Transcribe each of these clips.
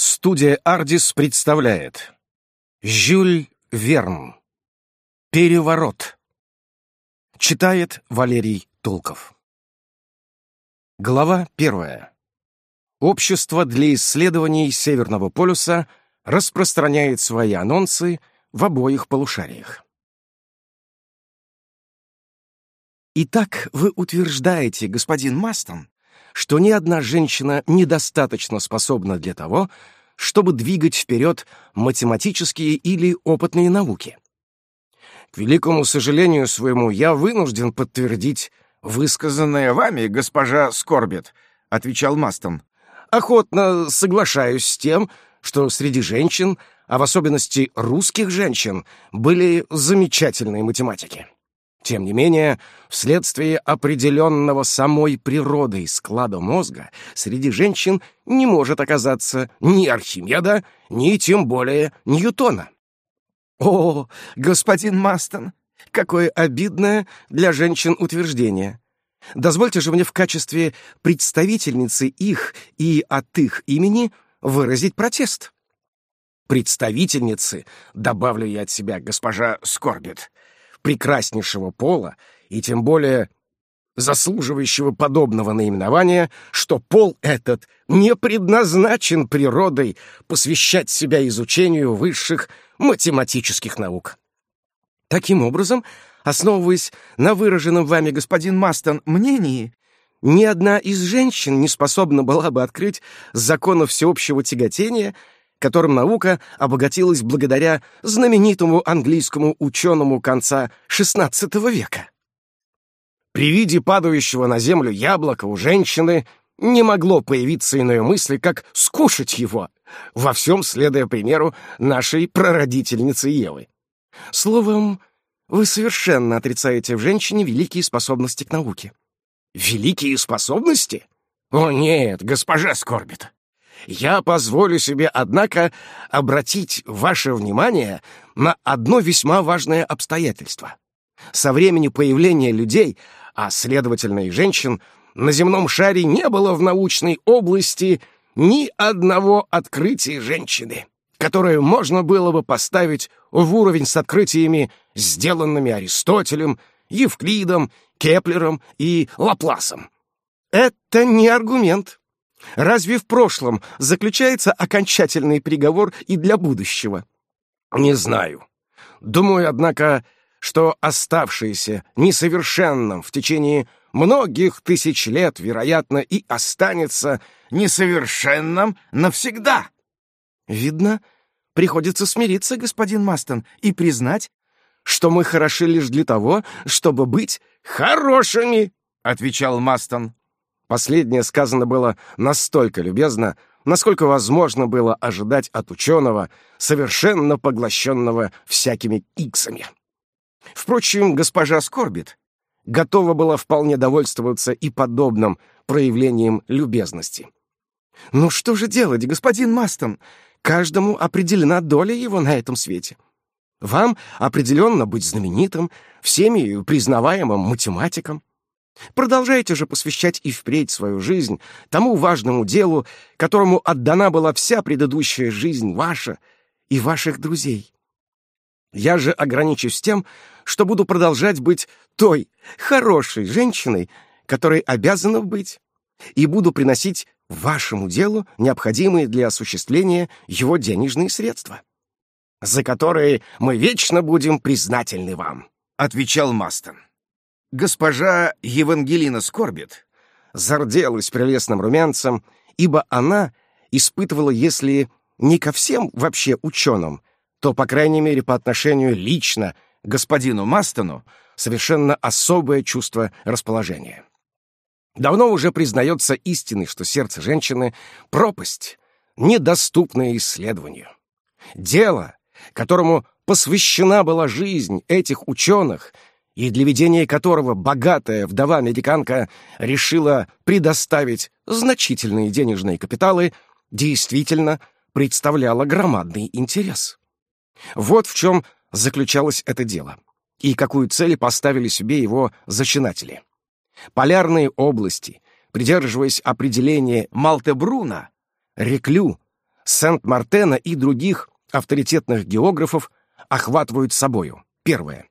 Студия «Ардис» представляет Жюль Верн. «Переворот» Читает Валерий Толков Глава первая. Общество для исследований Северного полюса распространяет свои анонсы в обоих полушариях. Итак, вы утверждаете, господин Мастон, что ни одна женщина недостаточно способна для того, чтобы двигать вперед математические или опытные науки. К великому сожалению своему, я вынужден подтвердить высказанное вами, госпожа Скорбет, — отвечал Мастон. Охотно соглашаюсь с тем, что среди женщин, а в особенности русских женщин, были замечательные математики. Тем не менее, вследствие определенного самой природой склада мозга среди женщин не может оказаться ни Архимеда, ни тем более Ньютона. О, господин Мастон, какое обидное для женщин утверждение. Дозвольте же мне в качестве представительницы их и от их имени выразить протест. Представительницы, добавлю я от себя, госпожа Скорбит, прекраснейшего пола и тем более заслуживающего подобного наименования, что пол этот не предназначен природой посвящать себя изучению высших математических наук. Таким образом, основываясь на выраженном вами, господин Мастон, мнении, ни одна из женщин не способна была бы открыть законы всеобщего тяготения которым наука обогатилась благодаря знаменитому английскому ученому конца XVI века. При виде падающего на землю яблока у женщины не могло появиться иной мысли, как скушать его, во всем следуя примеру нашей прародительницы Евы. Словом, вы совершенно отрицаете в женщине великие способности к науке. Великие способности? О нет, госпожа Скорбит, я позволю себе, однако, обратить ваше внимание на одно весьма важное обстоятельство. Со времени появления людей, а следовательно и женщин, на земном шаре не было в научной области ни одного открытия женщины, которое можно было бы поставить в уровень с открытиями, сделанными Аристотелем, Евклидом, Кеплером и Лапласом. Это не аргумент. Разве в прошлом заключается окончательный приговор и для будущего? Не знаю. Думаю, однако, что оставшееся несовершенным в течение многих тысяч лет, вероятно, и останется несовершенным навсегда. Видно, приходится смириться, господин Мастон, и признать, что мы хороши лишь для того, чтобы быть хорошими, — отвечал Мастон. Последнее сказано было настолько любезно, насколько возможно было ожидать от ученого, совершенно поглощенного всякими иксами. Впрочем, госпожа Скорбит готова была вполне довольствоваться и подобным проявлением любезности. «Ну что же делать, господин Мастон? Каждому определена доля его на этом свете. Вам определенно быть знаменитым, всеми признаваемым математиком. Продолжайте же посвящать и впредь свою жизнь тому важному делу, которому отдана была вся предыдущая жизнь ваша и ваших друзей. Я же ограничусь тем, что буду продолжать быть той хорошей женщиной, которой обязана быть, и буду приносить вашему делу необходимые для осуществления его денежные средства, за которые мы вечно будем признательны вам», — отвечал Мастон. Госпожа Евангелина Скорбит зарделась прелестным румянцем, ибо она испытывала, если не ко всем вообще ученым, то, по крайней мере, по отношению лично господину Мастону, совершенно особое чувство расположения. Давно уже признается истиной, что сердце женщины — пропасть, недоступная исследованию. Дело, которому посвящена была жизнь этих ученых — и для ведения которого богатая вдова-американка решила предоставить значительные денежные капиталы, действительно представляло громадный интерес. Вот в чем заключалось это дело, и какую цель поставили себе его зачинатели. Полярные области, придерживаясь определения Малтебруна, Реклю, Сент-Мартена и других авторитетных географов охватывают собою. Первое.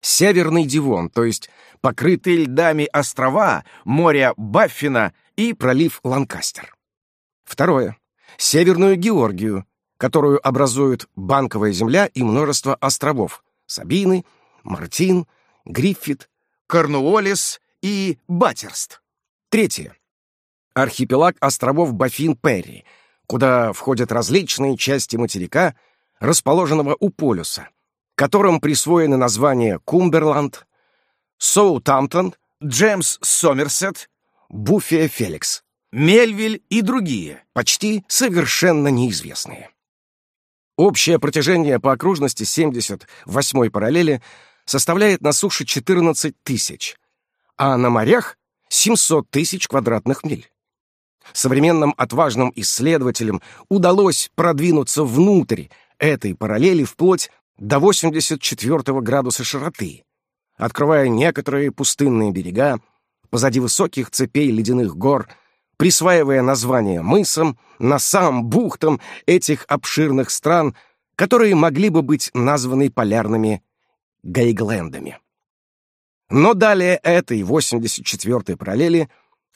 Северный Дивон, то есть покрытые льдами острова, море Баффина и пролив Ланкастер. Второе. Северную Георгию, которую образуют банковая земля и множество островов — Сабины, Мартин, Гриффит, Корнуоллис и Баттерст. Третье. Архипелаг островов Баффин-Перри, куда входят различные части материка, расположенного у полюса, которым присвоены названия Кумберланд, Соутамптон, Джеймс Сомерсет, Буффия Феликс, Мельвиль и другие, почти совершенно неизвестные. Общее протяжение по окружности 78-й параллели составляет на суше 14 тысяч, а на морях — 700 тысяч квадратных миль. Современным отважным исследователям удалось продвинуться внутрь этой параллели вплоть до 84 градуса широты, открывая некоторые пустынные берега позади высоких цепей ледяных гор — присваивая название мысам, носам, бухтам этих обширных стран, которые могли бы быть названы полярными гейглендами. Но далее этой 84-й параллели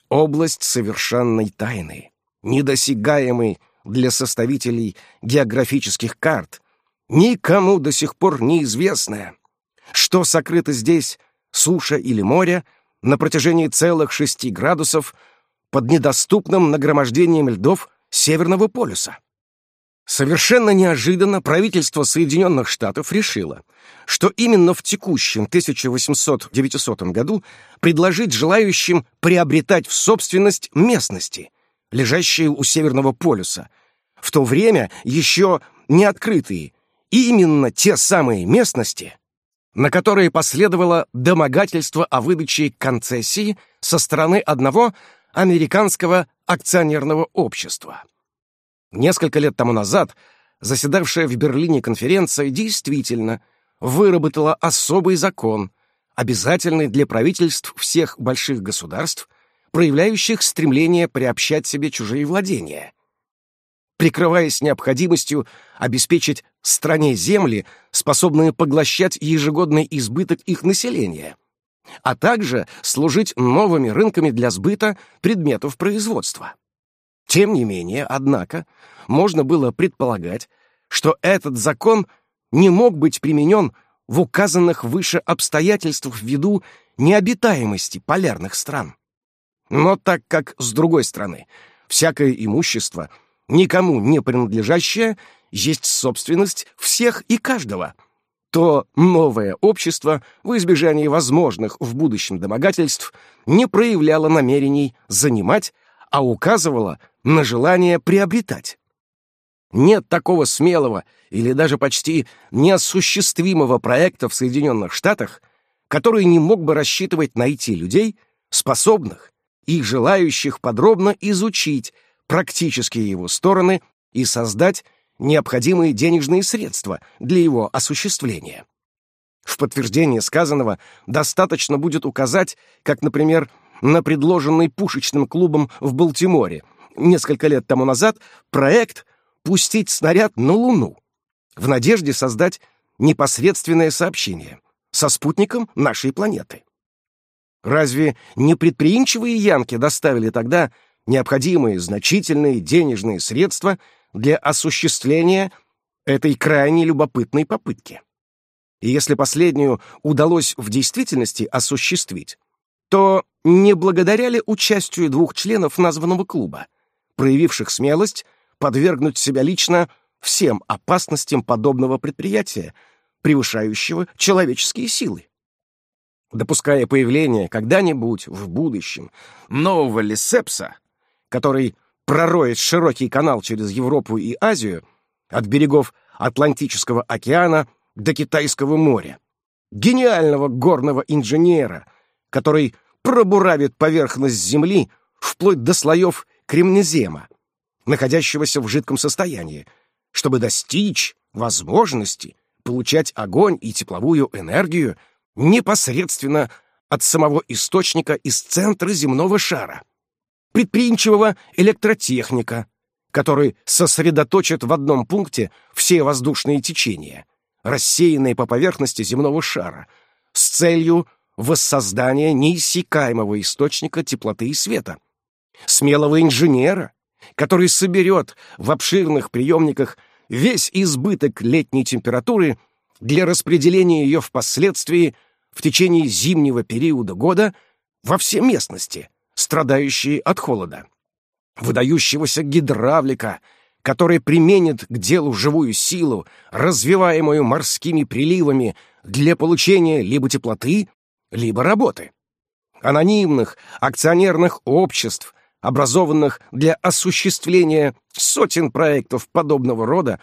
область совершенной тайны, недосягаемой для составителей географических карт, никому до сих пор неизвестная, что сокрыто здесь, суша или море, на протяжении целых шести градусов — под недоступным нагромождением льдов Северного полюса. Совершенно неожиданно правительство Соединенных Штатов решило, что именно в текущем 1800-900 году предложить желающим приобретать в собственность местности, лежащие у Северного полюса, в то время еще не открытые, именно те самые местности, на которые последовало домогательство о выдаче концессии со стороны одного американского акционерного общества. Несколько лет тому назад заседавшая в Берлине конференция действительно выработала особый закон, обязательный для правительств всех больших государств, проявляющих стремление приобщать себе чужие владения. Прикрываясь необходимостью обеспечить стране земли, способные поглощать ежегодный избыток их населения — а также служить новыми рынками для сбыта предметов производства. Тем не менее, однако, можно было предполагать, что этот закон не мог быть применен в указанных выше обстоятельствах ввиду необитаемости полярных стран. Но так как, с другой стороны, всякое имущество, никому не принадлежащее, есть собственность всех и каждого — то новое общество, в избежании возможных в будущем домогательств, не проявляло намерений занимать, а указывало на желание приобретать. Нет такого смелого или даже почти неосуществимого проекта в Соединенных Штатах, который не мог бы рассчитывать найти людей, способных и желающих подробно изучить практические его стороны и создать необходимые денежные средства для его осуществления. В подтверждение сказанного достаточно будет указать, как, например, на предложенный пушечным клубом в Балтиморе несколько лет тому назад проект «Пустить снаряд на Луну» в надежде создать непосредственное сообщение со спутником нашей планеты. Разве не предприимчивые янки доставили тогда необходимые значительные денежные средства для осуществления этой крайне любопытной попытки. И если последнюю удалось в действительности осуществить, то не благодаря ли участию двух членов названного клуба, проявивших смелость подвергнуть себя лично всем опасностям подобного предприятия, превышающего человеческие силы? Допуская появление когда-нибудь в будущем нового Лисепса, который пророет широкий канал через Европу и Азию, от берегов Атлантического океана до Китайского моря. Гениального горного инженера, который пробуравит поверхность Земли вплоть до слоев кремнезема, находящегося в жидком состоянии, чтобы достичь возможности получать огонь и тепловую энергию непосредственно от самого источника из центра земного шара предприимчивого электротехника, который сосредоточит в одном пункте все воздушные течения, рассеянные по поверхности земного шара, с целью воссоздания неиссякаемого источника теплоты и света, смелого инженера, который соберет в обширных приемниках весь избыток летней температуры для распределения ее впоследствии в течение зимнего периода года во все местности, страдающие от холода. Выдающегося гидравлика, который применит к делу живую силу, развиваемую морскими приливами для получения либо теплоты, либо работы. Анонимных акционерных обществ, образованных для осуществления сотен проектов подобного рода,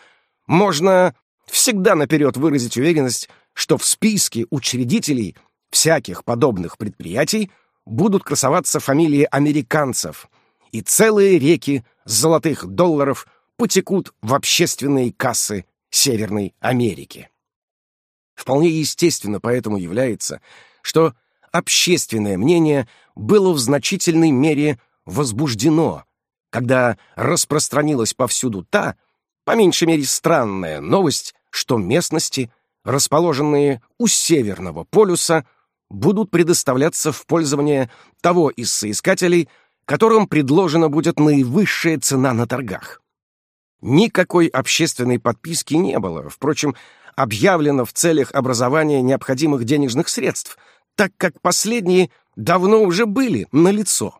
можно всегда наперед выразить уверенность, что в списке учредителей всяких подобных предприятий будут красоваться фамилии американцев, и целые реки золотых долларов потекут в общественные кассы Северной Америки. Вполне естественно поэтому является, что общественное мнение было в значительной мере возбуждено, когда распространилась повсюду та, по меньшей мере странная новость, что местности, расположенные у Северного полюса, будут предоставляться в пользование того из соискателей, которым предложена будет наивысшая цена на торгах. Никакой общественной подписки не было, впрочем, объявлено в целях образования необходимых денежных средств, так как последние давно уже были налицо.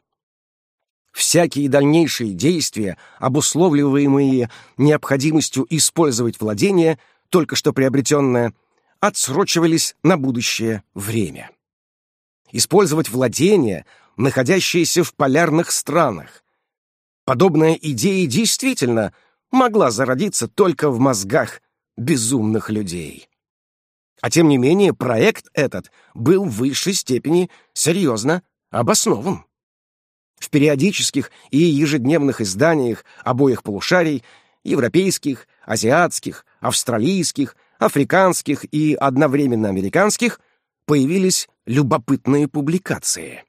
Всякие дальнейшие действия, обусловливаемые необходимостью использовать владение, только что приобретенное, отсрочивались на будущее время. Использовать владение, находящееся в полярных странах. Подобная идея действительно могла зародиться только в мозгах безумных людей. А тем не менее проект этот был в высшей степени серьезно обоснован. В периодических и ежедневных изданиях обоих полушарий, европейских, азиатских, австралийских, африканских и одновременно американских, появились любопытные публикации.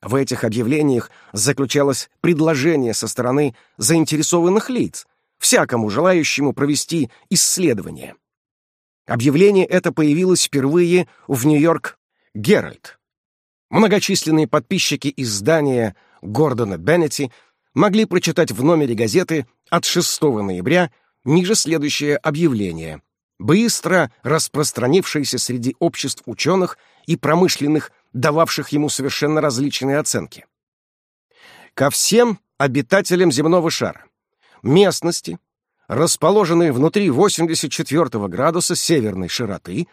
В этих объявлениях заключалось предложение со стороны заинтересованных лиц, всякому желающему провести исследование. Объявление это появилось впервые в Нью-Йорк «Геральт». Многочисленные подписчики издания Гордона Беннетти могли прочитать в номере газеты от 6 ноября ниже следующее объявление, быстро распространившееся среди обществ ученых и промышленных, дававших ему совершенно различные оценки. Ко всем обитателям земного шара местности, расположенные внутри 84 градуса северной широты,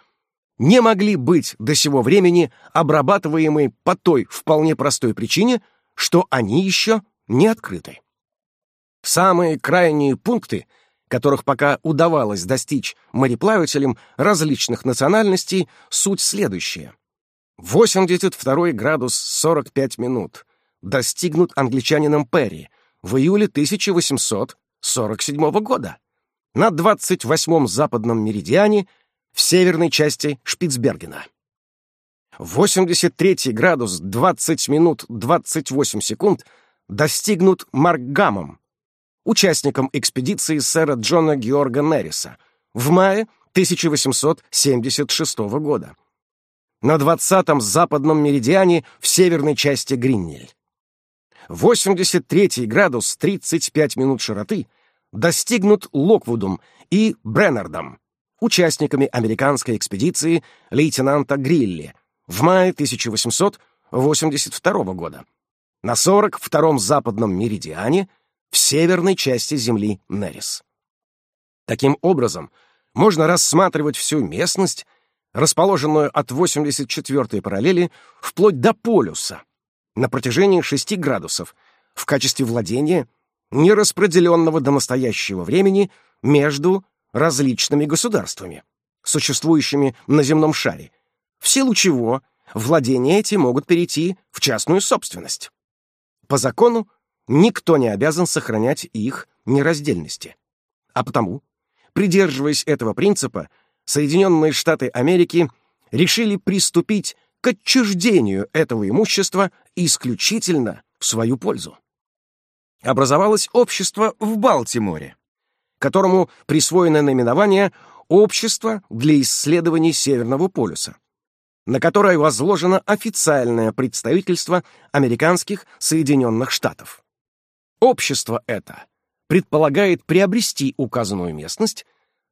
не могли быть до сего времени обрабатываемы по той вполне простой причине, что они еще не открыты. Самые крайние пункты, которых пока удавалось достичь мореплавателям различных национальностей, суть следующая. 82 градус 45 минут достигнут англичанином Перри в июле 1847 года на 28-м западном меридиане в северной части Шпицбергена. 83 градус 20 минут 28 секунд достигнут Маркгамом, участником экспедиции сэра Джона Георга Нерриса в мае 1876 года. На 20-м западном меридиане в северной части Гриннель. 83 градус 35 минут широты достигнут Локвудом и Бреннардом, участниками американской экспедиции лейтенанта Грилли в мае 1882 года на 42-м западном меридиане в северной части Земли Нерис. Таким образом, можно рассматривать всю местность, расположенную от 84-й параллели вплоть до полюса, на протяжении 6 градусов в качестве владения, не распределенного до настоящего времени между различными государствами, существующими на земном шаре, в силу чего владения эти могут перейти в частную собственность. По закону никто не обязан сохранять их нераздельности. А потому, придерживаясь этого принципа, Соединенные Штаты Америки решили приступить к отчуждению этого имущества исключительно в свою пользу. образовалось общество в Балтиморе, которому присвоено наименование «Общество для исследований Северного полюса», на которое возложено официальное представительство американских Соединенных Штатов. Общество это предполагает приобрести указанную местность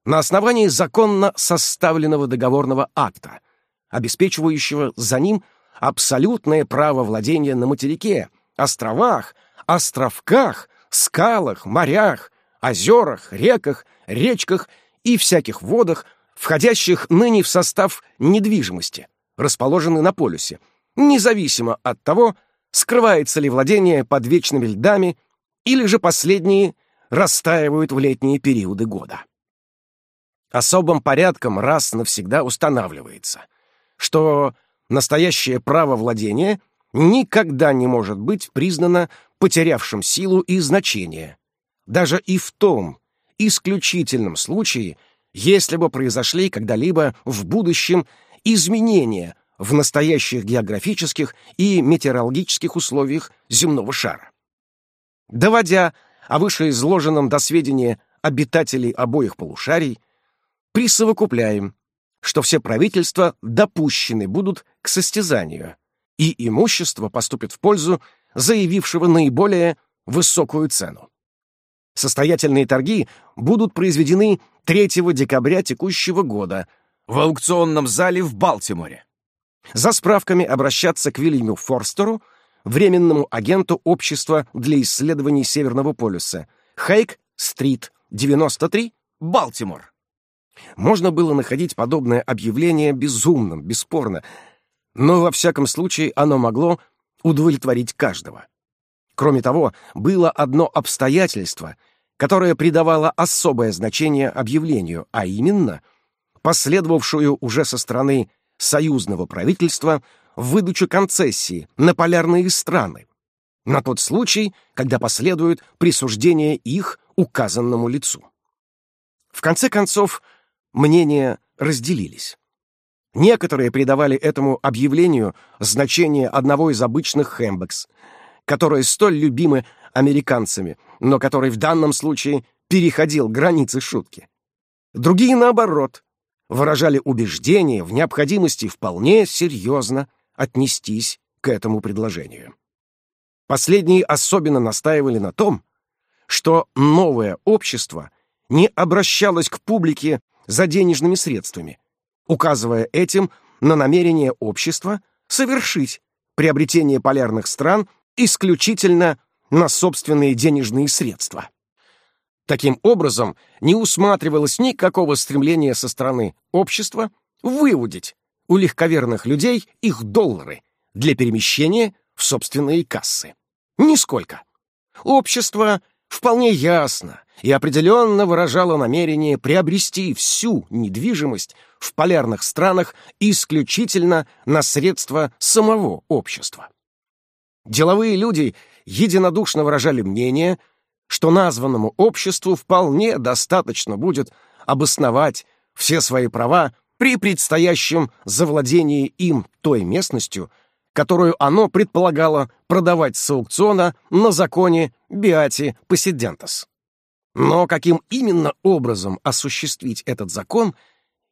на основании законно составленного договорного акта, обеспечивающего за ним абсолютное право владения на материке, островах, островках, скалах, морях, озерах, реках, речках и всяких водах, входящих ныне в состав недвижимости, расположенной на полюсе, независимо от того, скрывается ли владение под вечными льдами или же последние растаивают в летние периоды года. Особым порядком раз навсегда устанавливается, что настоящее право владения никогда не может быть признано потерявшим силу и значение, даже и в том исключительном случае, если бы произошли когда-либо в будущем изменения в настоящих географических и метеорологических условиях земного шара. Доводя о вышеизложенном до сведения обитателей обоих полушарий, присовокупляем, что все правительства допущены будут к состязанию, и имущество поступит в пользу заявившего наиболее высокую цену. Состоятельные торги будут произведены 3 декабря текущего года в аукционном зале в Балтиморе. За справками обращаться к Вильяму Форстеру, временному агенту Общества для исследований Северного полюса, Хейк-стрит, 93, Балтимор. Можно было находить подобное объявление безумным, бесспорно, но во всяком случае оно могло удовлетворить каждого. Кроме того, было одно обстоятельство, которое придавало особое значение объявлению, а именно последовавшую уже со стороны союзного правительства выдачу концессии на полярные страны, на тот случай, когда последует присуждение их указанному лицу. В конце концов, мнения разделились. Некоторые придавали этому объявлению значение одного из обычных хэмбекс, которые столь любимы американцами, но который в данном случае переходил границы шутки. Другие, наоборот, выражали убеждение в необходимости вполне серьезно отнестись к этому предложению. Последние особенно настаивали на том, что новое общество не обращалось к публике за денежными средствами, указывая этим на намерение общества совершить приобретение полярных стран исключительно на собственные денежные средства. Таким образом, не усматривалось никакого стремления со стороны общества выудить у легковерных людей их доллары для перемещения в собственные кассы. Нисколько. Общество вполне ясно и определенно выражало намерение приобрести всю недвижимость в полярных странах исключительно на средства самого общества. Деловые люди единодушно выражали мнение, что названному обществу вполне достаточно будет обосновать все свои права при предстоящем завладении им той местностью, которую оно предполагало продавать с аукциона на законе Биати Посидентас. Но каким именно образом осуществить этот закон,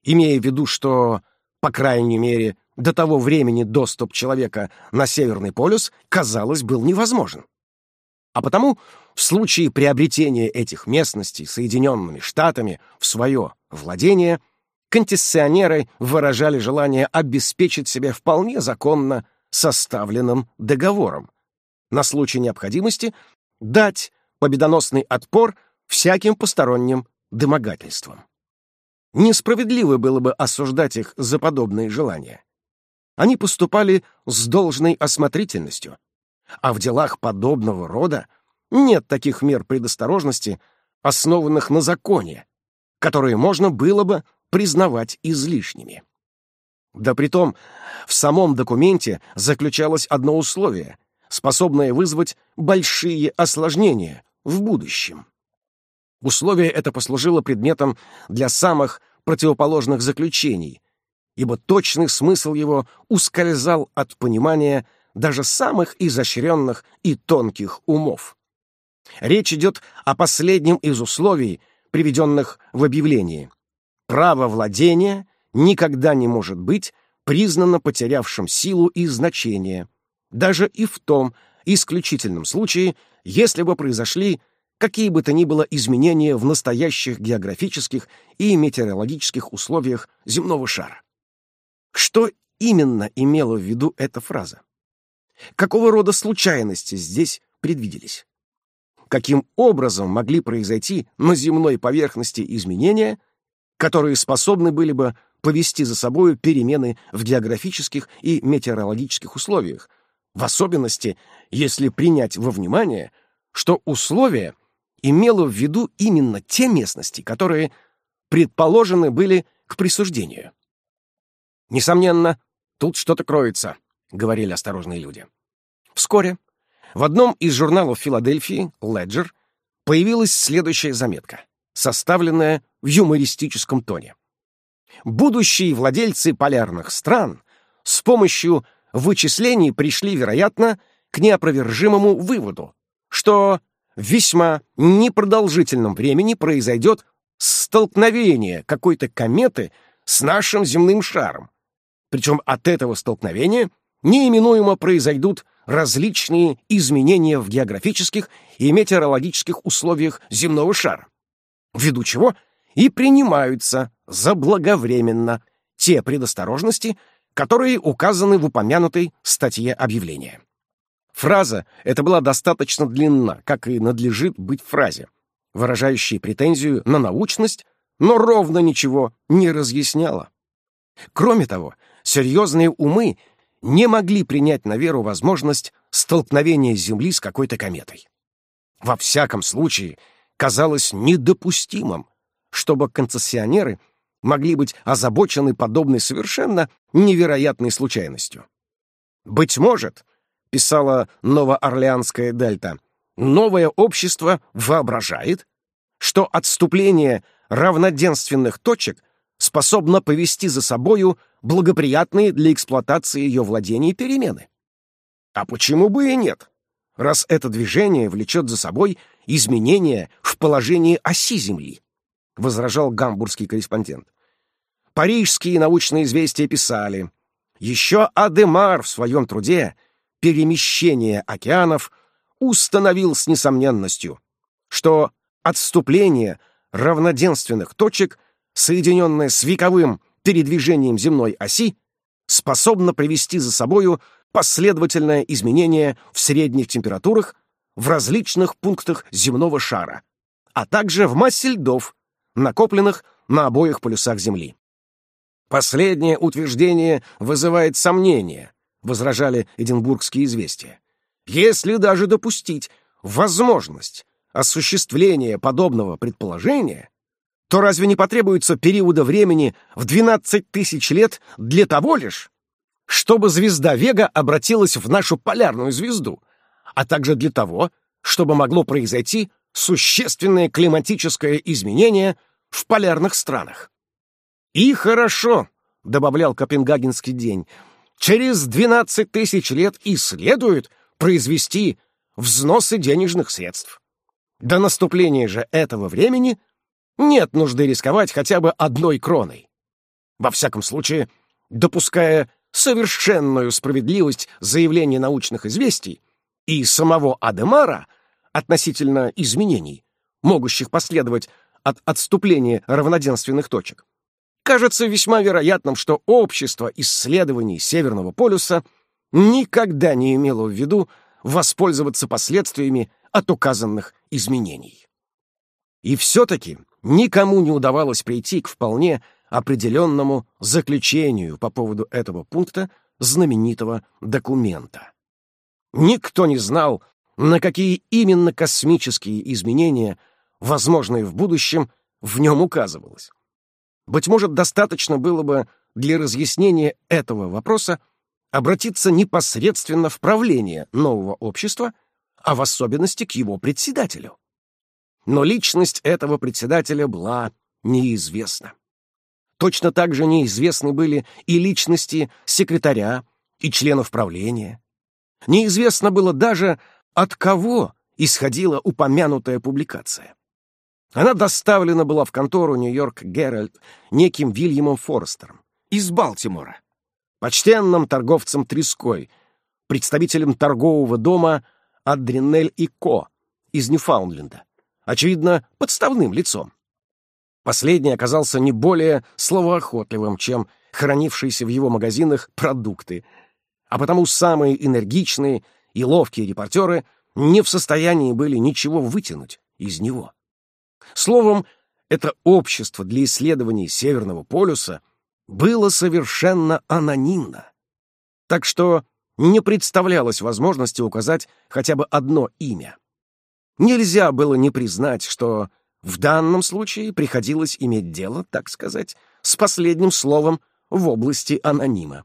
имея в виду, что, по крайней мере, до того времени доступ человека на Северный полюс, казалось, был невозможен. А потому в случае приобретения этих местностей Соединенными Штатами в свое владение концессионеры выражали желание обеспечить себя вполне законно составленным договором, на случай необходимости дать победоносный отпор всяким посторонним домогательствам. Несправедливо было бы осуждать их за подобные желания. Они поступали с должной осмотрительностью, а в делах подобного рода нет таких мер предосторожности, основанных на законе, которые можно было бы признавать излишними. Да притом, в самом документе заключалось одно условие, способное вызвать большие осложнения в будущем. Условие это послужило предметом для самых противоположных заключений, ибо точный смысл его ускользал от понимания даже самых изощренных и тонких умов. Речь идет о последнем из условий, приведенных в объявлении. Право владения никогда не может быть признано потерявшим силу и значение, даже и в том исключительном случае, если бы произошли какие бы то ни было изменения в настоящих географических и метеорологических условиях земного шара. Что именно имела в виду эта фраза? Какого рода случайности здесь предвиделись? Каким образом могли произойти на земной поверхности изменения, которые способны были бы повести за собой перемены в географических и метеорологических условиях, в особенности, если принять во внимание, что условия имело в виду именно те местности, которые предположены были к присуждению. Несомненно, тут что-то кроется, говорили осторожные люди. Вскоре в одном из журналов Филадельфии, Ledger, появилась следующая заметка, составленная в юмористическом тоне. Будущие владельцы полярных стран с помощью вычислений пришли, вероятно, к неопровержимому выводу, что в весьма непродолжительном времени произойдет столкновение какой-то кометы с нашим земным шаром. Причем от этого столкновения неименуемо произойдут различные изменения в географических и метеорологических условиях земного шара, ввиду чего и принимаются заблаговременно те предосторожности, которые указаны в упомянутой статье объявления. Фраза эта была достаточно длинна, как и надлежит быть фразе, выражающей претензию на научность, но ровно ничего не разъясняла. Кроме того, серьезные умы не могли принять на веру возможность столкновения Земли с какой-то кометой. Во всяком случае, казалось недопустимым, чтобы концессионеры могли быть озабочены подобной совершенно невероятной случайностью. Быть может, писала Новоорлеанская Дельта, новое общество воображает, что отступление равноденственных точек способно повести за собою благоприятные для эксплуатации ее владений перемены. А почему бы и нет, раз это движение влечет за собой изменения в положении оси Земли, возражал гамбургский корреспондент. Парижские научные известия писали, еще Адемар в своем труде перемещение океанов установил с несомненностью, что отступление равноденственных точек, соединенное с вековым передвижением земной оси, способно привести за собою последовательное изменение в средних температурах в различных пунктах земного шара, а также в массе льдов, накопленных на обоих полюсах Земли. Последнее утверждение вызывает сомнения, возражали эдинбургские известия. Если даже допустить возможность осуществления подобного предположения, то разве не потребуется периода времени в 12 тысяч лет для того лишь, чтобы звезда Вега обратилась в нашу полярную звезду, а также для того, чтобы могло произойти существенное климатическое изменение в полярных странах. «И хорошо», — добавлял Копенгагенский день, через 12 тысяч лет и следует произвести взносы денежных средств. До наступления же этого времени нет нужды рисковать хотя бы одной кроной. Во всяком случае, допуская совершенную справедливость заявления научных известий и самого Адемара относительно изменений, могущих последовать от отступления равноденственных точек, кажется весьма вероятным, что общество исследований Северного полюса никогда не имело в виду воспользоваться последствиями от указанных изменений. И все-таки никому не удавалось прийти к вполне определенному заключению по поводу этого пункта знаменитого документа. Никто не знал, на какие именно космические изменения, возможные в будущем, в нем указывалось. Быть может, достаточно было бы для разъяснения этого вопроса обратиться непосредственно в правление нового общества, а в особенности к его председателю. Но личность этого председателя была неизвестна. Точно так же неизвестны были и личности секретаря и членов правления. Неизвестно было даже, от кого исходила упомянутая публикация. Она доставлена была в контору Нью-Йорк Геральт неким Вильямом Форестером из Балтимора, почтенным торговцем треской, представителем торгового дома Адринель и Ко из Ньюфаундленда, очевидно, подставным лицом. Последний оказался не более словоохотливым, чем хранившиеся в его магазинах продукты, а потому самые энергичные и ловкие репортеры не в состоянии были ничего вытянуть из него. Словом, это общество для исследований Северного полюса было совершенно анонимно. Так что не представлялось возможности указать хотя бы одно имя. Нельзя было не признать, что в данном случае приходилось иметь дело, так сказать, с последним словом в области анонима.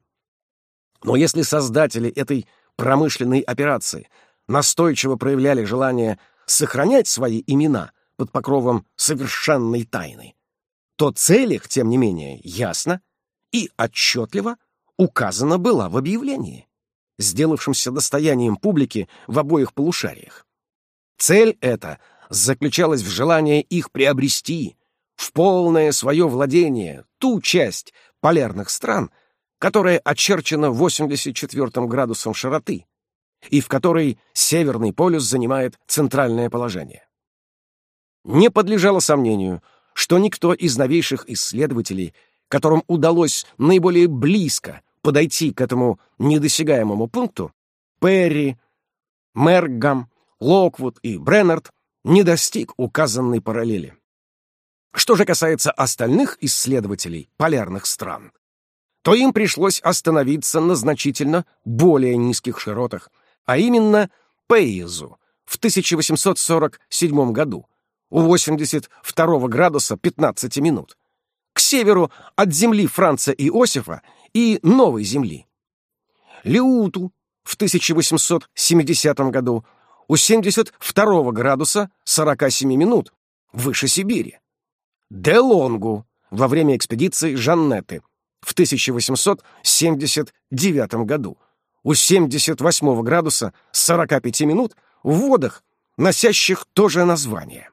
Но если создатели этой промышленной операции настойчиво проявляли желание сохранять свои имена под покровом совершенной тайны, то цель их, тем не менее, ясно и отчетливо указана была в объявлении, сделавшемся достоянием публики в обоих полушариях. Цель эта заключалась в желании их приобрести в полное свое владение ту часть полярных стран, которая очерчена 84 градусом широты и в которой Северный полюс занимает центральное положение. Не подлежало сомнению, что никто из новейших исследователей, которым удалось наиболее близко подойти к этому недосягаемому пункту, Перри, Мергам, Локвуд и Бреннард, не достиг указанной параллели. Что же касается остальных исследователей полярных стран, то им пришлось остановиться на значительно более низких широтах, а именно Пейзу в 1847 году у 82 градуса 15 минут, к северу от земли Франца Иосифа и Новой земли. Леуту в 1870 году у 72 градуса 47 минут выше Сибири. Делонгу во время экспедиции Жаннеты в 1879 году у 78 градуса 45 минут в водах, носящих то же название.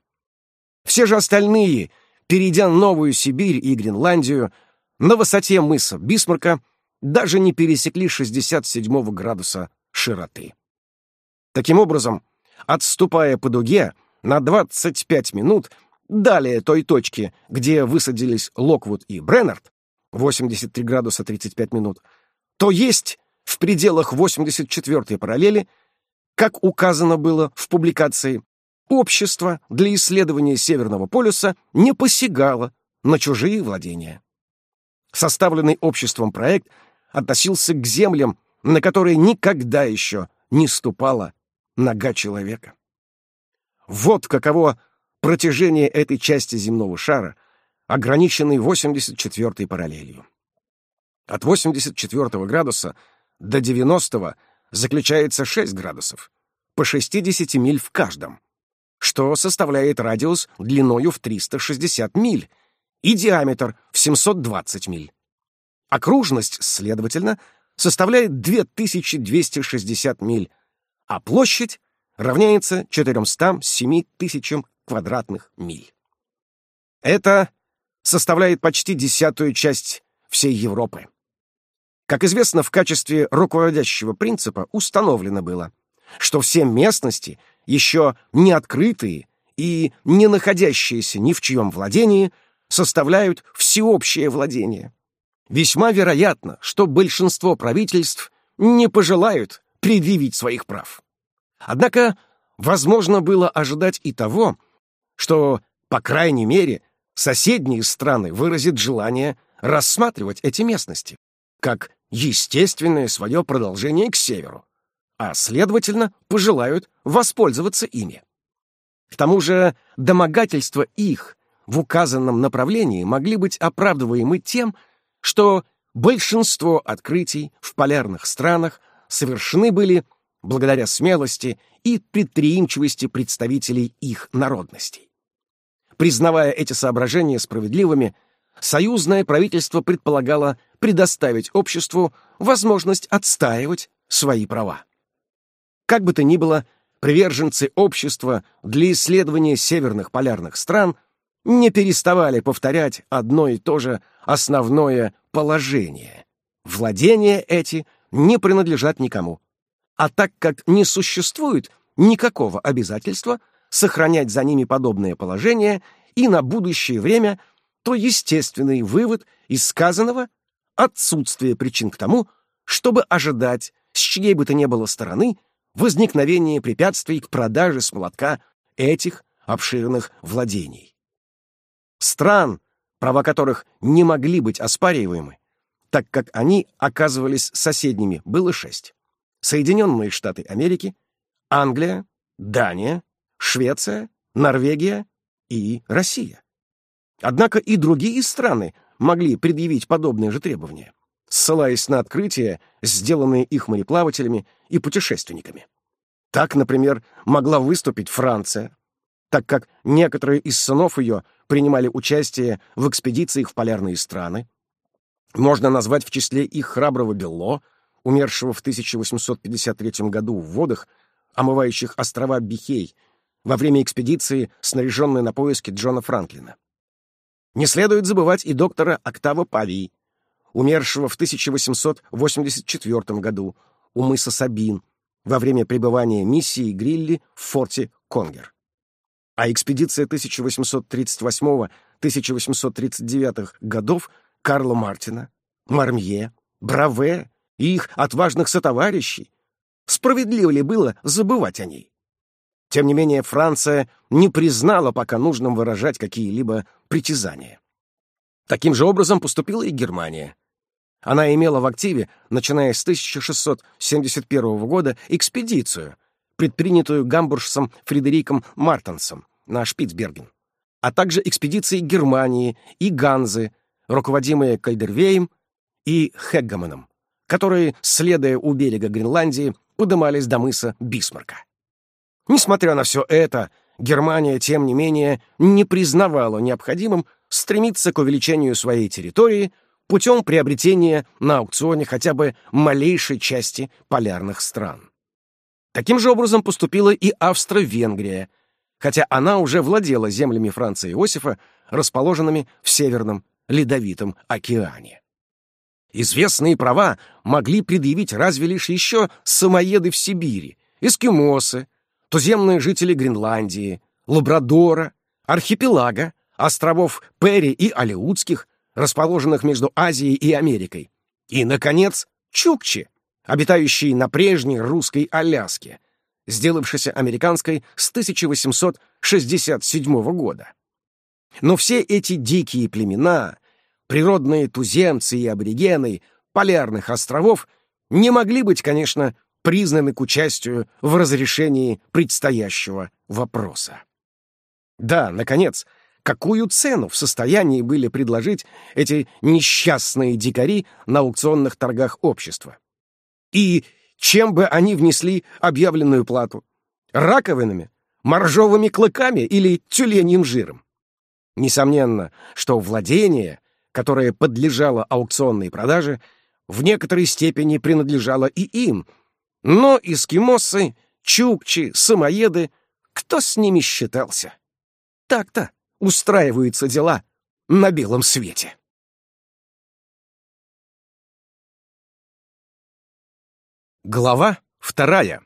Все же остальные, перейдя Новую Сибирь и Гренландию, на высоте мыса Бисмарка даже не пересекли 67 градуса широты. Таким образом, отступая по дуге на 25 минут далее той точки, где высадились Локвуд и Бреннард, 83 градуса 35 минут, то есть в пределах 84-й параллели, как указано было в публикации, общество для исследования Северного полюса не посягало на чужие владения. Составленный обществом проект относился к землям, на которые никогда еще не ступала нога человека. Вот каково протяжение этой части земного шара, ограниченной 84-й параллелью. От 84 градуса до 90 заключается 6 градусов, по 60 миль в каждом, что составляет радиус длиною в 360 миль и диаметр в 720 миль. Окружность, следовательно, составляет 2260 миль, а площадь равняется 407 тысячам квадратных миль. Это составляет почти десятую часть всей Европы. Как известно, в качестве руководящего принципа установлено было, что все местности, еще не открытые и не находящиеся ни в чьем владении, составляют всеобщее владение. Весьма вероятно, что большинство правительств не пожелают предъявить своих прав. Однако возможно было ожидать и того, что, по крайней мере, соседние страны выразят желание рассматривать эти местности как естественное свое продолжение к северу, а, следовательно, пожелают воспользоваться ими. К тому же домогательства их в указанном направлении могли быть оправдываемы тем, что большинство открытий в полярных странах совершены были благодаря смелости и предприимчивости представителей их народностей. Признавая эти соображения справедливыми, союзное правительство предполагало предоставить обществу возможность отстаивать свои права. Как бы то ни было, приверженцы общества для исследования северных полярных стран не переставали повторять одно и то же основное положение. Владения эти не принадлежат никому. А так как не существует никакого обязательства сохранять за ними подобное положение и на будущее время, то естественный вывод из сказанного — отсутствие причин к тому, чтобы ожидать с чьей бы то ни было стороны возникновения препятствий к продаже с молотка этих обширных владений. Стран, права которых не могли быть оспариваемы, так как они оказывались соседними, было шесть. Соединенные Штаты Америки, Англия, Дания, Швеция, Норвегия и Россия. Однако и другие страны могли предъявить подобные же требования, ссылаясь на открытия, сделанные их мореплавателями и путешественниками. Так, например, могла выступить Франция, так как некоторые из сынов ее принимали участие в экспедициях в полярные страны. Можно назвать в числе их храброго Белло, умершего в 1853 году в водах, омывающих острова Бихей, во время экспедиции, снаряженной на поиски Джона Франклина. Не следует забывать и доктора Октава Павии, умершего в 1884 году у мыса Сабин во время пребывания миссии Грилли в форте Конгер. А экспедиция 1838-1839 годов Карла Мартина, Мармье, Браве и их отважных сотоварищей, справедливо ли было забывать о ней? Тем не менее, Франция не признала пока нужным выражать какие-либо притязания. Таким же образом поступила и Германия. Она имела в активе, начиная с 1671 года, экспедицию, предпринятую гамбуржцем Фредериком Мартенсом на Шпицберген, а также экспедиции Германии и Ганзы, руководимые Кальдервеем и Хеггаманом, которые, следуя у берега Гренландии, подымались до мыса Бисмарка. Несмотря на все это, Германия, тем не менее, не признавала необходимым стремиться к увеличению своей территории путем приобретения на аукционе хотя бы малейшей части полярных стран. Таким же образом поступила и Австро-Венгрия, хотя она уже владела землями Франца Иосифа, расположенными в Северном Ледовитом океане. Известные права могли предъявить разве лишь еще самоеды в Сибири, эскимосы, туземные жители Гренландии, Лабрадора, архипелага, островов Перри и Алеутских, расположенных между Азией и Америкой, и, наконец, Чукчи, обитающие на прежней русской Аляске, сделавшейся американской с 1867 года. Но все эти дикие племена, природные туземцы и аборигены полярных островов не могли быть, конечно, признаны к участию в разрешении предстоящего вопроса. Да, наконец, какую цену в состоянии были предложить эти несчастные дикари на аукционных торгах общества? И чем бы они внесли объявленную плату? Раковинами, моржовыми клыками или тюленьим жиром? Несомненно, что владение, которое подлежало аукционной продаже, в некоторой степени принадлежало и им, но эскимосы, чукчи, самоеды, кто с ними считался? Так-то устраиваются дела на белом свете. Глава вторая.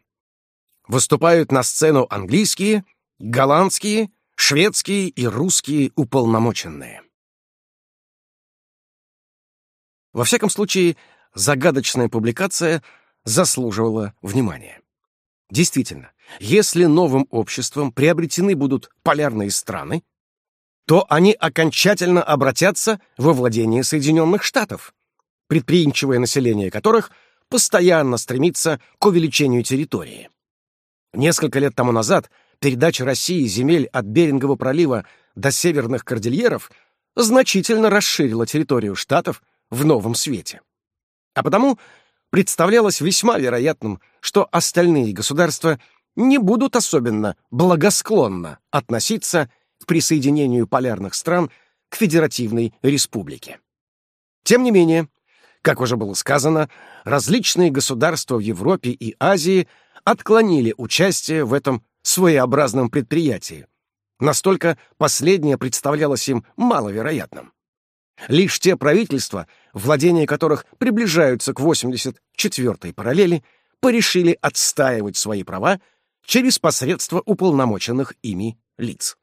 Выступают на сцену английские, голландские, шведские и русские уполномоченные. Во всяком случае, загадочная публикация заслуживала внимания. Действительно, если новым обществом приобретены будут полярные страны, то они окончательно обратятся во владение Соединенных Штатов, предприимчивое население которых — постоянно стремится к увеличению территории. Несколько лет тому назад передача России земель от Берингового пролива до северных кордильеров значительно расширила территорию штатов в новом свете. А потому представлялось весьма вероятным, что остальные государства не будут особенно благосклонно относиться к присоединению полярных стран к Федеративной Республике. Тем не менее, как уже было сказано, различные государства в Европе и Азии отклонили участие в этом своеобразном предприятии. Настолько последнее представлялось им маловероятным. Лишь те правительства, владения которых приближаются к 84-й параллели, порешили отстаивать свои права через посредство уполномоченных ими лиц.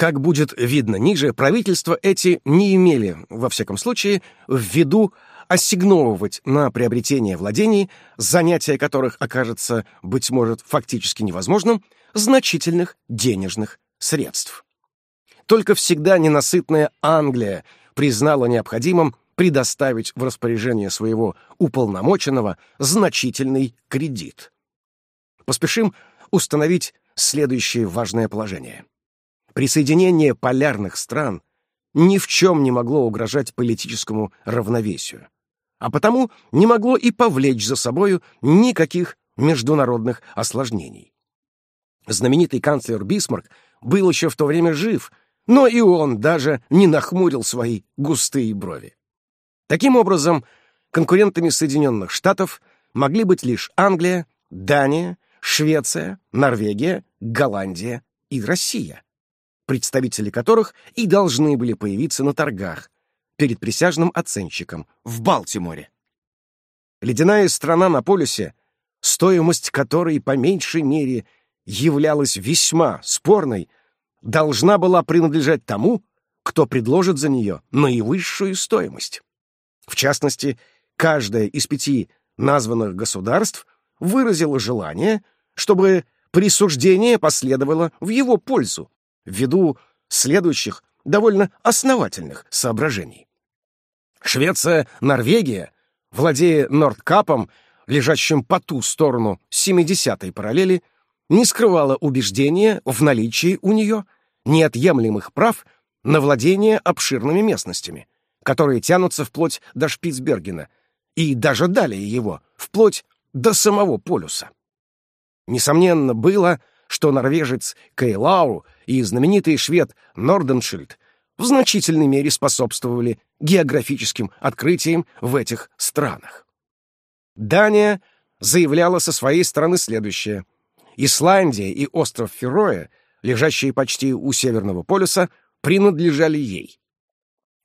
Как будет видно ниже, правительства эти не имели, во всяком случае, в виду ассигновывать на приобретение владений, занятие которых окажется, быть может, фактически невозможным, значительных денежных средств. Только всегда ненасытная Англия признала необходимым предоставить в распоряжение своего уполномоченного значительный кредит. Поспешим установить следующее важное положение. Присоединение полярных стран ни в чем не могло угрожать политическому равновесию, а потому не могло и повлечь за собою никаких международных осложнений. Знаменитый канцлер Бисмарк был еще в то время жив, но и он даже не нахмурил свои густые брови. Таким образом, конкурентами Соединенных Штатов могли быть лишь Англия, Дания, Швеция, Норвегия, Голландия и Россия, представители которых и должны были появиться на торгах перед присяжным оценщиком в Балтиморе. Ледяная страна на полюсе, стоимость которой по меньшей мере являлась весьма спорной, должна была принадлежать тому, кто предложит за нее наивысшую стоимость. В частности, каждое из пяти названных государств выразило желание, чтобы присуждение последовало в его пользу, ввиду следующих довольно основательных соображений. Швеция, Норвегия, владея Нордкапом, лежащим по ту сторону 70-й параллели, не скрывала убеждения в наличии у нее неотъемлемых прав на владение обширными местностями, которые тянутся вплоть до Шпицбергена и даже далее его, вплоть до самого полюса. Несомненно было, что норвежец Кейлау и знаменитый швед Норденшильд в значительной мере способствовали географическим открытиям в этих странах. Дания заявляла со своей стороны следующее. Исландия и остров Фероя, лежащие почти у Северного полюса, принадлежали ей.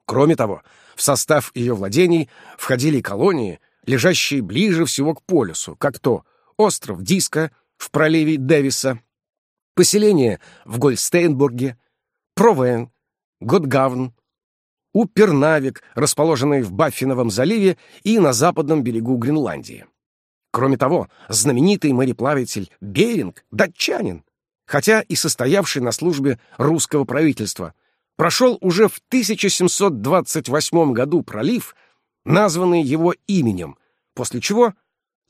Кроме того, в состав ее владений входили колонии, лежащие ближе всего к полюсу, как то остров Диска в проливе Дэвиса, поселение в Гольстейнбурге, Провен, Готгавн, Упернавик, расположенный в Баффиновом заливе и на западном берегу Гренландии. Кроме того, знаменитый мореплаватель Беринг — датчанин, хотя и состоявший на службе русского правительства, прошел уже в 1728 году пролив, названный его именем, после чего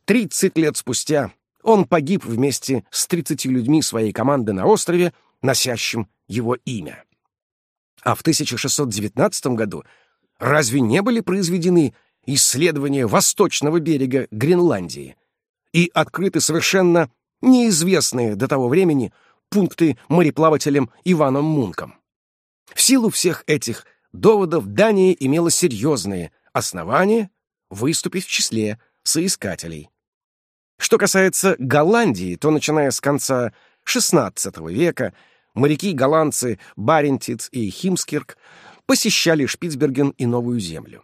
30 лет спустя он погиб вместе с 30 людьми своей команды на острове, носящем его имя. А в 1619 году разве не были произведены исследования восточного берега Гренландии и открыты совершенно неизвестные до того времени пункты мореплавателем Иваном Мунком? В силу всех этих доводов Дания имела серьезные основания выступить в числе соискателей. Что касается Голландии, то, начиная с конца XVI века, моряки-голландцы Барентиц и Химскирк посещали Шпицберген и Новую Землю.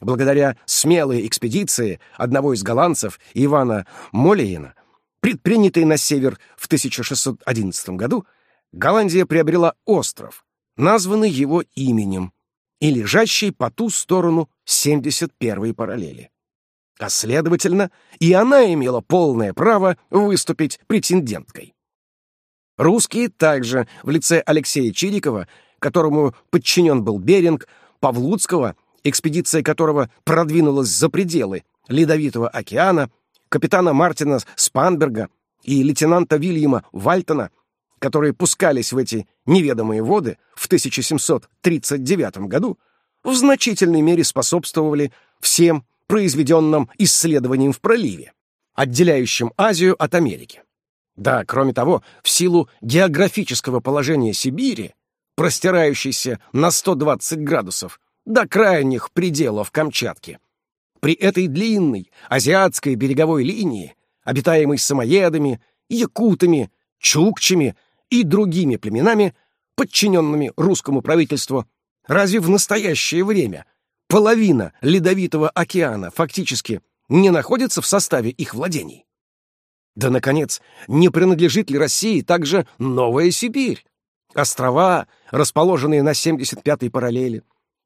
Благодаря смелой экспедиции одного из голландцев, Ивана Молиена, предпринятой на север в 1611 году, Голландия приобрела остров, названный его именем, и лежащий по ту сторону 71-й параллели. А следовательно, и она имела полное право выступить претенденткой. Русские также в лице Алексея Чирикова, которому подчинен был Беринг, Павлуцкого, экспедиция которого продвинулась за пределы Ледовитого океана, капитана Мартина Спанберга и лейтенанта Вильяма Вальтона, которые пускались в эти неведомые воды в 1739 году, в значительной мере способствовали всем произведенным исследованиям в проливе, отделяющим Азию от Америки. Да, кроме того, в силу географического положения Сибири, простирающейся на 120 градусов, до крайних пределов Камчатки, при этой длинной азиатской береговой линии обитаемый самоедами, якутами, чукчами и другими племенами, подчиненными русскому правительству, разве в настоящее время половина Ледовитого океана фактически не находится в составе их владений? Да, наконец, не принадлежит ли России также Новая Сибирь? Острова, расположенные на 75-й параллели,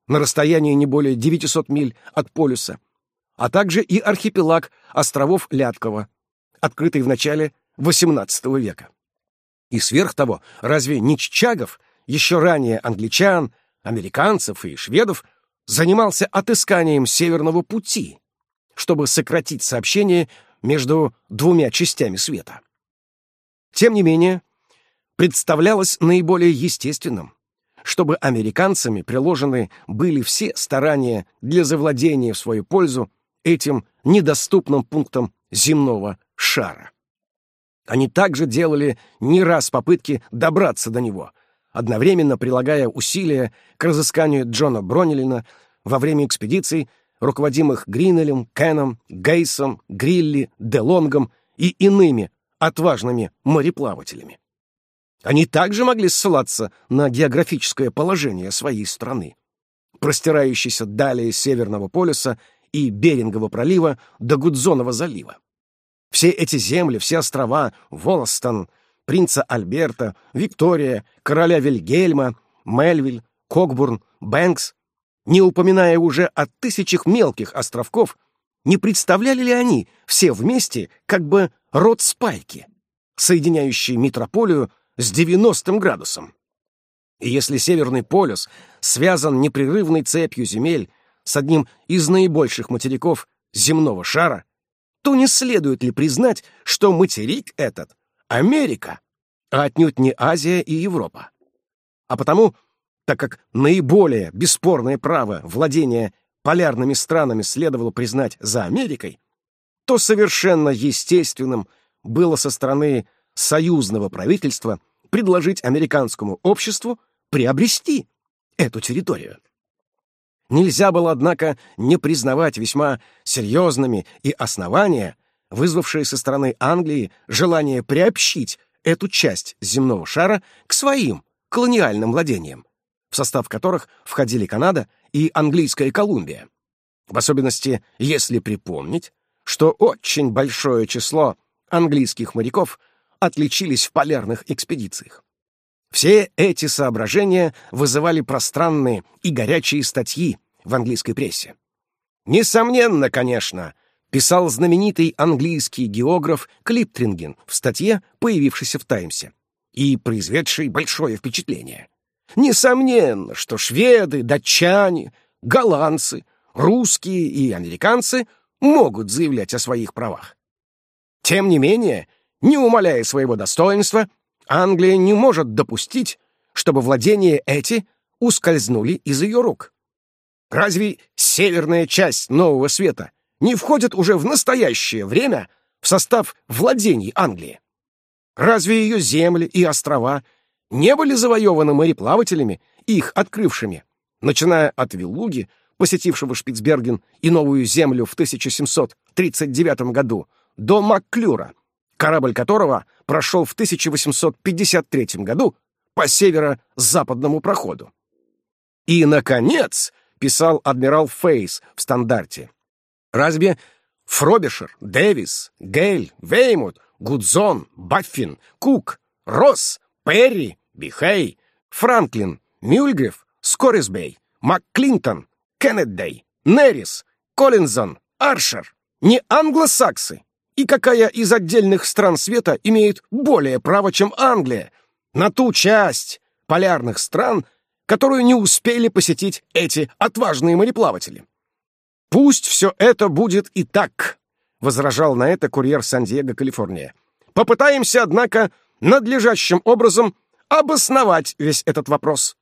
на расстоянии не более 900 миль от полюса, а также и архипелаг островов Ляткова, открытый в начале XVIII века. И сверх того, разве не Чичагов, еще ранее англичан, американцев и шведов, занимался отысканием Северного пути, чтобы сократить сообщение между двумя частями света? Тем не менее, представлялось наиболее естественным, чтобы американцами приложены были все старания для завладения в свою пользу этим недоступным пунктом земного шара. Они также делали не раз попытки добраться до него, одновременно прилагая усилия к разысканию Джона Бронелина во время экспедиций, руководимых Гринелем, Кеном, Гейсом, Грилли, Делонгом и иными отважными мореплавателями. Они также могли ссылаться на географическое положение своей страны, простирающейся далее Северного полюса и Берингового пролива до Гудзонова залива. Все эти земли, все острова, Волостон, принца Альберта, Виктория, короля Вильгельма, Мельвиль, Кокбурн, Бэнкс, не упоминая уже о тысячах мелких островков, не представляли ли они все вместе как бы род спайки, соединяющий метрополию с 90 градусом? И если Северный полюс связан непрерывной цепью земель с одним из наибольших материков земного шара, то не следует ли признать, что материк этот — Америка, а отнюдь не Азия и Европа? А потому, так как наиболее бесспорное право владения полярными странами следовало признать за Америкой, то совершенно естественным было со стороны союзного правительства предложить американскому обществу приобрести эту территорию. Нельзя было, однако, не признавать весьма серьезными и основания, вызвавшие со стороны Англии желание приобщить эту часть земного шара к своим колониальным владениям, в состав которых входили Канада и английская Колумбия. В особенности, если припомнить, что очень большое число английских моряков отличились в полярных экспедициях. Все эти соображения вызывали пространные и горячие статьи в английской прессе. Несомненно, конечно, писал знаменитый английский географ Клиптринген в статье, появившейся в «Таймсе», и произведшей большое впечатление. Несомненно, что шведы, датчане, голландцы, русские и американцы могут заявлять о своих правах. Тем не менее, не умаляя своего достоинства, Англия не может допустить, чтобы владения эти ускользнули из ее рук. Разве северная часть Нового Света не входит уже в настоящее время в состав владений Англии? Разве ее земли и острова не были завоеваны мореплавателями, их открывшими, начиная от Вилуги, посетившего Шпицберген и Новую Землю в 1739 году, до Макклюра, корабль которого прошел в 1853 году по северо-западному проходу. И, наконец, писал адмирал Фейс в стандарте, разве Фробишер, Дэвис, Гейль, Веймут, Гудзон, Баффин, Кук, Росс, Перри, Бихей, Франклин, Мюльгриф, Скорисбей, МакКлинтон, Кеннеддей, Неррис, Коллинзон, Аршер не англосаксы, и какая из отдельных стран света имеет более право, чем Англия, на ту часть полярных стран, которую не успели посетить эти отважные мореплаватели. «Пусть все это будет и так», — возражал на это курьер Сан-Диего, Калифорния. «Попытаемся, однако, надлежащим образом обосновать весь этот вопрос.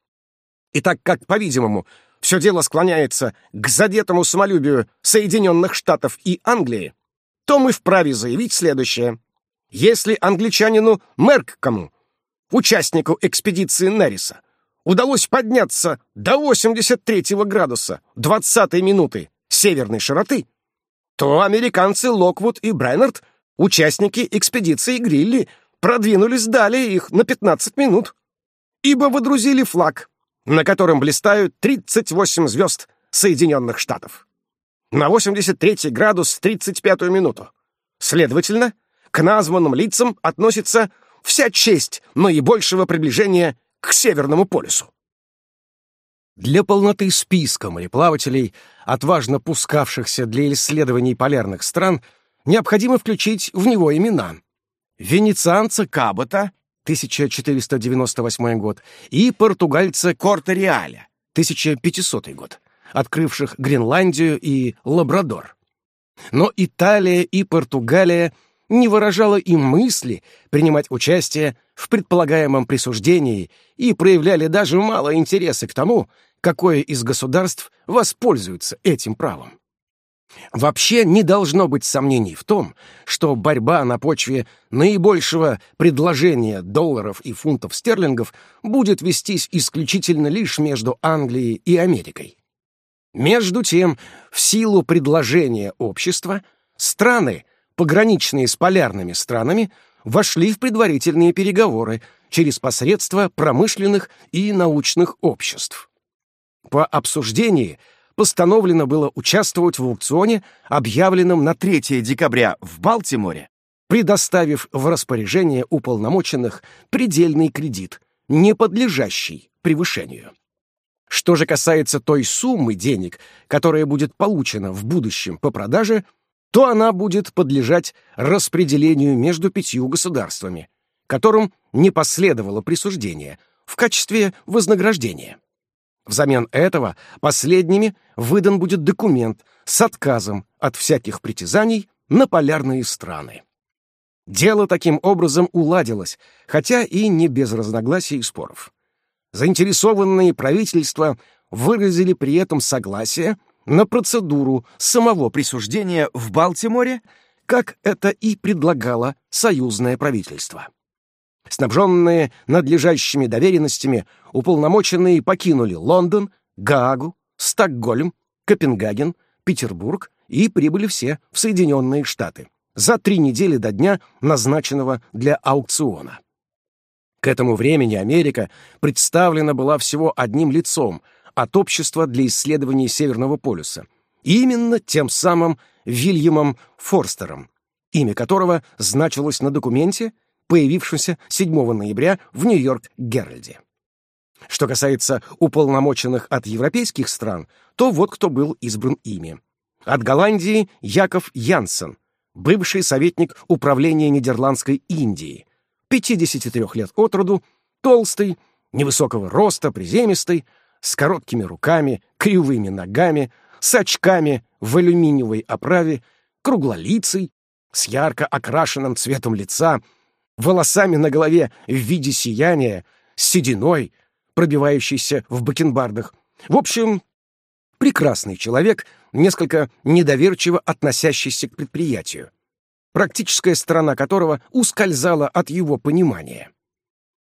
И так как, по-видимому, все дело склоняется к задетому самолюбию Соединенных Штатов и Англии, то мы вправе заявить следующее. Если англичанину Мерккому, участнику экспедиции Нерриса, удалось подняться до 83 градуса 20 минуты северной широты, то американцы Локвуд и Брайнард участники экспедиции Грилли продвинулись далее их на 15 минут, ибо водрузили флаг, на котором блистают 38 звезд Соединенных Штатов. На 83 градус 35 минуту. Следовательно, к названным лицам относится вся честь наибольшего приближения к Северному полюсу. Для полноты списка мореплавателей, отважно пускавшихся для исследований полярных стран, необходимо включить в него имена. Венецианца Кабота, 1498 год, и португальца Корта-Реаля, 1500 год, открывших Гренландию и Лабрадор. Но Италия и Португалия не выражала и мысли принимать участие в предполагаемом присуждении и проявляли даже мало интереса к тому, какое из государств воспользуется этим правом. Вообще не должно быть сомнений в том, что борьба на почве наибольшего предложения долларов и фунтов стерлингов будет вестись исключительно лишь между Англией и Америкой. Между тем, в силу предложения общества, страны, пограничные с полярными странами, вошли в предварительные переговоры через посредство промышленных и научных обществ. По обсуждении постановлено было участвовать в аукционе, объявленном на 3 декабря в Балтиморе, предоставив в распоряжение уполномоченных предельный кредит, не подлежащий превышению. Что же касается той суммы денег, которая будет получена в будущем по продаже, то она будет подлежать распределению между пятью государствами, которым не последовало присуждение в качестве вознаграждения. Взамен этого последними выдан будет документ с отказом от всяких притязаний на полярные страны. Дело таким образом уладилось, хотя и не без разногласий и споров. Заинтересованные правительства выразили при этом согласие на процедуру самого присуждения в Балтиморе, как это и предлагало союзное правительство. Снабженные надлежащими доверенностями, уполномоченные покинули Лондон, Гаагу, Стокгольм, Копенгаген, Петербург и прибыли все в Соединенные Штаты за три недели до дня, назначенного для аукциона. К этому времени Америка представлена была всего одним лицом от Общества для исследований Северного полюса, именно тем самым Вильямом Форстером, имя которого значилось на документе, появившемся 7 ноября в Нью-Йорк Геральде. Что касается уполномоченных от европейских стран, то вот кто был избран ими. От Голландии Яков Янсен, бывший советник управления Нидерландской Индии, 53 лет от роду, толстый, невысокого роста, приземистый, с короткими руками, кривыми ногами, с очками в алюминиевой оправе, круглолицый, с ярко окрашенным цветом лица, волосами на голове в виде сияния, с сединой, пробивающейся в бакенбардах. В общем, прекрасный человек, несколько недоверчиво относящийся к предприятию практическая сторона которого ускользала от его понимания.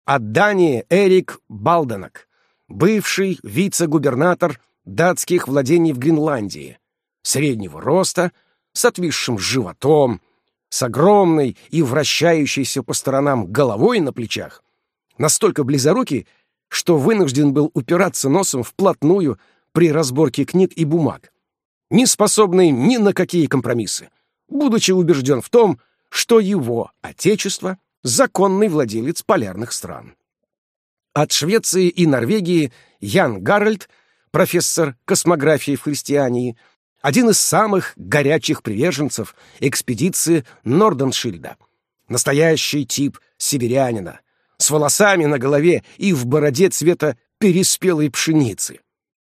От Дании Эрик Балденок, бывший вице-губернатор датских владений в Гренландии, среднего роста, с отвисшим животом, с огромной и вращающейся по сторонам головой на плечах, настолько близорукий, что вынужден был упираться носом вплотную при разборке книг и бумаг, не способный ни на какие компромиссы, будучи убежден в том, что его отечество — законный владелец полярных стран. От Швеции и Норвегии Ян Гарольд, профессор космографии в христиании, один из самых горячих приверженцев экспедиции Норденшильда, настоящий тип северянина, с волосами на голове и в бороде цвета переспелой пшеницы,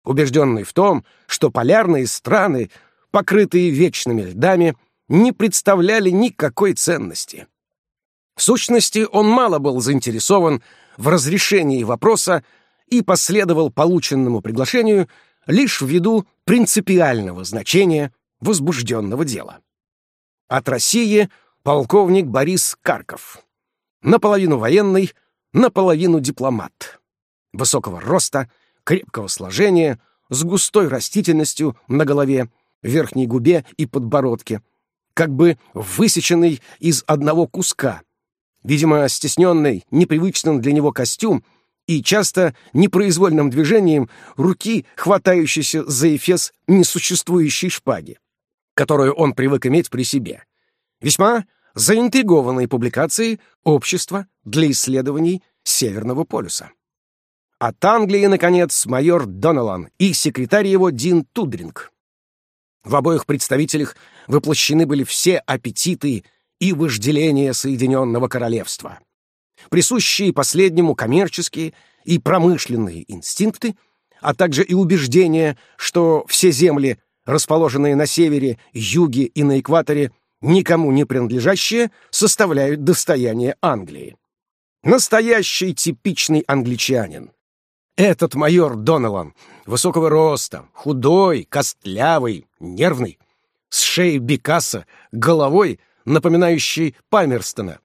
убежденный в том, что полярные страны, покрытые вечными льдами, не представляли никакой ценности. В сущности, он мало был заинтересован в разрешении вопроса и последовал полученному приглашению лишь ввиду принципиального значения возбужденного дела. От России полковник Борис Карков. Наполовину военный, наполовину дипломат. Высокого роста, крепкого сложения, с густой растительностью на голове, верхней губе и подбородке — как бы высеченный из одного куска. Видимо, стесненный, непривычным для него костюм и часто непроизвольным движением руки, хватающейся за эфес несуществующей шпаги, которую он привык иметь при себе. Весьма заинтригованной публикацией «Общество для исследований Северного полюса». От Англии, наконец, майор Доналан и секретарь его Дин Тудринг. В обоих представителях воплощены были все аппетиты и вожделения Соединенного Королевства. Присущие последнему коммерческие и промышленные инстинкты, а также и убеждение, что все земли, расположенные на севере, юге и на экваторе, никому не принадлежащие, составляют достояние Англии. Настоящий типичный англичанин. Этот майор Доналан, высокого роста, худой, костлявый, нервный, с шеей Бекаса, головой, напоминающей Пальмерстона,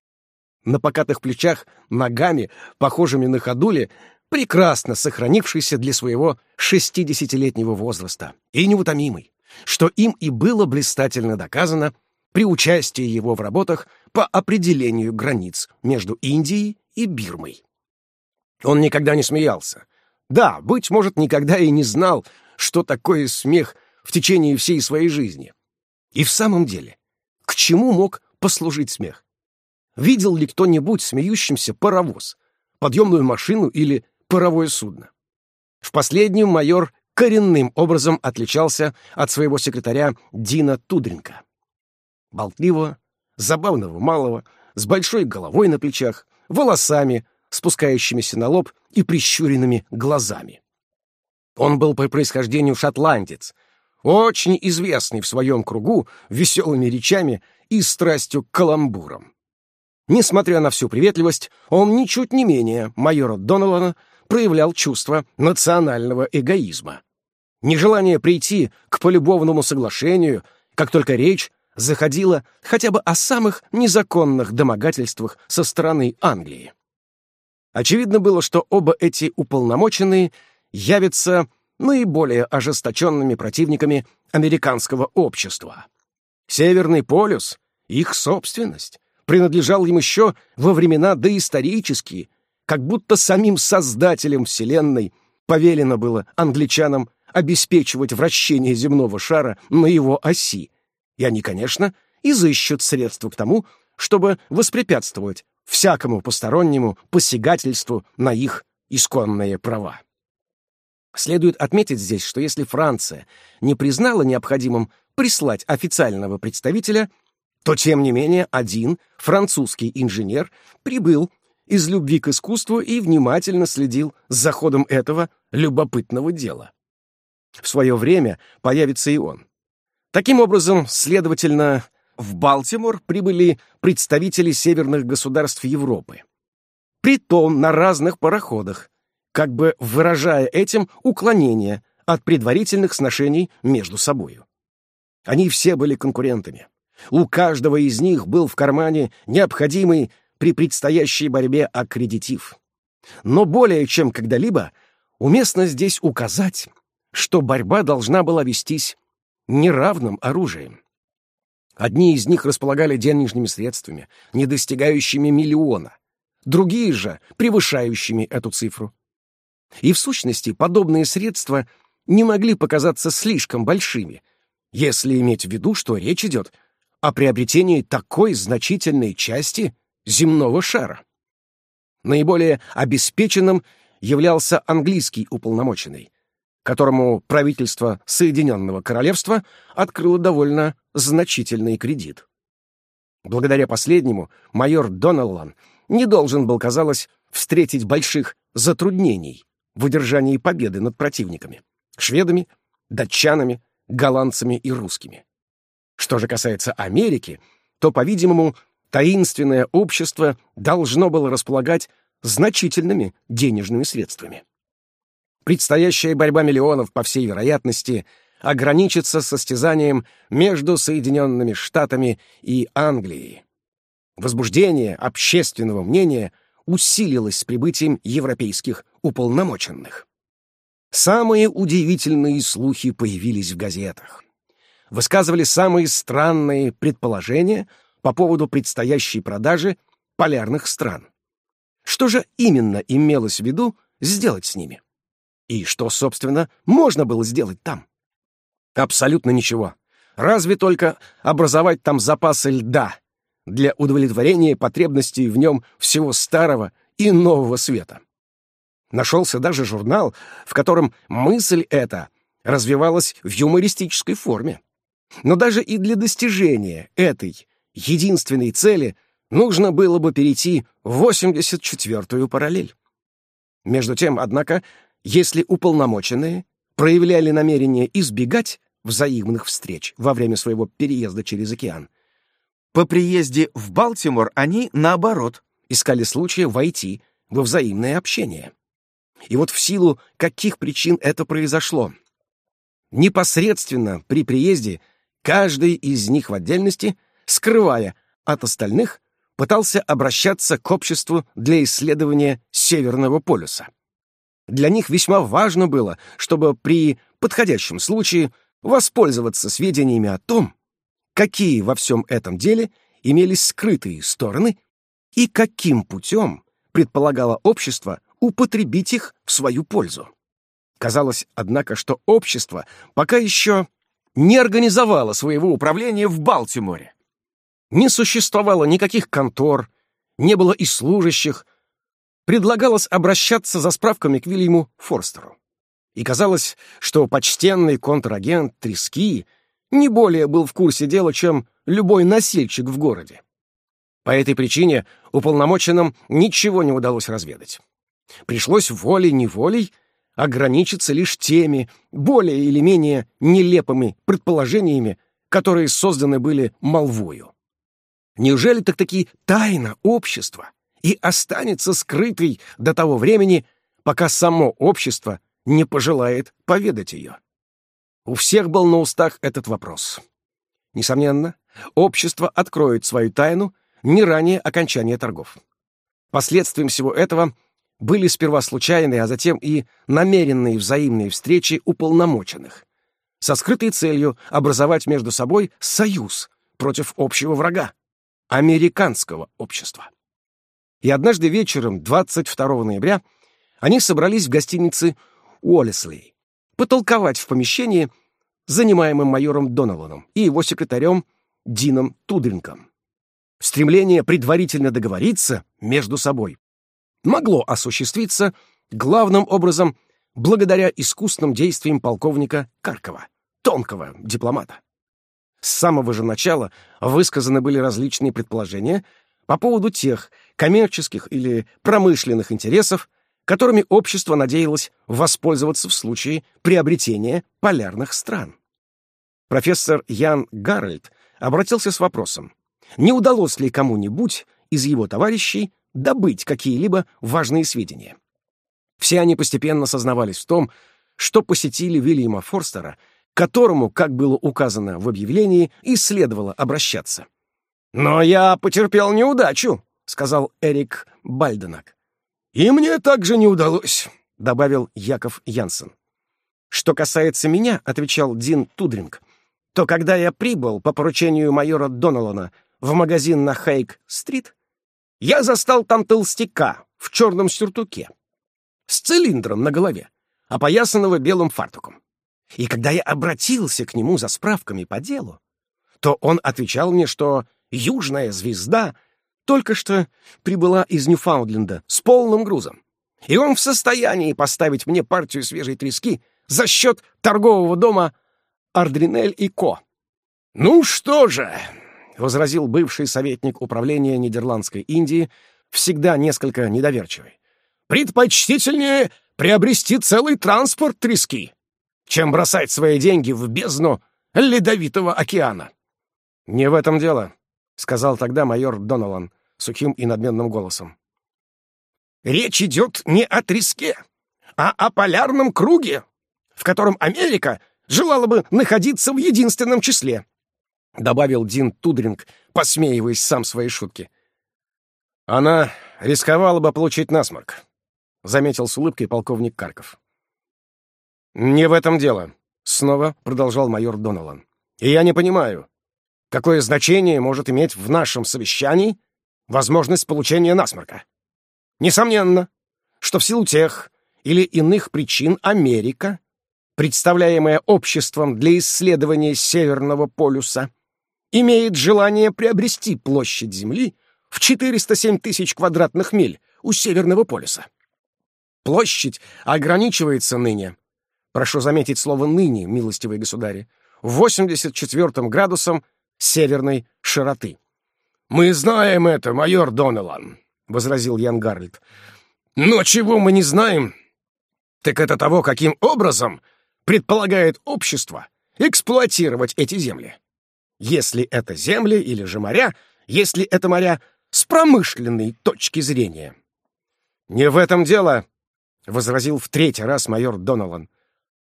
на покатых плечах, ногами, похожими на ходули, прекрасно сохранившийся для своего шестидесятилетнего возраста и неутомимый, что им и было блистательно доказано при участии его в работах по определению границ между Индией и Бирмой. Он никогда не смеялся. Да, быть может, никогда и не знал, что такое смех в течение всей своей жизни. И в самом деле, к чему мог послужить смех? Видел ли кто-нибудь смеющимся паровоз, подъемную машину или паровое судно? В последнем майор коренным образом отличался от своего секретаря Дина Тудренко. Болтливого, забавного малого, с большой головой на плечах, волосами, спускающимися на лоб и прищуренными глазами. Он был по происхождению шотландец, очень известный в своем кругу веселыми речами и страстью к каламбурам. Несмотря на всю приветливость, он ничуть не менее майора Доналана проявлял чувство национального эгоизма. Нежелание прийти к полюбовному соглашению, как только речь заходила хотя бы о самых незаконных домогательствах со стороны Англии. Очевидно было, что оба эти уполномоченные явятся наиболее ожесточенными противниками американского общества. Северный полюс — их собственность, принадлежал им еще во времена доисторические, как будто самим создателем Вселенной повелено было англичанам обеспечивать вращение земного шара на его оси, и они, конечно, изыщут средства к тому, чтобы воспрепятствовать всякому постороннему посягательству на их исконные права. Следует отметить здесь, что если Франция не признала необходимым прислать официального представителя, то, тем не менее, один французский инженер прибыл из любви к искусству и внимательно следил за ходом этого любопытного дела. В свое время появится и он. Таким образом, следовательно, в Балтимор прибыли представители северных государств Европы. Притом на разных пароходах, как бы выражая этим уклонение от предварительных сношений между собою. Они все были конкурентами. У каждого из них был в кармане необходимый при предстоящей борьбе аккредитив. Но более чем когда-либо уместно здесь указать, что борьба должна была вестись неравным оружием. Одни из них располагали денежными средствами, не достигающими миллиона, другие же превышающими эту цифру. И в сущности подобные средства не могли показаться слишком большими, если иметь в виду, что речь идет о приобретении такой значительной части земного шара. Наиболее обеспеченным являлся английский уполномоченный, которому правительство Соединенного Королевства открыло довольно значительный кредит. Благодаря последнему майор Доналлан не должен был, казалось, встретить больших затруднений в удержании победы над противниками — шведами, датчанами, голландцами и русскими. Что же касается Америки, то, по-видимому, таинственное общество должно было располагать значительными денежными средствами. Предстоящая борьба миллионов, по всей вероятности, ограничится состязанием между Соединенными Штатами и Англией. Возбуждение общественного мнения усилилось с прибытием европейских уполномоченных. Самые удивительные слухи появились в газетах. высказывали самые странные предположения по поводу предстоящей продажи полярных стран. Что же именно имелось в виду сделать с ними? И что, собственно, можно было сделать там? Абсолютно ничего. Разве только образовать там запасы льда для удовлетворения потребностей в нем всего старого и нового света. Нашелся даже журнал, в котором мысль эта развивалась в юмористической форме. Но даже и для достижения этой единственной цели нужно было бы перейти в 84-ю параллель. Между тем, однако, если уполномоченные проявляли намерение избегать взаимных встреч во время своего переезда через океан, по приезде в Балтимор они, наоборот, искали случая войти во взаимное общение. И вот в силу каких причин это произошло? Непосредственно при приезде каждый из них в отдельности, скрывая от остальных, пытался обращаться к обществу для исследования Северного полюса. Для них весьма важно было, чтобы при подходящем случае воспользоваться сведениями о том, какие во всем этом деле имелись скрытые стороны и каким путем предполагало общество употребить их в свою пользу. Казалось, однако, что общество пока еще не организовало своего управления в Балтиморе. Не существовало никаких контор, не было и служащих. Предлагалось обращаться за справками к Вильяму Форстеру. И казалось, что почтенный контрагент Трески не более был в курсе дела, чем любой носильщик в городе. По этой причине уполномоченным ничего не удалось разведать. Пришлось волей-неволей ограничиться лишь теми более или менее нелепыми предположениями, которые созданы были молвою. Неужели так-таки тайна общества и останется скрытой до того времени, пока само общество не пожелает поведать ее? У всех был на устах этот вопрос. Несомненно, общество откроет свою тайну не ранее окончания торгов. Последствием всего этого были сперва случайные, а затем и намеренные взаимные встречи уполномоченных, со скрытой целью образовать между собой союз против общего врага — американского общества. И однажды вечером, 22 ноября, они собрались в гостинице Уоллеслей потолковать в помещении, занимаемом майором Доналаном и его секретарем Дином Тудринком. Стремление предварительно договориться между собой могло осуществиться главным образом благодаря искусным действиям полковника Каркова, тонкого дипломата. С самого же начала высказаны были различные предположения по поводу тех коммерческих или промышленных интересов, которыми общество надеялось воспользоваться в случае приобретения полярных стран. Профессор Ян Гарольд обратился с вопросом, не удалось ли кому-нибудь из его товарищей добыть какие-либо важные сведения. Все они постепенно сознавались в том, что посетили Вильяма Форстера, которому, как было указано в объявлении, и следовало обращаться. «Но я потерпел неудачу», — сказал Эрик Бальденак. «И мне также не удалось», — добавил Яков Янсен. «Что касается меня», — отвечал Дин Тудринг, «то когда я прибыл по поручению майора Доналана в магазин на Хейк-стрит, я застал там толстяка в черном сюртуке с цилиндром на голове, опоясанного белым фартуком. И когда я обратился к нему за справками по делу, то он отвечал мне, что «Южная звезда» только что прибыла из Ньюфаундленда с полным грузом, и он в состоянии поставить мне партию свежей трески за счет торгового дома Ардринель и Ко. «Ну что же», возразил бывший советник управления Нидерландской Индии, всегда несколько недоверчивый. «Предпочтительнее приобрести целый транспорт трески, чем бросать свои деньги в бездну ледовитого океана». «Не в этом дело», — сказал тогда майор Доналан сухим и надменным голосом. «Речь идет не о треске, а о полярном круге, в котором Америка желала бы находиться в единственном числе. — добавил Дин Тудринг, посмеиваясь сам своей шутки. «Она рисковала бы получить насморк», — заметил с улыбкой полковник Карков. «Не в этом дело», — снова продолжал майор Доналан. И я не понимаю, какое значение может иметь в нашем совещании возможность получения насморка. Несомненно, что в силу тех или иных причин Америка, представляемая обществом для исследования Северного полюса, имеет желание приобрести площадь Земли в 407 тысяч квадратных миль у Северного полюса. Площадь ограничивается ныне, прошу заметить слово «ныне», милостивые государи, 84 градусом северной широты. «Мы знаем это, майор Донелан», — возразил Ян Гарльд. «Но чего мы не знаем, так это того, каким образом предполагает общество эксплуатировать эти земли. Если это земли или же моря, если это моря с промышленной точки зрения». «Не в этом дело», — возразил в третий раз майор Доналан.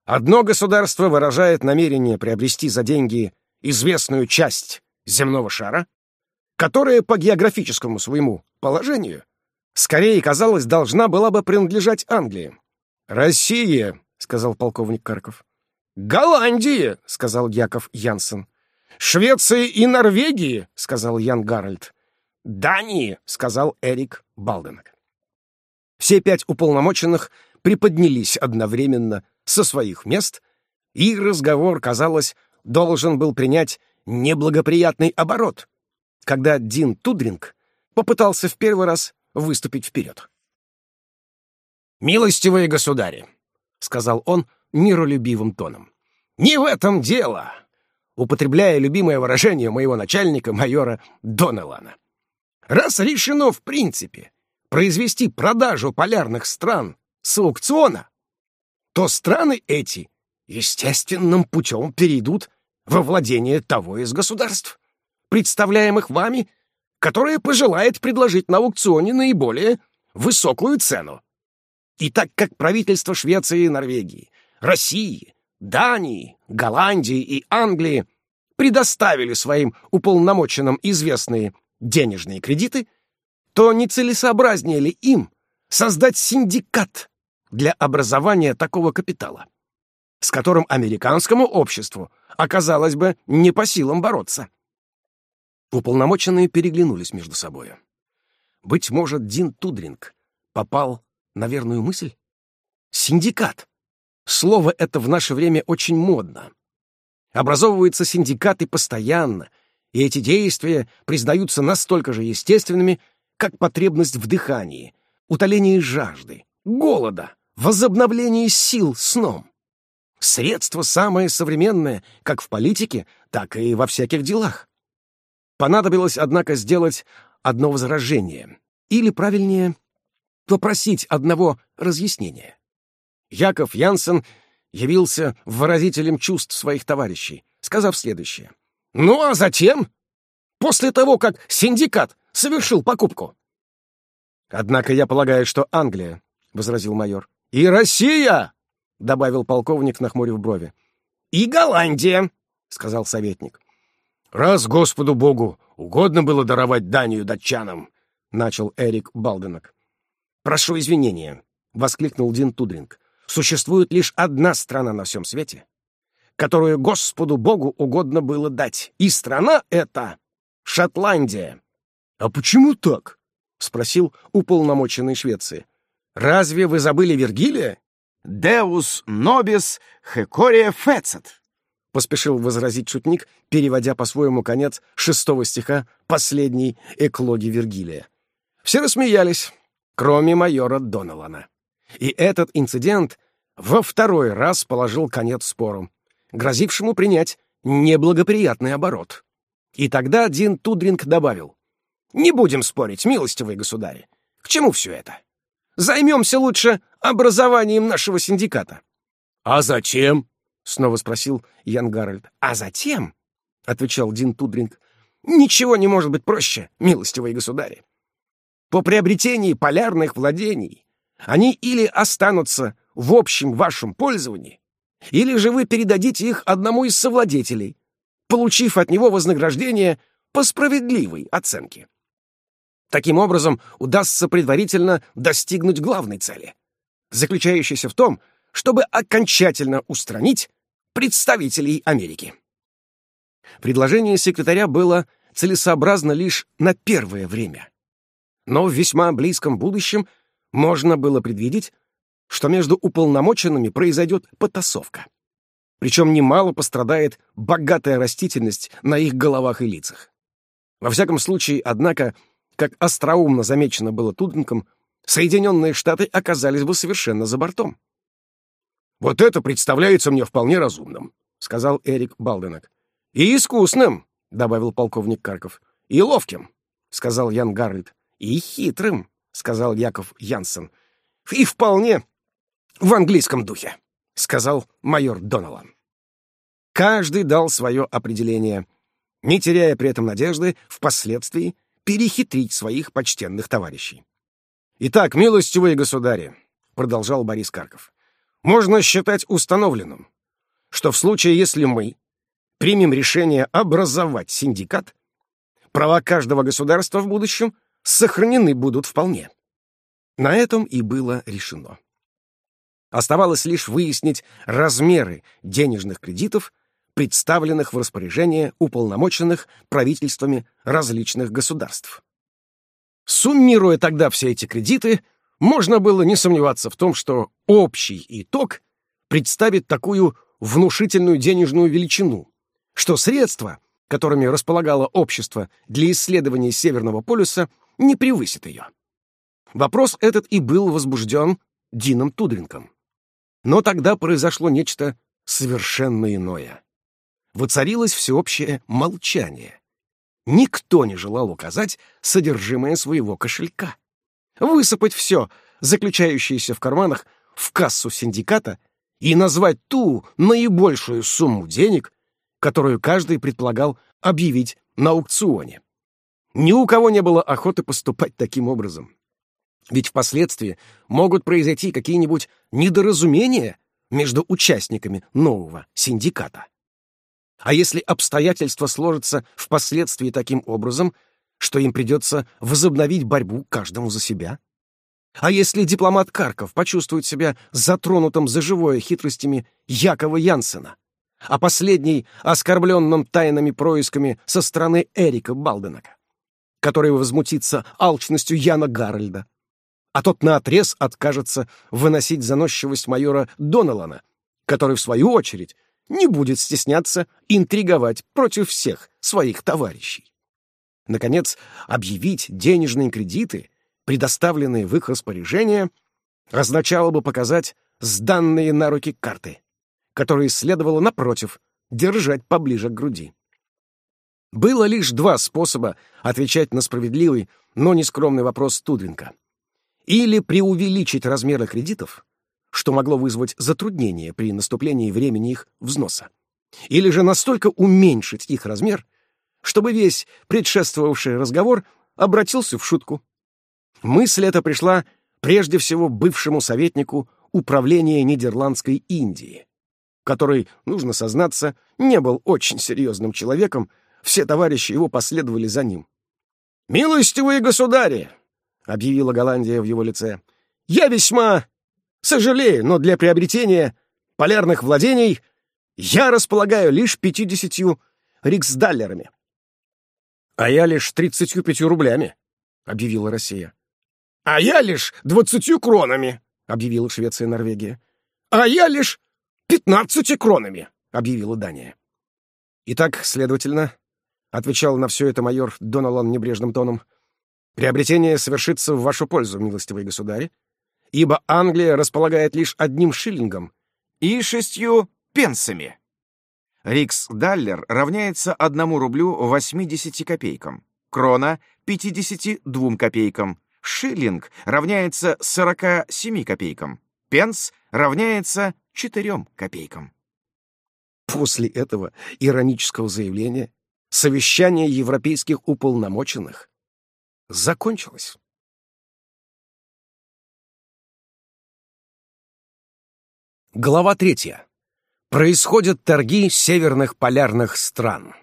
«Одно государство выражает намерение приобрести за деньги известную часть земного шара, которая по географическому своему положению скорее, казалось, должна была бы принадлежать Англии. «Россия», — сказал полковник Карков. «Голландия», — сказал Яков Янсен. «Швеция и Норвегия», — сказал Ян Гарольд. «Дании», — сказал Эрик Балденок. Все пять уполномоченных приподнялись одновременно со своих мест, и разговор, казалось, должен был принять неблагоприятный оборот, когда Дин Тудринг попытался в первый раз выступить вперед. «Милостивые государи», — сказал он миролюбивым тоном, — «не в этом дело», употребляя любимое выражение моего начальника, майора Донелана. «Раз решено в принципе произвести продажу полярных стран с аукциона, то страны эти естественным путем перейдут во владение того из государств, представляемых вами, которое пожелает предложить на аукционе наиболее высокую цену. И так как правительства Швеции и Норвегии, России, Дании, Голландии и Англии предоставили своим уполномоченным известные денежные кредиты, то нецелесообразнее ли им создать синдикат для образования такого капитала, с которым американскому обществу оказалось бы не по силам бороться? Уполномоченные переглянулись между собой. Быть может, Дин Тудринк попал на верную мысль? Синдикат. Слово это в наше время очень модно. Образовываются синдикаты постоянно, и эти действия признаются настолько же естественными, как потребность в дыхании, утолении жажды, голода, возобновлении сил сном. Средство самое современное как в политике, так и во всяких делах. Понадобилось, однако, сделать одно возражение, или, правильнее, попросить одного разъяснения. Яков Янсен явился выразителем чувств своих товарищей, сказав следующее. «Ну а затем, после того, как синдикат совершил покупку...» «Однако я полагаю, что Англия», — возразил майор. «И Россия!» — добавил полковник, нахмурив брови. «И Голландия!» — сказал советник. «Раз Господу Богу угодно было даровать Данию датчанам», — начал Эрик Балденок. «Прошу извинения», — воскликнул Дин Тудринг. «Существует лишь одна страна на всем свете, которую Господу Богу угодно было дать, и страна эта — Шотландия». «А почему так?» — спросил уполномоченный Швеции. «Разве вы забыли Вергилия?» «Deus nobis hecoria fecit», — поспешил возразить шутник, переводя по-своему конец шестого стиха последней эклоги Вергилия. Все рассмеялись, кроме майора Доналана. И этот инцидент во второй раз положил конец спору, грозившему принять неблагоприятный оборот. И тогда Дин Тудринг добавил, «Не будем спорить, милостивые государи. К чему все это? Займемся лучше образованием нашего синдиката». «А зачем?» — снова спросил Ян Гарольд. «А затем», — отвечал Дин Тудринг, — «ничего не может быть проще, милостивые государи. По приобретении полярных владений они или останутся в общем вашем пользовании, или же вы передадите их одному из совладетелей, получив от него вознаграждение по справедливой оценке. Таким образом, удастся предварительно достигнуть главной цели, заключающейся в том, чтобы окончательно устранить представителей Америки. Предложение секретаря было целесообразно лишь на первое время. Но в весьма близком будущем можно было предвидеть, что между уполномоченными произойдет потасовка. Причем немало пострадает богатая растительность на их головах и лицах. Во всяком случае, однако, как остроумно замечено было Туденком, Соединенные Штаты оказались бы совершенно за бортом. «Вот это представляется мне вполне разумным», — сказал Эрик Балденок. «И искусным», — добавил полковник Карков. «И ловким», — сказал Ян Гарольд. «И хитрым», — сказал Яков Янсен. «И вполне в английском духе», — сказал майор Доналан. Каждый дал свое определение, не теряя при этом надежды впоследствии перехитрить своих почтенных товарищей. «Итак, милостивые государи», — продолжал Борис Карков, — «можно считать установленным, что в случае, если мы примем решение образовать синдикат, права каждого государства в будущем сохранены будут вполне». На этом и было решено. Оставалось лишь выяснить размеры денежных кредитов, представленных в распоряжение уполномоченных правительствами различных государств. Суммируя тогда все эти кредиты, можно было не сомневаться в том, что общий итог представит такую внушительную денежную величину, что средства, которыми располагало общество для исследования Северного полюса, не превысит ее. Вопрос этот и был возбужден Дином Тудринком. Но тогда произошло нечто совершенно иное. Воцарилось всеобщее молчание. Никто не желал указать содержимое своего кошелька. Высыпать все, заключающееся в карманах, в кассу синдиката и назвать ту наибольшую сумму денег, которую каждый предполагал объявить на аукционе. Ни у кого не было охоты поступать таким образом. Ведь впоследствии могут произойти какие-нибудь недоразумения между участниками нового синдиката. А если обстоятельства сложатся впоследствии таким образом, что им придется возобновить борьбу каждому за себя? А если дипломат Карков почувствует себя затронутым за живое хитростями Якова Янсена, а последний — оскорбленным тайными происками со стороны Эрика Балденака, который возмутится алчностью Яна Гарольда, а тот наотрез откажется выносить заносчивость майора Доналана, который, в свою очередь, не будет стесняться интриговать против всех своих товарищей. Наконец, объявить денежные кредиты, предоставленные в их распоряжение, означало бы показать сданные на руки карты, которые следовало, напротив, держать поближе к груди. Было лишь два способа отвечать на справедливый, но нескромный вопрос Тудвинка. Или преувеличить размеры кредитов, что могло вызвать затруднения при наступлении времени их взноса. Или же настолько уменьшить их размер, чтобы весь предшествовавший разговор обратился в шутку. Мысль эта пришла прежде всего бывшему советнику управления Нидерландской Индии, который, нужно сознаться, не был очень серьезным человеком, все товарищи его последовали за ним. «Милостивые государи!» — объявила Голландия в его лице. «Я весьма Сожалею, но для приобретения полярных владений я располагаю лишь пятидесятью риксдаллерами. — А я лишь тридцатью пятью рублями, — объявила Россия. — А я лишь двадцатью кронами, — объявила Швеция и Норвегия. — А я лишь пятнадцати кронами, — объявила Дания. — Итак, следовательно, — отвечал на все это майор Доналан небрежным тоном, — приобретение совершится в вашу пользу, милостивые государи, ибо Англия располагает лишь одним шиллингом и шестью пенсами. Рикс-даллер равняется 1 рублю 80 копейкам, крона — 52 копейкам, шиллинг равняется 47 копейкам, пенс равняется 4 копейкам. После этого иронического заявления совещание европейских уполномоченных закончилось. Глава третья. Происходят торги северных полярных стран.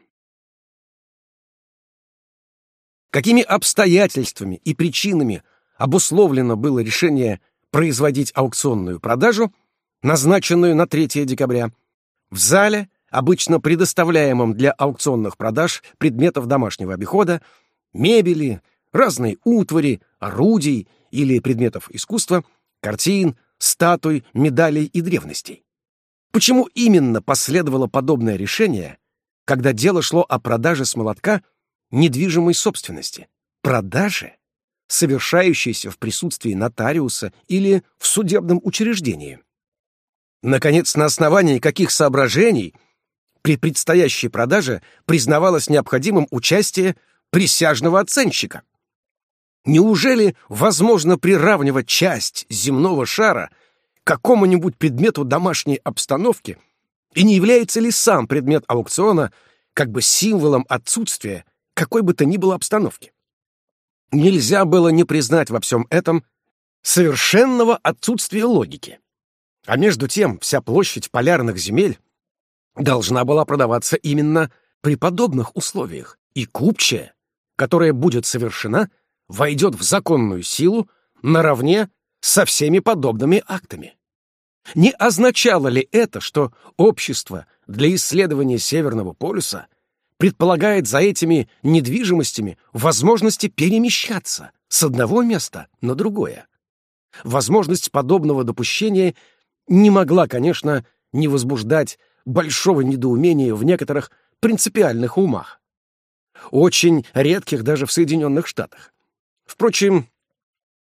Какими обстоятельствами и причинами обусловлено было решение производить аукционную продажу, назначенную на 3 декабря, в зале обычно предоставляемом для аукционных продаж предметов домашнего обихода, мебели, разной утвари, орудий или предметов искусства, картин, статуй, медалей и древностей. Почему именно последовало подобное решение, когда дело шло о продаже с молотка недвижимой собственности? Продаже, совершающейся в присутствии нотариуса или в судебном учреждении. Наконец, на основании каких соображений при предстоящей продаже признавалось необходимым участие присяжного оценщика? Неужели возможно приравнивать часть земного шара к какому-нибудь предмету домашней обстановки, и не является ли сам предмет аукциона как бы символом отсутствия какой бы то ни было обстановки? Нельзя было не признать во всем этом совершенного отсутствия логики. А между тем вся площадь полярных земель должна была продаваться именно при подобных условиях, и купчая, которая будет совершена, войдет в законную силу наравне со всеми подобными актами. Не означало ли это, что общество для исследования Северного полюса предполагает за этими недвижимостями возможности перемещаться с одного места на другое? Возможность подобного допущения не могла, конечно, не возбуждать большого недоумения в некоторых принципиальных умах, очень редких даже в Соединенных Штатах. Впрочем,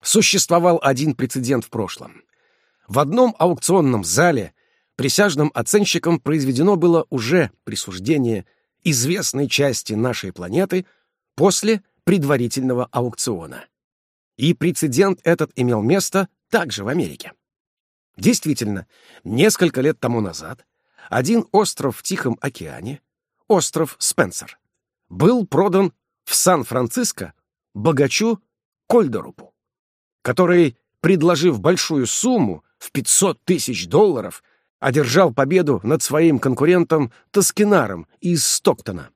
существовал один прецедент в прошлом. В одном аукционном зале присяжным оценщикам произведено было уже присуждение известной части нашей планеты после предварительного аукциона. И прецедент этот имел место также в Америке. Действительно, несколько лет тому назад один остров в Тихом океане, остров Спенсер, был продан в Сан-Франциско богачу Кольдорупу, который, предложив большую сумму в 500 тысяч долларов, одержал победу над своим конкурентом Тоскинаром из Стоктона.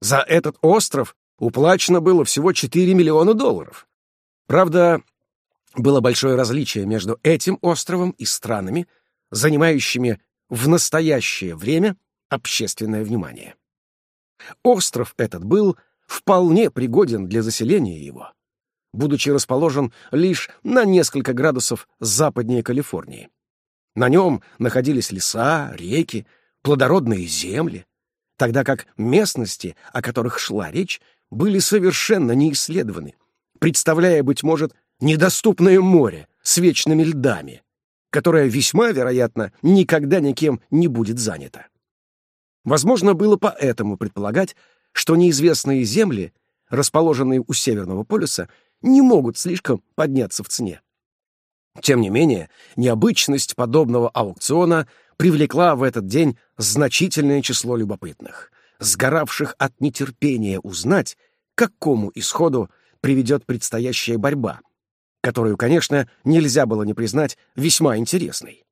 За этот остров уплачено было всего 4 миллиона долларов. Правда, было большое различие между этим островом и странами, занимающими в настоящее время общественное внимание. Остров этот был вполне пригоден для заселения его будучи расположен лишь на несколько градусов западнее Калифорнии. На нем находились леса, реки, плодородные земли, тогда как местности, о которых шла речь, были совершенно не исследованы, представляя, быть может, недоступное море с вечными льдами, которое весьма, вероятно, никогда никем не будет занято. Возможно, было поэтому предполагать, что неизвестные земли, расположенные у Северного полюса, не могут слишком подняться в цене. Тем не менее, необычность подобного аукциона привлекла в этот день значительное число любопытных, сгоравших от нетерпения узнать, к какому исходу приведет предстоящая борьба, которую, конечно, нельзя было не признать весьма интересной.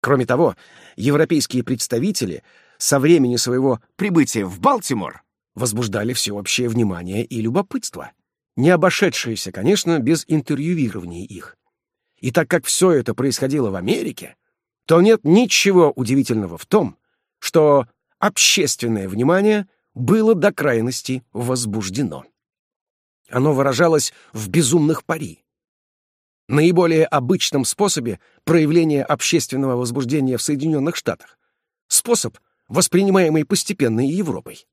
Кроме того, европейские представители со времени своего прибытия в Балтимор возбуждали всеобщее внимание и любопытство не обошедшиеся, конечно, без интервьюирования их. И так как все это происходило в Америке, то нет ничего удивительного в том, что общественное внимание было до крайности возбуждено. Оно выражалось в безумных пари. Наиболее обычном способе проявления общественного возбуждения в Соединенных Штатах. Способ, воспринимаемый постепенной Европой.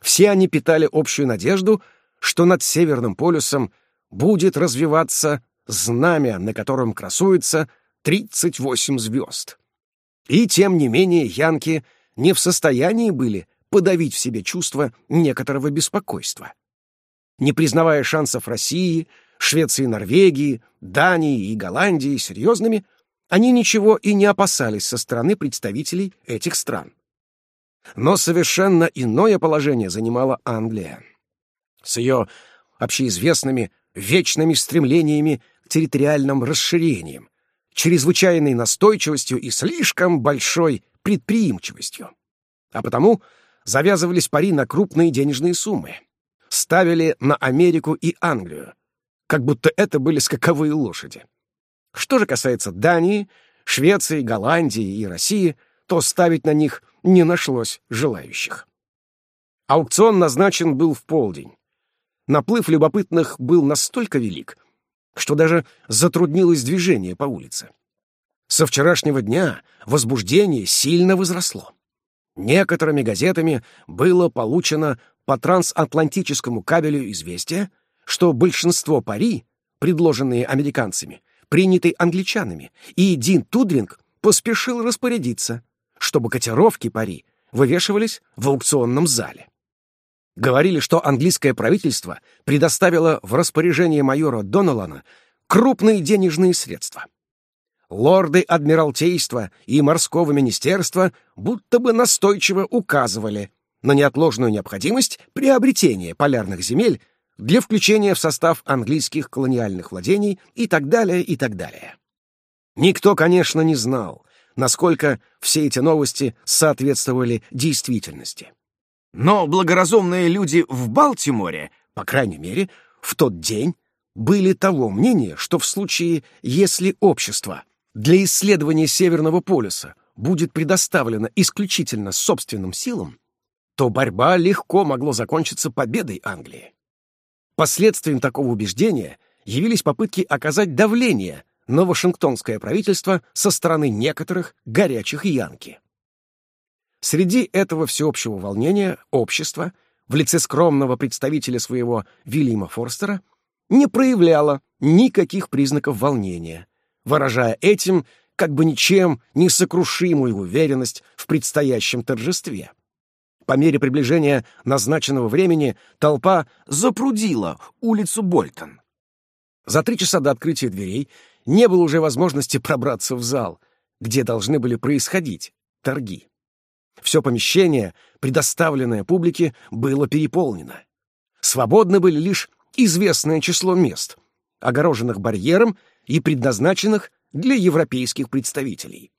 Все они питали общую надежду — что над Северным полюсом будет развиваться знамя, на котором красуется 38 звезд. И тем не менее янки не в состоянии были подавить в себе чувство некоторого беспокойства. Не признавая шансов России, Швеции, Норвегии, Дании и Голландии серьезными, они ничего и не опасались со стороны представителей этих стран. Но совершенно иное положение занимала Англия с ее общеизвестными вечными стремлениями к территориальным расширениям, чрезвычайной настойчивостью и слишком большой предприимчивостью. А потому завязывались пари на крупные денежные суммы. Ставили на Америку и Англию, как будто это были скаковые лошади. Что же касается Дании, Швеции, Голландии и России, то ставить на них не нашлось желающих. Аукцион назначен был в полдень. Наплыв любопытных был настолько велик, что даже затруднилось движение по улице. Со вчерашнего дня возбуждение сильно возросло. Некоторыми газетами было получено по трансатлантическому кабелю известие, что большинство пари, предложенные американцами, приняты англичанами, и Дин Тудринг поспешил распорядиться, чтобы котировки пари вывешивались в аукционном зале. Говорили, что английское правительство предоставило в распоряжение майора Доналана крупные денежные средства. Лорды Адмиралтейства и Морского министерства будто бы настойчиво указывали на неотложную необходимость приобретения полярных земель для включения в состав английских колониальных владений и так далее, и так далее. Никто, конечно, не знал, насколько все эти новости соответствовали действительности. Но благоразумные люди в Балтиморе, по крайней мере, в тот день, были того мнения, что в случае, если общество для исследования Северного полюса будет предоставлено исключительно собственным силам, то борьба легко могло закончиться победой Англии. Последствием такого убеждения явились попытки оказать давление на Вашингтонское правительство со стороны некоторых горячих янки. Среди этого всеобщего волнения общество, в лице скромного представителя своего Вильяма Форстера, не проявляло никаких признаков волнения, выражая этим как бы ничем несокрушимую уверенность в предстоящем торжестве. По мере приближения назначенного времени толпа запрудила улицу Больтон. За три часа до открытия дверей не было уже возможности пробраться в зал, где должны были происходить торги. Все помещение, предоставленное публике, было переполнено. Свободны были лишь известное число мест, огороженных барьером и предназначенных для европейских представителей.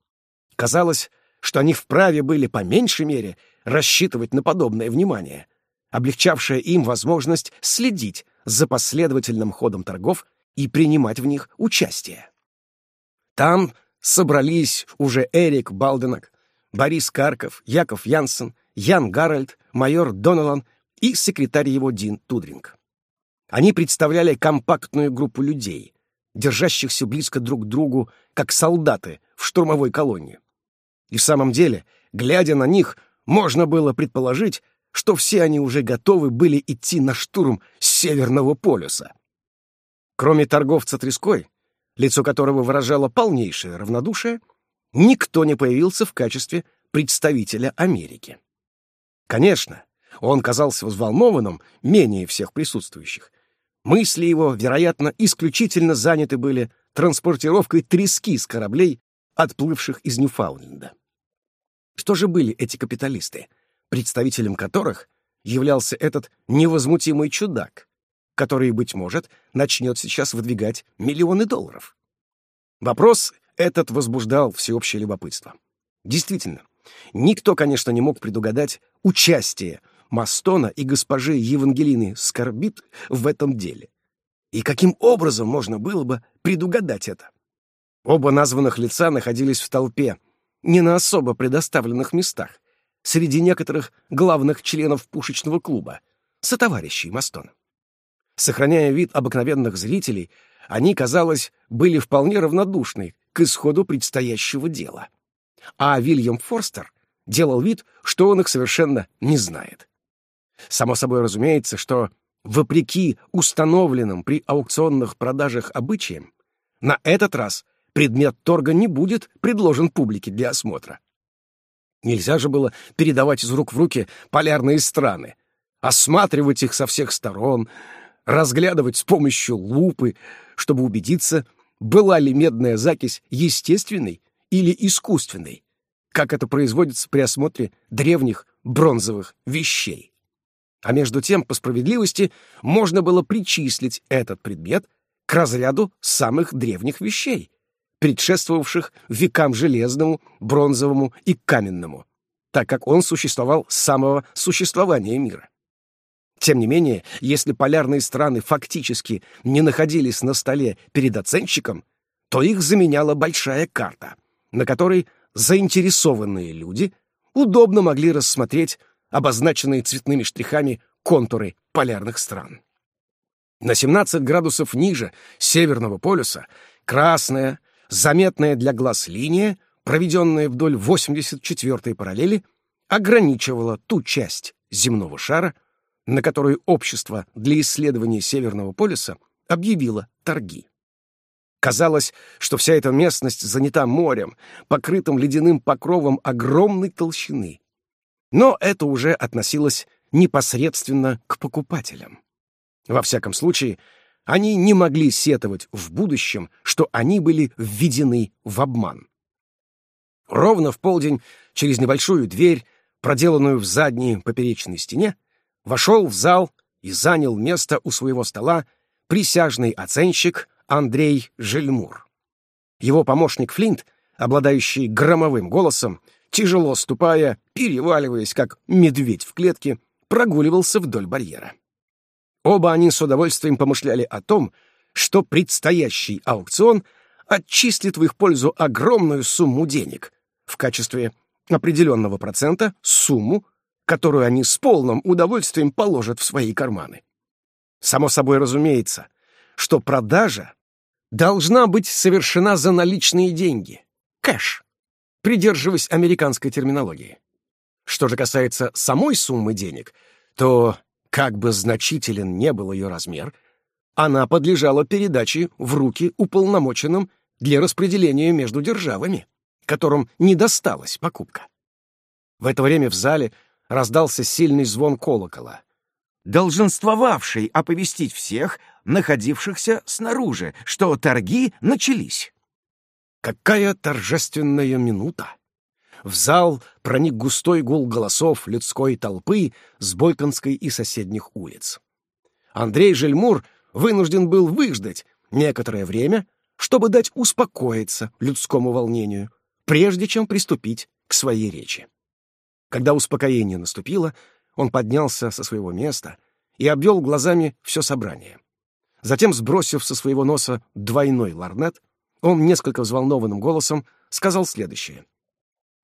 Казалось, что они вправе были по меньшей мере рассчитывать на подобное внимание, облегчавшее им возможность следить за последовательным ходом торгов и принимать в них участие. Там собрались уже Эрик Балденок, Борис Карков, Яков Янсен, Ян Гарольд, майор Доналан и секретарь его Дин Тудринг. Они представляли компактную группу людей, держащихся близко друг к другу, как солдаты в штурмовой колонне. И в самом деле, глядя на них, можно было предположить, что все они уже готовы были идти на штурм Северного полюса. Кроме торговца треской, лицо которого выражало полнейшее равнодушие, никто не появился в качестве представителя Америки. Конечно, он казался взволнованным менее всех присутствующих. Мысли его, вероятно, исключительно заняты были транспортировкой трески с кораблей, отплывших из Ньюфаундленда. Что же были эти капиталисты, представителем которых являлся этот невозмутимый чудак, который, быть может, начнет сейчас выдвигать миллионы долларов. Вопрос этот возбуждал всеобщее любопытство. Действительно, никто, конечно, не мог предугадать участие Мастона и госпожи Евангелины Скорбит в этом деле. И каким образом можно было бы предугадать это? Оба названных лица находились в толпе, не на особо предоставленных местах, среди некоторых главных членов пушечного клуба, сотоварищей Мастона. Сохраняя вид обыкновенных зрителей, они, казалось, были вполне равнодушны к исходу предстоящего дела. А Вильям Форстер делал вид, что он их совершенно не знает. Само собой разумеется, что, вопреки установленным при аукционных продажах обычаям, на этот раз предмет торга не будет предложен публике для осмотра. Нельзя же было передавать из рук в руки полярные страны, осматривать их со всех сторон, разглядывать с помощью лупы, чтобы убедиться, была ли медная закись естественной или искусственной, как это производится при осмотре древних бронзовых вещей. А между тем, по справедливости, можно было причислить этот предмет к разряду самых древних вещей, предшествовавших векам железному, бронзовому и каменному, так как он существовал с самого существования мира. Тем не менее, если полярные страны фактически не находились на столе перед оценщиком, то их заменяла большая карта, на которой заинтересованные люди удобно могли рассмотреть обозначенные цветными штрихами контуры полярных стран. На 17 градусов ниже Северного полюса красная, заметная для глаз линия, проведенная вдоль 84-й параллели, ограничивала ту часть земного шара, на которую общество для исследования Северного полюса объявило торги. Казалось, что вся эта местность занята морем, покрытым ледяным покровом огромной толщины. Но это уже относилось непосредственно к покупателям. Во всяком случае, они не могли сетовать в будущем, что они были введены в обман. Ровно в полдень через небольшую дверь, проделанную в задней поперечной стене, вошел в зал и занял место у своего стола присяжный оценщик Андрей Жельмур. Его помощник Флинт, обладающий громовым голосом, тяжело ступая, переваливаясь, как медведь в клетке, прогуливался вдоль барьера. Оба они с удовольствием помышляли о том, что предстоящий аукцион отчислит в их пользу огромную сумму денег в качестве определенного процента сумму, которую они с полным удовольствием положат в свои карманы. Само собой разумеется, что продажа должна быть совершена за наличные деньги, кэш, придерживаясь американской терминологии. Что же касается самой суммы денег, то как бы значителен не был ее размер, она подлежала передаче в руки уполномоченным для распределения между державами, которым не досталась покупка. В это время в зале раздался сильный звон колокола, долженствовавший оповестить всех, находившихся снаружи, что торги начались. Какая торжественная минута! В зал проник густой гул голосов людской толпы с Бойконской и соседних улиц. Андрей Жельмур вынужден был выждать некоторое время, чтобы дать успокоиться людскому волнению, прежде чем приступить к своей речи. Когда успокоение наступило, он поднялся со своего места и обвел глазами все собрание. Затем, сбросив со своего носа двойной ларнет, он несколько взволнованным голосом сказал следующее —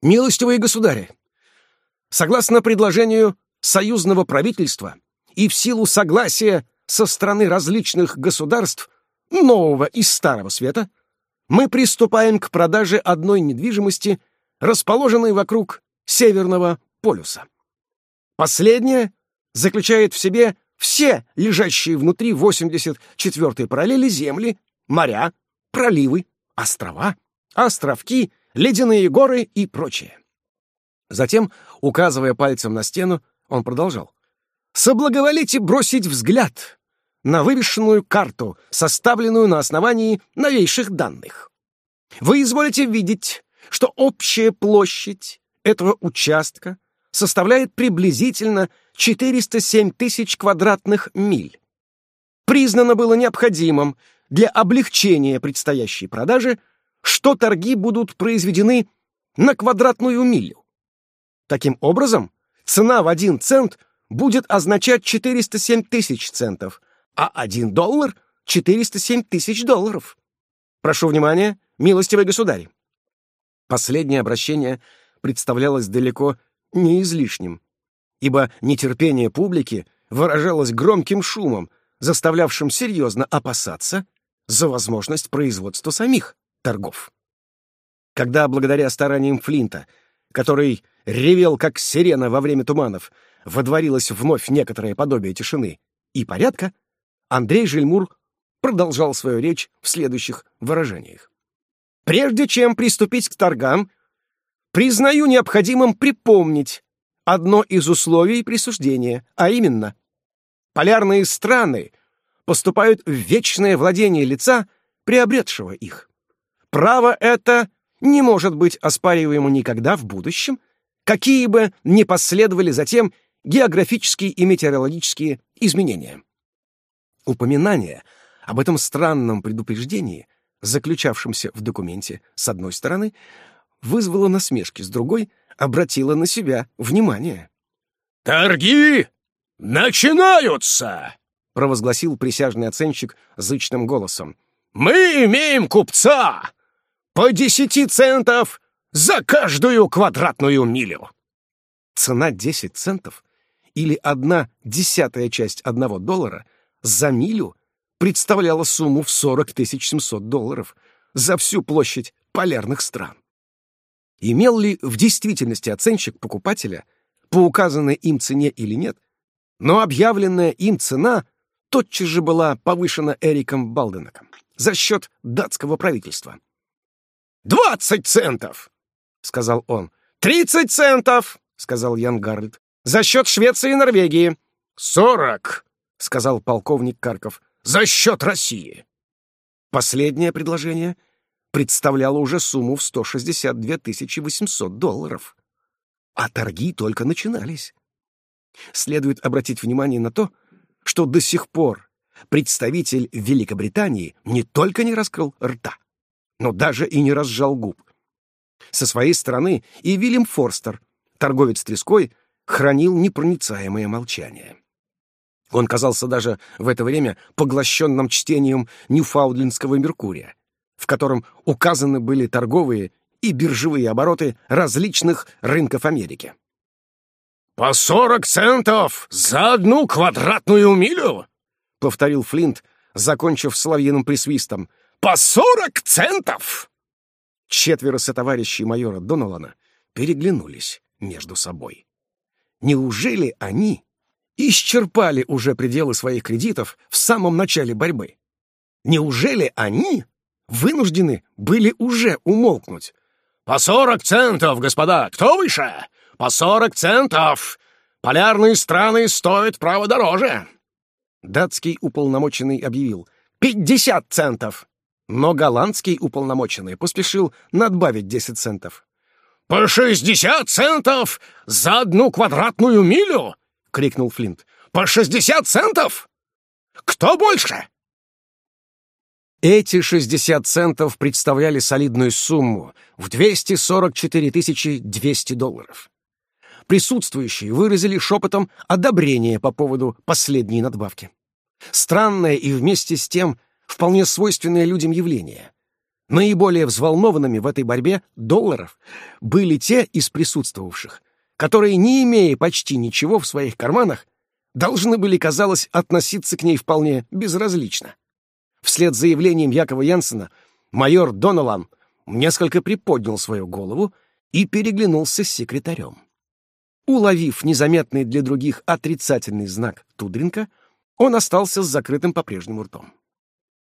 Милостивые государи, согласно предложению союзного правительства и в силу согласия со стороны различных государств нового и старого света, мы приступаем к продаже одной недвижимости, расположенной вокруг Северного полюса. Последняя заключает в себе все лежащие внутри 84-й параллели земли, моря, проливы, острова, островки — ледяные горы и прочее. Затем, указывая пальцем на стену, он продолжал. «Соблаговолите бросить взгляд на вывешенную карту, составленную на основании новейших данных. Вы изволите видеть, что общая площадь этого участка составляет приблизительно 407 тысяч квадратных миль. Признано было необходимым для облегчения предстоящей продажи что торги будут произведены на квадратную милю. Таким образом, цена в один цент будет означать 407 тысяч центов, а один доллар — 407 тысяч долларов. Прошу внимания, милостивый государь. Последнее обращение представлялось далеко не излишним, ибо нетерпение публики выражалось громким шумом, заставлявшим серьезно опасаться за возможность производства самих торгов. Когда, благодаря стараниям Флинта, который ревел как сирена во время туманов, водворилось вновь некоторое подобие тишины и порядка, Андрей Жильмур продолжал свою речь в следующих выражениях. «Прежде чем приступить к торгам, признаю необходимым припомнить одно из условий присуждения, а именно, полярные страны поступают в вечное владение лица, приобретшего их. Право это не может быть оспариваемо никогда в будущем, какие бы ни последовали затем географические и метеорологические изменения. Упоминание об этом странном предупреждении, заключавшемся в документе, с одной стороны, вызвало насмешки, с другой — обратило на себя внимание. «Торги начинаются!» — провозгласил присяжный оценщик зычным голосом. «Мы имеем купца, по десяти центов за каждую квадратную милю. Цена 10 центов или одна десятая часть одного доллара за милю представляла сумму в 40 700 долларов за всю площадь полярных стран. Имел ли в действительности оценщик покупателя по указанной им цене или нет, но объявленная им цена тотчас же была повышена Эриком Балденаком за счет датского правительства. «Двадцать центов!» — сказал он. «Тридцать центов!» — сказал Ян Гарольд. «За счет Швеции и Норвегии». «Сорок!» — сказал полковник Карков. «За счет России!» Последнее предложение представляло уже сумму в 162 800 долларов. А торги только начинались. Следует обратить внимание на то, что до сих пор представитель Великобритании не только не раскрыл рта, но даже и не разжал губ. Со своей стороны и Вильям Форстер, торговец треской, хранил непроницаемое молчание. Он казался даже в это время поглощенным чтением Ньюфаундлендского Меркурия, в котором указаны были торговые и биржевые обороты различных рынков Америки. «По сорок центов за одну квадратную милю!» — повторил Флинт, закончив соловьиным присвистом. «По сорок центов!» Четверо сотоварищей майора Доналана переглянулись между собой. Неужели они исчерпали уже пределы своих кредитов в самом начале борьбы? Неужели они вынуждены были уже умолкнуть? «По сорок центов, господа! Кто выше? По сорок центов! Полярные страны стоят, право, дороже!» Датский уполномоченный объявил «пятьдесят центов!» Но голландский уполномоченный поспешил надбавить десять центов. «По шестьдесят центов за одну квадратную милю!» — крикнул Флинт. «По шестьдесят центов? Кто больше?» Эти 60 центов представляли солидную сумму в 244 200 долларов. Присутствующие выразили шепотом одобрение по поводу последней надбавки. Странное и вместе с тем вполне свойственное людям явление. Наиболее взволнованными в этой борьбе долларов были те из присутствовавших, которые, не имея почти ничего в своих карманах, должны были, казалось, относиться к ней вполне безразлично. Вслед за заявлением Якова Янсена майор Доналан несколько приподнял свою голову и переглянулся с секретарем. Уловив незаметный для других отрицательный знак Тудринка, он остался с закрытым по-прежнему ртом.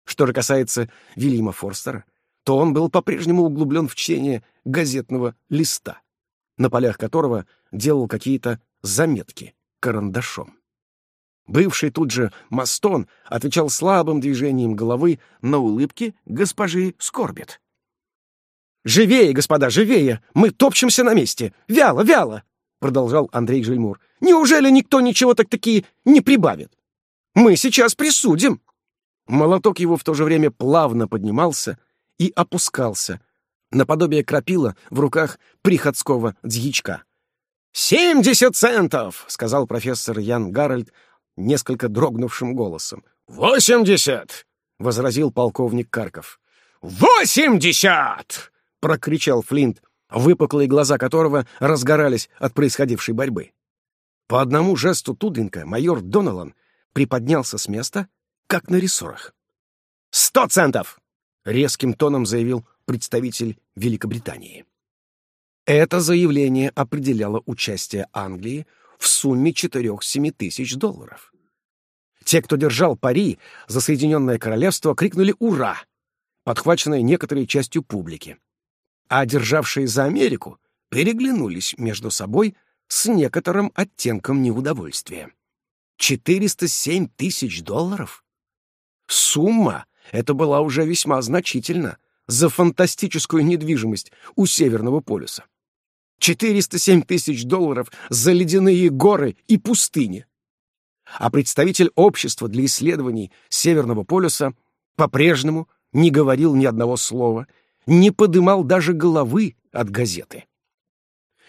Что же касается Вильяма Форстера, то он был по-прежнему углублен в чтение газетного листа, на полях которого делал какие-то заметки карандашом. Бывший тут же Мастон отвечал слабым движением головы на улыбки госпожи Скорбит. «Живее, господа, живее! Мы топчемся на месте! Вяло, вяло!» — продолжал Андрей Жильмур. «Неужели никто ничего так-таки не прибавит? Мы сейчас присудим!» Молоток его в то же время плавно поднимался и опускался, наподобие крапила в руках приходского дьячка. «Семьдесят центов!» — сказал профессор Ян Гарольд, несколько дрогнувшим голосом. «Восемьдесят!» — возразил полковник Карков. «Восемьдесят!» — прокричал Флинт, выпуклые глаза которого разгорались от происходившей борьбы. По одному жесту Тудринка майор Доналан приподнялся с места, как на рессорах. «Сто центов!» — резким тоном заявил представитель Великобритании. Это заявление определяло участие Англии в сумме 4-7 тысяч долларов. Те, кто держал пари за Соединенное Королевство, крикнули «Ура!», подхваченные некоторой частью публики. А державшие за Америку переглянулись между собой с некоторым оттенком неудовольствия. 407 тысяч долларов? Сумма эта была уже весьма значительна за фантастическую недвижимость у Северного полюса. 407 тысяч долларов за ледяные горы и пустыни. А представитель общества для исследований Северного полюса по-прежнему не говорил ни одного слова, не подымал даже головы от газеты.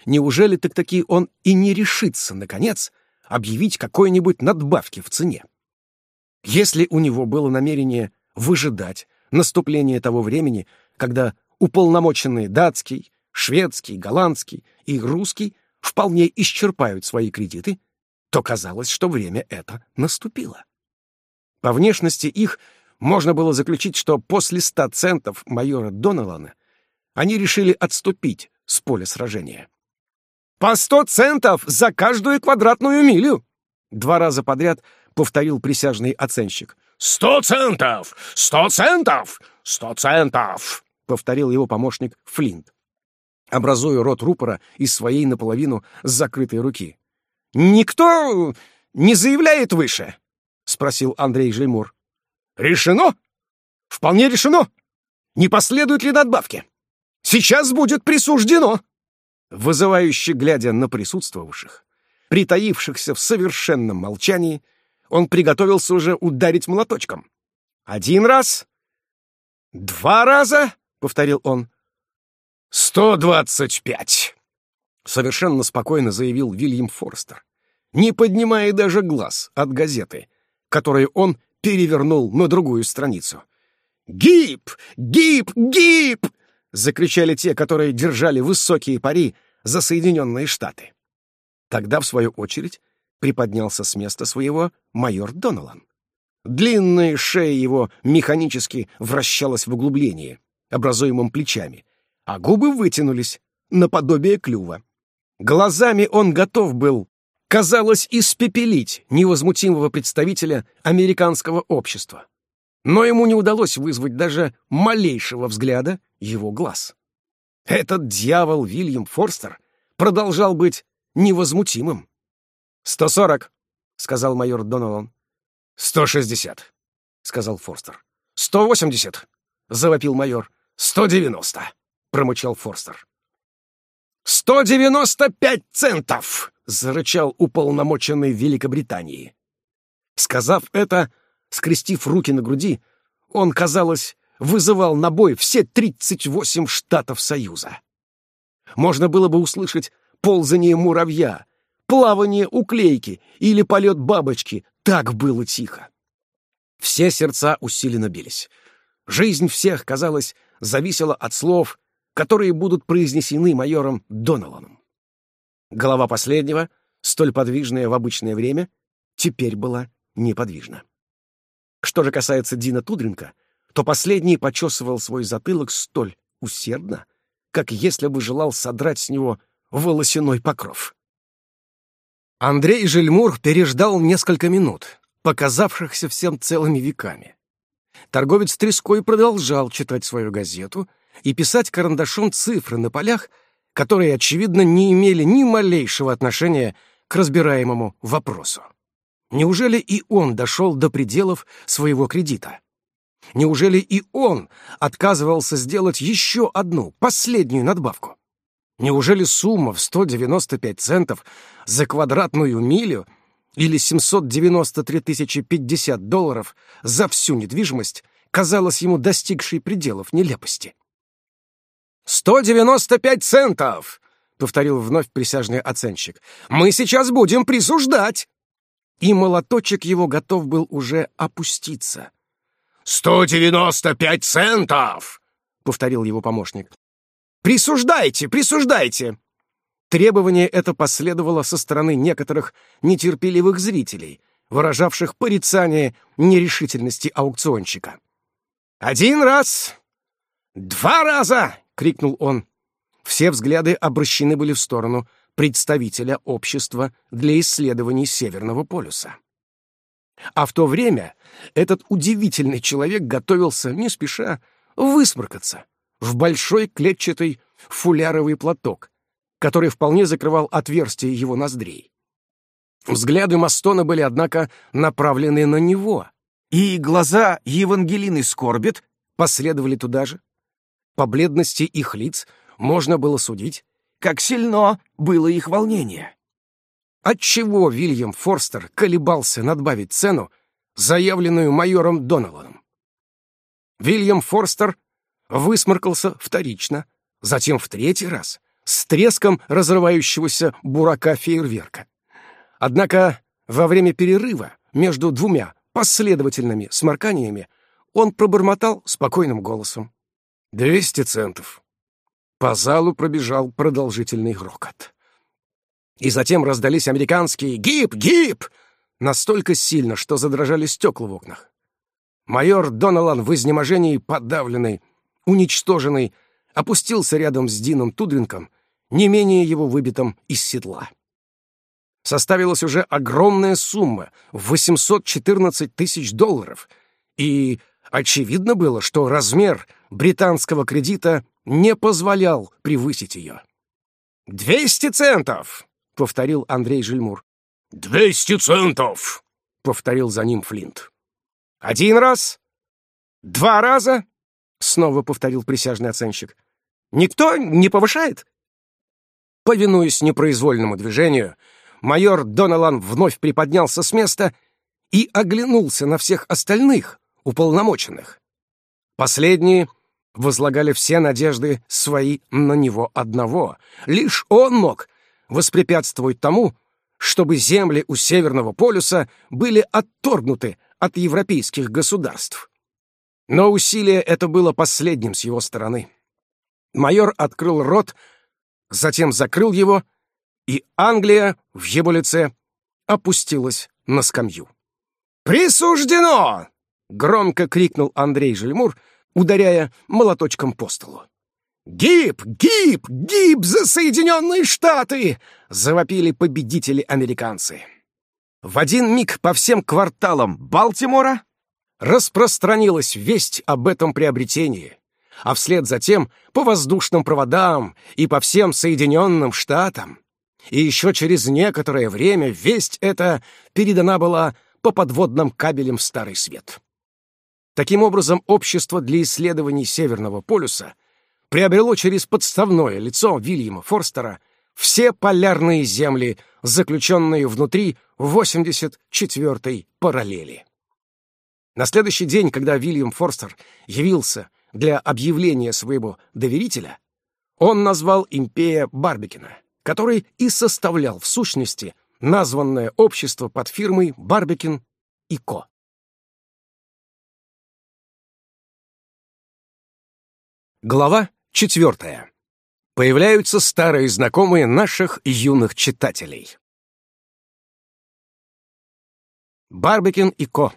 Неужели так-таки он и не решится, наконец, объявить какой-нибудь надбавки в цене? Если у него было намерение выжидать наступления того времени, когда уполномоченные датский, шведский, голландский и русский вполне исчерпают свои кредиты, то казалось, что время это наступило. По внешности их можно было заключить, что после ста центов майора Доналана они решили отступить с поля сражения. «По сто центов за каждую квадратную милю!» Два раза подряд повторил присяжный оценщик. «Сто центов! Сто центов! Сто центов!» — повторил его помощник Флинт, образуя рот рупора из своей наполовину закрытой руки. «Никто не заявляет выше?» — спросил Андрей Жельмур. «Решено? Вполне решено. Не последует ли надбавки? Сейчас будет присуждено!» Вызывающе глядя на присутствовавших, притаившихся в совершенном молчании, он приготовился уже ударить молоточком. «Один раз! Два раза!» — повторил он. «Сто двадцать пять!» — совершенно спокойно заявил Вильям Форстер, не поднимая даже глаз от газеты, которую он перевернул на другую страницу. «Гип! Гип! Гип!» — закричали те, которые держали высокие пари за Соединенные Штаты. Тогда, в свою очередь, приподнялся с места своего майор Доналан. Длинная шея его механически вращалась в углублении, образуемом плечами, а губы вытянулись наподобие клюва. Глазами он готов был, казалось, испепелить невозмутимого представителя американского общества. Но ему не удалось вызвать даже малейшего взгляда его глаз. Этот дьявол Вильям Форстер продолжал быть невозмутимым. «Сто сорок», — сказал майор Донован. «Сто шестьдесят», — сказал Форстер. «Сто восемьдесят», — завопил майор. «Сто девяносто», — промычал Форстер. «Сто девяносто пять центов!» — зарычал уполномоченный Великобритании. Сказав это, скрестив руки на груди, он, казалось, вызывал на бой все 38 штатов Союза. Можно было бы услышать ползание муравья, плавание уклейки или полет бабочки. Так было тихо. Все сердца усиленно бились. Жизнь всех, казалось, зависела от слов, которые будут произнесены майором Доналаном. Голова последнего, столь подвижная в обычное время, теперь была неподвижна. Что же касается Дина Тудринка, то последний почесывал свой затылок столь усердно, как если бы желал содрать с него волосяной покров. Андрей Жельмур переждал несколько минут, показавшихся всем целыми веками. Торговец треской продолжал читать свою газету и писать карандашом цифры на полях, которые, очевидно, не имели ни малейшего отношения к разбираемому вопросу. Неужели и он дошел до пределов своего кредита? Неужели и он отказывался сделать еще одну, последнюю надбавку? Неужели сумма в 195 центов за квадратную милю или 793 тысячи 50 долларов за всю недвижимость казалась ему достигшей пределов нелепости? «195 центов!» — повторил вновь присяжный оценщик. «Мы сейчас будем присуждать!» И молоточек его готов был уже опуститься — «Сто девяносто пять центов!» — повторил его помощник. «Присуждайте, присуждайте!» Требование это последовало со стороны некоторых нетерпеливых зрителей, выражавших порицание нерешительности аукционщика. «Один раз! Два раза!» — крикнул он. Все взгляды обращены были в сторону представителя общества для исследований Северного полюса. А в то время этот удивительный человек готовился, не спеша, высморкаться в большой клетчатый фуляровый платок, который вполне закрывал отверстие его ноздрей. Взгляды Мастона были, однако, направлены на него, и глаза Евангелины Скорбит последовали туда же. По бледности их лиц можно было судить, как сильно было их волнение. Отчего Вильям Форстер колебался надбавить цену, заявленную майором Доналаном? Вильям Форстер высморкался вторично, затем в третий раз, с треском разрывающегося бурака фейерверка. Однако во время перерыва между двумя последовательными сморканиями он пробормотал спокойным голосом. «Двести центов». По залу пробежал продолжительный грохот. И затем раздались американские «Гип! Гип!» настолько сильно, что задрожали стекла в окнах. Майор Доналан в изнеможении, подавленный, уничтоженный, опустился рядом с Дином Тудринком, не менее его выбитым из седла. Составилась уже огромная сумма — 814 тысяч долларов, и очевидно было, что размер британского кредита не позволял превысить ее. «Двести центов!» — повторил Андрей Жильмур. «Двести центов!» — повторил за ним Флинт. «Один раз? Два раза?» — снова повторил присяжный оценщик. «Никто не повышает?» Повинуясь непроизвольному движению, майор Доналан вновь приподнялся с места и оглянулся на всех остальных уполномоченных. Последние возлагали все надежды свои на него одного. Лишь он мог воспрепятствовать тому, чтобы земли у Северного полюса были отторгнуты от европейских государств. Но усилие это было последним с его стороны. Майор открыл рот, затем закрыл его, и Англия в его лице опустилась на скамью. «Присуждено!» — громко крикнул Андрей Жельмур, ударяя молоточком по столу. «Гиб! Гиб! Гиб за Соединенные Штаты!» — завопили победители-американцы. В один миг по всем кварталам Балтимора распространилась весть об этом приобретении, а вслед за тем по воздушным проводам и по всем Соединенным Штатам. И еще через некоторое время весть эта передана была по подводным кабелям в Старый Свет. Таким образом, общество для исследований Северного полюса приобрело через подставное лицо Вильяма Форстера все полярные земли, заключенные внутри 84-й параллели. На следующий день, когда Вильям Форстер явился для объявления своего доверителя, он назвал Импея Барбикина, который и составлял в сущности названное общество под фирмой Барбикин и Ко. Глава четвертая. Появляются старые знакомые наших юных читателей. Барбекин и Ко.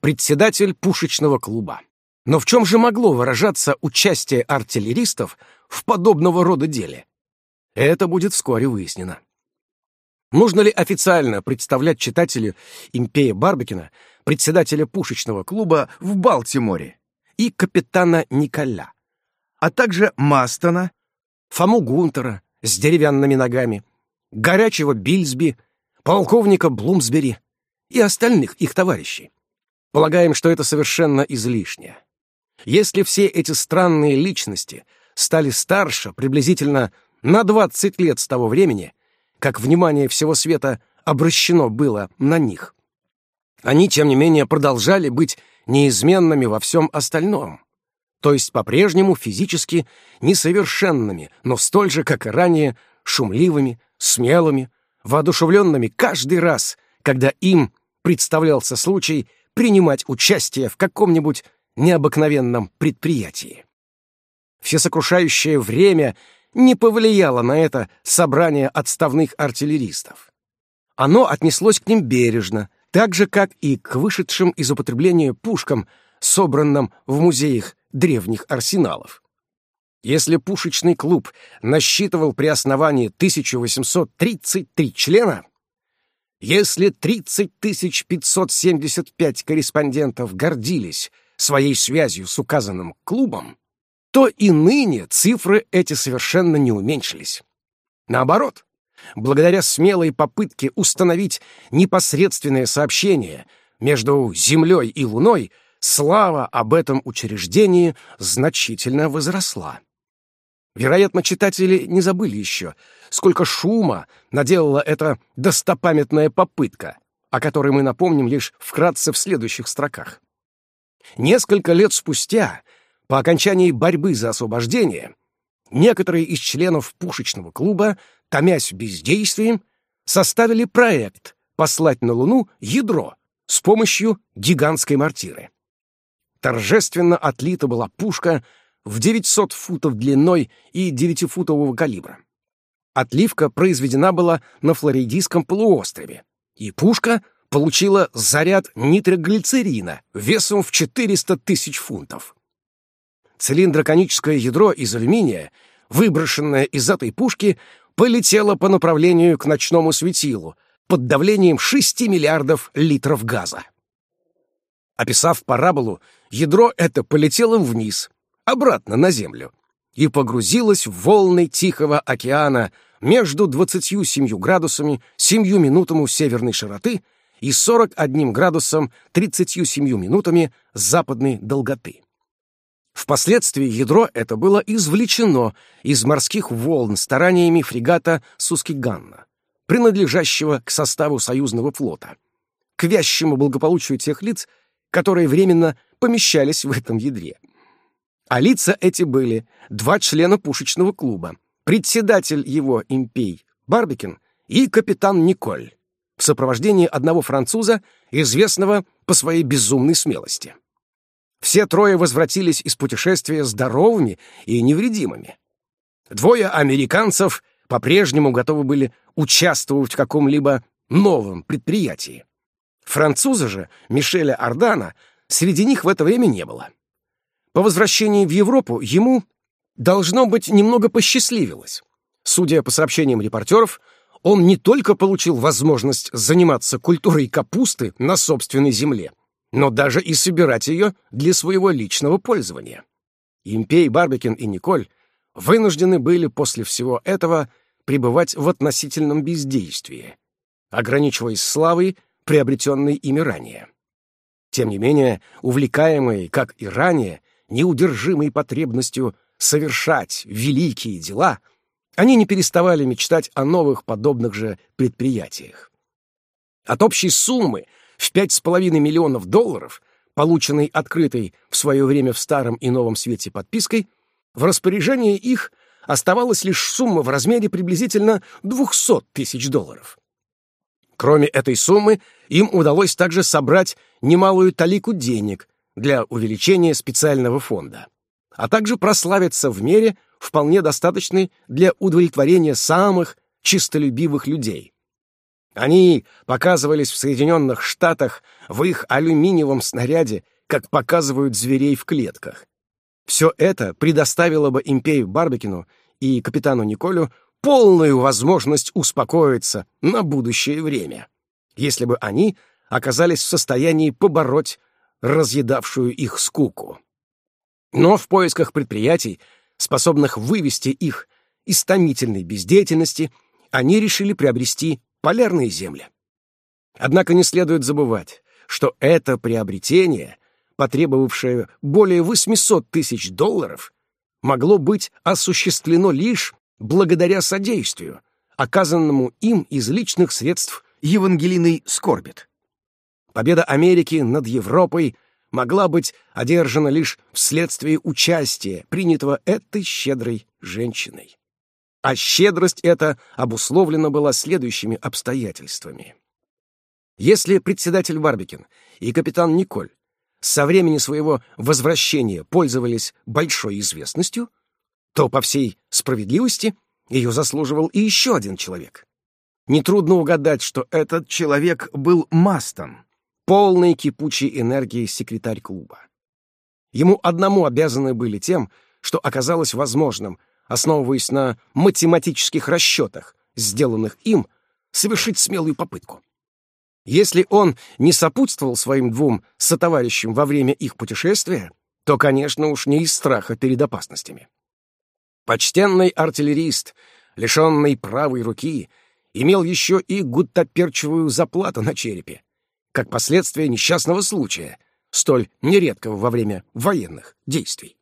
Председатель пушечного клуба. Но в чем же могло выражаться участие артиллеристов в подобного рода деле? Это будет вскоре выяснено. Нужно ли официально представлять читателю Импея Барбекина, председателя пушечного клуба в Балтиморе, и капитана Николя, а также Мастона, Фому Гунтера с деревянными ногами, горячего Бильсби, полковника Блумсбери и остальных их товарищей. Полагаем, что это совершенно излишне. Если все эти странные личности стали старше приблизительно на 20 лет с того времени, как внимание всего света обращено было на них, они, тем не менее, продолжали быть неизменными во всем остальном то есть по-прежнему физически несовершенными, но столь же, как и ранее, шумливыми, смелыми, воодушевленными каждый раз, когда им представлялся случай принимать участие в каком-нибудь необыкновенном предприятии. Всесокрушающее время не повлияло на это собрание отставных артиллеристов. Оно отнеслось к ним бережно, так же, как и к вышедшим из употребления пушкам, собранным в музеях древних арсеналов. Если пушечный клуб насчитывал при основании 1833 члена, если 30 575 корреспондентов гордились своей связью с указанным клубом, то и ныне цифры эти совершенно не уменьшились. Наоборот, благодаря смелой попытке установить непосредственное сообщение между Землей и Луной, слава об этом учреждении значительно возросла. Вероятно, читатели не забыли еще, сколько шума наделала эта достопамятная попытка, о которой мы напомним лишь вкратце в следующих строках. Несколько лет спустя, по окончании борьбы за освобождение, некоторые из членов пушечного клуба, томясь бездействием, составили проект послать на Луну ядро с помощью гигантской мортиры торжественно отлита была пушка в 900 футов длиной и 9-футового калибра. Отливка произведена была на Флоридийском полуострове, и пушка получила заряд нитроглицерина весом в 400 тысяч фунтов. Цилиндроконическое ядро из алюминия, выброшенное из этой пушки, полетело по направлению к ночному светилу под давлением 6 миллиардов литров газа. Описав параболу, ядро это полетело вниз, обратно на Землю, и погрузилось в волны Тихого океана между 27 градусами 7 минутами северной широты и 41 градусом 37 минутами западной долготы. Впоследствии ядро это было извлечено из морских волн стараниями фрегата Сускиганна, принадлежащего к составу союзного флота, к вящему благополучию тех лиц, которые временно помещались в этом ядре. А лица эти были два члена пушечного клуба, председатель его Импей Барбикин и капитан Николь, в сопровождении одного француза, известного по своей безумной смелости. Все трое возвратились из путешествия здоровыми и невредимыми. Двое американцев по-прежнему готовы были участвовать в каком-либо новом предприятии. Француза же, Мишеля Ардана, среди них в это время не было. По возвращении в Европу ему, должно быть, немного посчастливилось. Судя по сообщениям репортеров, он не только получил возможность заниматься культурой капусты на собственной земле, но даже и собирать ее для своего личного пользования. Импей, Барбекин и Николь вынуждены были после всего этого пребывать в относительном бездействии, ограничиваясь славой, приобретенной ими ранее. Тем не менее, увлекаемые, как и ранее, неудержимой потребностью совершать великие дела, они не переставали мечтать о новых подобных же предприятиях. От общей суммы — в пять с половиной миллионов долларов, полученной открытой в свое время в Старом и Новом Свете подпиской, в распоряжении их оставалась лишь сумма в размере приблизительно 200 тысяч долларов. Кроме этой суммы, им удалось также собрать немалую талику денег для увеличения специального фонда, а также прославиться в мере, вполне достаточной для удовлетворения самых чистолюбивых людей, они показывались в Соединенных Штатах в их алюминиевом снаряде, как показывают зверей в клетках. Все это предоставило бы Импею Барбекину и капитану Николю полную возможность успокоиться на будущее время, если бы они оказались в состоянии побороть разъедавшую их скуку. Но в поисках предприятий, способных вывести их из томительной бездеятельности, они решили приобрести полярные земли. Однако не следует забывать, что это приобретение, потребовавшее более 800 тысяч долларов, могло быть осуществлено лишь благодаря содействию, оказанному им из личных средств Евангелиной Скорбит. Победа Америки над Европой могла быть одержана лишь вследствие участия, принятого этой щедрой женщиной. А щедрость эта обусловлена была следующими обстоятельствами. Если председатель Барбикин и капитан Николь со времени своего возвращения пользовались большой известностью, то, по всей справедливости, ее заслуживал и еще один человек. Нетрудно угадать, что этот человек был Мастон, полный кипучей энергии секретарь клуба. Ему одному обязаны были тем, что оказалось возможным — основываясь на математических расчетах, сделанных им, совершить смелую попытку. Если он не сопутствовал своим двум сотоварищам во время их путешествия, то, конечно, уж не из страха перед опасностями. Почтенный артиллерист, лишенный правой руки, имел еще и гуттаперчевую заплату на черепе, как последствие несчастного случая, столь нередкого во время военных действий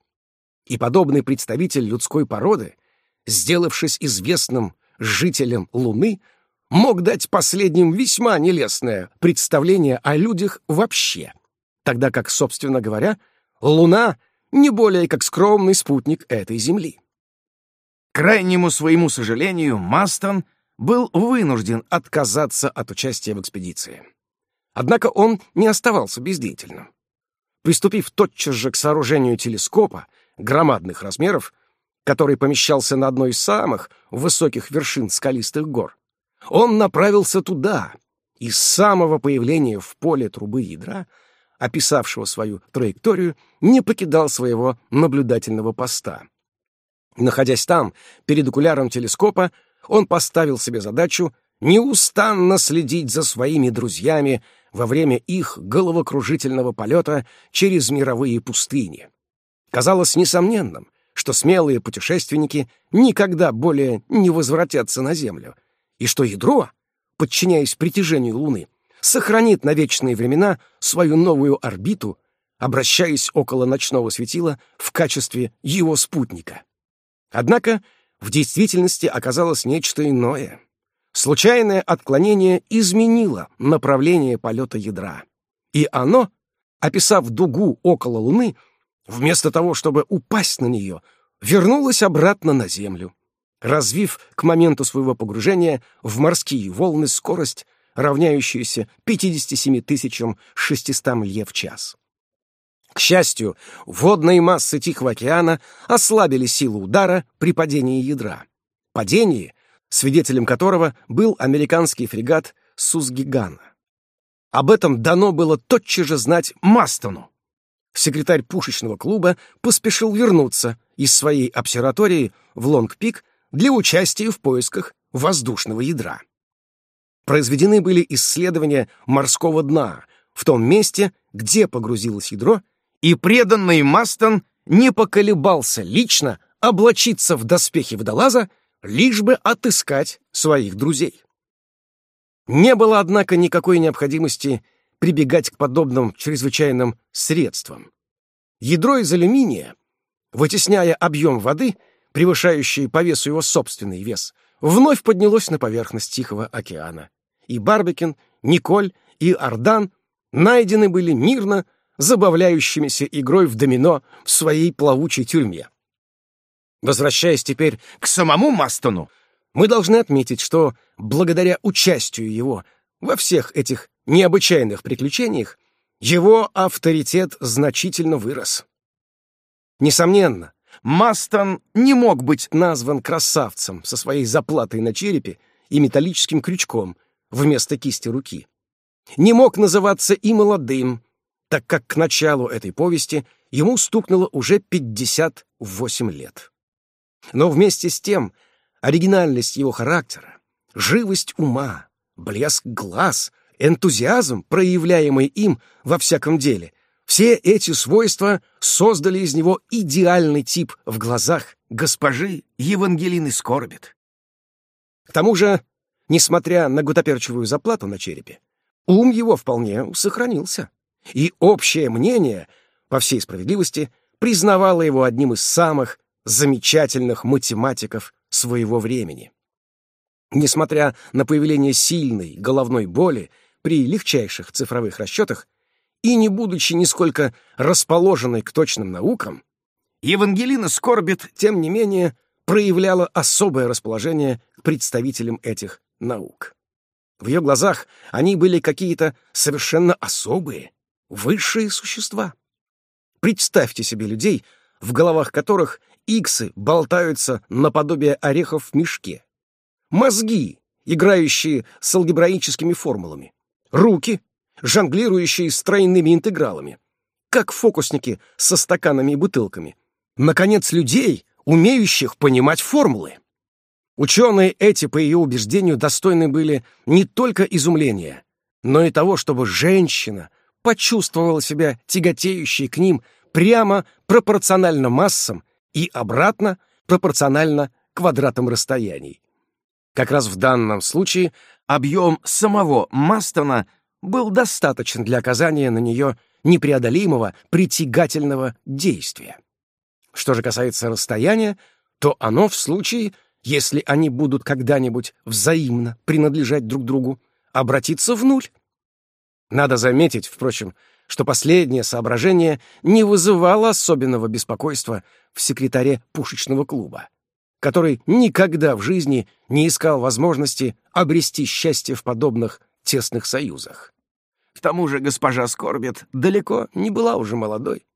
и подобный представитель людской породы, сделавшись известным жителем Луны, мог дать последним весьма нелестное представление о людях вообще, тогда как, собственно говоря, Луна не более как скромный спутник этой Земли. Крайнему своему сожалению, Мастон был вынужден отказаться от участия в экспедиции. Однако он не оставался бездеятельным. Приступив тотчас же к сооружению телескопа, громадных размеров, который помещался на одной из самых высоких вершин скалистых гор, он направился туда, и с самого появления в поле трубы ядра, описавшего свою траекторию, не покидал своего наблюдательного поста. Находясь там, перед окуляром телескопа, он поставил себе задачу неустанно следить за своими друзьями во время их головокружительного полета через мировые пустыни. Казалось несомненным, что смелые путешественники никогда более не возвратятся на Землю, и что ядро, подчиняясь притяжению Луны, сохранит на вечные времена свою новую орбиту, обращаясь около ночного светила в качестве его спутника. Однако в действительности оказалось нечто иное. Случайное отклонение изменило направление полета ядра. И оно, описав дугу около Луны, вместо того, чтобы упасть на нее, вернулось обратно на Землю, развив к моменту своего погружения в морские волны скорость, равняющуюся 57 600 лье в час. К счастью, водные массы Тихого океана ослабили силу удара при падении ядра. Падение, свидетелем которого был американский фрегат Сузгигана. Об этом дано было тотчас же знать Мастону. Секретарь пушечного клуба поспешил вернуться из своей обсерватории в Лонг-Пик для участия в поисках воздушного ядра. Произведены были исследования морского дна в том месте, где погрузилось ядро, и преданный Мастон не поколебался лично облачиться в доспехи водолаза, лишь бы отыскать своих друзей. Не было, однако, никакой необходимости прибегать к подобным чрезвычайным средствам. Ядро из алюминия, вытесняя объем воды, превышающий по весу его собственный вес, вновь поднялось на поверхность Тихого океана. И Барбекин, Николь и Ардан найдены были мирно, забавляющимися игрой в домино в своей плавучей тюрьме. Возвращаясь теперь к самому Мастону, мы должны отметить, что благодаря участию его во всех этих необычайных приключениях его авторитет значительно вырос. Несомненно, Мастон не мог быть назван красавцем со своей заплатой на черепе и металлическим крючком вместо кисти руки. Не мог называться и молодым, так как к началу этой повести ему стукнуло уже 58 лет. Но вместе с тем оригинальность его характера, живость ума, блеск глаз, энтузиазм, проявляемый им во всяком деле, все эти свойства создали из него идеальный тип в глазах госпожи Евангелины Скорбит. К тому же, несмотря на гутоперчивую заплату на черепе, ум его вполне сохранился и общее мнение, по всей справедливости, признавало его одним из самых замечательных математиков своего времени. Несмотря на появление сильной головной боли при легчайших цифровых расчетах и не будучи нисколько расположенной к точным наукам, Евангелина Скорбит, тем не менее, проявляла особое расположение к представителям этих наук. В ее глазах они были какие-то совершенно особые, высшие существа. Представьте себе людей, в головах которых иксы болтаются наподобие орехов в мешке. Мозги, играющие с алгебраическими формулами. Руки, жонглирующие с тройными интегралами. Как фокусники со стаканами и бутылками. Наконец, людей, умеющих понимать формулы. Ученые эти, по ее убеждению, достойны были не только изумления, но и того, чтобы женщина — почувствовала себя тяготеющей к ним прямо пропорционально массам и обратно пропорционально квадратам расстояний. Как раз в данном случае объем самого Мастона был достаточен для оказания на нее непреодолимого притягательного действия. Что же касается расстояния, то оно в случае, если они будут когда-нибудь взаимно принадлежать друг другу, обратится в нуль. Надо заметить, впрочем, что последнее соображение не вызывало особенного беспокойства в секретаре пушечного клуба, который никогда в жизни не искал возможности обрести счастье в подобных тесных союзах. К тому же госпожа Скорбет далеко не была уже молодой.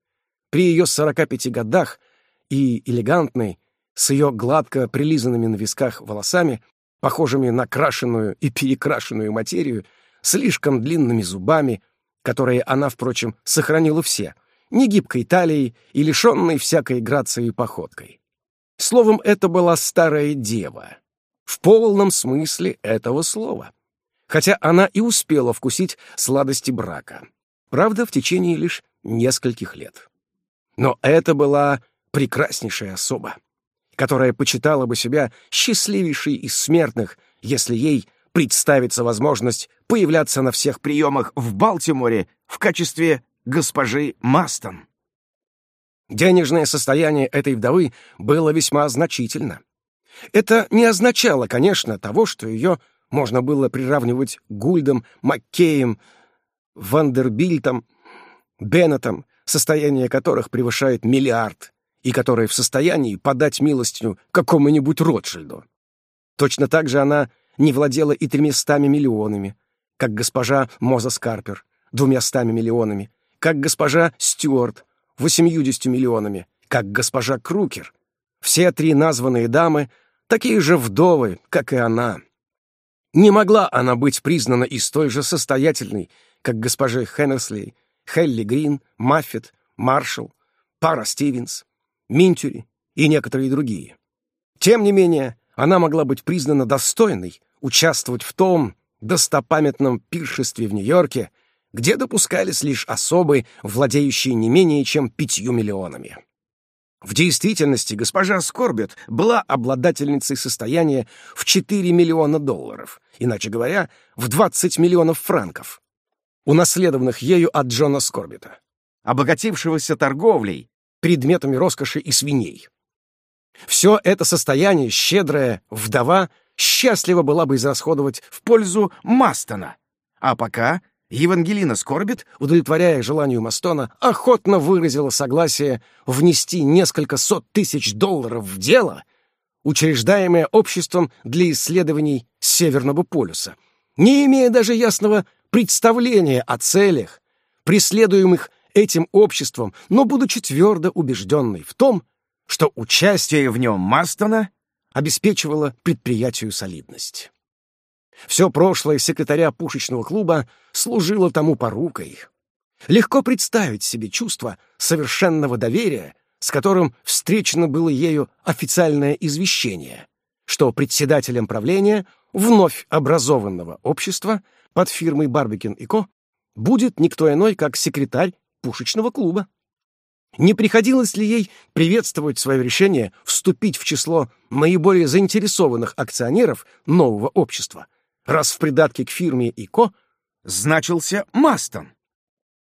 При ее 45 годах и элегантной, с ее гладко прилизанными на висках волосами, похожими на крашеную и перекрашенную материю, слишком длинными зубами, которые она, впрочем, сохранила все, негибкой талией и лишенной всякой грации походкой. Словом, это была старая дева, в полном смысле этого слова, хотя она и успела вкусить сладости брака, правда, в течение лишь нескольких лет. Но это была прекраснейшая особа, которая почитала бы себя счастливейшей из смертных, если ей представится возможность появляться на всех приемах в Балтиморе в качестве госпожи Мастон. Денежное состояние этой вдовы было весьма значительно. Это не означало, конечно, того, что ее можно было приравнивать к Гульдам, Маккеем, Вандербильтом, Беннетом, состояние которых превышает миллиард, и которые в состоянии подать милостью какому-нибудь Ротшильду. Точно так же она не владела и тремястами миллионами, как госпожа Моза Скарпер, двумястами миллионами, как госпожа Стюарт, восемьюдесятью миллионами, как госпожа Крукер. Все три названные дамы такие же вдовы, как и она. Не могла она быть признана и столь же состоятельной, как госпожи Хеннерсли, Хелли Грин, Маффет, Маршалл, Пара Стивенс, Минтюри и некоторые другие. Тем не менее, она могла быть признана достойной участвовать в том достопамятном пиршестве в Нью-Йорке, где допускались лишь особы, владеющие не менее чем пятью миллионами. В действительности госпожа Скорбет была обладательницей состояния в 4 миллиона долларов, иначе говоря, в 20 миллионов франков, унаследованных ею от Джона Скорбета, обогатившегося торговлей, предметами роскоши и свиней. Все это состояние щедрая вдова счастливо была бы израсходовать в пользу Мастона. А пока Евангелина Скорбит, удовлетворяя желанию Мастона, охотно выразила согласие внести несколько сот тысяч долларов в дело, учреждаемое обществом для исследований Северного полюса, не имея даже ясного представления о целях, преследуемых этим обществом, но будучи твердо убежденной в том, что участие в нем Мастона обеспечивало предприятию солидность. Все прошлое секретаря пушечного клуба служило тому порукой. Легко представить себе чувство совершенного доверия, с которым встречено было ею официальное извещение, что председателем правления вновь образованного общества под фирмой Барбикин и Ко будет никто иной, как секретарь пушечного клуба. Не приходилось ли ей приветствовать свое решение вступить в число наиболее заинтересованных акционеров нового общества, раз в придатке к фирме ИКО значился Мастон?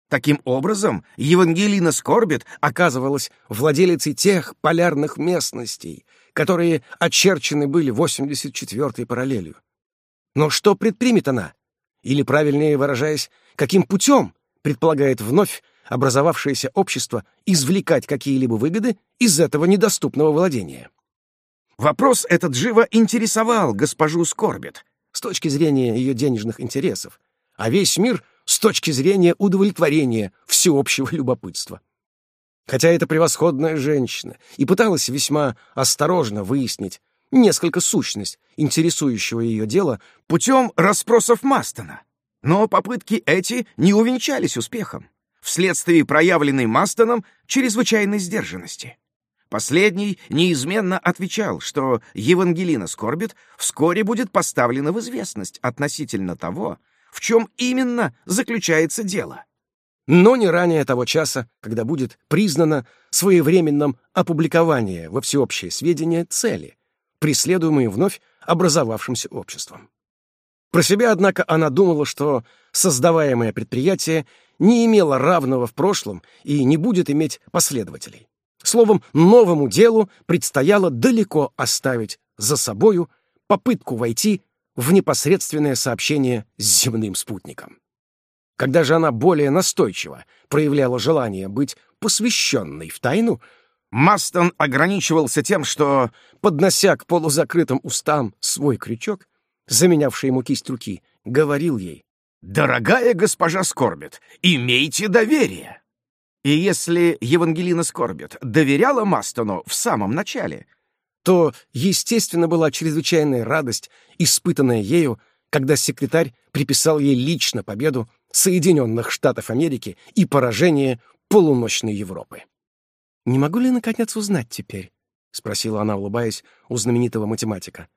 Таким образом, Евангелина Скорбит оказывалась владелицей тех полярных местностей, которые очерчены были 84-й параллелью. Но что предпримет она? Или, правильнее выражаясь, каким путем предполагает вновь образовавшееся общество извлекать какие-либо выгоды из этого недоступного владения. Вопрос этот живо интересовал госпожу Скорбит с точки зрения ее денежных интересов, а весь мир с точки зрения удовлетворения всеобщего любопытства. Хотя эта превосходная женщина и пыталась весьма осторожно выяснить несколько сущность интересующего ее дела путем расспросов Мастона, но попытки эти не увенчались успехом вследствие проявленной Мастоном чрезвычайной сдержанности. Последний неизменно отвечал, что Евангелина Скорбит вскоре будет поставлена в известность относительно того, в чем именно заключается дело. Но не ранее того часа, когда будет признано своевременным опубликование во всеобщее сведения цели, преследуемые вновь образовавшимся обществом. Про себя, однако, она думала, что создаваемое предприятие не имело равного в прошлом и не будет иметь последователей. Словом, новому делу предстояло далеко оставить за собою попытку войти в непосредственное сообщение с земным спутником. Когда же она более настойчиво проявляла желание быть посвященной в тайну, Мастон ограничивался тем, что, поднося к полузакрытым устам свой крючок, заменявший ему кисть руки, говорил ей, «Дорогая госпожа Скорбит, имейте доверие!» И если Евангелина Скорбит доверяла Мастону в самом начале, то, естественно, была чрезвычайная радость, испытанная ею, когда секретарь приписал ей лично победу Соединенных Штатов Америки и поражение полуночной Европы. «Не могу ли, наконец, узнать теперь?» — спросила она, улыбаясь, у знаменитого математика.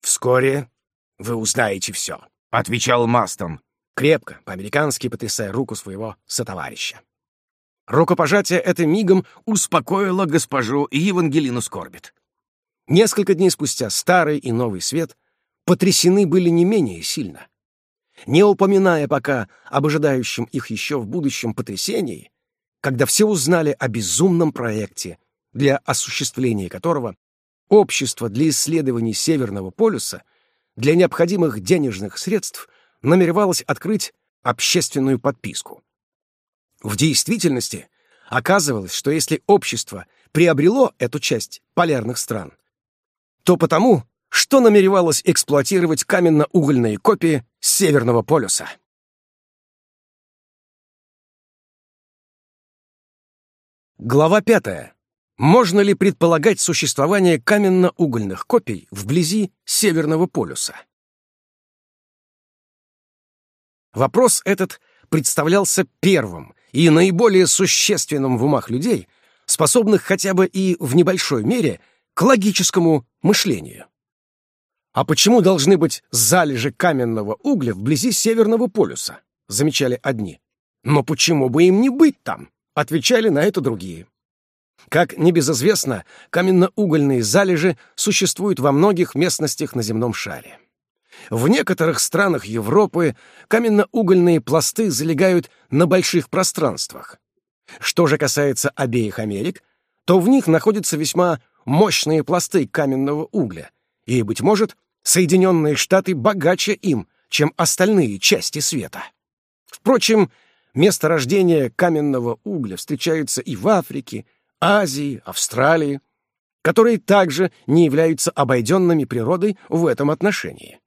«Вскоре вы узнаете все», — отвечал Мастон, крепко, по-американски потрясая руку своего сотоварища. Рукопожатие это мигом успокоило госпожу Евангелину Скорбит. Несколько дней спустя старый и новый свет потрясены были не менее сильно. Не упоминая пока об ожидающем их еще в будущем потрясении, когда все узнали о безумном проекте, для осуществления которого Общество для исследований Северного полюса для необходимых денежных средств намеревалось открыть общественную подписку. В действительности оказывалось, что если общество приобрело эту часть полярных стран, то потому, что намеревалось эксплуатировать каменно-угольные копии Северного полюса. Глава пятая. Можно ли предполагать существование каменно-угольных копий вблизи Северного полюса? Вопрос этот представлялся первым и наиболее существенным в умах людей, способных хотя бы и в небольшой мере к логическому мышлению. А почему должны быть залежи каменного угля вблизи Северного полюса? Замечали одни. Но почему бы им не быть там? Отвечали на это другие. Как небезызвестно, каменно-угольные залежи существуют во многих местностях на земном шаре. В некоторых странах Европы каменно-угольные пласты залегают на больших пространствах. Что же касается обеих Америк, то в них находятся весьма мощные пласты каменного угля, и, быть может, Соединенные Штаты богаче им, чем остальные части света. Впрочем, месторождения каменного угля встречаются и в Африке, Азии, Австралии, которые также не являются обойденными природой в этом отношении.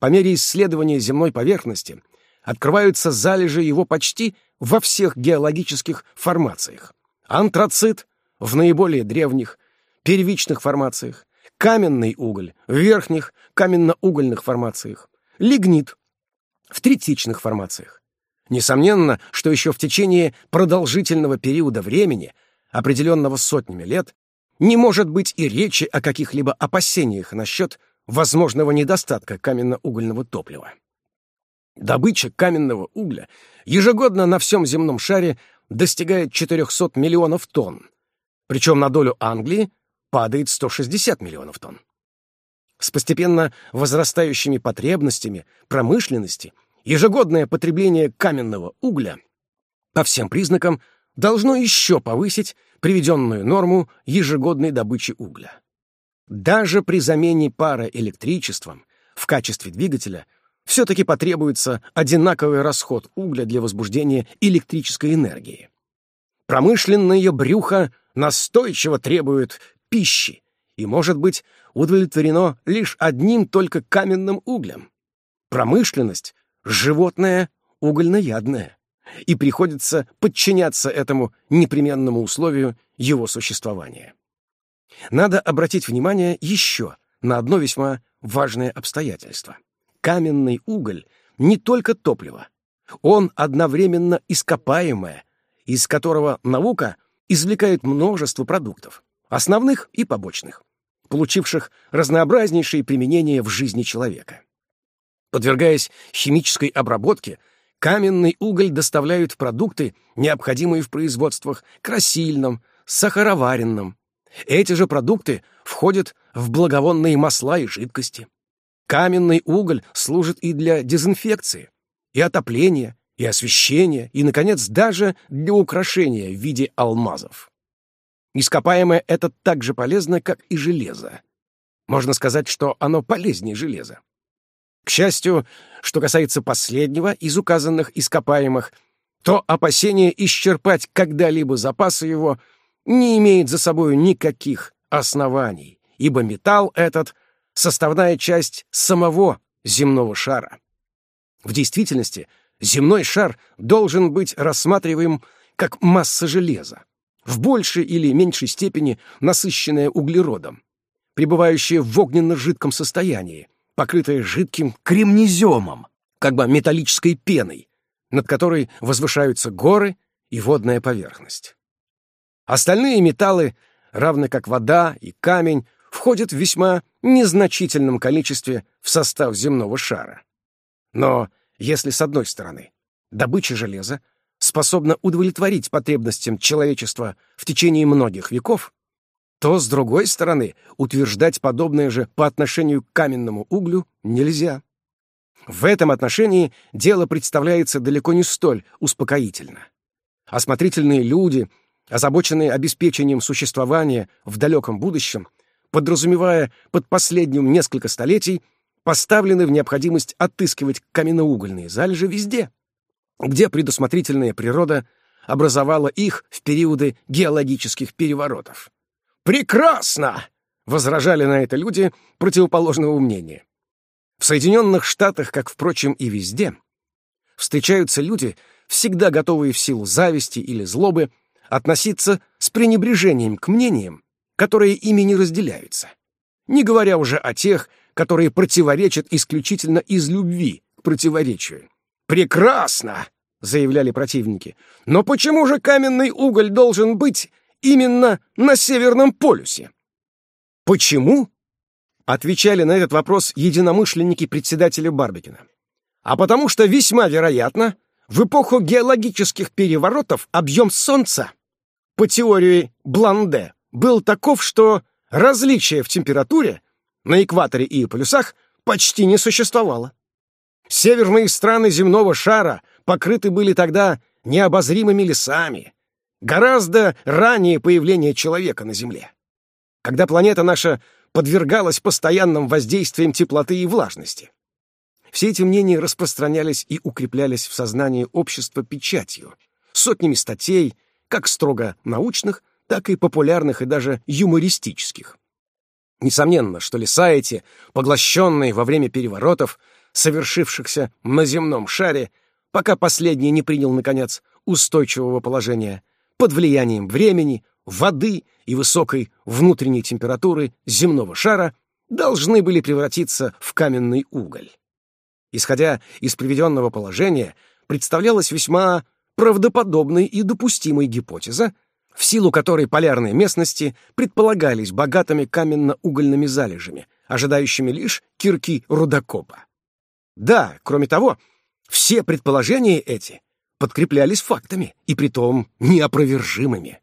По мере исследования земной поверхности открываются залежи его почти во всех геологических формациях. Антрацит в наиболее древних, первичных формациях, каменный уголь в верхних каменно-угольных формациях, лигнит в третичных формациях. Несомненно, что еще в течение продолжительного периода времени – определенного сотнями лет, не может быть и речи о каких-либо опасениях насчет возможного недостатка каменно-угольного топлива. Добыча каменного угля ежегодно на всем земном шаре достигает 400 миллионов тонн, причем на долю Англии падает 160 миллионов тонн. С постепенно возрастающими потребностями промышленности ежегодное потребление каменного угля по всем признакам должно еще повысить приведенную норму ежегодной добычи угля. Даже при замене пара электричеством в качестве двигателя все-таки потребуется одинаковый расход угля для возбуждения электрической энергии. Промышленное брюхо настойчиво требует пищи и может быть удовлетворено лишь одним только каменным углем. Промышленность — животное угольноядное и приходится подчиняться этому непременному условию его существования. Надо обратить внимание еще на одно весьма важное обстоятельство. Каменный уголь не только топливо, он одновременно ископаемое, из которого наука извлекает множество продуктов, основных и побочных, получивших разнообразнейшие применения в жизни человека. Подвергаясь химической обработке, каменный уголь доставляют продукты, необходимые в производствах красильном, сахароваренном. Эти же продукты входят в благовонные масла и жидкости. Каменный уголь служит и для дезинфекции, и отопления, и освещения, и, наконец, даже для украшения в виде алмазов. Ископаемое это так же полезно, как и железо. Можно сказать, что оно полезнее железа. К счастью, что касается последнего из указанных ископаемых, то опасение исчерпать когда-либо запасы его не имеет за собой никаких оснований, ибо металл этот — составная часть самого земного шара. В действительности, земной шар должен быть рассматриваем как масса железа, в большей или меньшей степени насыщенная углеродом. пребывающее в огненно-жидком состоянии, покрытое жидким кремнеземом, как бы металлической пеной, над которой возвышаются горы и водная поверхность. Остальные металлы, равно как вода и камень, входят в весьма незначительном количестве в состав земного шара. Но если, с одной стороны, добыча железа способна удовлетворить потребностям человечества в течение многих веков, то, с другой стороны, утверждать подобное же по отношению к каменному углю нельзя. В этом отношении дело представляется далеко не столь успокоительно. Осмотрительные люди, озабоченные обеспечением существования в далеком будущем, подразумевая под последним несколько столетий, поставлены в необходимость отыскивать каменноугольные залежи везде, где предусмотрительная природа образовала их в периоды геологических переворотов. «Прекрасно!» — возражали на это люди противоположного мнения. В Соединенных Штатах, как, впрочем, и везде, встречаются люди, всегда готовые в силу зависти или злобы относиться с пренебрежением к мнениям, которые ими не разделяются, не говоря уже о тех, которые противоречат исключительно из любви к противоречию. «Прекрасно!» — заявляли противники. «Но почему же каменный уголь должен быть именно на Северном полюсе?» «Почему?» Отвечали на этот вопрос единомышленники председателя Барбикина. А потому что весьма вероятно, в эпоху геологических переворотов объем Солнца, по теории Бланде, был таков, что различия в температуре на экваторе и полюсах почти не существовало. Северные страны земного шара покрыты были тогда необозримыми лесами, гораздо ранее появления человека на Земле. Когда планета наша подвергалась постоянным воздействиям теплоты и влажности. Все эти мнения распространялись и укреплялись в сознании общества печатью, сотнями статей, как строго научных, так и популярных и даже юмористических. Несомненно, что леса эти, поглощенные во время переворотов, совершившихся на земном шаре, пока последний не принял, наконец, устойчивого положения, под влиянием времени, воды и высокой внутренней температуры земного шара должны были превратиться в каменный уголь. Исходя из приведенного положения, представлялась весьма правдоподобной и допустимой гипотеза, в силу которой полярные местности предполагались богатыми каменно-угольными залежами, ожидающими лишь кирки рудокопа. Да, кроме того, все предположения эти подкреплялись фактами, и притом неопровержимыми.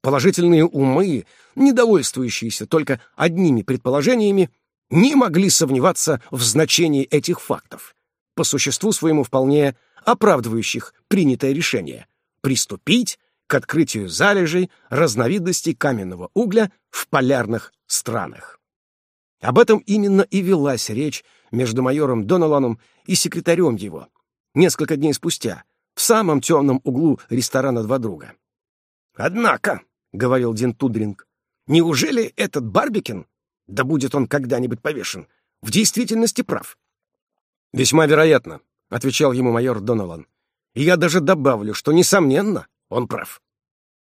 Положительные умы, недовольствующиеся только одними предположениями, не могли сомневаться в значении этих фактов, по существу своему вполне оправдывающих принятое решение приступить к открытию залежей разновидностей каменного угля в полярных странах. Об этом именно и велась речь между майором Доналаном и секретарем его, несколько дней спустя, в самом темном углу ресторана «Два друга». «Однако», — говорил Дин Тудринг. «Неужели этот Барбикин, да будет он когда-нибудь повешен, в действительности прав?» «Весьма вероятно», — отвечал ему майор Донован. «И я даже добавлю, что, несомненно, он прав.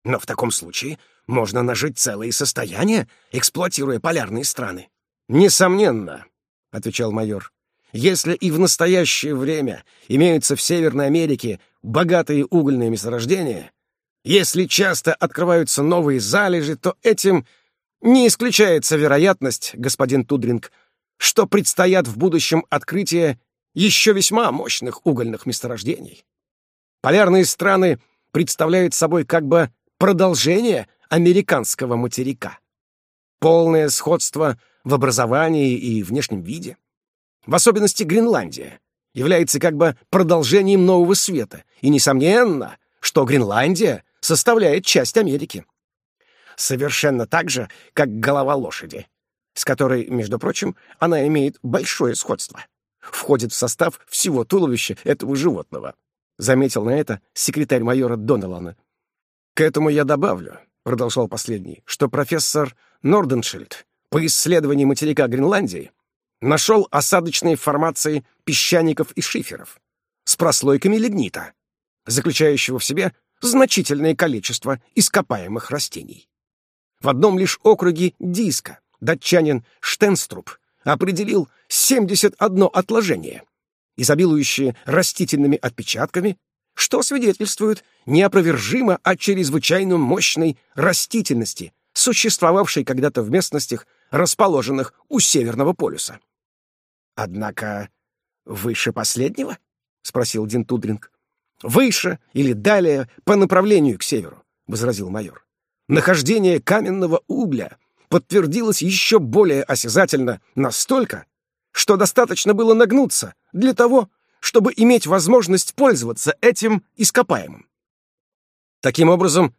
Но в таком случае можно нажить целые состояния, эксплуатируя полярные страны». «Несомненно», — отвечал майор. «Если и в настоящее время имеются в Северной Америке богатые угольные месторождения, если часто открываются новые залежи, то этим не исключается вероятность, господин Тудринг, что предстоят в будущем открытия еще весьма мощных угольных месторождений. Полярные страны представляют собой как бы продолжение американского материка. Полное сходство в образовании и внешнем виде. В особенности Гренландия является как бы продолжением Нового Света, и, несомненно, что Гренландия составляет часть Америки. Совершенно так же, как голова лошади, с которой, между прочим, она имеет большое сходство. Входит в состав всего туловища этого животного. Заметил на это секретарь майора Доналана. «К этому я добавлю», — продолжал последний, что профессор Норденшильд по исследованию материка Гренландии нашел осадочные формации песчаников и шиферов с прослойками лигнита, заключающего в себе значительное количество ископаемых растений. В одном лишь округе Диска, датчанин Штенструп определил 71 отложение, изобилующее растительными отпечатками, что свидетельствует неопровержимо о чрезвычайно мощной растительности, существовавшей когда-то в местностях, расположенных у Северного полюса. «Однако выше последнего?» — спросил Дин Тудринг. «Выше или далее по направлению к северу», — возразил майор. «Нахождение каменного угля подтвердилось еще более осязательно настолько, что достаточно было нагнуться для того, чтобы иметь возможность пользоваться этим ископаемым. Таким образом,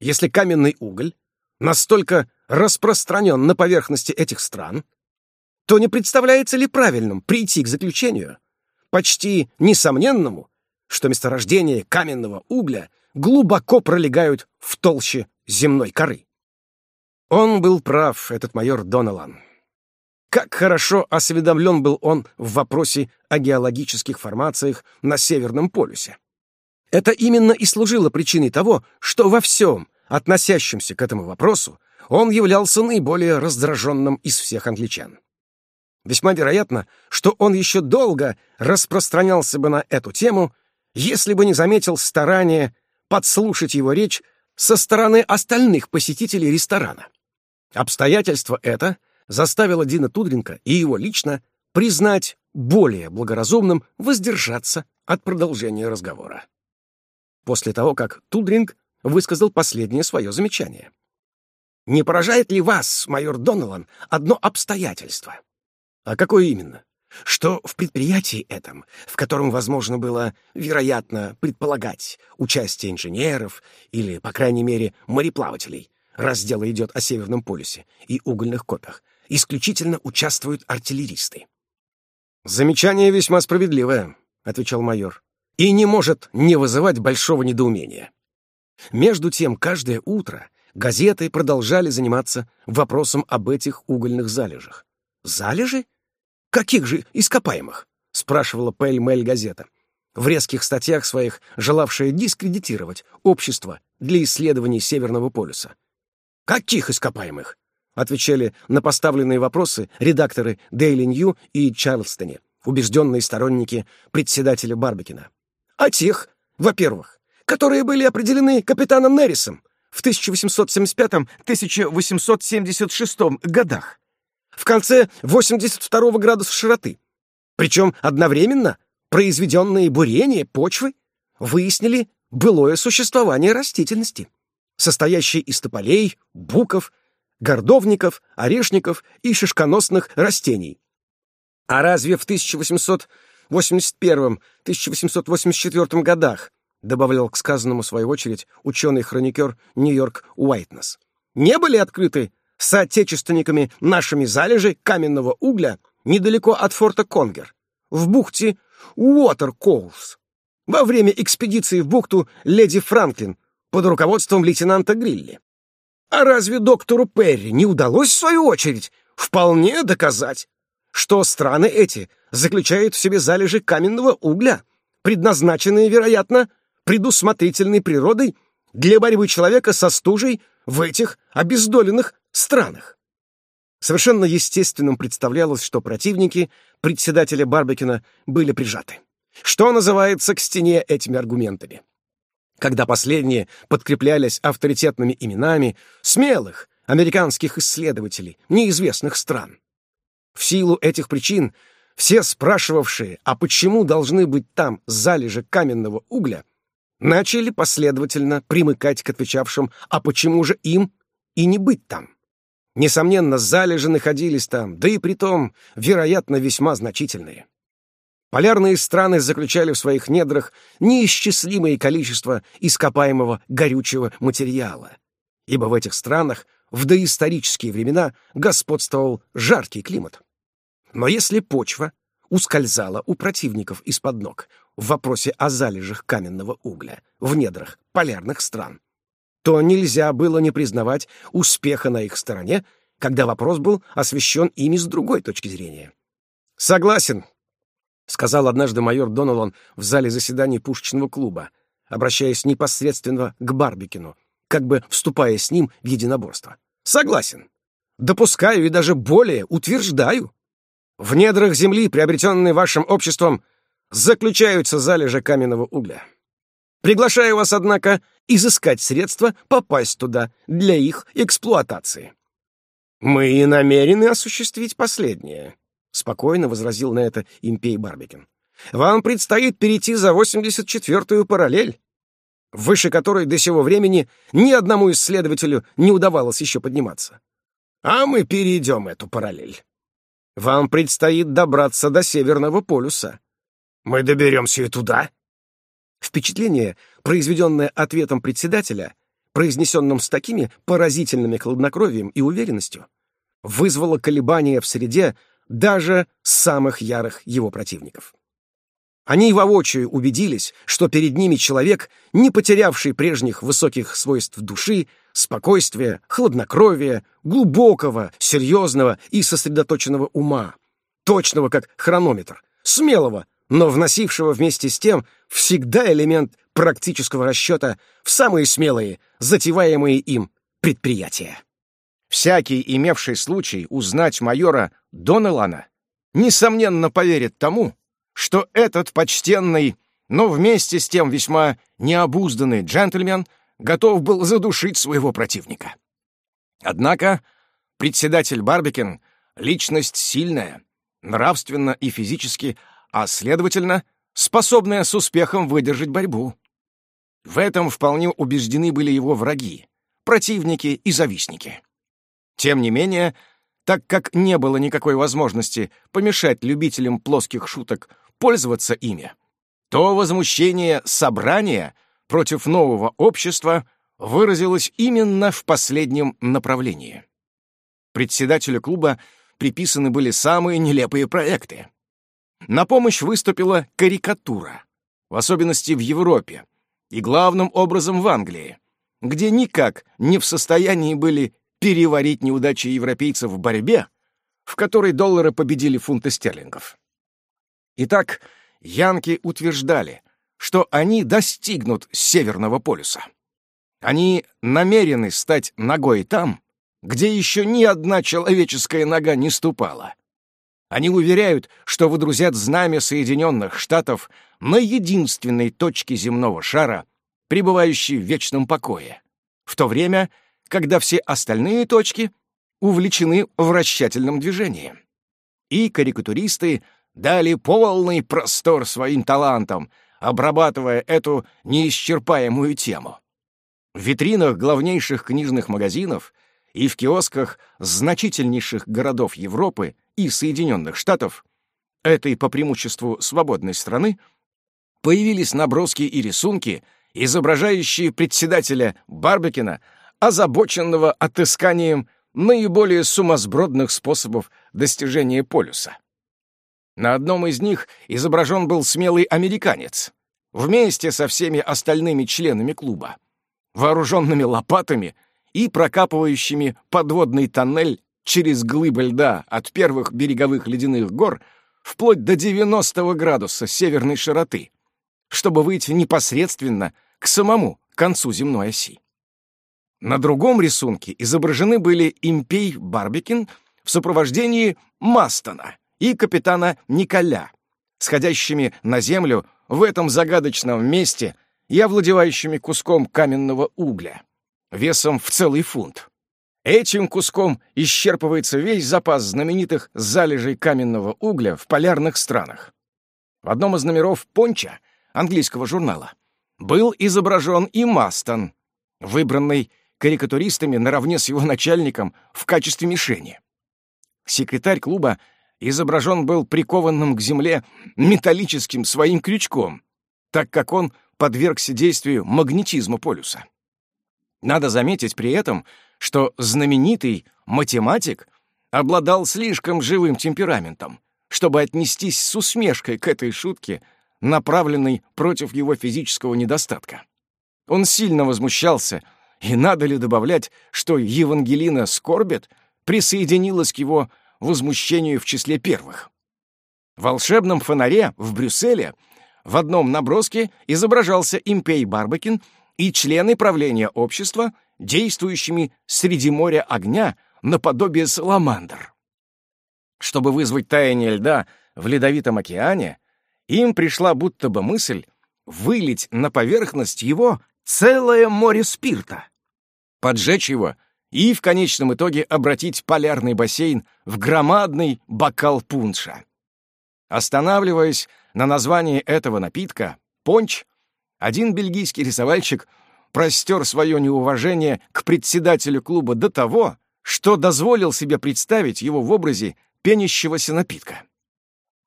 если каменный уголь настолько распространен на поверхности этих стран, то не представляется ли правильным прийти к заключению, почти несомненному, что месторождения каменного угля глубоко пролегают в толще земной коры. Он был прав, этот майор Доналан. Как хорошо осведомлен был он в вопросе о геологических формациях на Северном полюсе. Это именно и служило причиной того, что во всем, относящемся к этому вопросу, он являлся наиболее раздраженным из всех англичан. Весьма вероятно, что он еще долго распространялся бы на эту тему, если бы не заметил старания подслушать его речь со стороны остальных посетителей ресторана. Обстоятельство это заставило Дина Тудринка и его лично признать более благоразумным воздержаться от продолжения разговора. После того, как Тудринг высказал последнее свое замечание. «Не поражает ли вас, майор Доналан, одно обстоятельство?» А какое именно? Что в предприятии этом, в котором возможно было, вероятно, предполагать участие инженеров или, по крайней мере, мореплавателей, раз дело идет о Северном полюсе и угольных копях, исключительно участвуют артиллеристы. «Замечание весьма справедливое», — отвечал майор, «и не может не вызывать большого недоумения». Между тем, каждое утро газеты продолжали заниматься вопросом об этих угольных залежах. Залежи? «Каких же ископаемых?» — спрашивала Пэль-Мэль газета, в резких статьях своих желавшая дискредитировать общество для исследований Северного полюса. «Каких ископаемых?» — отвечали на поставленные вопросы редакторы Дейли Нью и Чарльстоне, убежденные сторонники председателя Барбекина. «А тех, во-первых, которые были определены капитаном Неррисом в 1875-1876 годах, в конце 82 градуса широты. Причем одновременно произведенные бурения почвы выяснили былое существование растительности, состоящей из тополей, буков, гордовников, орешников и шишконосных растений. А разве в 1881-1884 годах, добавлял к сказанному в свою очередь ученый-хроникер Нью-Йорк Уайтнес, не были открыты соотечественниками нашими залежи каменного угля недалеко от форта Конгер, в бухте Уотеркоулс, во время экспедиции в бухту Леди Франклин под руководством лейтенанта Грилли. А разве доктору Перри не удалось, в свою очередь, вполне доказать, что страны эти заключают в себе залежи каменного угля, предназначенные, вероятно, предусмотрительной природой для борьбы человека со стужей в этих обездоленных странах. Совершенно естественным представлялось, что противники председателя Барбекина были прижаты. Что называется к стене этими аргументами. Когда последние подкреплялись авторитетными именами смелых американских исследователей неизвестных стран. В силу этих причин все спрашивавшие, а почему должны быть там залежи каменного угля, начали последовательно примыкать к отвечавшим, а почему же им и не быть там. Несомненно, залежи находились там, да и притом, вероятно, весьма значительные. Полярные страны заключали в своих недрах неисчислимое количество ископаемого горючего материала, ибо в этих странах в доисторические времена господствовал жаркий климат. Но если почва ускользала у противников из-под ног в вопросе о залежах каменного угля в недрах полярных стран, то нельзя было не признавать успеха на их стороне, когда вопрос был освещен ими с другой точки зрения. «Согласен», — сказал однажды майор Доналан в зале заседаний пушечного клуба, обращаясь непосредственно к Барбикину, как бы вступая с ним в единоборство. «Согласен. допускаю и даже более утверждаю. В недрах земли, приобретенные вашим обществом, заключаются залежи каменного угля. Приглашаю вас, однако, изыскать средства попасть туда для их эксплуатации. Мы и намерены осуществить последнее, спокойно возразил на это Импей Барбикин. Вам предстоит перейти за 84-ю параллель, выше которой до сего времени ни одному исследователю не удавалось еще подниматься. А мы перейдем эту параллель. Вам предстоит добраться до Северного полюса. Мы доберемся и туда. Впечатление, произведенное ответом председателя, произнесенным с такими поразительными хладнокровием и уверенностью, вызвало колебания в среде даже самых ярых его противников. Они воочию убедились, что перед ними человек, не потерявший прежних высоких свойств души, спокойствия, хладнокровия, глубокого, серьезного и сосредоточенного ума, точного как хронометр, смелого, но вносившего вместе с тем всегда элемент практического расчета в самые смелые, затеваемые им предприятия. Всякий, имевший случай узнать майора Донелана, несомненно поверит тому, что этот почтенный, но вместе с тем весьма необузданный джентльмен готов был задушить своего противника. Однако председатель Барбикин — личность сильная, нравственно и физически, а, следовательно, способная с успехом выдержать борьбу. В этом вполне убеждены были его враги, противники и завистники. Тем не менее, так как не было никакой возможности помешать любителям плоских шуток пользоваться ими, то возмущение собрания против нового общества выразилось именно в последнем направлении. Председателю клуба приписаны были самые нелепые проекты. На помощь выступила карикатура, в особенности в Европе, и главным образом в Англии, где никак не в состоянии были переварить неудачи европейцев в борьбе, в которой доллары победили фунты стерлингов. Итак, янки утверждали, что они достигнут Северного полюса. Они намерены стать ногой там, где еще ни одна человеческая нога не ступала. Они уверяют, что выдрузят знамя Соединенных Штатов на единственной точке земного шара, пребывающей в вечном покое, в то время, когда все остальные точки увлечены вращательным движением. И карикатуристы дали полный простор своим талантам, обрабатывая эту неисчерпаемую тему. В витринах главнейших книжных магазинов и в киосках значительнейших городов Европы и Соединенных Штатов, этой по преимуществу свободной страны, появились наброски и рисунки, изображающие председателя Барбекина, озабоченного отысканием наиболее сумасбродных способов достижения полюса. На одном из них изображен был смелый американец, вместе со всеми остальными членами клуба, вооруженными лопатами и прокапывающими подводный тоннель через глыбы льда от первых береговых ледяных гор вплоть до 90 градуса северной широты, чтобы выйти непосредственно к самому концу земной оси. На другом рисунке изображены были Импей Барбикин в сопровождении Мастона — и капитана Николя, сходящими на землю в этом загадочном месте и овладевающими куском каменного угля, весом в целый фунт. Этим куском исчерпывается весь запас знаменитых залежей каменного угля в полярных странах. В одном из номеров «Понча» английского журнала был изображен и Мастон, выбранный карикатуристами наравне с его начальником в качестве мишени. Секретарь клуба изображен был прикованным к земле металлическим своим крючком, так как он подвергся действию магнетизма полюса. Надо заметить при этом, что знаменитый математик обладал слишком живым темпераментом, чтобы отнестись с усмешкой к этой шутке, направленной против его физического недостатка. Он сильно возмущался, и надо ли добавлять, что Евангелина Скорбет присоединилась к его возмущению в числе первых. В волшебном фонаре в Брюсселе в одном наброске изображался Импей Барбакин и члены правления общества, действующими среди моря огня наподобие саламандр. Чтобы вызвать таяние льда в ледовитом океане, им пришла будто бы мысль вылить на поверхность его целое море спирта, поджечь его и в конечном итоге обратить полярный бассейн в громадный бокал пунша. Останавливаясь на названии этого напитка, понч, один бельгийский рисовальщик простер свое неуважение к председателю клуба до того, что дозволил себе представить его в образе пенящегося напитка.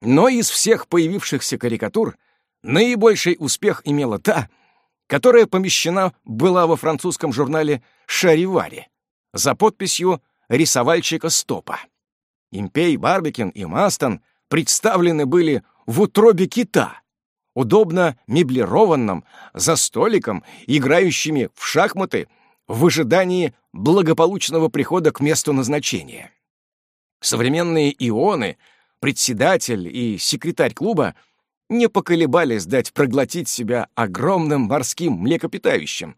Но из всех появившихся карикатур наибольший успех имела та, которая помещена была во французском журнале «Шаривари» за подписью рисовальщика Стопа. Импей, Барбикин и Мастон представлены были в утробе кита, удобно меблированном, за столиком, играющими в шахматы в ожидании благополучного прихода к месту назначения. Современные ионы, председатель и секретарь клуба не поколебались дать проглотить себя огромным морским млекопитающим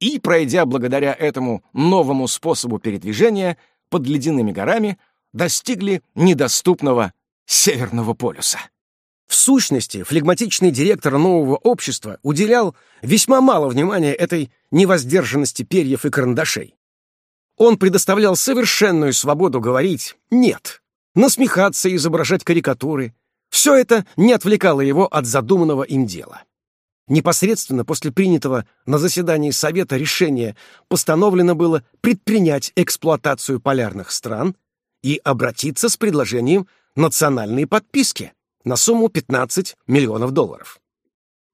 и, пройдя благодаря этому новому способу передвижения под ледяными горами, достигли недоступного Северного полюса. В сущности, флегматичный директор нового общества уделял весьма мало внимания этой невоздержанности перьев и карандашей. Он предоставлял совершенную свободу говорить «нет», насмехаться и изображать карикатуры. Все это не отвлекало его от задуманного им дела. Непосредственно после принятого на заседании Совета решения постановлено было предпринять эксплуатацию полярных стран и обратиться с предложением национальной подписки на сумму 15 миллионов долларов.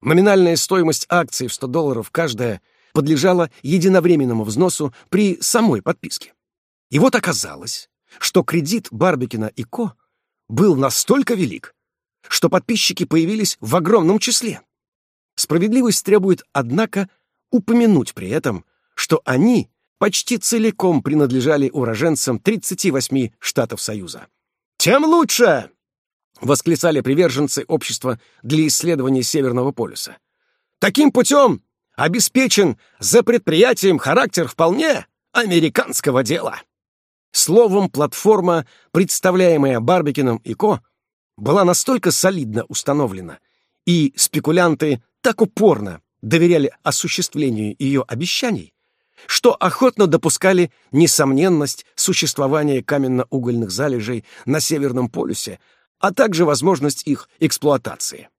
Номинальная стоимость акций в 100 долларов каждая подлежала единовременному взносу при самой подписке. И вот оказалось, что кредит Барбикина и Ко был настолько велик, что подписчики появились в огромном числе. Справедливость требует, однако, упомянуть при этом, что они почти целиком принадлежали уроженцам 38 штатов Союза. «Тем лучше!» — восклицали приверженцы общества для исследования Северного полюса. «Таким путем обеспечен за предприятием характер вполне американского дела». Словом, платформа, представляемая Барбикином и Ко, была настолько солидно установлена, и спекулянты так упорно доверяли осуществлению ее обещаний, что охотно допускали несомненность существования каменно-угольных залежей на Северном полюсе, а также возможность их эксплуатации.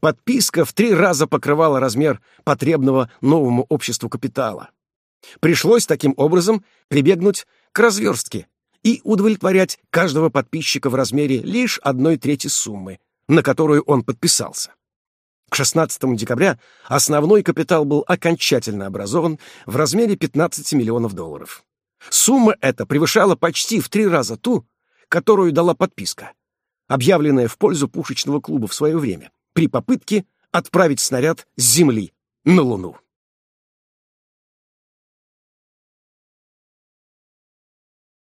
Подписка в три раза покрывала размер потребного новому обществу капитала. Пришлось таким образом прибегнуть к разверстке и удовлетворять каждого подписчика в размере лишь одной трети суммы, на которую он подписался. К 16 декабря основной капитал был окончательно образован в размере 15 миллионов долларов. Сумма эта превышала почти в три раза ту, которую дала подписка, объявленная в пользу пушечного клуба в свое время, при попытке отправить снаряд с Земли на Луну.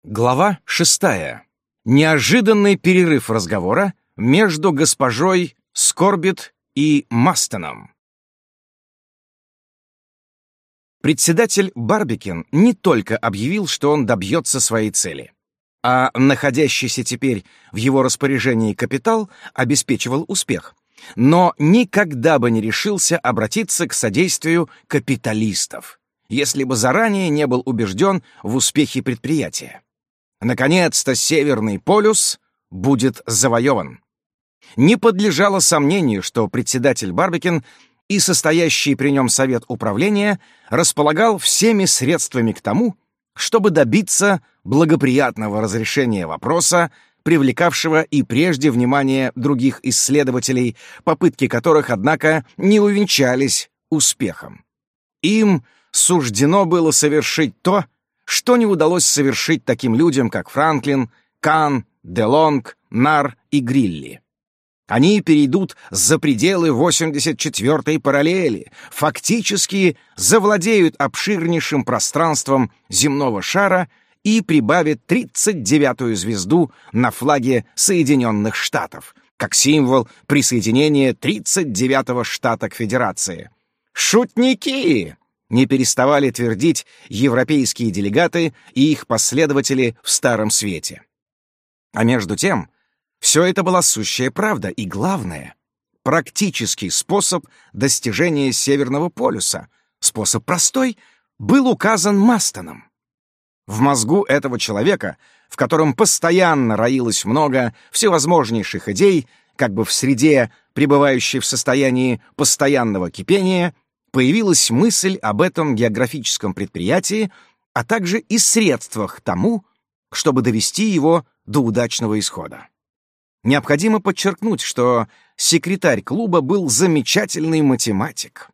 Глава шестая. Неожиданный перерыв разговора между госпожой Скорбит и Мастоном. Председатель Барбикин не только объявил, что он добьется своей цели, а находящийся теперь в его распоряжении капитал обеспечивал успех, но никогда бы не решился обратиться к содействию капиталистов, если бы заранее не был убежден в успехе предприятия. Наконец-то Северный полюс будет завоеван. Не подлежало сомнению, что председатель Барбикин и состоящий при нем совет управления располагал всеми средствами к тому, чтобы добиться благоприятного разрешения вопроса, привлекавшего и прежде внимание других исследователей, попытки которых, однако, не увенчались успехом. Им суждено было совершить то, что не удалось совершить таким людям, как Франклин, Кан, Делонг, Нар и Грилли. Они перейдут за пределы 84-й параллели, фактически завладеют обширнейшим пространством земного шара и прибавят 39-ю звезду на флаге Соединенных Штатов, как символ присоединения 39-го штата к Федерации. «Шутники!» — не переставали твердить европейские делегаты и их последователи в Старом Свете. А между тем, все это была сущая правда и, главное, практический способ достижения Северного полюса, способ простой, был указан Мастоном. В мозгу этого человека, в котором постоянно роилось много всевозможнейших идей, как бы в среде, пребывающей в состоянии постоянного кипения, появилась мысль об этом географическом предприятии, а также и средствах тому, чтобы довести его до удачного исхода. Необходимо подчеркнуть, что секретарь клуба был замечательный математик.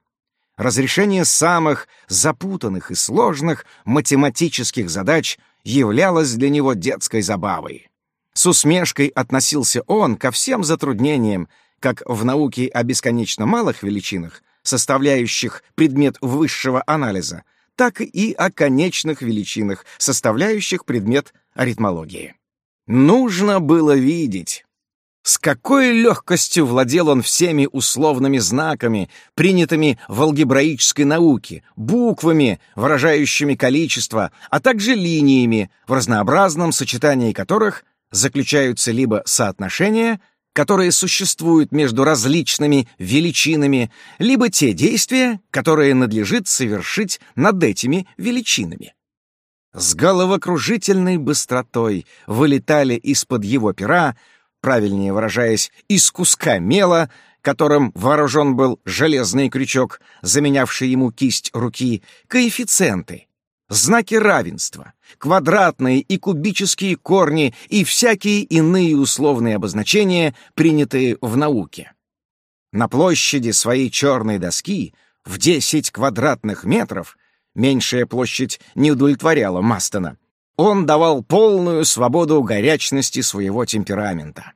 Разрешение самых запутанных и сложных математических задач являлось для него детской забавой. С усмешкой относился он ко всем затруднениям, как в науке о бесконечно малых величинах, составляющих предмет высшего анализа, так и о конечных величинах, составляющих предмет аритмологии. Нужно было видеть, с какой легкостью владел он всеми условными знаками, принятыми в алгебраической науке, буквами, выражающими количество, а также линиями, в разнообразном сочетании которых заключаются либо соотношения, которые существуют между различными величинами, либо те действия, которые надлежит совершить над этими величинами. С головокружительной быстротой вылетали из-под его пера правильнее выражаясь, из куска мела, которым вооружен был железный крючок, заменявший ему кисть руки, коэффициенты, знаки равенства, квадратные и кубические корни и всякие иные условные обозначения, принятые в науке. На площади своей черной доски в 10 квадратных метров меньшая площадь не удовлетворяла Мастона — он давал полную свободу горячности своего темперамента.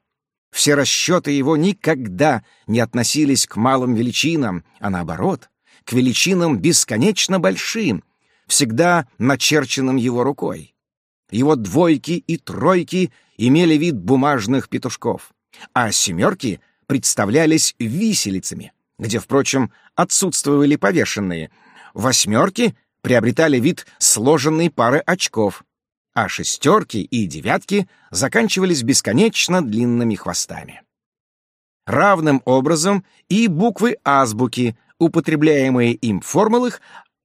Все расчеты его никогда не относились к малым величинам, а наоборот, к величинам бесконечно большим, всегда начерченным его рукой. Его двойки и тройки имели вид бумажных петушков, а семерки представлялись виселицами, где, впрочем, отсутствовали повешенные. Восьмерки приобретали вид сложенной пары очков, а шестерки и девятки заканчивались бесконечно длинными хвостами. Равным образом и буквы азбуки, употребляемые им в формулах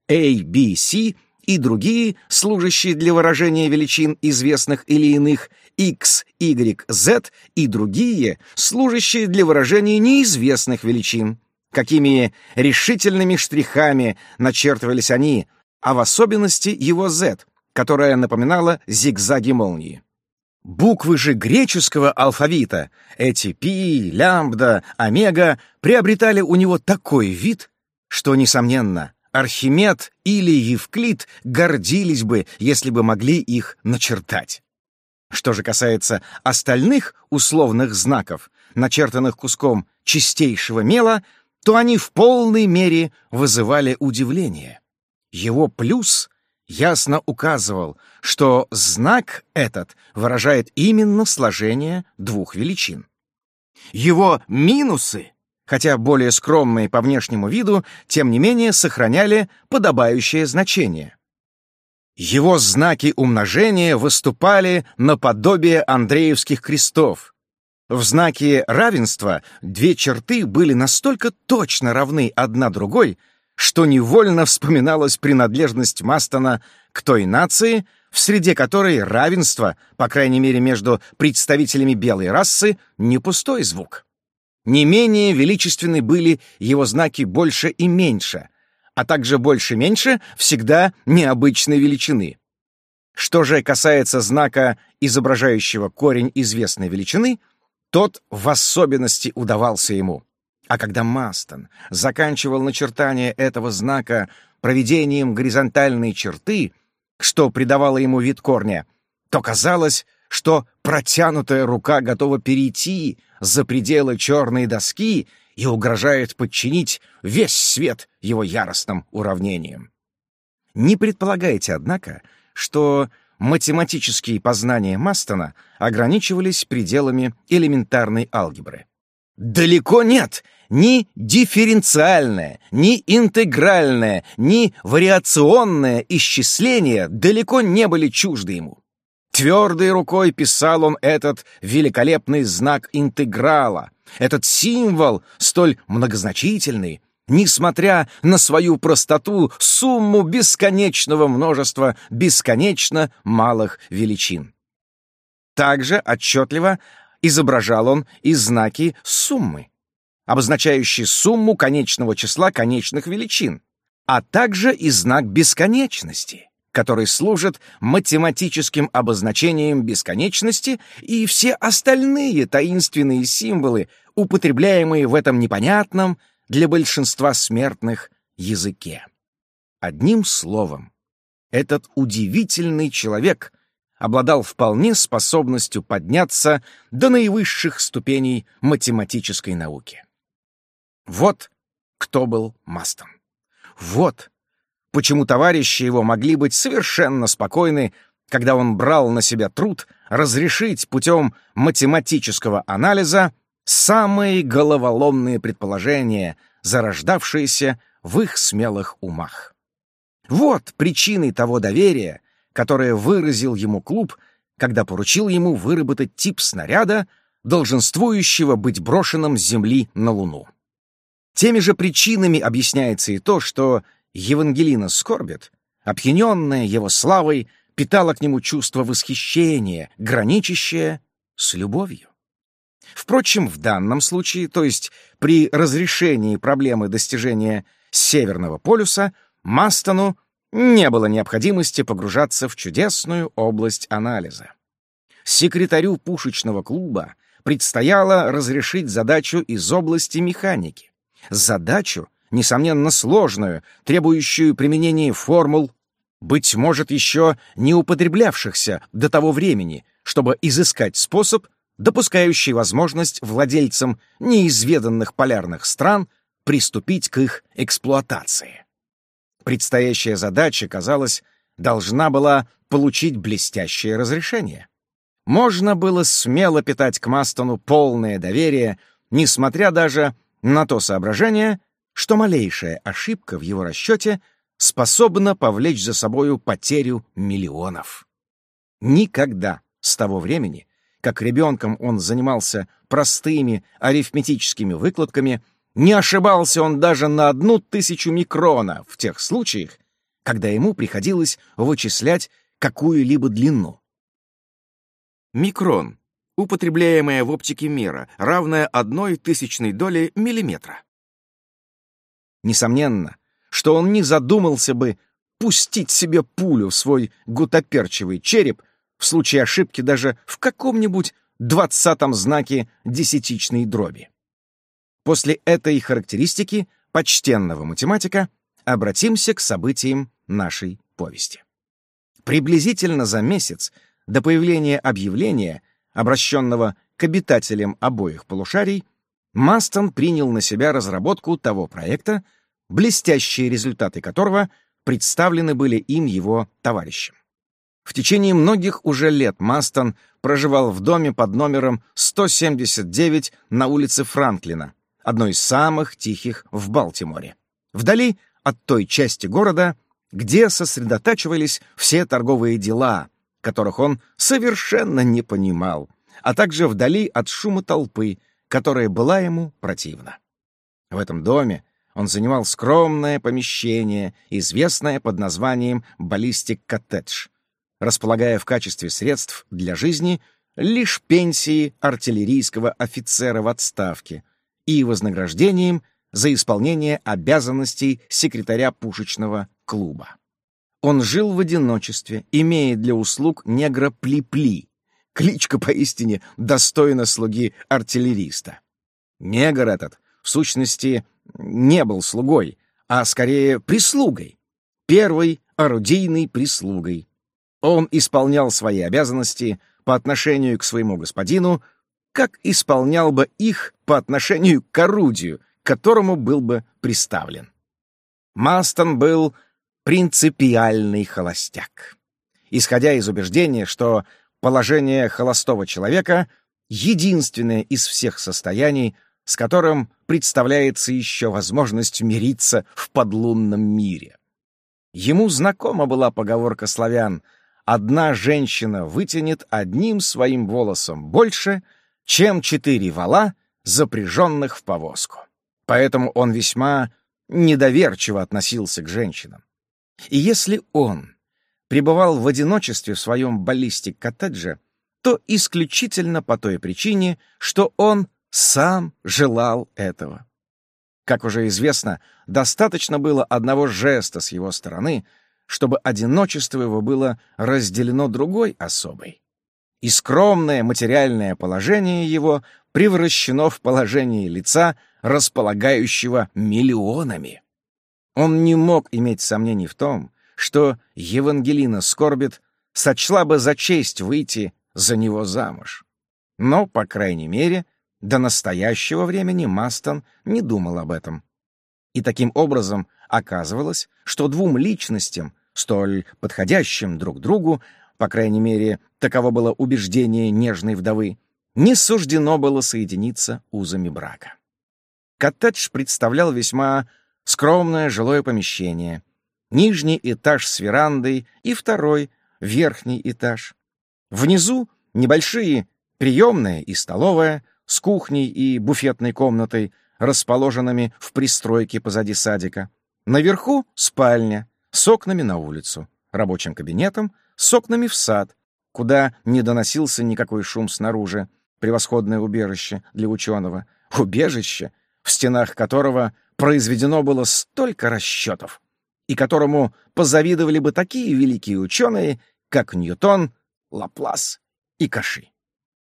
A, B, C и другие, служащие для выражения величин известных или иных, X, Y, Z и другие, служащие для выражения неизвестных величин. Какими решительными штрихами начертывались они, а в особенности его Z — которая напоминала зигзаги молнии. Буквы же греческого алфавита, эти пи, лямбда, омега, приобретали у него такой вид, что, несомненно, Архимед или Евклид гордились бы, если бы могли их начертать. Что же касается остальных условных знаков, начертанных куском чистейшего мела, то они в полной мере вызывали удивление. Его плюс ясно указывал, что знак этот выражает именно сложение двух величин. Его минусы, хотя более скромные по внешнему виду, тем не менее сохраняли подобающее значение. Его знаки умножения выступали наподобие Андреевских крестов. В знаке равенства две черты были настолько точно равны одна другой, что невольно вспоминалась принадлежность Мастона к той нации, в среде которой равенство, по крайней мере между представителями белой расы, не пустой звук. Не менее величественны были его знаки больше и меньше, а также больше-меньше всегда необычной величины. Что же касается знака, изображающего корень известной величины, тот в особенности удавался ему. А когда Мастон заканчивал начертание этого знака проведением горизонтальной черты, что придавало ему вид корня, то казалось, что протянутая рука готова перейти за пределы черной доски и угрожает подчинить весь свет его яростным уравнением. Не предполагайте, однако, что математические познания Мастона ограничивались пределами элементарной алгебры. Далеко нет, ни дифференциальное, ни интегральное, ни вариационное исчисление далеко не были чужды ему. Твердой рукой писал он этот великолепный знак интеграла, этот символ, столь многозначительный, несмотря на свою простоту, сумму бесконечного множества бесконечно малых величин. Также отчетливо изображал он и знаки суммы, обозначающие сумму конечного числа конечных величин, а также и знак бесконечности, который служит математическим обозначением бесконечности и все остальные таинственные символы, употребляемые в этом непонятном для большинства смертных языке. Одним словом, этот удивительный человек обладал вполне способностью подняться до наивысших ступеней математической науки. Вот кто был Мастон. Вот почему товарищи его могли быть совершенно спокойны, когда он брал на себя труд разрешить путем математического анализа самые головоломные предположения, зарождавшиеся в их смелых умах. Вот причиной того доверия, которое выразил ему клуб, когда поручил ему выработать тип снаряда, долженствующего быть брошенным с Земли на Луну. Теми же причинами объясняется и то, что Евангелина Скорбит, опьяненная его славой, питала к нему чувство восхищения, граничащее с любовью. Впрочем, в данном случае, то есть при разрешении проблемы достижения Северного полюса, Мастону не было необходимости погружаться в чудесную область анализа. Секретарю пушечного клуба предстояло разрешить задачу из области механики. Задачу, несомненно, сложную, требующую применения формул, быть может, еще не употреблявшихся до того времени, чтобы изыскать способ, допускающий возможность владельцам неизведанных полярных стран приступить к их эксплуатации. Предстоящая задача, казалось, должна была получить блестящее разрешение. Можно было смело питать к Мастону полное доверие, несмотря даже на то соображение, что малейшая ошибка в его расчете способна повлечь за собою потерю миллионов. Никогда с того времени, как ребенком он занимался простыми арифметическими выкладками, не ошибался он даже на одну тысячу микрона в тех случаях, когда ему приходилось вычислять какую-либо длину. Микрон — употребляемая в оптике мера, равная одной тысячной доли миллиметра. Несомненно, что он не задумался бы пустить себе пулю в свой гутоперчивый череп в случае ошибки даже в каком-нибудь двадцатом знаке десятичной дроби. После этой характеристики почтенного математика обратимся к событиям нашей повести. Приблизительно за месяц до появления объявления, обращенного к обитателям обоих полушарий, Мастон принял на себя разработку того проекта, блестящие результаты которого представлены были им его товарищам. В течение многих уже лет Мастон проживал в доме под номером 179 на улице Франклина, одной из самых тихих в Балтиморе, вдали от той части города, где сосредотачивались все торговые дела, которых он совершенно не понимал, а также вдали от шума толпы, которая была ему противна. В этом доме он занимал скромное помещение, известное под названием «Баллистик-коттедж», располагая в качестве средств для жизни лишь пенсии артиллерийского офицера в отставке — и вознаграждением за исполнение обязанностей секретаря пушечного клуба. Он жил в одиночестве, имея для услуг негра Пли-Пли, кличка поистине достойна слуги артиллериста. Негр этот, в сущности, не был слугой, а скорее прислугой, первой орудийной прислугой. Он исполнял свои обязанности по отношению к своему господину как исполнял бы их по отношению к орудию, к которому был бы приставлен. Мастон был принципиальный холостяк. Исходя из убеждения, что положение холостого человека — единственное из всех состояний, с которым представляется еще возможность мириться в подлунном мире. Ему знакома была поговорка славян «Одна женщина вытянет одним своим волосом больше, чем четыре вала, запряженных в повозку». Поэтому он весьма недоверчиво относился к женщинам. И если он пребывал в одиночестве в своем баллистик-коттедже, то исключительно по той причине, что он сам желал этого. Как уже известно, достаточно было одного жеста с его стороны, чтобы одиночество его было разделено другой особой. И скромное материальное положение его превращено в положение лица, располагающего миллионами. Он не мог иметь сомнений в том, что Евангелина Скорбит сочла бы за честь выйти за него замуж. Но, по крайней мере, до настоящего времени Мастон не думал об этом. И таким образом оказывалось, что двум личностям, столь подходящим друг другу, по крайней мере, таково было убеждение нежной вдовы, не суждено было соединиться узами брака. Коттедж представлял весьма скромное жилое помещение, нижний этаж с верандой и второй, верхний этаж. Внизу небольшие приемная и столовая с кухней и буфетной комнатой, расположенными в пристройке позади садика. Наверху спальня с окнами на улицу, рабочим кабинетом с окнами в сад, куда не доносился никакой шум снаружи, превосходное убежище для ученого, убежище, в стенах которого произведено было столько расчетов, и которому позавидовали бы такие великие ученые, как Ньютон, Лаплас и Каши.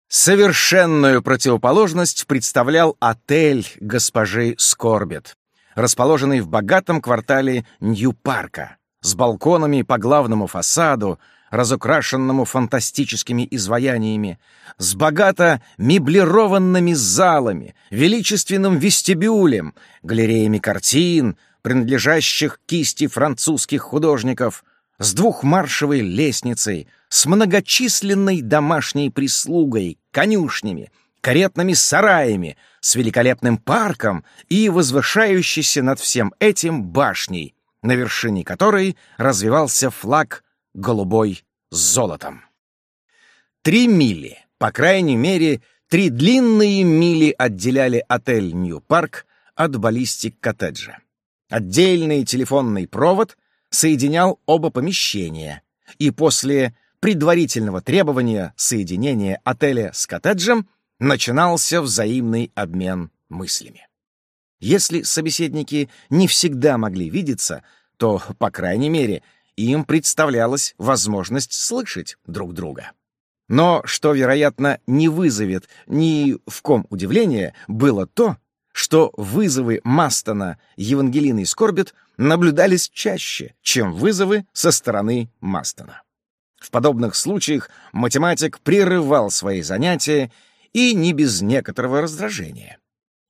Совершенную противоположность представлял отель госпожи Скорбет, расположенный в богатом квартале Нью-Парка, с балконами по главному фасаду, разукрашенному фантастическими изваяниями, с богато меблированными залами, величественным вестибюлем, галереями картин, принадлежащих кисти французских художников, с двухмаршевой лестницей, с многочисленной домашней прислугой, конюшнями, каретными сараями, с великолепным парком и возвышающейся над всем этим башней, на вершине которой развивался флаг голубой с золотом. Три мили, по крайней мере, три длинные мили отделяли отель Нью-Парк от баллистик-коттеджа. Отдельный телефонный провод соединял оба помещения, и после предварительного требования соединения отеля с коттеджем начинался взаимный обмен мыслями. Если собеседники не всегда могли видеться, то, по крайней мере, им представлялась возможность слышать друг друга. Но, что, вероятно, не вызовет ни в ком удивления, было то, что вызовы Мастона Евангелины Скорбит наблюдались чаще, чем вызовы со стороны Мастона. В подобных случаях математик прерывал свои занятия и не без некоторого раздражения.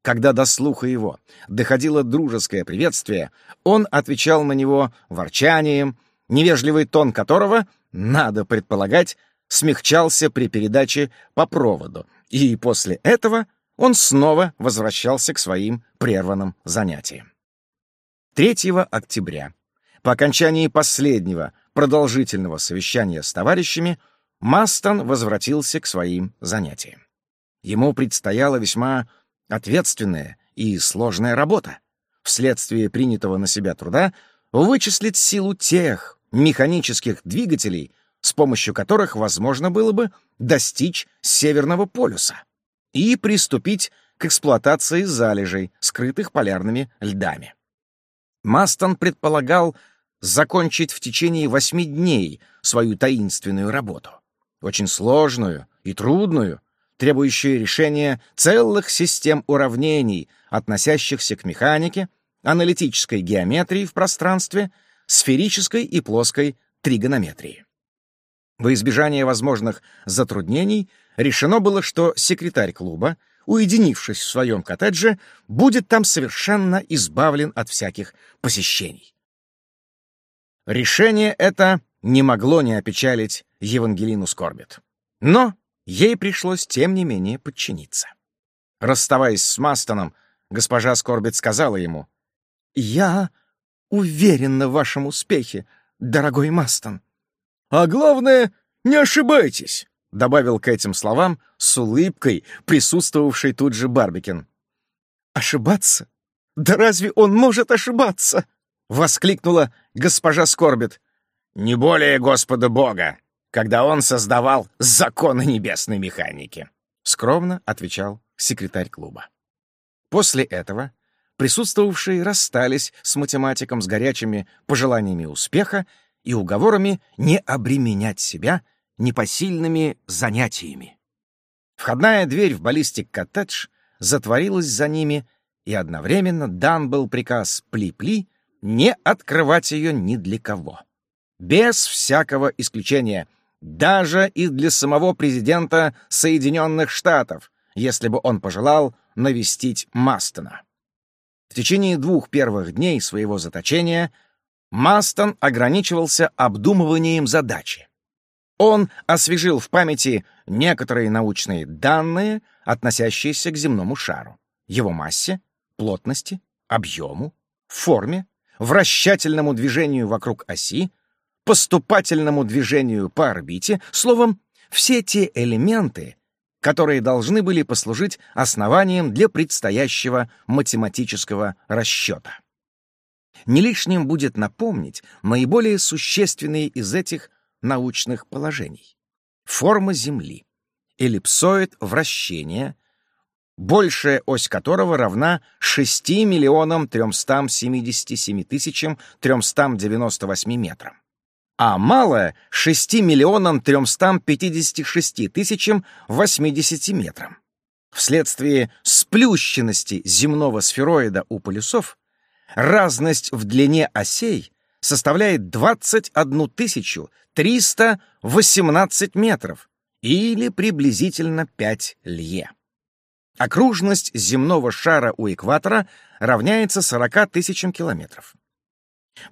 Когда до слуха его доходило дружеское приветствие, он отвечал на него ворчанием, невежливый тон которого, надо предполагать, смягчался при передаче по проводу, и после этого он снова возвращался к своим прерванным занятиям. 3 октября, по окончании последнего продолжительного совещания с товарищами, Мастон возвратился к своим занятиям. Ему предстояла весьма ответственная и сложная работа. Вследствие принятого на себя труда вычислить силу тех механических двигателей, с помощью которых возможно было бы достичь Северного полюса и приступить к эксплуатации залежей, скрытых полярными льдами. Мастон предполагал закончить в течение восьми дней свою таинственную работу. Очень сложную и трудную, требующую решения целых систем уравнений, относящихся к механике, аналитической геометрии в пространстве, сферической и плоской тригонометрии. Во избежание возможных затруднений решено было, что секретарь клуба, уединившись в своем коттедже, будет там совершенно избавлен от всяких посещений. Решение это не могло не опечалить Евангелину Скорбит. Но ей пришлось, тем не менее, подчиниться. Расставаясь с Мастоном, госпожа Скорбит сказала ему, «Я уверена в вашем успехе, дорогой Мастон». «А главное, не ошибайтесь», — добавил к этим словам с улыбкой присутствовавший тут же Барбикин. «Ошибаться? Да разве он может ошибаться?» — воскликнула госпожа Скорбит. «Не более Господа Бога, когда он создавал законы небесной механики», — скромно отвечал секретарь клуба. После этого присутствовавшие расстались с математиком с горячими пожеланиями успеха и уговорами не обременять себя непосильными занятиями. Входная дверь в баллистик-коттедж затворилась за ними, и одновременно дан был приказ Пли-Пли не открывать ее ни для кого. Без всякого исключения, даже и для самого президента Соединенных Штатов, если бы он пожелал навестить Мастона. В течение двух первых дней своего заточения Мастон ограничивался обдумыванием задачи. Он освежил в памяти некоторые научные данные, относящиеся к земному шару, его массе, плотности, объему, форме, вращательному движению вокруг оси, поступательному движению по орбите, словом, все те элементы, которые должны были послужить основанием для предстоящего математического расчета. Не лишним будет напомнить наиболее существенные из этих научных положений. Форма Земли, эллипсоид вращения, большая ось которого равна 6 миллионам 377 тысячам 398 метрам а малая — 6 миллионам 356 тысячам 80 метрам. Вследствие сплющенности земного сфероида у полюсов разность в длине осей составляет 21 318 метров или приблизительно 5 лье. Окружность земного шара у экватора равняется 40 тысячам километров.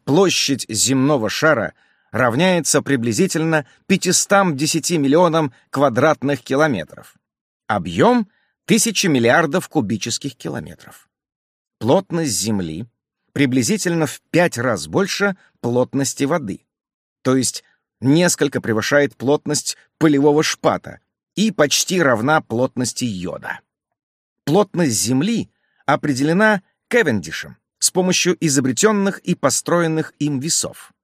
Площадь земного шара — равняется приблизительно 510 миллионам квадратных километров. Объем — тысячи миллиардов кубических километров. Плотность Земли приблизительно в пять раз больше плотности воды, то есть несколько превышает плотность полевого шпата и почти равна плотности йода. Плотность Земли определена Кевендишем с помощью изобретенных и построенных им весов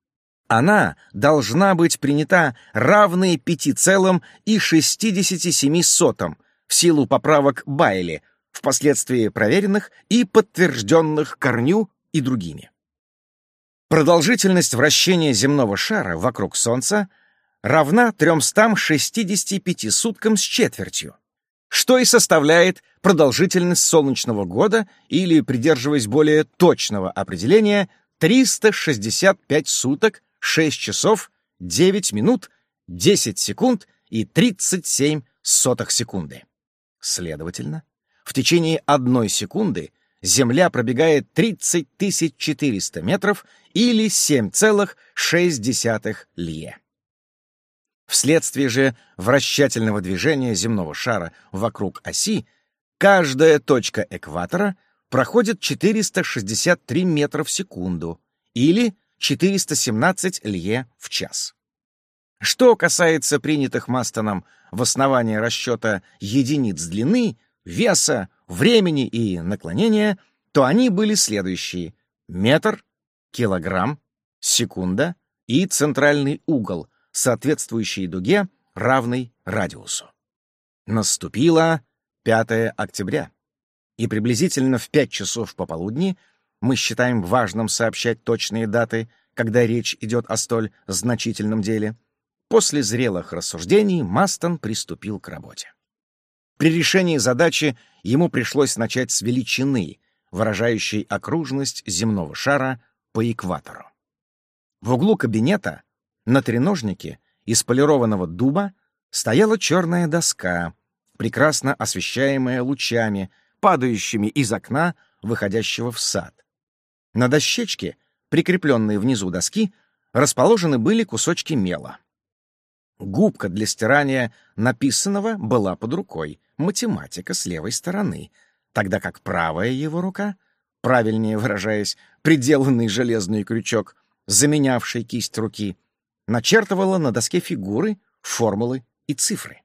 она должна быть принята равной 5,67 в силу поправок Байли, впоследствии проверенных и подтвержденных Корню и другими. Продолжительность вращения земного шара вокруг Солнца равна 365 суткам с четвертью, что и составляет продолжительность солнечного года или, придерживаясь более точного определения, 365 суток 6 часов 9 минут 10 секунд и 37 сотых секунды. Следовательно, в течение одной секунды Земля пробегает 30 400 метров или 7,6 лье. Вследствие же вращательного движения земного шара вокруг оси, каждая точка экватора проходит 463 метра в секунду или 417 лье в час. Что касается принятых Мастоном в основании расчета единиц длины, веса, времени и наклонения, то они были следующие — метр, килограмм, секунда и центральный угол, соответствующий дуге, равной радиусу. Наступило 5 октября, и приблизительно в 5 часов пополудни — мы считаем важным сообщать точные даты, когда речь идет о столь значительном деле. После зрелых рассуждений Мастон приступил к работе. При решении задачи ему пришлось начать с величины, выражающей окружность земного шара по экватору. В углу кабинета на треножнике из полированного дуба стояла черная доска, прекрасно освещаемая лучами, падающими из окна, выходящего в сад. На дощечке, прикрепленной внизу доски, расположены были кусочки мела. Губка для стирания написанного была под рукой, математика с левой стороны, тогда как правая его рука, правильнее выражаясь, приделанный железный крючок, заменявший кисть руки, начертывала на доске фигуры, формулы и цифры.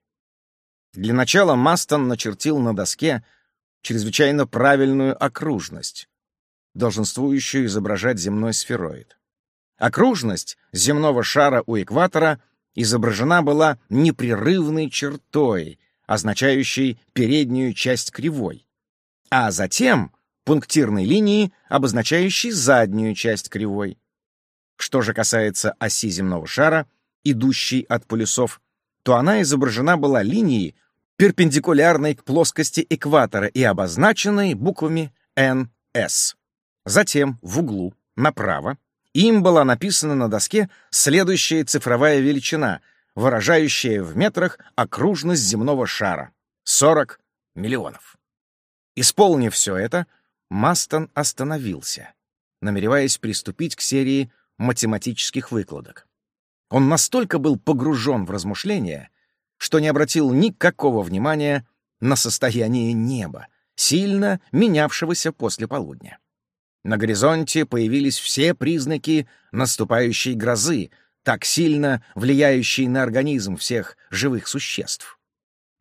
Для начала Мастон начертил на доске чрезвычайно правильную окружность, долженствующую изображать земной сфероид. Окружность земного шара у экватора изображена была непрерывной чертой, означающей переднюю часть кривой, а затем пунктирной линии, обозначающей заднюю часть кривой. Что же касается оси земного шара, идущей от полюсов, то она изображена была линией, перпендикулярной к плоскости экватора и обозначенной буквами NS. Затем в углу, направо, им была написана на доске следующая цифровая величина, выражающая в метрах окружность земного шара — 40 миллионов. Исполнив все это, Мастон остановился, намереваясь приступить к серии математических выкладок. Он настолько был погружен в размышления, что не обратил никакого внимания на состояние неба, сильно менявшегося после полудня. На горизонте появились все признаки наступающей грозы, так сильно влияющей на организм всех живых существ.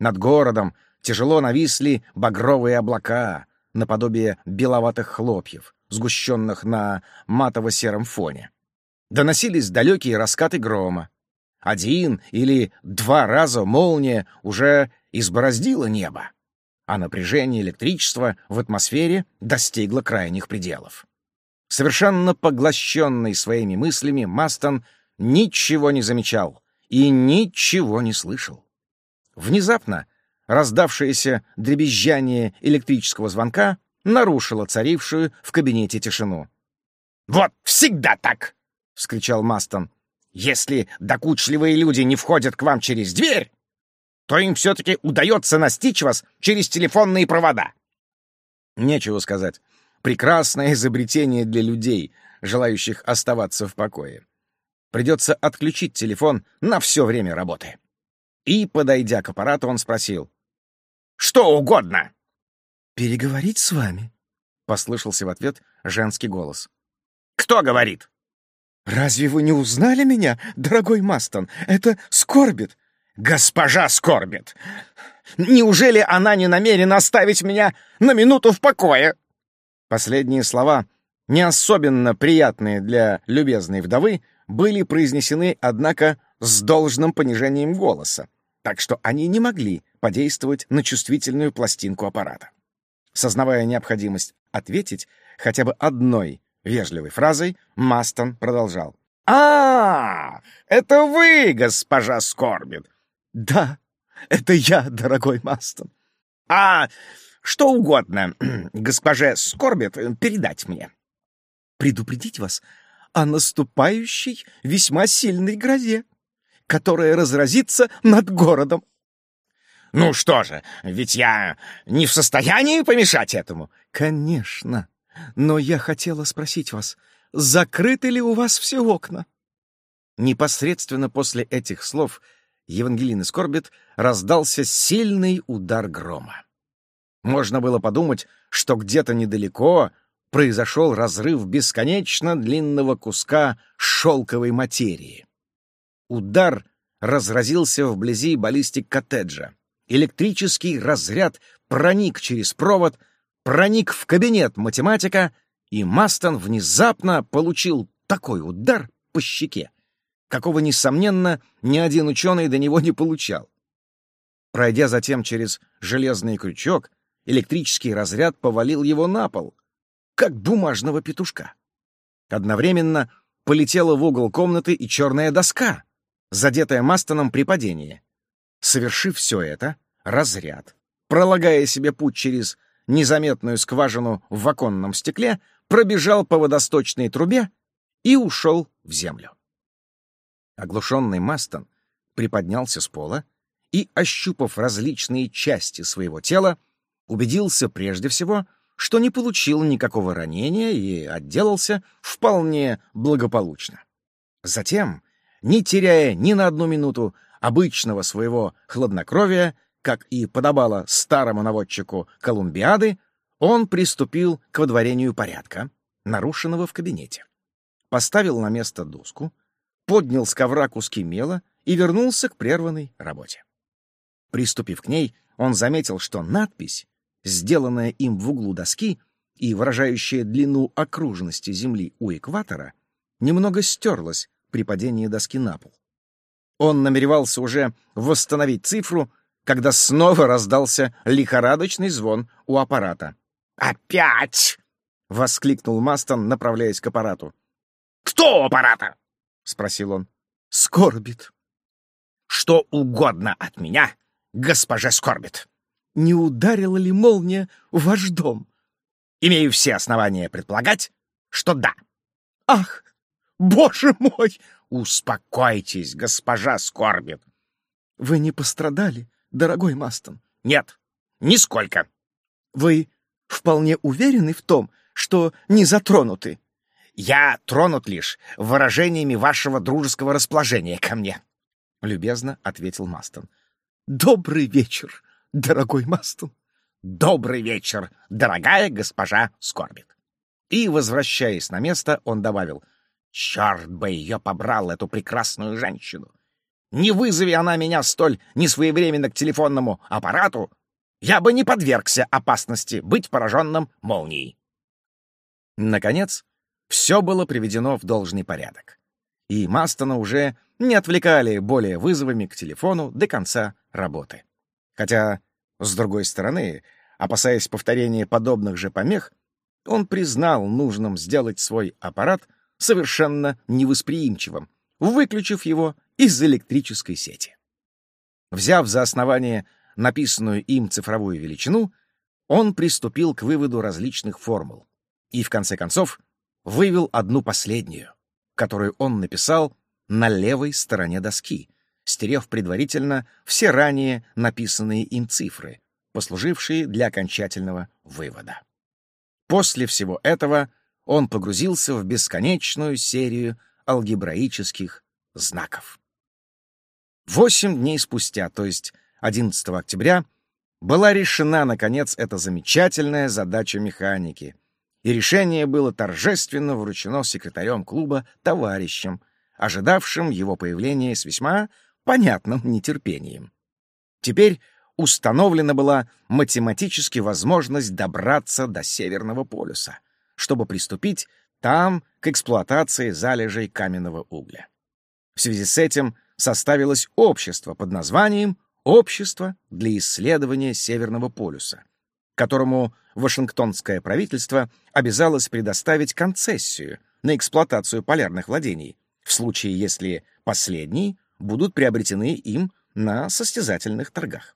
Над городом тяжело нависли багровые облака, наподобие беловатых хлопьев, сгущенных на матово-сером фоне. Доносились далекие раскаты грома. Один или два раза молния уже избороздила небо а напряжение электричества в атмосфере достигло крайних пределов. Совершенно поглощенный своими мыслями, Мастон ничего не замечал и ничего не слышал. Внезапно раздавшееся дребезжание электрического звонка нарушило царившую в кабинете тишину. «Вот всегда так!» — вскричал Мастон. «Если докучливые люди не входят к вам через дверь, то им все-таки удается настичь вас через телефонные провода. Нечего сказать. Прекрасное изобретение для людей, желающих оставаться в покое. Придется отключить телефон на все время работы. И, подойдя к аппарату, он спросил. «Что угодно!» «Переговорить с вами?» — послышался в ответ женский голос. «Кто говорит?» «Разве вы не узнали меня, дорогой Мастон? Это Скорбит госпожа скорбит. Неужели она не намерена оставить меня на минуту в покое?» Последние слова, не особенно приятные для любезной вдовы, были произнесены, однако, с должным понижением голоса, так что они не могли подействовать на чувствительную пластинку аппарата. Сознавая необходимость ответить хотя бы одной вежливой фразой, Мастон продолжал. «А, это вы, госпожа Скорбит! «Да, это я, дорогой Мастон». «А что угодно госпоже Скорбит передать мне?» «Предупредить вас о наступающей весьма сильной грозе, которая разразится над городом». «Ну что же, ведь я не в состоянии помешать этому». «Конечно, но я хотела спросить вас, закрыты ли у вас все окна?» Непосредственно после этих слов — Евангелины Скорбит раздался сильный удар грома. Можно было подумать, что где-то недалеко произошел разрыв бесконечно длинного куска шелковой материи. Удар разразился вблизи баллистик-коттеджа. Электрический разряд проник через провод, проник в кабинет математика, и Мастон внезапно получил такой удар по щеке, какого, несомненно, ни один ученый до него не получал. Пройдя затем через железный крючок, электрический разряд повалил его на пол, как бумажного петушка. Одновременно полетела в угол комнаты и черная доска, задетая Мастоном при падении. Совершив все это, разряд, пролагая себе путь через незаметную скважину в оконном стекле, пробежал по водосточной трубе и ушел в землю. Оглушенный Мастон приподнялся с пола и, ощупав различные части своего тела, убедился прежде всего, что не получил никакого ранения и отделался вполне благополучно. Затем, не теряя ни на одну минуту обычного своего хладнокровия, как и подобало старому наводчику Колумбиады, он приступил к водворению порядка, нарушенного в кабинете. Поставил на место доску, поднял с ковра куски мела и вернулся к прерванной работе. Приступив к ней, он заметил, что надпись, сделанная им в углу доски и выражающая длину окружности Земли у экватора, немного стерлась при падении доски на пол. Он намеревался уже восстановить цифру, когда снова раздался лихорадочный звон у аппарата. «Опять!» — воскликнул Мастон, направляясь к аппарату. «Кто у аппарата?» — спросил он. «Скорбит». «Что угодно от меня, госпожа Скорбит». «Не ударила ли молния в ваш дом?» «Имею все основания предполагать, что да». «Ах, боже мой!» «Успокойтесь, госпожа Скорбит». «Вы не пострадали, дорогой Мастон?» «Нет, нисколько». «Вы вполне уверены в том, что не затронуты?» «Я тронут лишь выражениями вашего дружеского расположения ко мне», — любезно ответил Мастон. «Добрый вечер, дорогой Мастон». «Добрый вечер, дорогая госпожа Скорбит». И, возвращаясь на место, он добавил, «Черт бы ее побрал, эту прекрасную женщину! Не вызови она меня столь несвоевременно к телефонному аппарату, я бы не подвергся опасности быть пораженным молнией». Наконец, все было приведено в должный порядок. И Мастона уже не отвлекали более вызовами к телефону до конца работы. Хотя, с другой стороны, опасаясь повторения подобных же помех, он признал нужным сделать свой аппарат совершенно невосприимчивым, выключив его из электрической сети. Взяв за основание написанную им цифровую величину, он приступил к выводу различных формул и, в конце концов, вывел одну последнюю, которую он написал на левой стороне доски, стерев предварительно все ранее написанные им цифры, послужившие для окончательного вывода. После всего этого он погрузился в бесконечную серию алгебраических знаков. Восемь дней спустя, то есть 11 октября, была решена, наконец, эта замечательная задача механики, и решение было торжественно вручено секретарем клуба товарищам, ожидавшим его появления с весьма понятным нетерпением. Теперь установлена была математически возможность добраться до Северного полюса, чтобы приступить там к эксплуатации залежей каменного угля. В связи с этим составилось общество под названием «Общество для исследования Северного полюса», которому Вашингтонское правительство обязалось предоставить концессию на эксплуатацию полярных владений, в случае если последние будут приобретены им на состязательных торгах.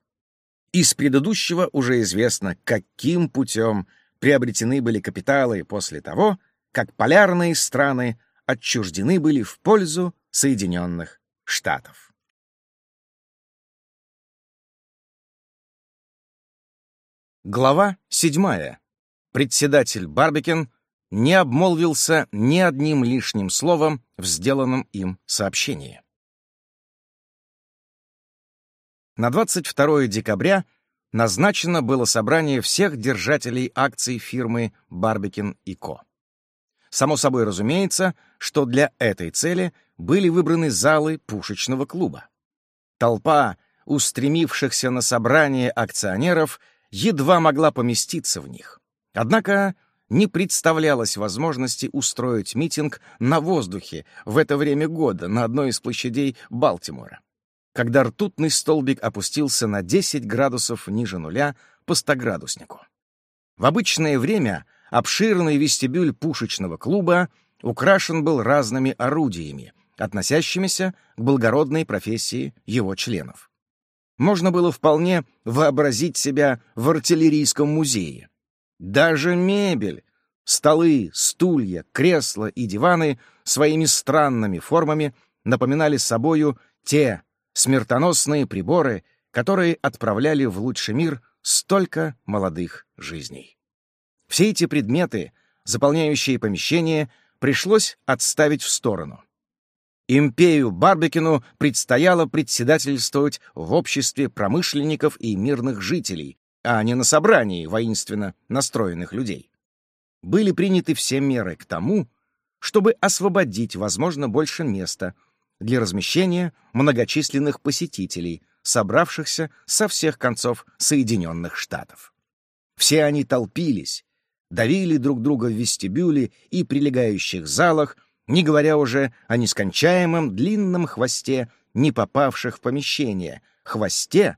Из предыдущего уже известно, каким путем приобретены были капиталы после того, как полярные страны отчуждены были в пользу Соединенных Штатов. Глава седьмая. Председатель Барбикен не обмолвился ни одним лишним словом в сделанном им сообщении. На 22 декабря назначено было собрание всех держателей акций фирмы «Барбикин и Ко». Само собой разумеется, что для этой цели были выбраны залы пушечного клуба. Толпа, устремившихся на собрание акционеров, едва могла поместиться в них. Однако не представлялось возможности устроить митинг на воздухе в это время года на одной из площадей Балтимора, когда ртутный столбик опустился на 10 градусов ниже нуля по стоградуснику. В обычное время обширный вестибюль пушечного клуба украшен был разными орудиями, относящимися к благородной профессии его членов. Можно было вполне вообразить себя в артиллерийском музее, даже мебель, столы, стулья, кресла и диваны своими странными формами напоминали собою те смертоносные приборы, которые отправляли в лучший мир столько молодых жизней. Все эти предметы, заполняющие помещение, пришлось отставить в сторону. Импею Барбекину предстояло председательствовать в обществе промышленников и мирных жителей, а не на собрании воинственно настроенных людей. Были приняты все меры к тому, чтобы освободить, возможно, больше места для размещения многочисленных посетителей, собравшихся со всех концов Соединенных Штатов. Все они толпились, давили друг друга в вестибюле и прилегающих залах, не говоря уже о нескончаемом длинном хвосте не попавших в помещение, хвосте,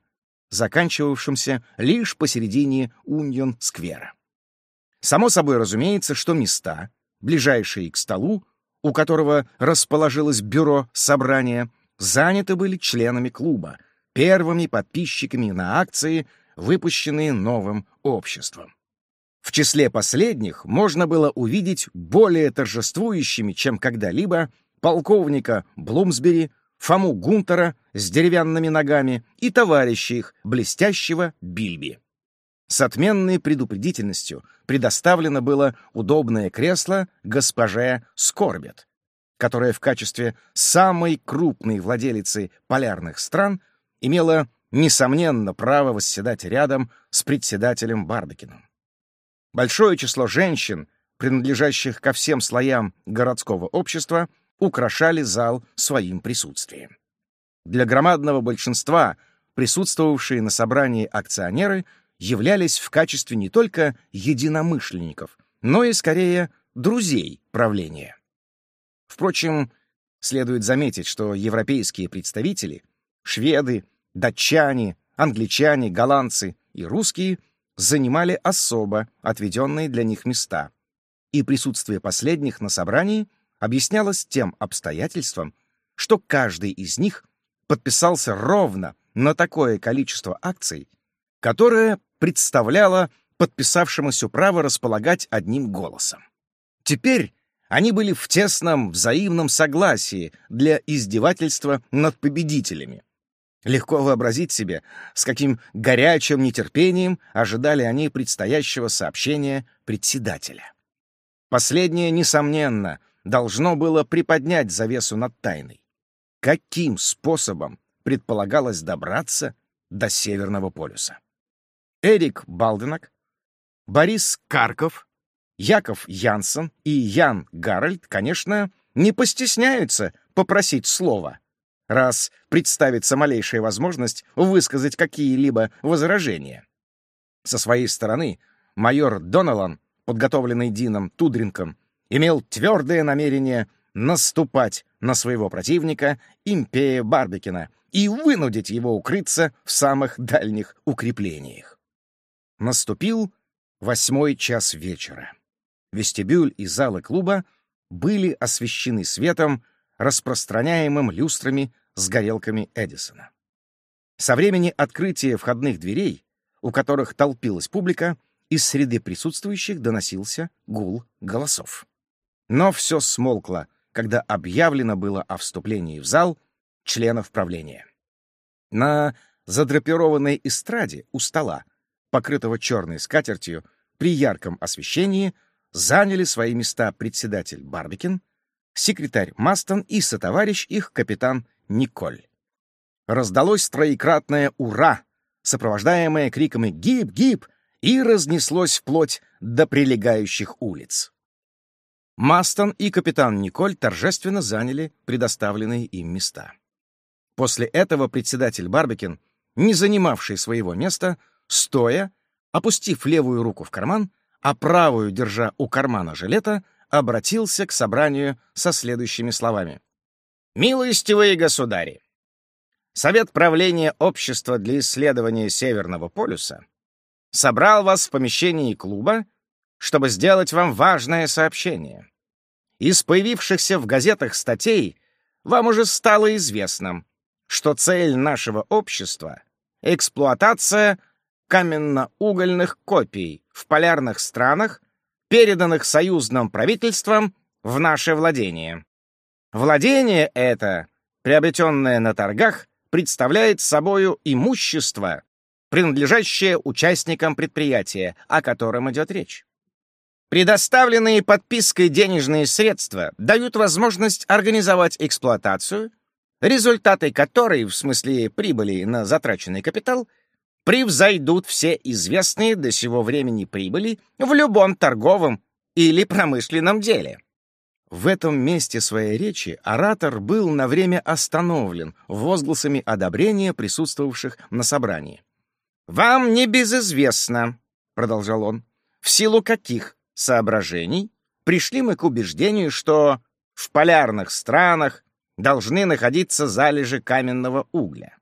заканчивавшемся лишь посередине Уньон-сквера. Само собой разумеется, что места, ближайшие к столу, у которого расположилось бюро собрания, заняты были членами клуба, первыми подписчиками на акции, выпущенные новым обществом. В числе последних можно было увидеть более торжествующими, чем когда-либо, полковника Блумсбери, Фому Гунтера с деревянными ногами и товарища их, блестящего Бильби. С отменной предупредительностью предоставлено было удобное кресло госпоже Скорбет, которая в качестве самой крупной владелицы полярных стран имела, несомненно, право восседать рядом с председателем Барбекиным. Большое число женщин, принадлежащих ко всем слоям городского общества, украшали зал своим присутствием. Для громадного большинства присутствовавшие на собрании акционеры являлись в качестве не только единомышленников, но и, скорее, друзей правления. Впрочем, следует заметить, что европейские представители — шведы, датчане, англичане, голландцы и русские — занимали особо отведенные для них места, и присутствие последних на собрании объяснялось тем обстоятельством, что каждый из них подписался ровно на такое количество акций, которое представляло подписавшемуся право располагать одним голосом. Теперь они были в тесном взаимном согласии для издевательства над победителями, Легко вообразить себе, с каким горячим нетерпением ожидали они предстоящего сообщения председателя. Последнее, несомненно, должно было приподнять завесу над тайной. Каким способом предполагалось добраться до Северного полюса? Эрик Балденок, Борис Карков, Яков Янсен и Ян Гарольд, конечно, не постесняются попросить слова — раз представится малейшая возможность высказать какие-либо возражения. Со своей стороны майор Доналан, подготовленный Дином Тудринком, имел твердое намерение наступать на своего противника, Импея Барбекина, и вынудить его укрыться в самых дальних укреплениях. Наступил восьмой час вечера. Вестибюль и залы клуба были освещены светом, распространяемым люстрами с горелками Эдисона. Со времени открытия входных дверей, у которых толпилась публика, из среды присутствующих доносился гул голосов. Но все смолкло, когда объявлено было о вступлении в зал членов правления. На задрапированной эстраде у стола, покрытого черной скатертью, при ярком освещении заняли свои места председатель Барбикин, секретарь Мастон и сотоварищ их капитан Николь. Раздалось троекратное «Ура!», сопровождаемое криками «Гиб! и разнеслось вплоть до прилегающих улиц. Мастон и капитан Николь торжественно заняли предоставленные им места. После этого председатель Барбекин, не занимавший своего места, стоя, опустив левую руку в карман, а правую держа у кармана жилета, обратился к собранию со следующими словами. «Милостивые государи! Совет правления Общества для исследования Северного полюса собрал вас в помещении клуба, чтобы сделать вам важное сообщение. Из появившихся в газетах статей вам уже стало известно, что цель нашего общества — эксплуатация каменно-угольных копий в полярных странах переданных союзным правительством в наше владение. Владение это, приобретенное на торгах, представляет собою имущество, принадлежащее участникам предприятия, о котором идет речь. Предоставленные подпиской денежные средства дают возможность организовать эксплуатацию, результаты которой, в смысле прибыли на затраченный капитал, превзойдут все известные до сего времени прибыли в любом торговом или промышленном деле. В этом месте своей речи оратор был на время остановлен возгласами одобрения присутствовавших на собрании. «Вам не безизвестно», — продолжал он, — «в силу каких соображений пришли мы к убеждению, что в полярных странах должны находиться залежи каменного угля.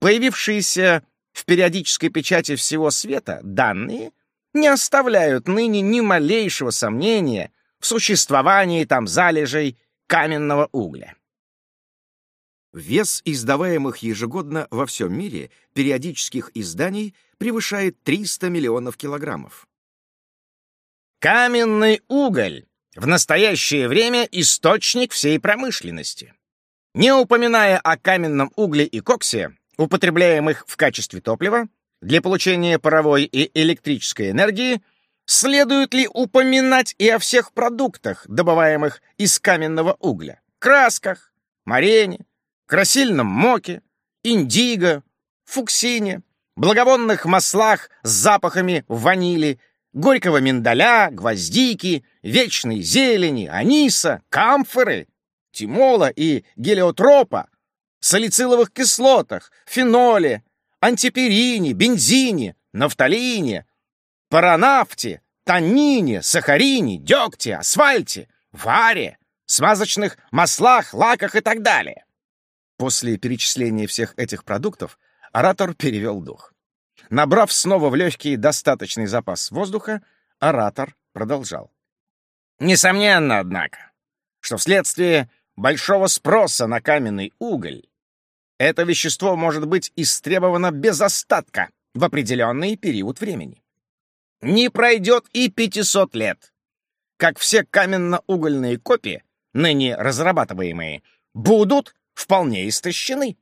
Появившиеся в периодической печати всего света данные не оставляют ныне ни малейшего сомнения в существовании там залежей каменного угля. Вес издаваемых ежегодно во всем мире периодических изданий превышает 300 миллионов килограммов. Каменный уголь в настоящее время источник всей промышленности. Не упоминая о каменном угле и коксе, употребляемых в качестве топлива, для получения паровой и электрической энергии, следует ли упоминать и о всех продуктах, добываемых из каменного угля, красках, марене, красильном моке, индиго, фуксине, благовонных маслах с запахами ванили, горького миндаля, гвоздики, вечной зелени, аниса, камфоры, тимола и гелиотропа, салициловых кислотах, феноле, антиперине, бензине, нафталине, паранафте, таннине, сахарине, дегте, асфальте, варе, смазочных маслах, лаках и так далее. После перечисления всех этих продуктов оратор перевел дух. Набрав снова в легкий достаточный запас воздуха, оратор продолжал. Несомненно, однако, что вследствие большого спроса на каменный уголь это вещество может быть истребовано без остатка в определенный период времени. Не пройдет и 500 лет, как все каменно-угольные копии, ныне разрабатываемые, будут вполне истощены.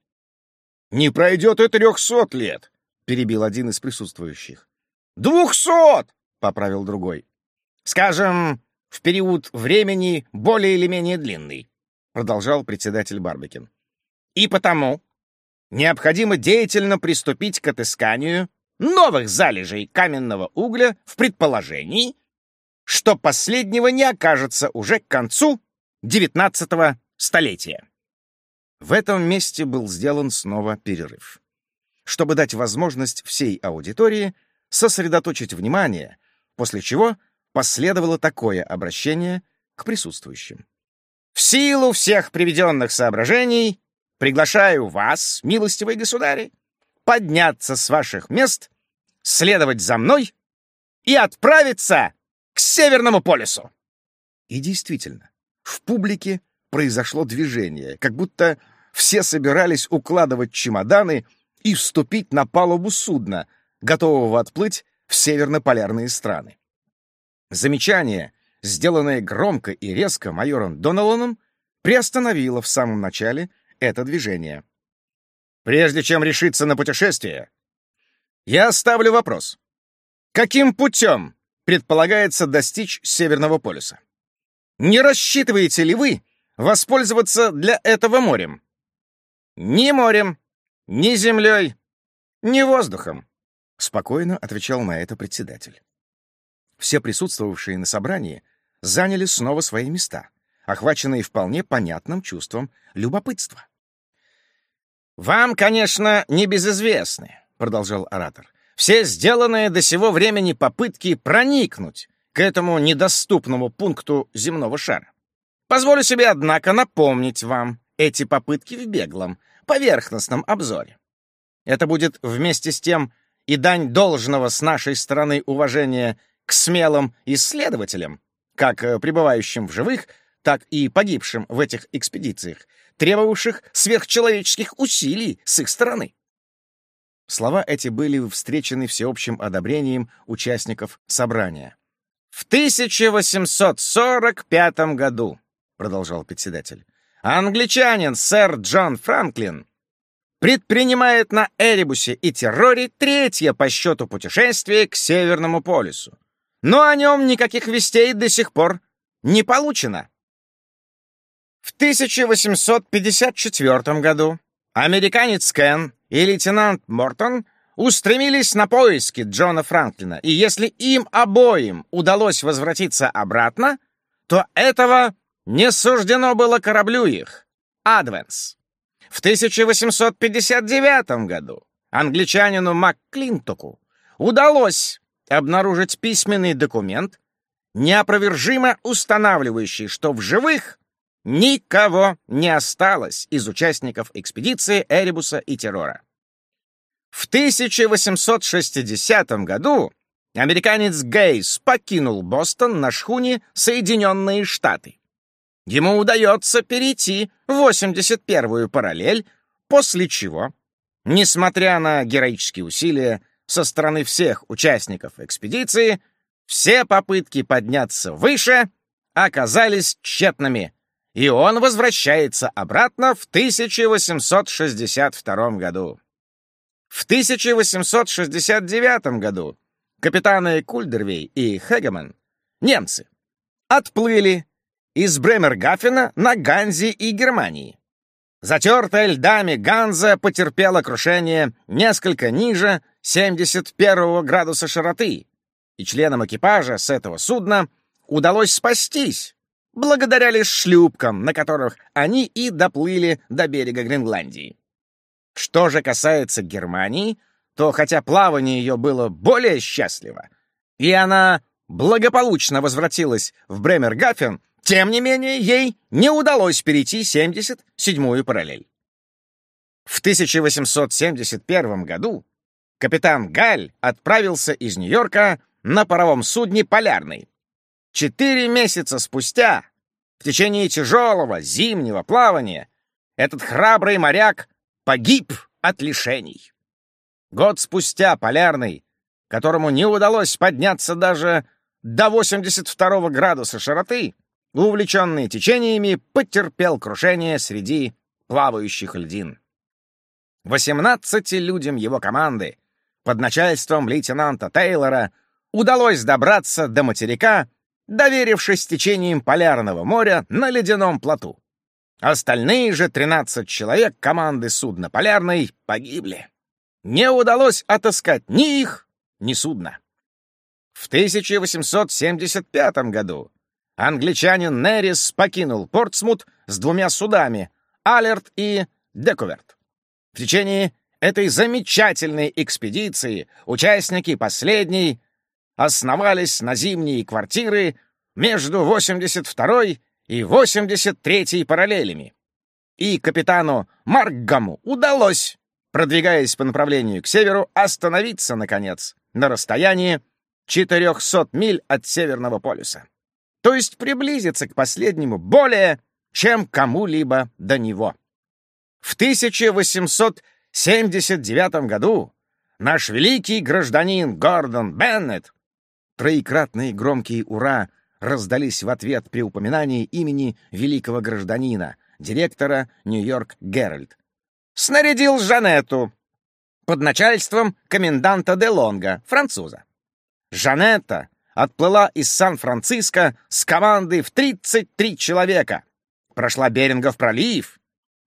«Не пройдет и трехсот лет», — перебил один из присутствующих. «Двухсот!» — поправил другой. «Скажем, в период времени более или менее длинный», — продолжал председатель Барбикин. «И потому необходимо деятельно приступить к отысканию новых залежей каменного угля в предположении, что последнего не окажется уже к концу XIX столетия. В этом месте был сделан снова перерыв, чтобы дать возможность всей аудитории сосредоточить внимание, после чего последовало такое обращение к присутствующим. В силу всех приведенных соображений Приглашаю вас, милостивые государи, подняться с ваших мест, следовать за мной и отправиться к Северному полюсу. И действительно, в публике произошло движение, как будто все собирались укладывать чемоданы и вступить на палубу судна, готового отплыть в северно-полярные страны. Замечание, сделанное громко и резко майором Доналаном, приостановило в самом начале это движение. Прежде чем решиться на путешествие, я ставлю вопрос. Каким путем предполагается достичь Северного полюса? Не рассчитываете ли вы воспользоваться для этого морем? Ни морем, ни землей, ни воздухом, спокойно отвечал на это председатель. Все присутствовавшие на собрании заняли снова свои места, охваченные вполне понятным чувством любопытства. «Вам, конечно, не безызвестны», — продолжал оратор, «все сделанные до сего времени попытки проникнуть к этому недоступному пункту земного шара. Позволю себе, однако, напомнить вам эти попытки в беглом, поверхностном обзоре. Это будет вместе с тем и дань должного с нашей стороны уважения к смелым исследователям, как э, пребывающим в живых, так и погибшим в этих экспедициях, требовавших сверхчеловеческих усилий с их стороны. Слова эти были встречены всеобщим одобрением участников собрания. «В 1845 году», — продолжал председатель, «англичанин сэр Джон Франклин предпринимает на Эребусе и Терроре третье по счету путешествие к Северному полюсу, но о нем никаких вестей до сих пор не получено. В 1854 году американец Кен и лейтенант Мортон устремились на поиски Джона Франклина, и если им обоим удалось возвратиться обратно, то этого не суждено было кораблю их — «Адвенс». В 1859 году англичанину МакКлинтоку удалось обнаружить письменный документ, неопровержимо устанавливающий, что в живых никого не осталось из участников экспедиции Эребуса и Террора. В 1860 году американец Гейс покинул Бостон на шхуне Соединенные Штаты. Ему удается перейти в 81-ю параллель, после чего, несмотря на героические усилия со стороны всех участников экспедиции, все попытки подняться выше оказались тщетными, и он возвращается обратно в 1862 году. В 1869 году капитаны Кульдервей и Хегеман, немцы, отплыли из Бремергафена на Ганзе и Германии. Затертая льдами Ганза потерпела крушение несколько ниже 71 градуса широты, и членам экипажа с этого судна удалось спастись, благодаря лишь шлюпкам, на которых они и доплыли до берега Гренландии. Что же касается Германии, то хотя плавание ее было более счастливо, и она благополучно возвратилась в Бремергафен, тем не менее, ей не удалось перейти 77-ю параллель. В 1871 году капитан Галь отправился из Нью-Йорка на паровом судне «Полярный». Четыре месяца спустя, в течение тяжелого зимнего плавания, этот храбрый моряк погиб от лишений. Год спустя «Полярный», которому не удалось подняться даже до 82 градуса широты, увлеченный течениями, потерпел крушение среди плавающих льдин. Восемнадцати людям его команды под начальством лейтенанта Тейлора удалось добраться до материка, доверившись течениям Полярного моря на ледяном плоту. Остальные же 13 человек команды судна «Полярный» погибли. Не удалось отыскать ни их, ни судна. В 1875 году англичанин Неррис покинул Портсмут с двумя судами — Алерт и Декуверт. В течение этой замечательной экспедиции участники последней основались на зимние квартиры между 82-й и 83-й параллелями. И капитану Маркгаму удалось, продвигаясь по направлению к северу, остановиться, наконец, на расстоянии 400 миль от Северного полюса то есть приблизиться к последнему более, чем кому-либо до него. В 1879 году наш великий гражданин Гордон Беннет троекратные громкие «Ура!» раздались в ответ при упоминании имени великого гражданина, директора Нью-Йорк Геральд. Снарядил Жанетту под начальством коменданта Делонга, француза. Жанетта отплыла из Сан-Франциско с командой в 33 человека. Прошла Берингов пролив,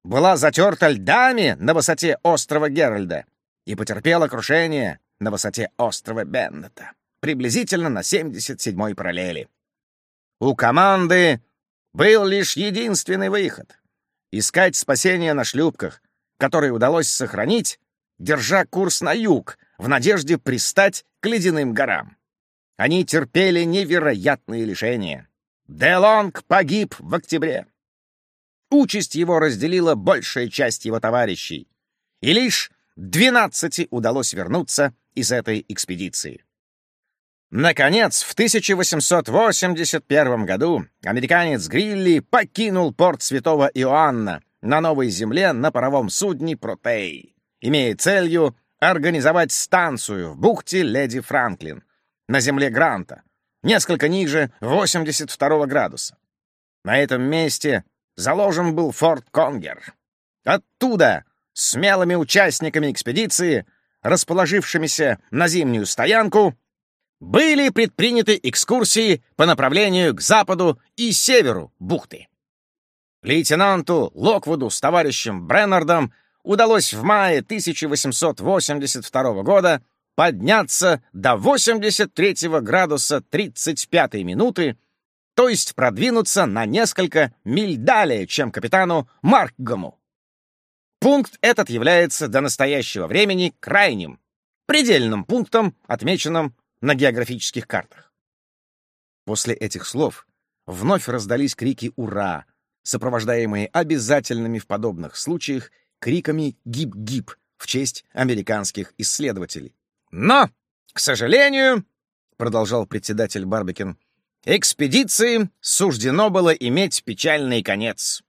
была затерта льдами на высоте острова Геральда и потерпела крушение на высоте острова Беннета, приблизительно на 77-й параллели. У команды был лишь единственный выход — искать спасение на шлюпках, которые удалось сохранить, держа курс на юг, в надежде пристать к ледяным горам. Они терпели невероятные лишения. Делонг погиб в октябре. Участь его разделила большая часть его товарищей, и лишь двенадцати удалось вернуться из этой экспедиции. Наконец, в 1881 году американец Грилли покинул порт Святого Иоанна на Новой Земле на паровом судне «Протей», имея целью организовать станцию в бухте Леди Франклин, на земле Гранта, несколько ниже 82 градуса. На этом месте заложен был форт Конгер. Оттуда, смелыми участниками экспедиции, расположившимися на зимнюю стоянку, были предприняты экскурсии по направлению к западу и северу бухты. Лейтенанту Локвуду с товарищем Бреннардом удалось в мае 1882 года подняться до 83 градуса 35 минуты, то есть продвинуться на несколько миль далее, чем капитану Маркгому. Пункт этот является до настоящего времени крайним, предельным пунктом, отмеченным на географических картах. После этих слов вновь раздались крики «Ура!», сопровождаемые обязательными в подобных случаях криками «Гип-гип» в честь американских исследователей. «Но, к сожалению, — продолжал председатель Барбикин, — экспедиции суждено было иметь печальный конец.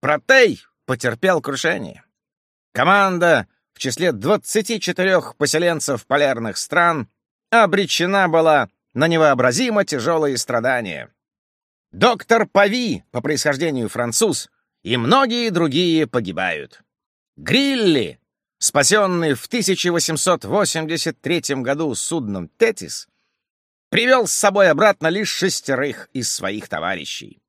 Протей потерпел крушение. Команда в числе 24 поселенцев полярных стран обречена была на невообразимо тяжелые страдания. Доктор Пави, по происхождению француз, и многие другие погибают. Грилли, спасенный в 1883 году судном «Тетис», привел с собой обратно лишь шестерых из своих товарищей.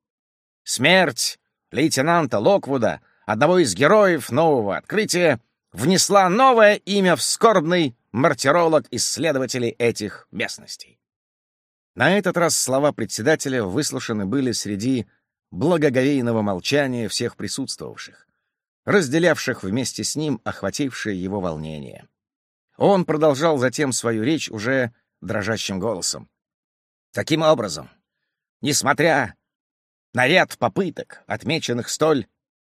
Смерть лейтенанта Локвуда, одного из героев нового открытия, внесла новое имя в скорбный мартиролог исследователей этих местностей. На этот раз слова председателя выслушаны были среди благоговейного молчания всех присутствовавших, разделявших вместе с ним охватившее его волнение. Он продолжал затем свою речь уже дрожащим голосом. Таким образом, несмотря на ряд попыток, отмеченных столь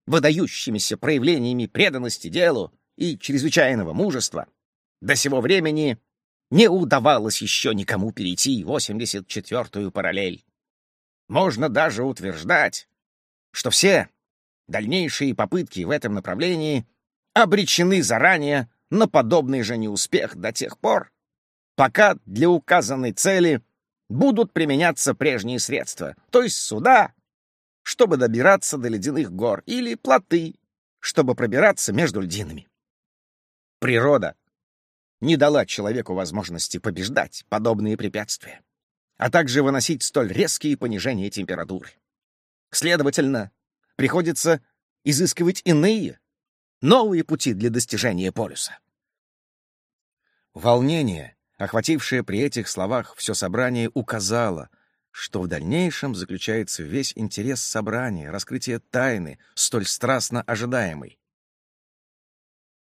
выдающимися проявлениями преданности делу и чрезвычайного мужества, до сего времени не удавалось еще никому перейти 84-ю параллель. Можно даже утверждать, что все дальнейшие попытки в этом направлении обречены заранее на подобный же неуспех до тех пор, пока для указанной цели будут применяться прежние средства, то есть суда, чтобы добираться до ледяных гор, или плоты, чтобы пробираться между льдинами. Природа не дала человеку возможности побеждать подобные препятствия, а также выносить столь резкие понижения температуры. Следовательно, приходится изыскивать иные, новые пути для достижения полюса. Волнение, охватившее при этих словах все собрание, указало, что в дальнейшем заключается весь интерес собрания, раскрытие тайны, столь страстно ожидаемой.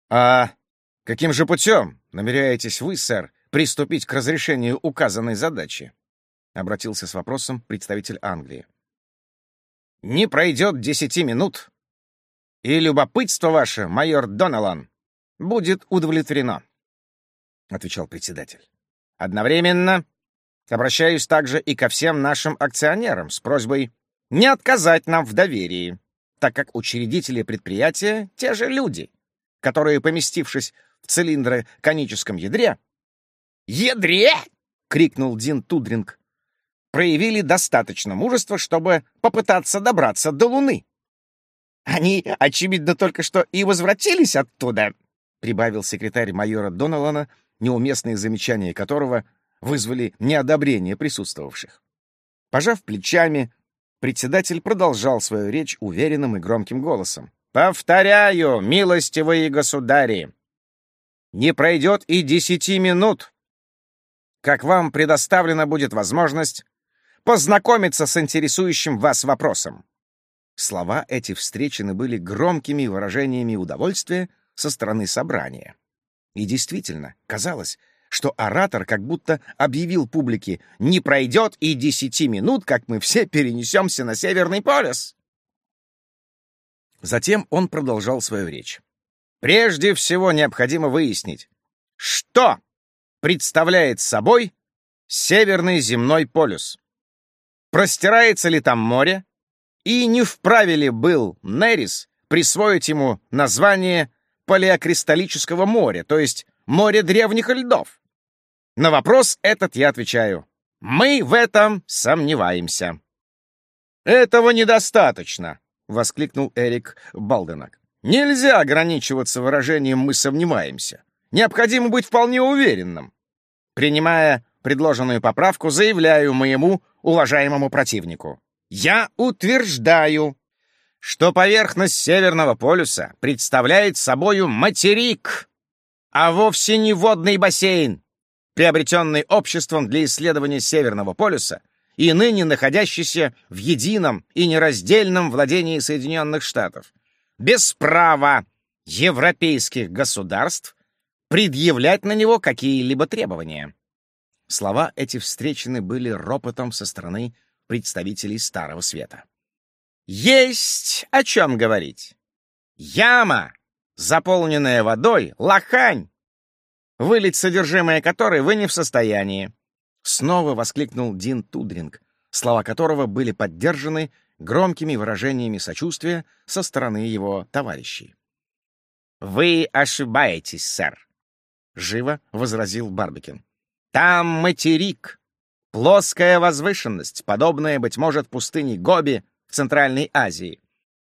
«А каким же путем намеряетесь вы, сэр, приступить к разрешению указанной задачи?» — обратился с вопросом представитель Англии. «Не пройдет десяти минут, и любопытство ваше, майор Доналан, будет удовлетворено», — отвечал председатель. «Одновременно обращаюсь также и ко всем нашим акционерам с просьбой не отказать нам в доверии, так как учредители предприятия — те же люди, которые, поместившись в цилиндро-коническом ядре. «Ядре!» — крикнул Дин Тудринг. «Проявили достаточно мужества, чтобы попытаться добраться до Луны». «Они, очевидно, только что и возвратились оттуда», — прибавил секретарь майора Доналана, неуместные замечания которого вызвали неодобрение присутствовавших. Пожав плечами, председатель продолжал свою речь уверенным и громким голосом. «Повторяю, милостивые государи, не пройдет и десяти минут, как вам предоставлена будет возможность познакомиться с интересующим вас вопросом. Слова эти встречены были громкими выражениями удовольствия со стороны собрания. И действительно, казалось, что оратор как будто объявил публике «Не пройдет и десяти минут, как мы все перенесемся на Северный полюс». Затем он продолжал свою речь. Прежде всего необходимо выяснить, что представляет собой Северный земной полюс. Простирается ли там море? И не вправе ли был Нерис присвоить ему название палеокристаллического моря, то есть море древних льдов? На вопрос этот я отвечаю. Мы в этом сомневаемся. «Этого недостаточно!» — воскликнул Эрик Балденак. Нельзя ограничиваться выражением «мы сомневаемся». Необходимо быть вполне уверенным. Принимая предложенную поправку, заявляю моему уважаемому противнику. Я утверждаю, что поверхность Северного полюса представляет собою материк, а вовсе не водный бассейн, приобретенный обществом для исследования Северного полюса и ныне находящийся в едином и нераздельном владении Соединенных Штатов, без права европейских государств предъявлять на него какие-либо требования. Слова эти встречены были ропотом со стороны представителей Старого Света. Есть о чем говорить. Яма, заполненная водой, лохань, вылить содержимое которой вы не в состоянии. Снова воскликнул Дин Тудринг, слова которого были поддержаны громкими выражениями сочувствия со стороны его товарищей. «Вы ошибаетесь, сэр», — живо возразил Барбикин. «Там материк, плоская возвышенность, подобная, быть может, пустыне Гоби в Центральной Азии,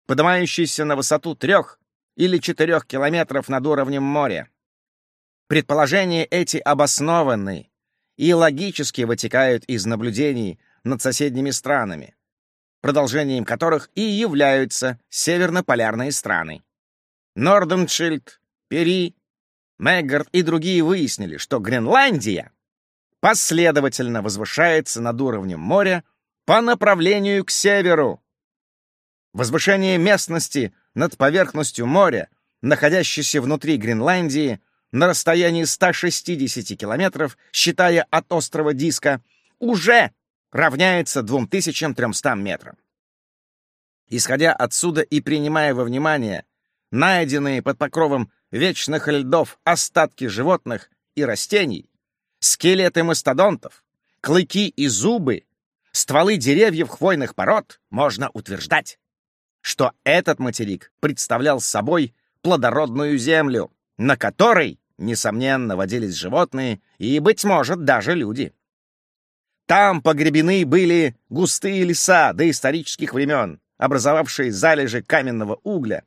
поднимающийся на высоту трех или четырех километров над уровнем моря. Предположения эти обоснованы и логически вытекают из наблюдений над соседними странами, продолжением которых и являются северно-полярные страны. Норденшильд, Пери, Меггард и другие выяснили, что Гренландия последовательно возвышается над уровнем моря по направлению к северу, Возвышение местности над поверхностью моря, находящейся внутри Гренландии, на расстоянии 160 километров, считая от острова Диска, уже равняется 2300 метрам. Исходя отсюда и принимая во внимание найденные под покровом вечных льдов остатки животных и растений, скелеты мастодонтов, клыки и зубы, стволы деревьев хвойных пород, можно утверждать, что этот материк представлял собой плодородную землю, на которой, несомненно, водились животные и, быть может, даже люди. Там погребены были густые леса до исторических времен, образовавшие залежи каменного угля,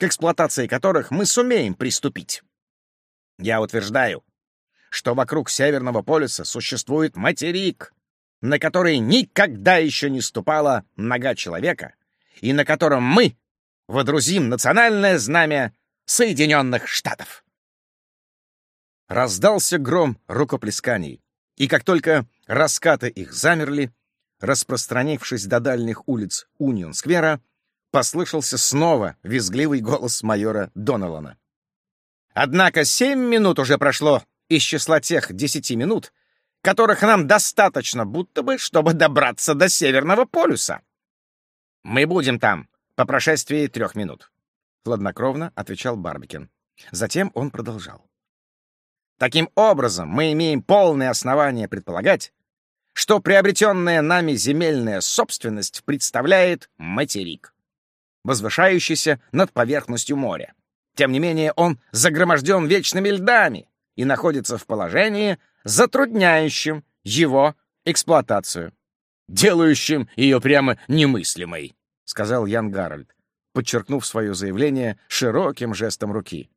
к эксплуатации которых мы сумеем приступить. Я утверждаю, что вокруг Северного полюса существует материк, на который никогда еще не ступала нога человека, и на котором мы водрузим национальное знамя Соединенных Штатов. Раздался гром рукоплесканий, и как только раскаты их замерли, распространившись до дальних улиц Унион-сквера, послышался снова визгливый голос майора Доналана. «Однако семь минут уже прошло из числа тех десяти минут, которых нам достаточно будто бы, чтобы добраться до Северного полюса. Мы будем там по прошествии трех минут», — хладнокровно отвечал Барбикин. Затем он продолжал. «Таким образом, мы имеем полное основание предполагать, что приобретенная нами земельная собственность представляет материк, возвышающийся над поверхностью моря. Тем не менее, он загроможден вечными льдами и находится в положении, затрудняющем его эксплуатацию делающим ее прямо немыслимой», — сказал Ян Гарольд, подчеркнув свое заявление широким жестом руки.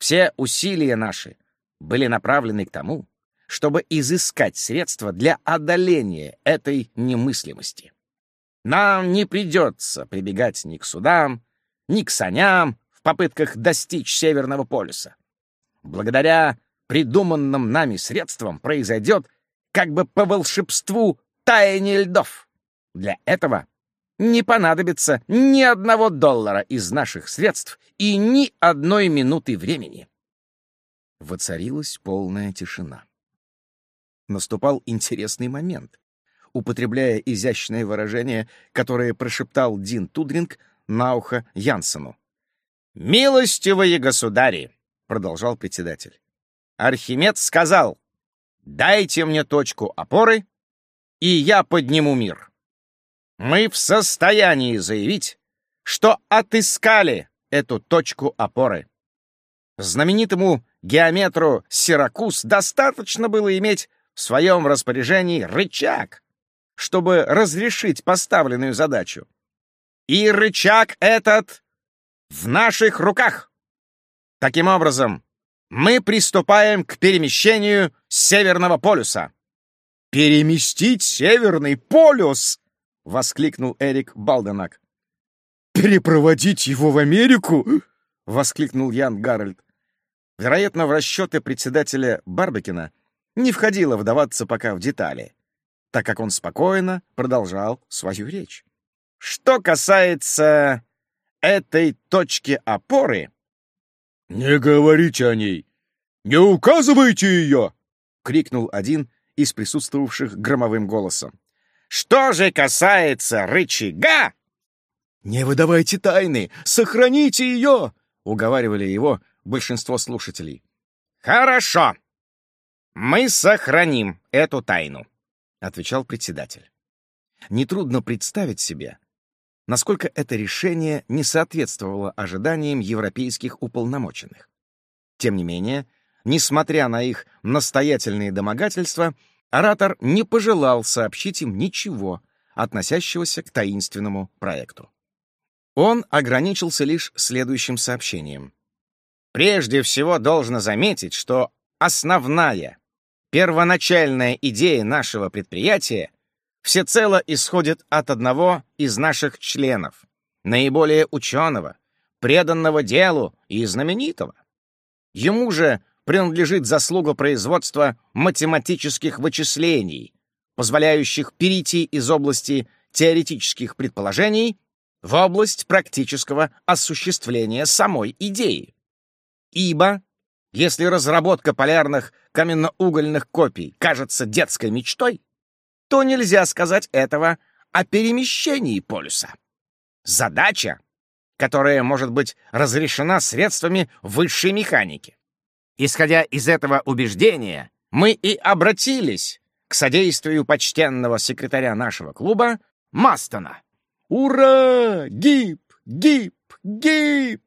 «Все усилия наши были направлены к тому, чтобы изыскать средства для одоления этой немыслимости. Нам не придется прибегать ни к судам, ни к саням в попытках достичь Северного полюса. Благодаря придуманным нами средствам произойдет как бы по волшебству таяние льдов. Для этого не понадобится ни одного доллара из наших средств и ни одной минуты времени. Воцарилась полная тишина. Наступал интересный момент. Употребляя изящное выражение, которое прошептал Дин Тудринг на ухо Янсену. «Милостивые государи!» — продолжал председатель. Архимед сказал, «Дайте мне точку опоры, и я подниму мир. Мы в состоянии заявить, что отыскали эту точку опоры. Знаменитому геометру Сиракуз достаточно было иметь в своем распоряжении рычаг, чтобы разрешить поставленную задачу. И рычаг этот в наших руках. Таким образом, мы приступаем к перемещению Северного полюса. переместить Северный полюс!» — воскликнул Эрик Балденак. «Перепроводить его в Америку?» — воскликнул Ян Гарольд. Вероятно, в расчеты председателя Барбекина не входило вдаваться пока в детали, так как он спокойно продолжал свою речь. «Что касается этой точки опоры...» «Не говорите о ней! Не указывайте ее!» — крикнул один из присутствовавших громовым голосом. «Что же касается рычага...» «Не выдавайте тайны! Сохраните ее!» — уговаривали его большинство слушателей. «Хорошо! Мы сохраним эту тайну», — отвечал председатель. Нетрудно представить себе, насколько это решение не соответствовало ожиданиям европейских уполномоченных. Тем не менее, несмотря на их настоятельные домогательства, оратор не пожелал сообщить им ничего, относящегося к таинственному проекту. Он ограничился лишь следующим сообщением. Прежде всего должно заметить, что основная, первоначальная идея нашего предприятия всецело исходит от одного из наших членов, наиболее ученого, преданного делу и знаменитого. Ему же принадлежит заслуга производства математических вычислений, позволяющих перейти из области теоретических предположений в область практического осуществления самой идеи. Ибо, если разработка полярных каменноугольных копий кажется детской мечтой, то нельзя сказать этого о перемещении полюса. Задача, которая может быть разрешена средствами высшей механики. Исходя из этого убеждения, мы и обратились к содействию почтенного секретаря нашего клуба Мастона. «Ура! Гип! Гип! Гип!»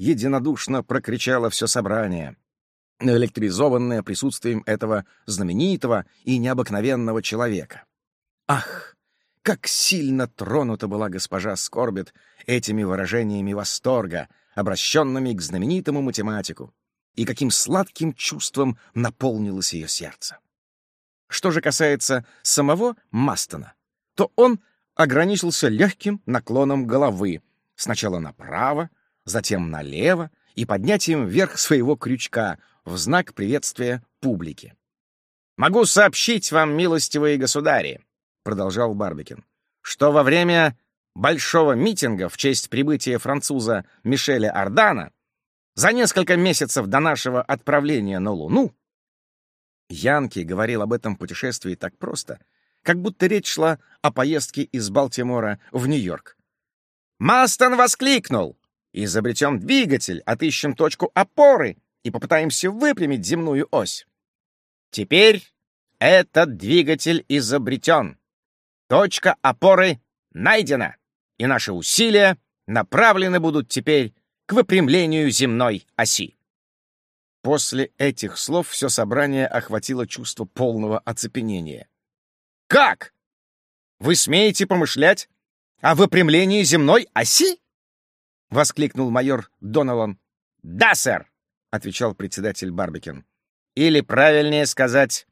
Единодушно прокричало все собрание, электризованное присутствием этого знаменитого и необыкновенного человека. Ах, как сильно тронута была госпожа Скорбит этими выражениями восторга, обращенными к знаменитому математику, и каким сладким чувством наполнилось ее сердце. Что же касается самого Мастона, то он ограничился легким наклоном головы, сначала направо, затем налево и поднятием вверх своего крючка в знак приветствия публики. «Могу сообщить вам, милостивые государи», — продолжал Барбикин, «что во время большого митинга в честь прибытия француза Мишеля Ардана за несколько месяцев до нашего отправления на Луну Янки говорил об этом путешествии так просто, как будто речь шла о поездке из Балтимора в Нью-Йорк. Мастон воскликнул Изобретем двигатель, отыщем точку опоры и попытаемся выпрямить земную ось. Теперь этот двигатель изобретен. Точка опоры найдена, и наши усилия направлены будут теперь к выпрямлению земной оси. После этих слов все собрание охватило чувство полного оцепенения. «Как? Вы смеете помышлять о выпрямлении земной оси?» — воскликнул майор Донован. «Да, сэр!» — отвечал председатель Барбикин. «Или, правильнее сказать,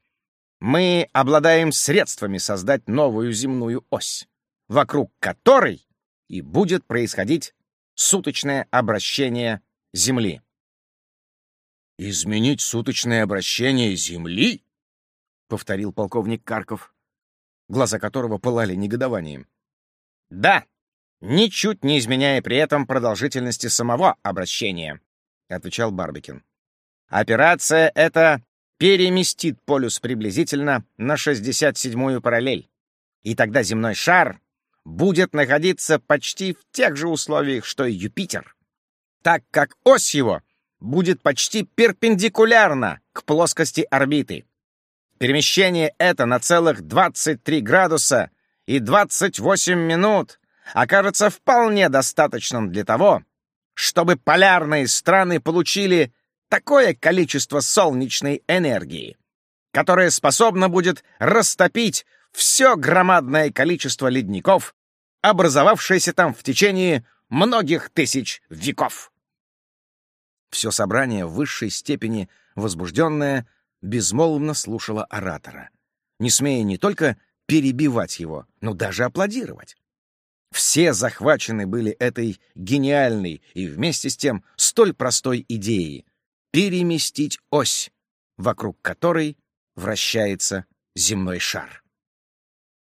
мы обладаем средствами создать новую земную ось, вокруг которой и будет происходить суточное обращение Земли». «Изменить суточное обращение Земли?» — повторил полковник Карков, глаза которого пылали негодованием. «Да!» Ничуть не изменяя при этом продолжительности самого обращения», — отвечал Барбикин. «Операция эта переместит полюс приблизительно на 67-ю параллель, и тогда земной шар будет находиться почти в тех же условиях, что и Юпитер, так как ось его будет почти перпендикулярна к плоскости орбиты. Перемещение это на целых 23 градуса и 28 минут окажется вполне достаточным для того, чтобы полярные страны получили такое количество солнечной энергии, которое способно будет растопить все громадное количество ледников, образовавшееся там в течение многих тысяч веков. Все собрание в высшей степени возбужденное безмолвно слушало оратора, не смея не только перебивать его, но даже аплодировать. Все захвачены были этой гениальной и вместе с тем столь простой идеей — переместить ось, вокруг которой вращается земной шар.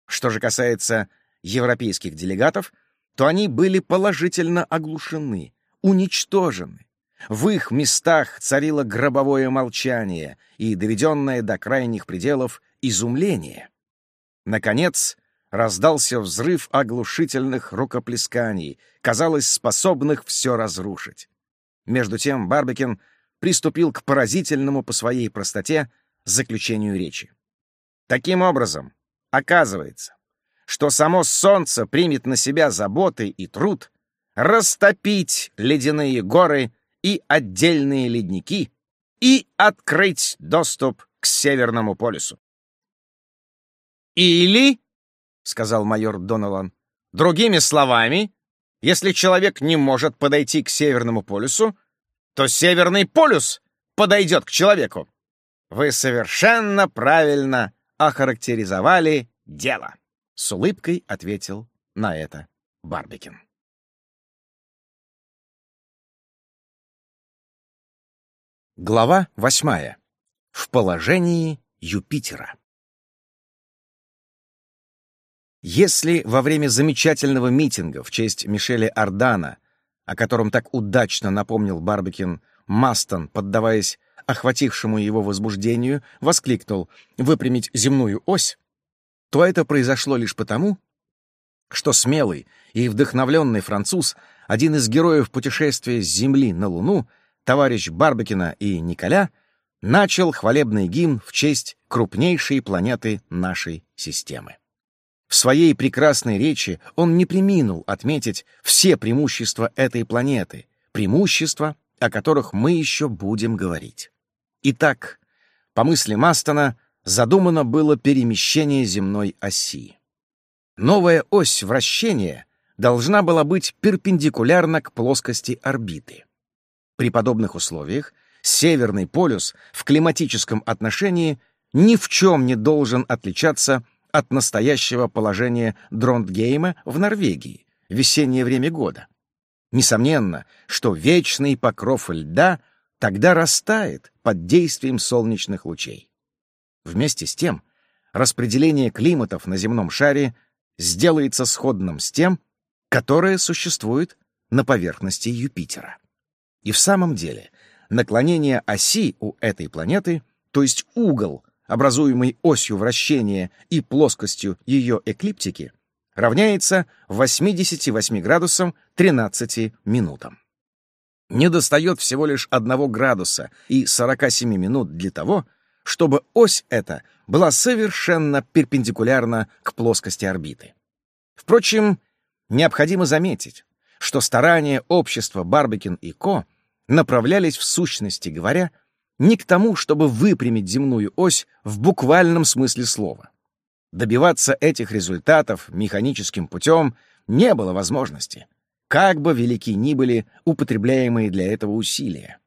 Что же касается европейских делегатов, то они были положительно оглушены, уничтожены. В их местах царило гробовое молчание и доведенное до крайних пределов изумление. Наконец, раздался взрыв оглушительных рукоплесканий, казалось, способных все разрушить. Между тем Барбекин приступил к поразительному по своей простоте заключению речи. Таким образом, оказывается, что само солнце примет на себя заботы и труд растопить ледяные горы и отдельные ледники и открыть доступ к Северному полюсу. Или, — сказал майор Доналан, — другими словами, если человек не может подойти к Северному полюсу, то Северный полюс подойдет к человеку. Вы совершенно правильно охарактеризовали дело. С улыбкой ответил на это Барбикин. Глава восьмая. В положении Юпитера. Если во время замечательного митинга в честь Мишеля Ардана, о котором так удачно напомнил Барбекин, Мастон, поддаваясь охватившему его возбуждению, воскликнул «выпрямить земную ось», то это произошло лишь потому, что смелый и вдохновленный француз, один из героев путешествия с Земли на Луну, товарищ Барбекина и Николя, начал хвалебный гимн в честь крупнейшей планеты нашей системы. В своей прекрасной речи он не приминул отметить все преимущества этой планеты, преимущества, о которых мы еще будем говорить. Итак, по мысли Мастона, задумано было перемещение земной оси. Новая ось вращения должна была быть перпендикулярна к плоскости орбиты. При подобных условиях Северный полюс в климатическом отношении ни в чем не должен отличаться от настоящего положения Дрондгейма в Норвегии весеннее время года. Несомненно, что вечный покров льда тогда растает под действием солнечных лучей. Вместе с тем, распределение климатов на земном шаре сделается сходным с тем, которое существует на поверхности Юпитера. И в самом деле, наклонение оси у этой планеты, то есть угол, образуемый осью вращения и плоскостью ее эклиптики, равняется 88 градусам 13 минутам. Недостает всего лишь 1 градуса и 47 минут для того, чтобы ось эта была совершенно перпендикулярна к плоскости орбиты. Впрочем, необходимо заметить, что старания общества Барбекин и Ко направлялись в сущности говоря не к тому, чтобы выпрямить земную ось в буквальном смысле слова. Добиваться этих результатов механическим путем не было возможности, как бы велики ни были употребляемые для этого усилия.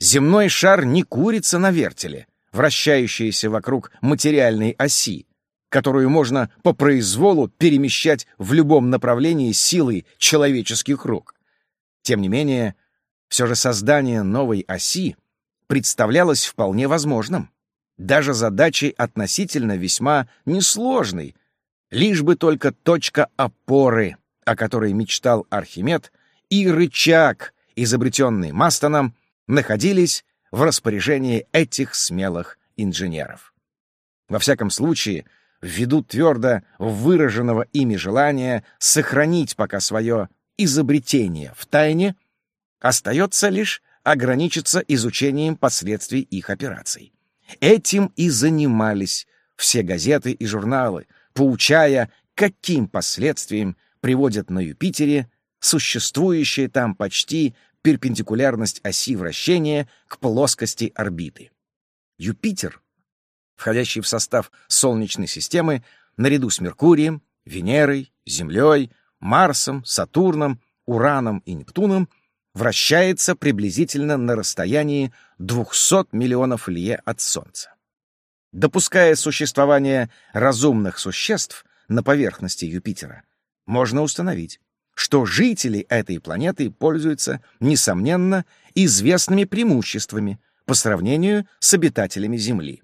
Земной шар не курица на вертеле, вращающаяся вокруг материальной оси, которую можно по произволу перемещать в любом направлении силой человеческих рук. Тем не менее, все же создание новой оси представлялось вполне возможным, даже задачей относительно весьма несложной, лишь бы только точка опоры, о которой мечтал Архимед, и рычаг, изобретенный Мастоном, находились в распоряжении этих смелых инженеров. Во всяком случае, ввиду твердо выраженного ими желания сохранить пока свое изобретение в тайне, остается лишь ограничиться изучением последствий их операций. Этим и занимались все газеты и журналы, поучая, каким последствиям приводят на Юпитере существующая там почти перпендикулярность оси вращения к плоскости орбиты. Юпитер, входящий в состав Солнечной системы, наряду с Меркурием, Венерой, Землей, Марсом, Сатурном, Ураном и Нептуном — вращается приблизительно на расстоянии 200 миллионов лье от Солнца. Допуская существование разумных существ на поверхности Юпитера, можно установить, что жители этой планеты пользуются, несомненно, известными преимуществами по сравнению с обитателями Земли.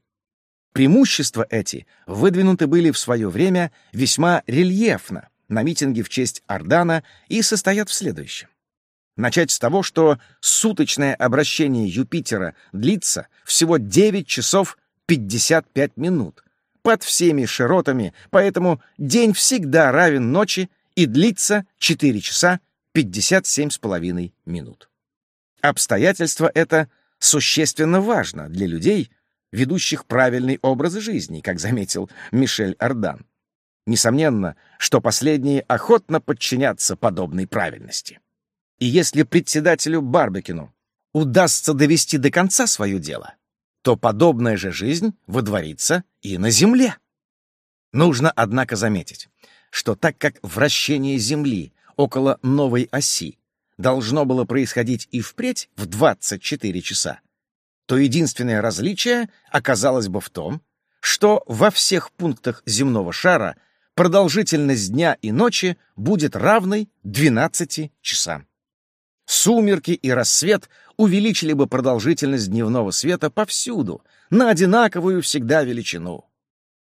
Преимущества эти выдвинуты были в свое время весьма рельефно на митинге в честь Ордана и состоят в следующем. Начать с того, что суточное обращение Юпитера длится всего 9 часов 55 минут под всеми широтами, поэтому день всегда равен ночи и длится 4 часа 57 с половиной минут. Обстоятельство это существенно важно для людей, ведущих правильный образ жизни, как заметил Мишель Ардан. Несомненно, что последние охотно подчинятся подобной правильности. И если председателю Барбекину удастся довести до конца свое дело, то подобная же жизнь водворится и на Земле. Нужно, однако, заметить, что так как вращение Земли около новой оси должно было происходить и впредь в 24 часа, то единственное различие оказалось бы в том, что во всех пунктах земного шара продолжительность дня и ночи будет равной 12 часам. Сумерки и рассвет увеличили бы продолжительность дневного света повсюду, на одинаковую всегда величину.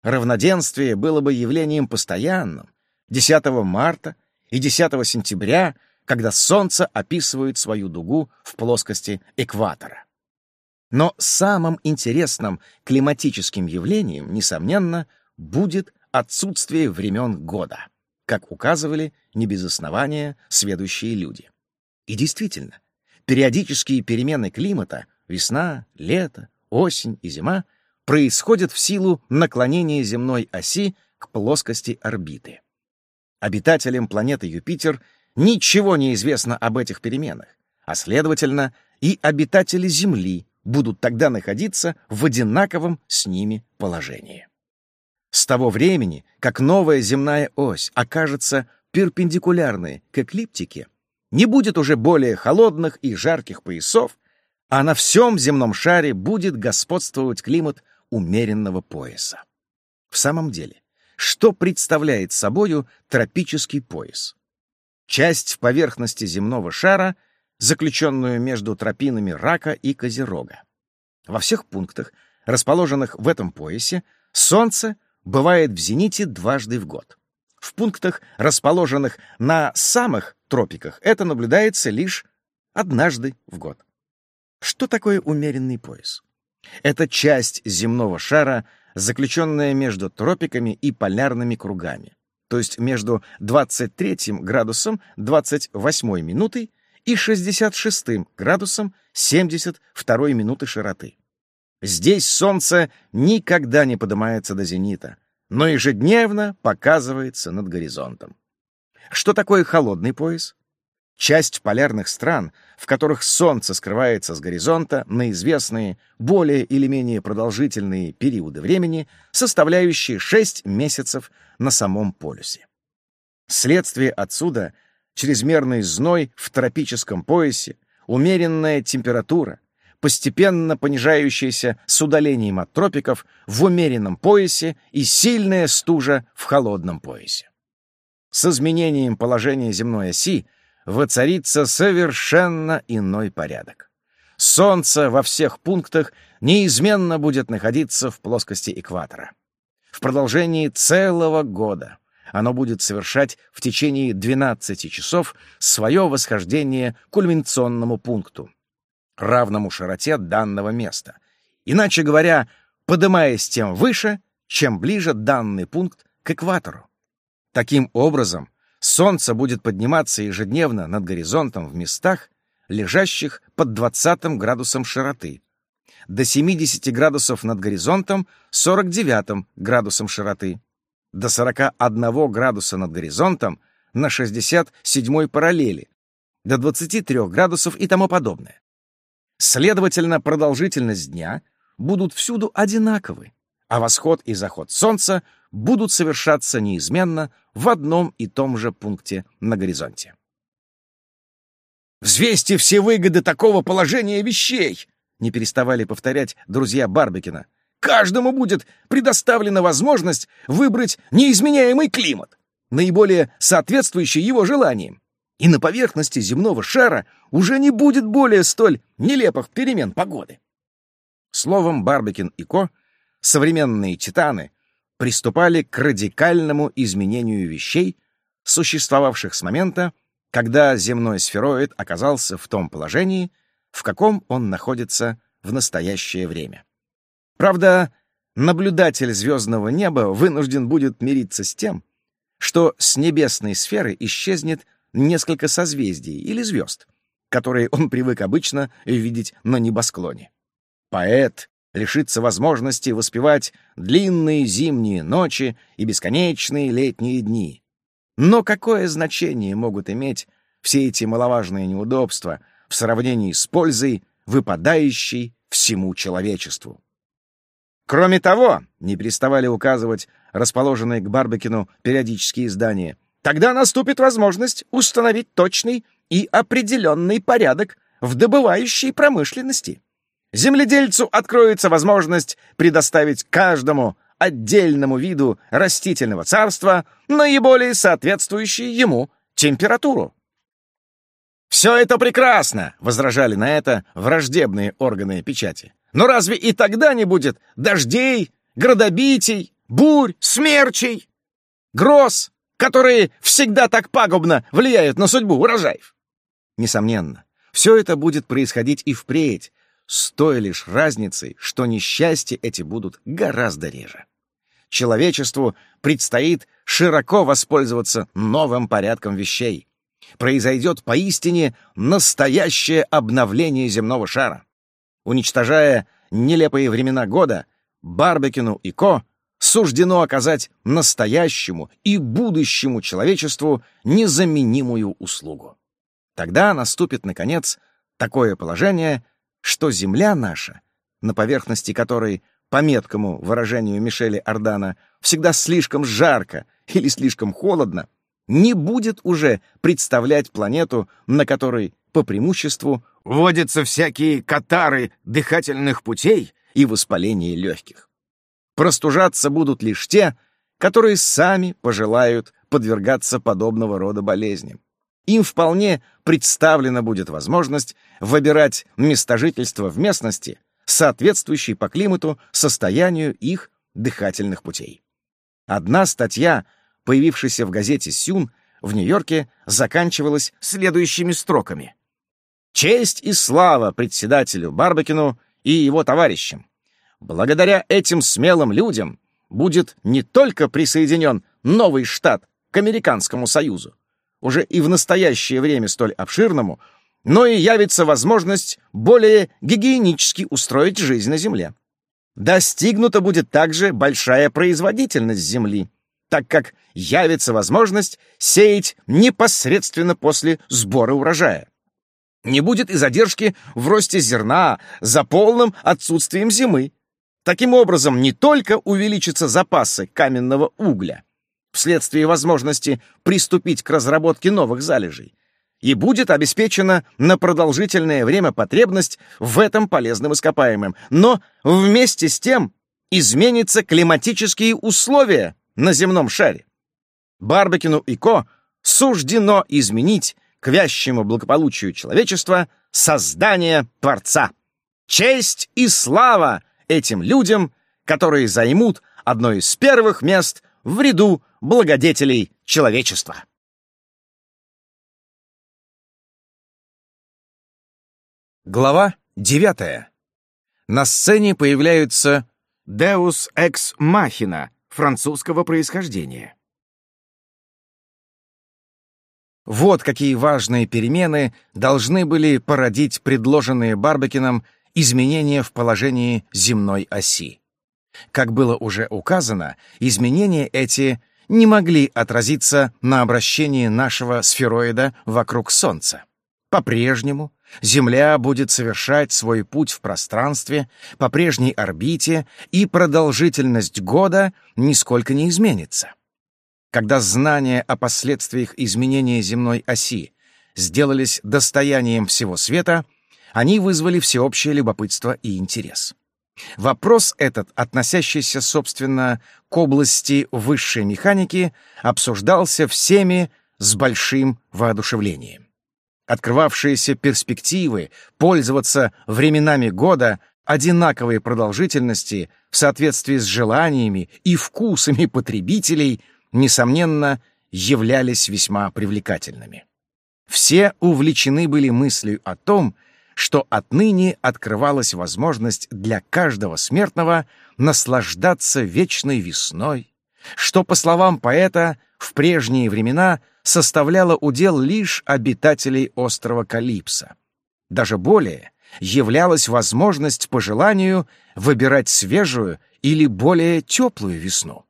Равноденствие было бы явлением постоянным. 10 марта и 10 сентября, когда Солнце описывает свою дугу в плоскости экватора. Но самым интересным климатическим явлением, несомненно, будет отсутствие времен года, как указывали не без основания сведущие люди. И действительно, периодические перемены климата — весна, лето, осень и зима — происходят в силу наклонения земной оси к плоскости орбиты. Обитателям планеты Юпитер ничего не известно об этих переменах, а, следовательно, и обитатели Земли будут тогда находиться в одинаковом с ними положении. С того времени, как новая земная ось окажется перпендикулярной к эклиптике, не будет уже более холодных и жарких поясов, а на всем земном шаре будет господствовать климат умеренного пояса. В самом деле, что представляет собою тропический пояс? Часть поверхности земного шара, заключенную между тропинами рака и козерога. Во всех пунктах, расположенных в этом поясе, Солнце бывает в зените дважды в год. В пунктах, расположенных на самых тропиках, это наблюдается лишь однажды в год. Что такое умеренный пояс? Это часть земного шара, заключенная между тропиками и полярными кругами, то есть между 23 градусом 28 минутой и 66 градусом 72 минуты широты. Здесь солнце никогда не поднимается до зенита, но ежедневно показывается над горизонтом. Что такое холодный пояс? Часть полярных стран, в которых солнце скрывается с горизонта на известные, более или менее продолжительные периоды времени, составляющие 6 месяцев на самом полюсе. Следствие отсюда — чрезмерный зной в тропическом поясе, умеренная температура, постепенно понижающаяся с удалением от тропиков в умеренном поясе и сильная стужа в холодном поясе. С изменением положения земной оси воцарится совершенно иной порядок. Солнце во всех пунктах неизменно будет находиться в плоскости экватора. В продолжении целого года оно будет совершать в течение 12 часов свое восхождение к кульминационному пункту, равному широте данного места. Иначе говоря, подымаясь тем выше, чем ближе данный пункт к экватору. Таким образом, Солнце будет подниматься ежедневно над горизонтом в местах, лежащих под 20 градусом широты, до 70 градусов над горизонтом 49 градусом широты, до 41 градуса над горизонтом на 67 параллели, до 23 градусов и тому подобное. Следовательно, продолжительность дня будут всюду одинаковы, а восход и заход солнца будут совершаться неизменно в одном и том же пункте на горизонте. «Взвесьте все выгоды такого положения вещей!» не переставали повторять друзья Барбекина, каждому будет предоставлена возможность выбрать неизменяемый климат, наиболее соответствующий его желаниям. И на поверхности земного шара уже не будет более столь нелепых перемен погоды. Словом, Барбекин и Ко, современные титаны, приступали к радикальному изменению вещей, существовавших с момента, когда земной сфероид оказался в том положении, в каком он находится в настоящее время. Правда, наблюдатель звездного неба вынужден будет мириться с тем, что с небесной сферы исчезнет несколько созвездий или звезд, которые он привык обычно видеть на небосклоне. Поэт лишится возможности воспевать длинные зимние ночи и бесконечные летние дни. Но какое значение могут иметь все эти маловажные неудобства в сравнении с пользой, выпадающей всему человечеству? Кроме того, не переставали указывать расположенные к Барбекину периодические издания, тогда наступит возможность установить точный и определенный порядок в добывающей промышленности. Земледельцу откроется возможность предоставить каждому отдельному виду растительного царства наиболее соответствующую ему температуру. «Все это прекрасно!» — возражали на это враждебные органы печати. «Но разве и тогда не будет дождей, градобитий, бурь, смерчей, гроз, которые всегда так пагубно влияют на судьбу урожаев?» Несомненно, все это будет происходить и впредь, с той лишь разницей, что несчастья эти будут гораздо реже. Человечеству предстоит широко воспользоваться новым порядком вещей. Произойдет поистине настоящее обновление земного шара. Уничтожая нелепые времена года, Барбекину и Ко суждено оказать настоящему и будущему человечеству незаменимую услугу. Тогда наступит, наконец, такое положение, что земля наша, на поверхности которой, по меткому выражению Мишеля Ордана, всегда слишком жарко или слишком холодно, не будет уже представлять планету, на которой, по преимуществу, водятся всякие катары дыхательных путей и воспаление легких. Простужаться будут лишь те, которые сами пожелают подвергаться подобного рода болезням. Им вполне представлена будет возможность выбирать место жительства в местности, соответствующей по климату состоянию их дыхательных путей. Одна статья, появившаяся в газете «Сюн» в Нью-Йорке, заканчивалась следующими строками. «Честь и слава председателю Барбекину и его товарищам! Благодаря этим смелым людям будет не только присоединен новый штат к Американскому Союзу, уже и в настоящее время столь обширному, но и явится возможность более гигиенически устроить жизнь на Земле. Достигнута будет также большая производительность Земли, так как явится возможность сеять непосредственно после сбора урожая. Не будет и задержки в росте зерна за полным отсутствием зимы. Таким образом, не только увеличатся запасы каменного угля, вследствие возможности приступить к разработке новых залежей, и будет обеспечена на продолжительное время потребность в этом полезном ископаемом. Но вместе с тем изменятся климатические условия на земном шаре. Барбекину и Ко суждено изменить к вящему благополучию человечества создание Творца. Честь и слава этим людям, которые займут одно из первых мест в ряду благодетелей человечества. Глава 9. На сцене появляются Deus Ex Machina французского происхождения. Вот какие важные перемены должны были породить предложенные Барбекином изменения в положении земной оси. Как было уже указано, изменения эти не могли отразиться на обращении нашего сфероида вокруг Солнца. По-прежнему Земля будет совершать свой путь в пространстве по прежней орбите, и продолжительность года нисколько не изменится. Когда знания о последствиях изменения земной оси сделались достоянием всего света, они вызвали всеобщее любопытство и интерес. Вопрос этот, относящийся, собственно, к области высшей механики, обсуждался всеми с большим воодушевлением. Открывавшиеся перспективы пользоваться временами года одинаковой продолжительности в соответствии с желаниями и вкусами потребителей, несомненно, являлись весьма привлекательными. Все увлечены были мыслью о том, что отныне открывалась возможность для каждого смертного наслаждаться вечной весной, что, по словам поэта, в прежние времена составляло удел лишь обитателей острова Калипса. Даже более, являлась возможность по желанию выбирать свежую или более теплую весну.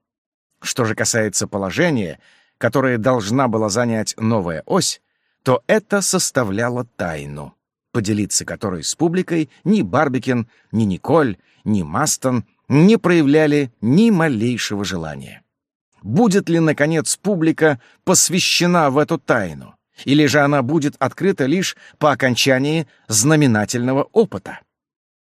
Что же касается положения, которое должна была занять новая ось, то это составляло тайну поделиться которой с публикой ни Барбикин, ни Николь, ни Мастон не проявляли ни малейшего желания. Будет ли, наконец, публика посвящена в эту тайну, или же она будет открыта лишь по окончании знаменательного опыта?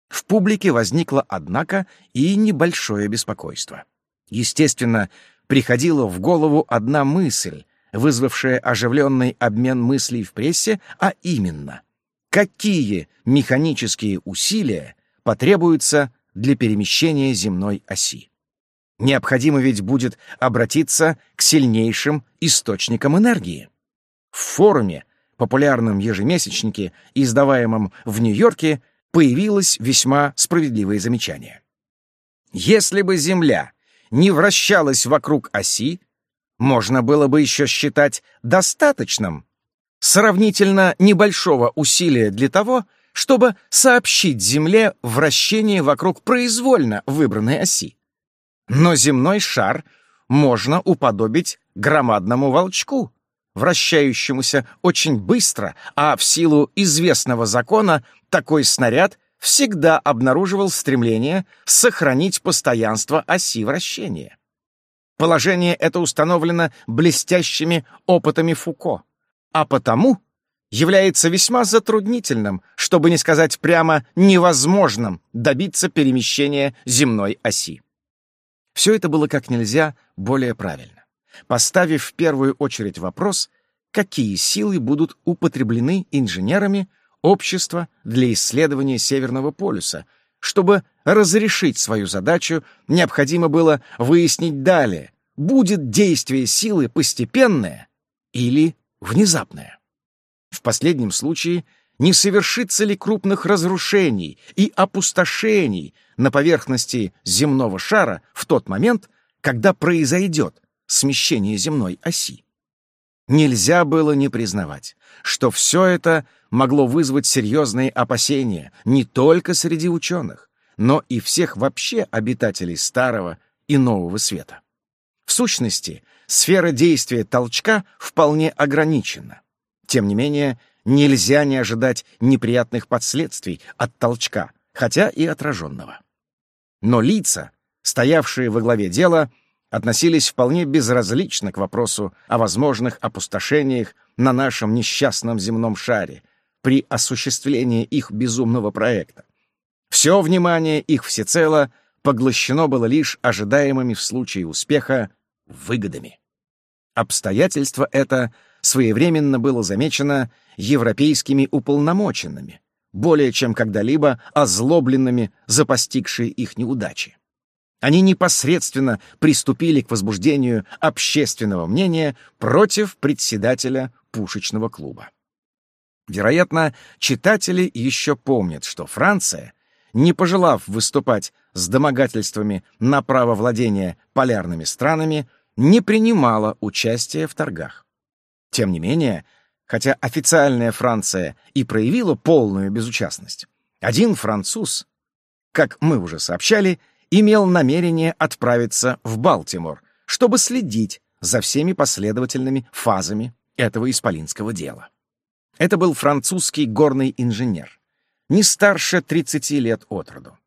В публике возникло, однако, и небольшое беспокойство. Естественно, приходила в голову одна мысль, вызвавшая оживленный обмен мыслей в прессе, а именно — какие механические усилия потребуются для перемещения земной оси. Необходимо ведь будет обратиться к сильнейшим источникам энергии. В форуме, популярном ежемесячнике, издаваемом в Нью-Йорке, появилось весьма справедливое замечание. Если бы Земля не вращалась вокруг оси, можно было бы еще считать достаточным сравнительно небольшого усилия для того, чтобы сообщить Земле вращение вокруг произвольно выбранной оси. Но земной шар можно уподобить громадному волчку, вращающемуся очень быстро, а в силу известного закона такой снаряд всегда обнаруживал стремление сохранить постоянство оси вращения. Положение это установлено блестящими опытами Фуко а потому является весьма затруднительным, чтобы не сказать прямо невозможным добиться перемещения земной оси. Все это было как нельзя более правильно, поставив в первую очередь вопрос, какие силы будут употреблены инженерами общества для исследования Северного полюса. Чтобы разрешить свою задачу, необходимо было выяснить далее, будет действие силы постепенное или внезапное. В последнем случае не совершится ли крупных разрушений и опустошений на поверхности земного шара в тот момент, когда произойдет смещение земной оси. Нельзя было не признавать, что все это могло вызвать серьезные опасения не только среди ученых, но и всех вообще обитателей Старого и Нового Света. В сущности, сфера действия толчка вполне ограничена. Тем не менее, нельзя не ожидать неприятных последствий от толчка, хотя и отраженного. Но лица, стоявшие во главе дела, относились вполне безразлично к вопросу о возможных опустошениях на нашем несчастном земном шаре при осуществлении их безумного проекта. Все внимание их всецело поглощено было лишь ожидаемыми в случае успеха выгодами. Обстоятельство это своевременно было замечено европейскими уполномоченными, более чем когда-либо озлобленными за постигшие их неудачи. Они непосредственно приступили к возбуждению общественного мнения против председателя пушечного клуба. Вероятно, читатели еще помнят, что Франция, не пожелав выступать с домогательствами на право владения полярными странами, не принимала участия в торгах. Тем не менее, хотя официальная Франция и проявила полную безучастность, один француз, как мы уже сообщали, имел намерение отправиться в Балтимор, чтобы следить за всеми последовательными фазами этого исполинского дела. Это был французский горный инженер, не старше 30 лет от роду.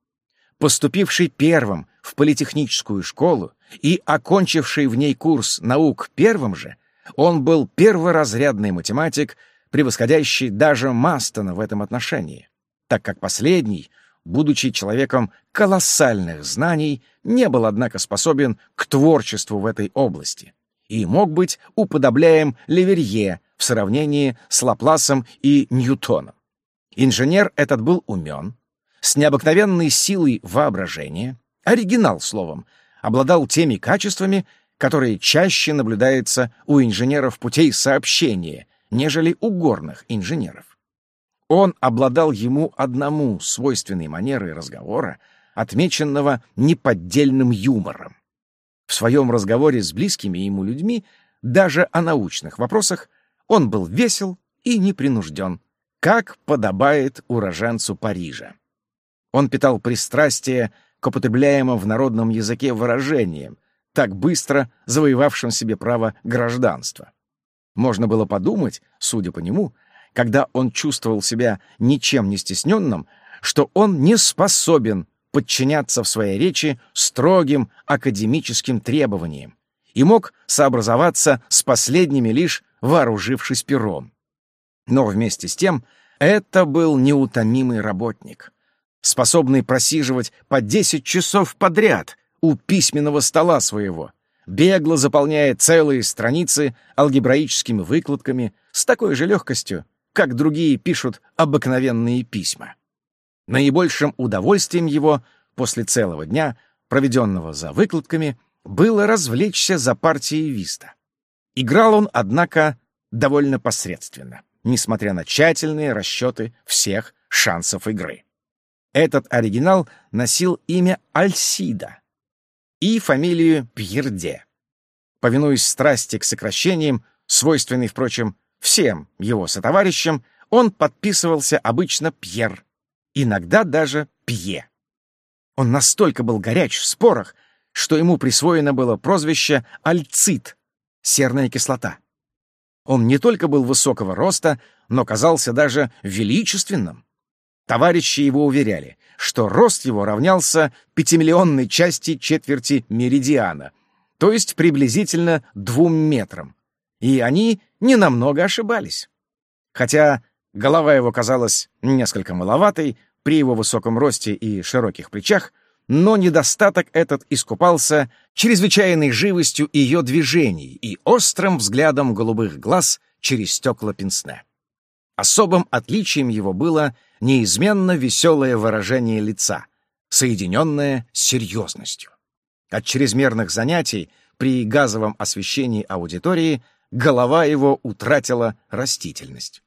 Поступивший первым в политехническую школу и окончивший в ней курс наук первым же, он был перворазрядный математик, превосходящий даже Мастона в этом отношении, так как последний будучи человеком колоссальных знаний, не был, однако, способен к творчеству в этой области и мог быть уподобляем Леверье в сравнении с Лапласом и Ньютоном. Инженер этот был умен, с необыкновенной силой воображения, оригинал, словом, обладал теми качествами, которые чаще наблюдаются у инженеров путей сообщения, нежели у горных инженеров. Он обладал ему одному свойственной манерой разговора, отмеченного неподдельным юмором. В своем разговоре с близкими ему людьми, даже о научных вопросах, он был весел и непринужден, как подобает уроженцу Парижа. Он питал пристрастие к употребляемым в народном языке выражениям, так быстро завоевавшим себе право гражданства. Можно было подумать, судя по нему, когда он чувствовал себя ничем не стесненным, что он не способен подчиняться в своей речи строгим академическим требованиям и мог сообразоваться с последними лишь вооружившись пером. Но вместе с тем это был неутомимый работник, способный просиживать по 10 часов подряд у письменного стола своего, бегло заполняя целые страницы алгебраическими выкладками с такой же легкостью, как другие пишут обыкновенные письма. Наибольшим удовольствием его после целого дня, проведенного за выкладками, было развлечься за партией виста. Играл он, однако, довольно посредственно, несмотря на тщательные расчеты всех шансов игры. Этот оригинал носил имя Альсида и фамилию Пьерде. Повинуясь страсти к сокращениям, свойственной, впрочем, всем его сотоварищам, он подписывался обычно Пьер, иногда даже Пье. Он настолько был горяч в спорах, что ему присвоено было прозвище Альцит — серная кислота. Он не только был высокого роста, но казался даже величественным. Товарищи его уверяли, что рост его равнялся пятимиллионной части четверти меридиана, то есть приблизительно двум метрам. И они ненамного ошибались. Хотя голова его казалась несколько маловатой при его высоком росте и широких плечах, но недостаток этот искупался чрезвычайной живостью ее движений и острым взглядом голубых глаз через стекла пенсне. Особым отличием его было неизменно веселое выражение лица, соединенное с серьезностью. От чрезмерных занятий при газовом освещении аудитории голова его утратила растительность.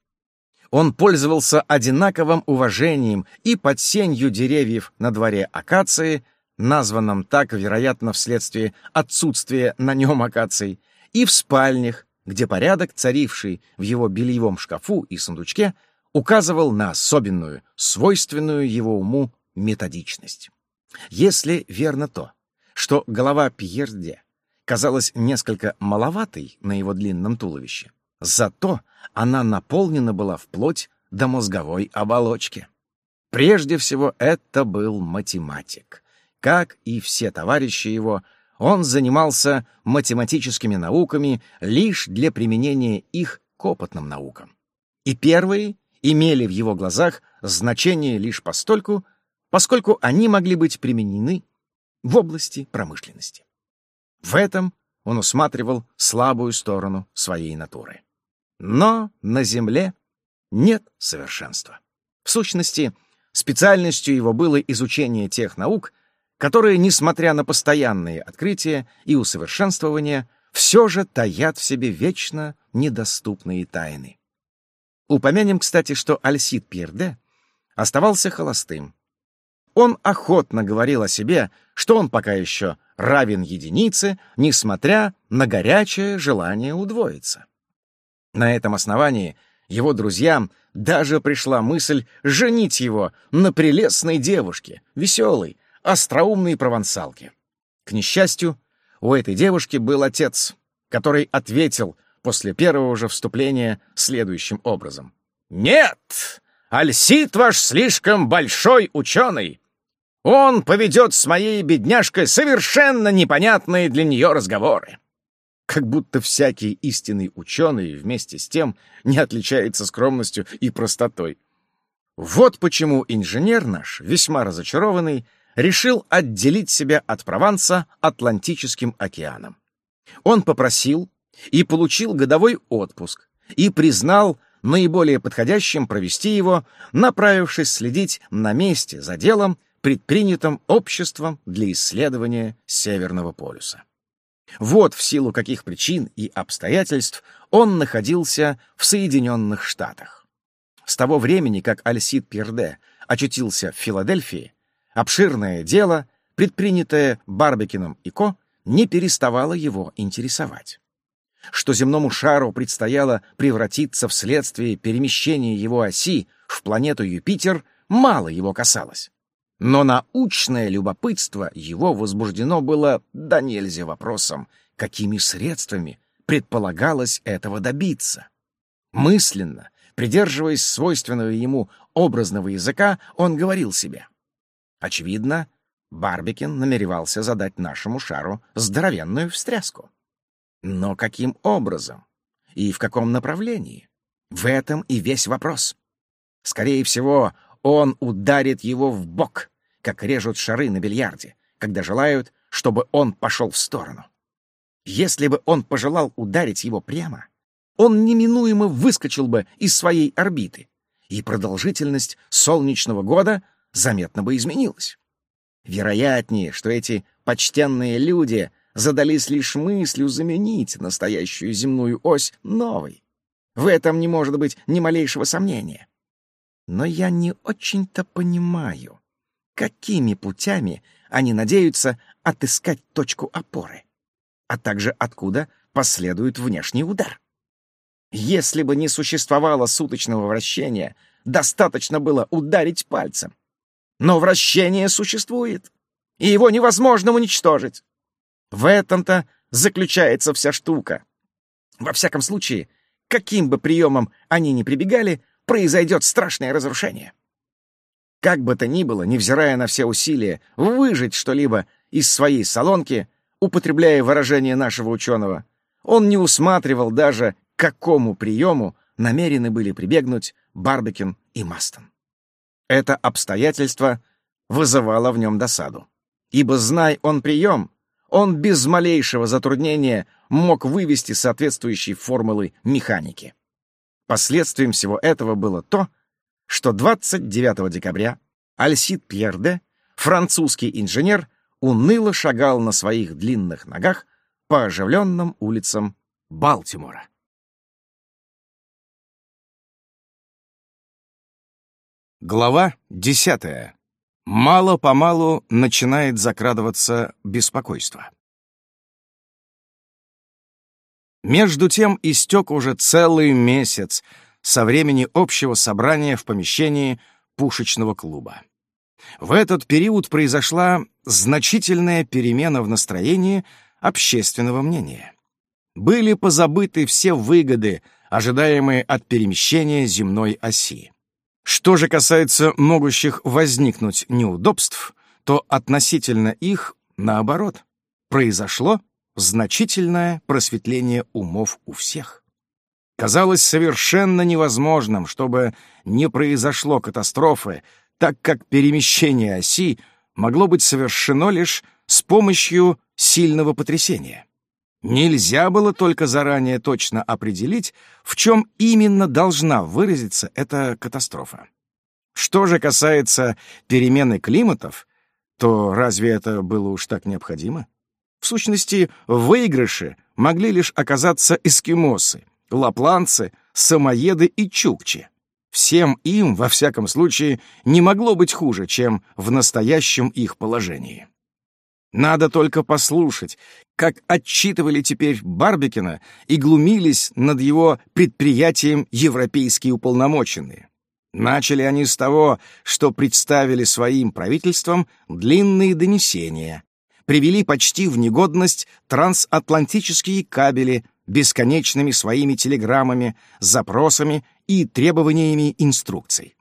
Он пользовался одинаковым уважением и под сенью деревьев на дворе акации, названном так, вероятно, вследствие отсутствия на нем акаций, и в спальнях, где порядок, царивший в его бельевом шкафу и сундучке, указывал на особенную, свойственную его уму методичность. Если верно то, что голова Пьерде казалась несколько маловатой на его длинном туловище, Зато она наполнена была вплоть до мозговой оболочки. Прежде всего, это был математик. Как и все товарищи его, он занимался математическими науками лишь для применения их к опытным наукам. И первые имели в его глазах значение лишь постольку, поскольку они могли быть применены в области промышленности. В этом он усматривал слабую сторону своей натуры. Но на Земле нет совершенства. В сущности, специальностью его было изучение тех наук, которые, несмотря на постоянные открытия и усовершенствования, все же таят в себе вечно недоступные тайны. Упомянем, кстати, что Альсид Пьерде оставался холостым. Он охотно говорил о себе, что он пока еще равен единице, несмотря на горячее желание удвоиться. На этом основании его друзьям даже пришла мысль женить его на прелестной девушке, веселой, остроумной провансалке. К несчастью, у этой девушки был отец, который ответил после первого же вступления следующим образом. «Нет! Альсит ваш слишком большой ученый! Он поведет с моей бедняжкой совершенно непонятные для нее разговоры как будто всякий истинный ученый вместе с тем не отличается скромностью и простотой. Вот почему инженер наш, весьма разочарованный, решил отделить себя от Прованса Атлантическим океаном. Он попросил и получил годовой отпуск и признал наиболее подходящим провести его, направившись следить на месте за делом, предпринятым обществом для исследования Северного полюса. Вот в силу каких причин и обстоятельств он находился в Соединенных Штатах. С того времени, как Альсид Пирде очутился в Филадельфии, обширное дело, предпринятое Барбекином и Ко, не переставало его интересовать. Что земному шару предстояло превратиться вследствие перемещения его оси в планету Юпитер, мало его касалось. Но научное любопытство его возбуждено было до нельзя вопросом, какими средствами предполагалось этого добиться. Мысленно, придерживаясь свойственного ему образного языка, он говорил себе. Очевидно, Барбикин намеревался задать нашему шару здоровенную встряску. Но каким образом? И в каком направлении? В этом и весь вопрос. Скорее всего, он ударит его в бок, как режут шары на бильярде, когда желают, чтобы он пошел в сторону. Если бы он пожелал ударить его прямо, он неминуемо выскочил бы из своей орбиты, и продолжительность солнечного года заметно бы изменилась. Вероятнее, что эти почтенные люди задались лишь мыслью заменить настоящую земную ось новой. В этом не может быть ни малейшего сомнения. Но я не очень-то понимаю, какими путями они надеются отыскать точку опоры, а также откуда последует внешний удар. Если бы не существовало суточного вращения, достаточно было ударить пальцем. Но вращение существует, и его невозможно уничтожить. В этом-то заключается вся штука. Во всяком случае, каким бы приемом они ни прибегали, произойдет страшное разрушение. Как бы то ни было, невзирая на все усилия выжить что-либо из своей солонки, употребляя выражение нашего ученого, он не усматривал даже к какому приему намерены были прибегнуть Барбекин и Мастон. Это обстоятельство вызывало в нем досаду. Ибо, знай он прием, он без малейшего затруднения мог вывести соответствующие формулы механики. Последствием всего этого было то, что 29 декабря Альсид Пьерде, французский инженер, уныло шагал на своих длинных ногах по оживленным улицам Балтимора. Глава десятая. Мало-помалу начинает закрадываться беспокойство. Между тем истек уже целый месяц со времени общего собрания в помещении пушечного клуба. В этот период произошла значительная перемена в настроении общественного мнения. Были позабыты все выгоды, ожидаемые от перемещения земной оси. Что же касается могущих возникнуть неудобств, то относительно их, наоборот, произошло значительное просветление умов у всех. Казалось совершенно невозможным, чтобы не произошло катастрофы, так как перемещение оси могло быть совершено лишь с помощью сильного потрясения. Нельзя было только заранее точно определить, в чем именно должна выразиться эта катастрофа. Что же касается перемены климатов, то разве это было уж так необходимо? В сущности, в выигрыше могли лишь оказаться эскимосы, лапланцы, самоеды и чукчи. Всем им, во всяком случае, не могло быть хуже, чем в настоящем их положении. Надо только послушать, как отчитывали теперь Барбикина и глумились над его предприятием европейские уполномоченные. Начали они с того, что представили своим правительствам длинные донесения, привели почти в негодность трансатлантические кабели бесконечными своими телеграммами, запросами и требованиями инструкций.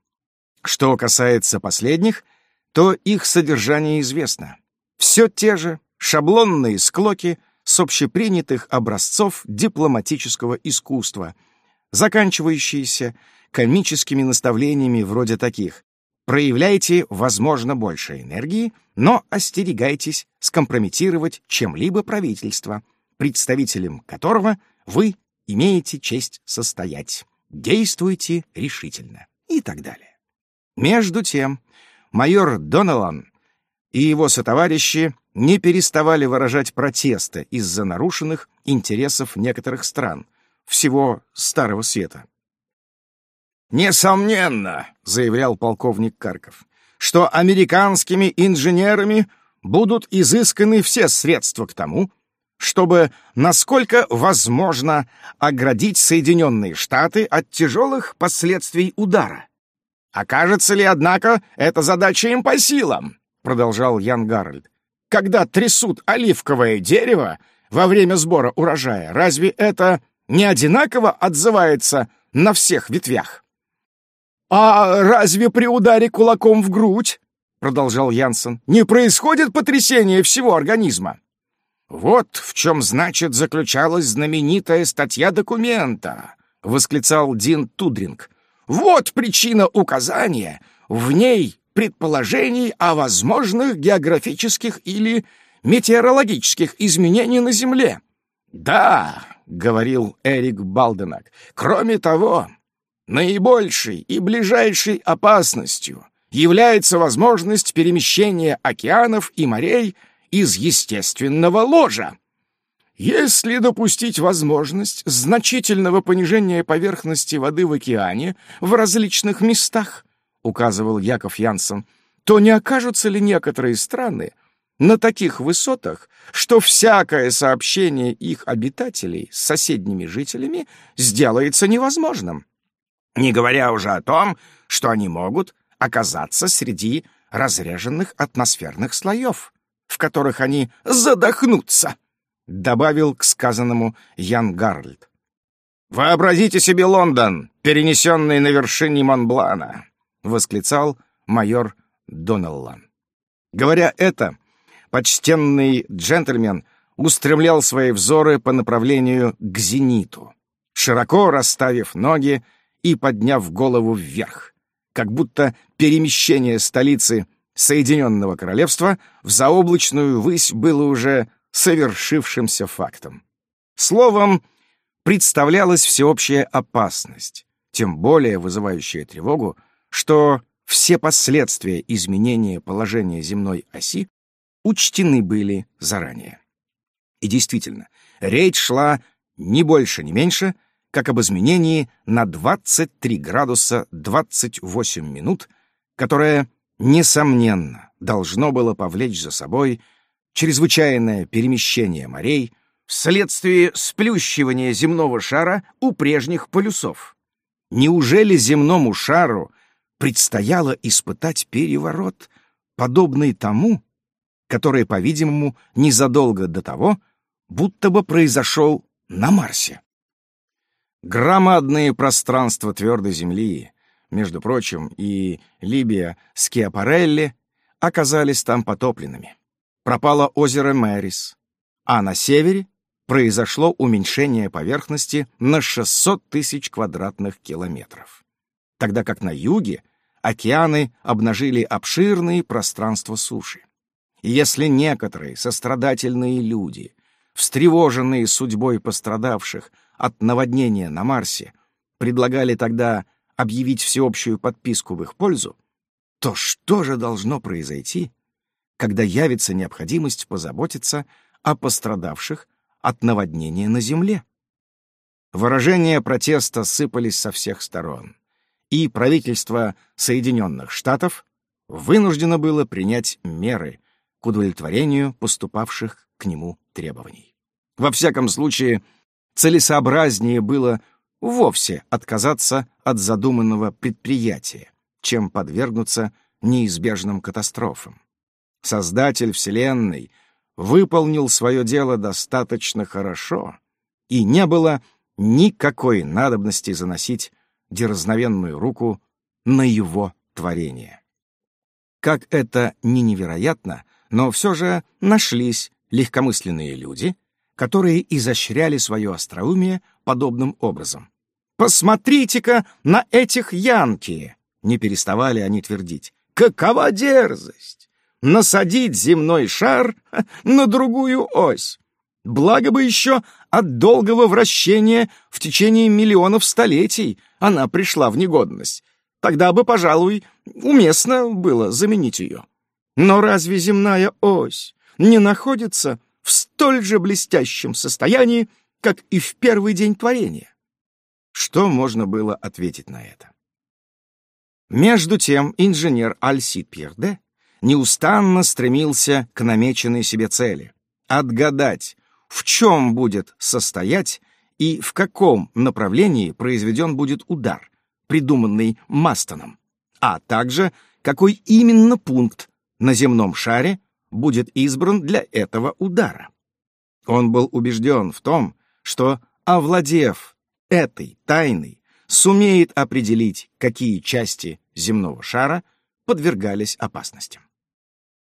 Что касается последних, то их содержание известно. Все те же шаблонные склоки с общепринятых образцов дипломатического искусства, заканчивающиеся комическими наставлениями вроде таких «Проявляйте, возможно, больше энергии, но остерегайтесь скомпрометировать чем-либо правительство, представителем которого вы имеете честь состоять. Действуйте решительно» и так далее. Между тем, майор Доналан и его сотоварищи не переставали выражать протесты из-за нарушенных интересов некоторых стран, всего Старого Света. «Несомненно», — заявлял полковник Карков, «что американскими инженерами будут изысканы все средства к тому, чтобы, насколько возможно, оградить Соединенные Штаты от тяжелых последствий удара. Окажется ли, однако, эта задача им по силам?» — продолжал Ян Гарольд. «Когда трясут оливковое дерево во время сбора урожая, разве это не одинаково отзывается на всех ветвях?» «А разве при ударе кулаком в грудь, — продолжал Янсен, — не происходит потрясение всего организма?» «Вот в чем, значит, заключалась знаменитая статья документа», — восклицал Дин Тудринг. «Вот причина указания в ней предположений о возможных географических или метеорологических изменениях на Земле. «Да», — говорил Эрик Балденак, — «кроме того, наибольшей и ближайшей опасностью является возможность перемещения океанов и морей из естественного ложа. Если допустить возможность значительного понижения поверхности воды в океане в различных местах, — указывал Яков Янсен, — то не окажутся ли некоторые страны на таких высотах, что всякое сообщение их обитателей с соседними жителями сделается невозможным? Не говоря уже о том, что они могут оказаться среди разреженных атмосферных слоев, в которых они задохнутся, — добавил к сказанному Ян Гарльд. «Вообразите себе Лондон, перенесенный на вершине Монблана. — восклицал майор Доналлан. Говоря это, почтенный джентльмен устремлял свои взоры по направлению к зениту, широко расставив ноги и подняв голову вверх, как будто перемещение столицы Соединенного Королевства в заоблачную высь было уже совершившимся фактом. Словом, представлялась всеобщая опасность, тем более вызывающая тревогу, что все последствия изменения положения земной оси учтены были заранее. И действительно, речь шла не больше, не меньше, как об изменении на 23 градуса 28 минут, которое, несомненно, должно было повлечь за собой чрезвычайное перемещение морей вследствие сплющивания земного шара у прежних полюсов. Неужели земному шару предстояло испытать переворот, подобный тому, который, по-видимому, незадолго до того, будто бы произошел на Марсе. Громадные пространства твердой земли, между прочим, и Либия Скиапарелли оказались там потопленными. Пропало озеро Мэрис, а на севере произошло уменьшение поверхности на 600 тысяч квадратных километров, тогда как на юге океаны обнажили обширные пространства суши. И если некоторые сострадательные люди, встревоженные судьбой пострадавших от наводнения на Марсе, предлагали тогда объявить всеобщую подписку в их пользу, то что же должно произойти, когда явится необходимость позаботиться о пострадавших от наводнения на Земле? Выражения протеста сыпались со всех сторон и правительство Соединенных Штатов вынуждено было принять меры к удовлетворению поступавших к нему требований. Во всяком случае, целесообразнее было вовсе отказаться от задуманного предприятия, чем подвергнуться неизбежным катастрофам. Создатель Вселенной выполнил свое дело достаточно хорошо, и не было никакой надобности заносить дерзновенную руку на его творение. Как это ни невероятно, но все же нашлись легкомысленные люди, которые изощряли свое остроумие подобным образом. Посмотрите-ка на этих янки!» Не переставали они твердить. «Какова дерзость! Насадить земной шар на другую ось! Благо бы еще от долгого вращения в течение миллионов столетий она пришла в негодность. Тогда бы, пожалуй, уместно было заменить ее. Но разве земная ось не находится в столь же блестящем состоянии, как и в первый день творения? Что можно было ответить на это? Между тем инженер Альсид Пьерде неустанно стремился к намеченной себе цели — отгадать, в чем будет состоять и в каком направлении произведен будет удар, придуманный Мастоном, а также какой именно пункт на земном шаре будет избран для этого удара. Он был убежден в том, что, овладев этой тайной, сумеет определить, какие части земного шара подвергались опасностям.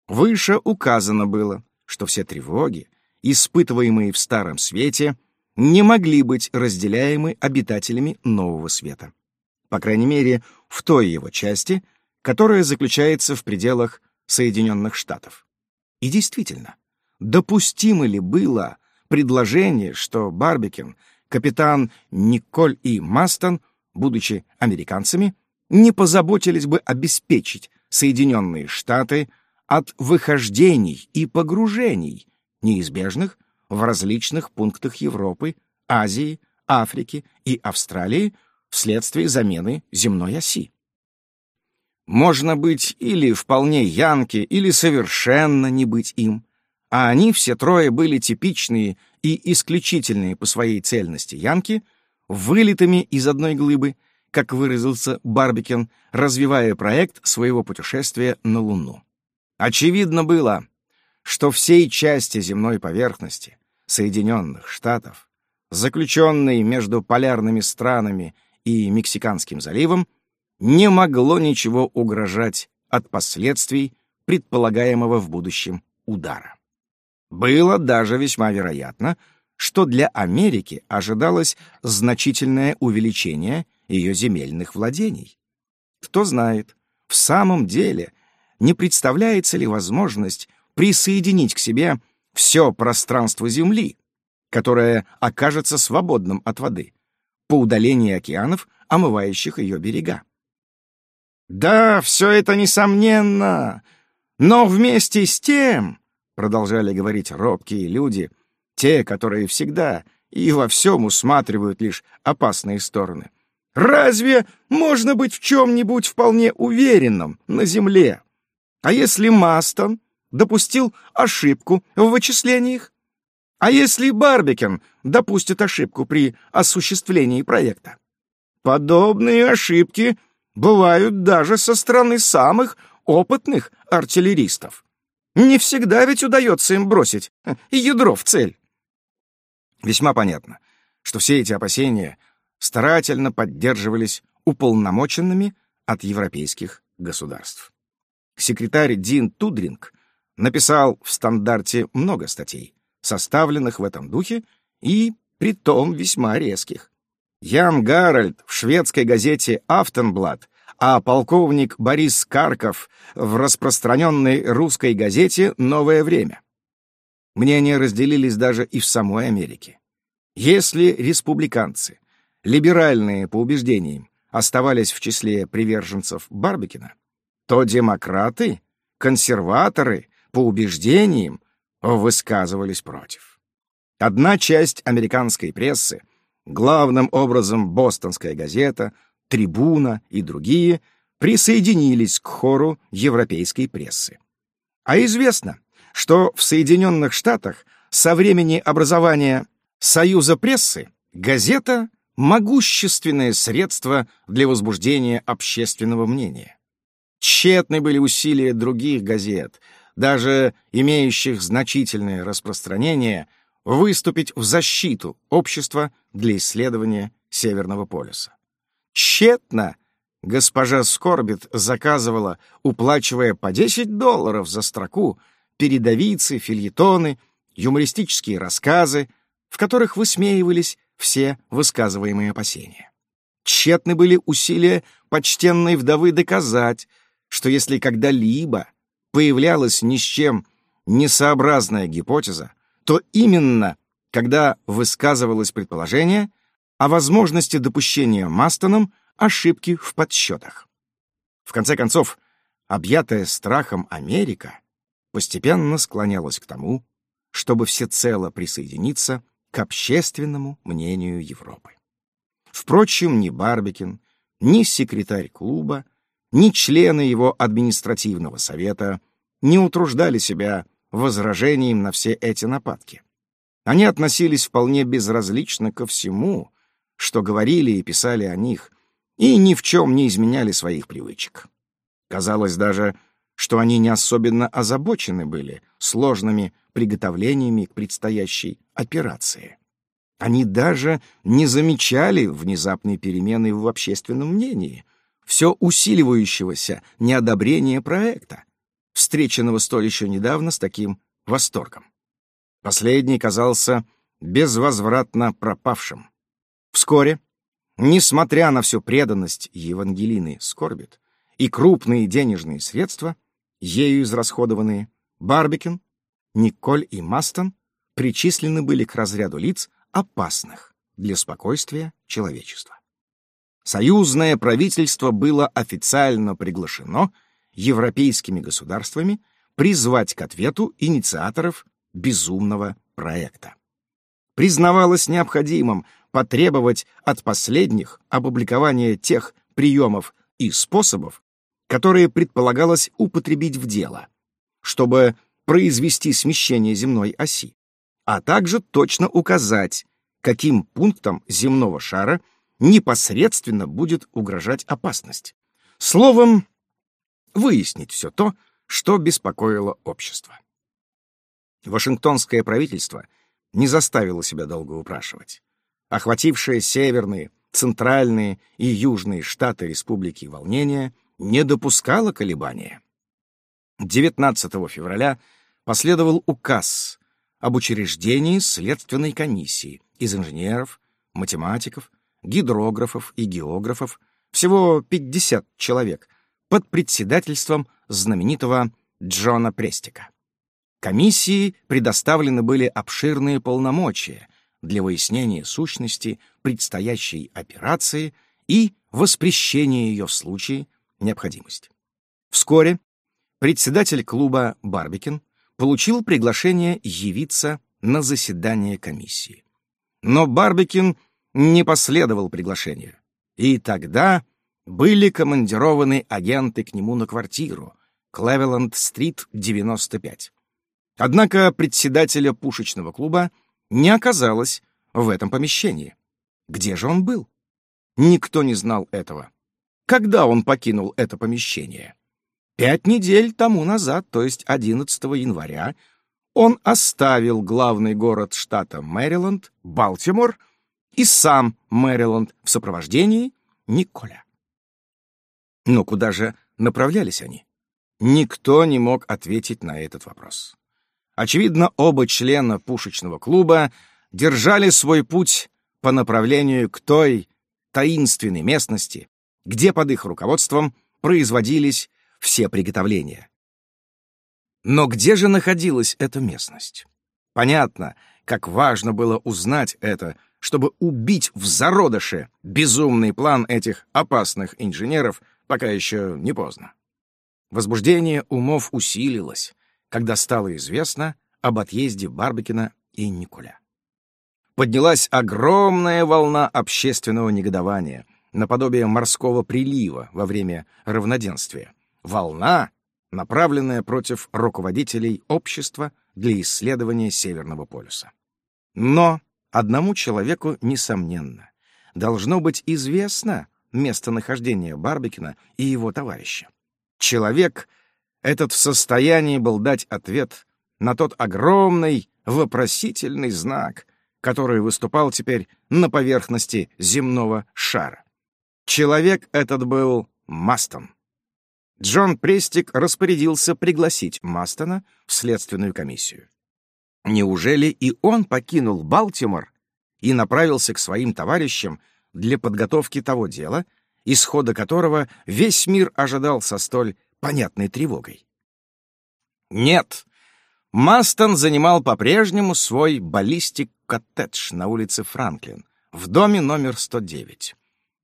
Выше указано было, что все тревоги, испытываемые в Старом Свете, не могли быть разделяемы обитателями Нового Света. По крайней мере, в той его части, которая заключается в пределах Соединенных Штатов. И действительно, допустимо ли было предложение, что Барбикен, капитан Николь и Мастон, будучи американцами, не позаботились бы обеспечить Соединенные Штаты от выхождений и погружений, неизбежных в различных пунктах Европы, Азии, Африки и Австралии вследствие замены земной оси. Можно быть или вполне янки, или совершенно не быть им, а они все трое были типичные и исключительные по своей цельности янки, вылитыми из одной глыбы, как выразился Барбикен, развивая проект своего путешествия на Луну. Очевидно было, что всей части земной поверхности Соединенных Штатов, заключенной между полярными странами и Мексиканским заливом, не могло ничего угрожать от последствий предполагаемого в будущем удара. Было даже весьма вероятно, что для Америки ожидалось значительное увеличение ее земельных владений. Кто знает, в самом деле не представляется ли возможность присоединить к себе все пространство Земли, которое окажется свободным от воды, по удалении океанов, омывающих ее берега. «Да, все это несомненно, но вместе с тем, — продолжали говорить робкие люди, те, которые всегда и во всем усматривают лишь опасные стороны, разве можно быть в чем-нибудь вполне уверенным на Земле? А если Мастон допустил ошибку в вычислениях? А если Барбикен допустит ошибку при осуществлении проекта? Подобные ошибки бывают даже со стороны самых опытных артиллеристов. Не всегда ведь удается им бросить ядро в цель. Весьма понятно, что все эти опасения старательно поддерживались уполномоченными от европейских государств. Секретарь Дин Тудринк написал в стандарте много статей, составленных в этом духе и притом весьма резких. Ян Гарольд в шведской газете «Афтенблад», а полковник Борис Карков в распространенной русской газете «Новое время». Мнения разделились даже и в самой Америке. Если республиканцы, либеральные по убеждениям, оставались в числе приверженцев Барбикина, то демократы, консерваторы по убеждениям высказывались против. Одна часть американской прессы главным образом «Бостонская газета», «Трибуна» и другие, присоединились к хору европейской прессы. А известно, что в Соединенных Штатах со времени образования Союза прессы газета — могущественное средство для возбуждения общественного мнения. Тщетны были усилия других газет, даже имеющих значительное распространение — выступить в защиту общества для исследования Северного полюса. Тщетно госпожа Скорбит заказывала, уплачивая по 10 долларов за строку, передовицы, фильетоны, юмористические рассказы, в которых высмеивались все высказываемые опасения. Тщетны были усилия почтенной вдовы доказать, что если когда-либо появлялась ни с чем несообразная гипотеза, то именно когда высказывалось предположение о возможности допущения Мастоном ошибки в подсчетах. В конце концов, объятая страхом Америка постепенно склонялась к тому, чтобы всецело присоединиться к общественному мнению Европы. Впрочем, ни Барбикин, ни секретарь клуба, ни члены его административного совета не утруждали себя возражением на все эти нападки. Они относились вполне безразлично ко всему, что говорили и писали о них, и ни в чем не изменяли своих привычек. Казалось даже, что они не особенно озабочены были сложными приготовлениями к предстоящей операции. Они даже не замечали внезапной перемены в общественном мнении, все усиливающегося неодобрения проекта, встреченного столь еще недавно с таким восторгом. Последний казался безвозвратно пропавшим. Вскоре, несмотря на всю преданность Евангелины Скорбит и крупные денежные средства, ею израсходованные, Барбикин, Николь и Мастон причислены были к разряду лиц, опасных для спокойствия человечества. Союзное правительство было официально приглашено европейскими государствами призвать к ответу инициаторов безумного проекта. Признавалось необходимым потребовать от последних опубликования тех приемов и способов, которые предполагалось употребить в дело, чтобы произвести смещение земной оси, а также точно указать, каким пунктам земного шара непосредственно будет угрожать опасность. Словом, выяснить все то, что беспокоило общество. Вашингтонское правительство не заставило себя долго упрашивать. Охватившие северные, центральные и южные штаты республики волнения не допускало колебания. 19 февраля последовал указ об учреждении следственной комиссии из инженеров, математиков, гидрографов и географов, всего 50 человек, под председательством знаменитого Джона Престика. Комиссии предоставлены были обширные полномочия для выяснения сущности предстоящей операции и воспрещения ее в случае необходимости. Вскоре председатель клуба Барбикин получил приглашение явиться на заседание комиссии. Но Барбикин не последовал приглашению, и тогда были командированы агенты к нему на квартиру, Клевеланд-стрит, 95. Однако председателя пушечного клуба не оказалось в этом помещении. Где же он был? Никто не знал этого. Когда он покинул это помещение? Пять недель тому назад, то есть 11 января, он оставил главный город штата Мэриленд, Балтимор, и сам Мэриленд в сопровождении Николя. Но куда же направлялись они? Никто не мог ответить на этот вопрос. Очевидно, оба члена пушечного клуба держали свой путь по направлению к той таинственной местности, где под их руководством производились все приготовления. Но где же находилась эта местность? Понятно, как важно было узнать это, чтобы убить в зародыше безумный план этих опасных инженеров, пока еще не поздно. Возбуждение умов усилилось, когда стало известно об отъезде Барбекина и Николя. Поднялась огромная волна общественного негодования, наподобие морского прилива во время равноденствия. Волна, направленная против руководителей общества для исследования Северного полюса. Но одному человеку, несомненно, должно быть известно местонахождение Барбикина и его товарища. Человек этот в состоянии был дать ответ на тот огромный вопросительный знак, который выступал теперь на поверхности земного шара. Человек этот был Мастон. Джон Престик распорядился пригласить Мастона в следственную комиссию. Неужели и он покинул Балтимор и направился к своим товарищам для подготовки того дела, исхода которого весь мир ожидал со столь понятной тревогой. Нет, Мастон занимал по-прежнему свой баллистик-коттедж на улице Франклин, в доме номер 109.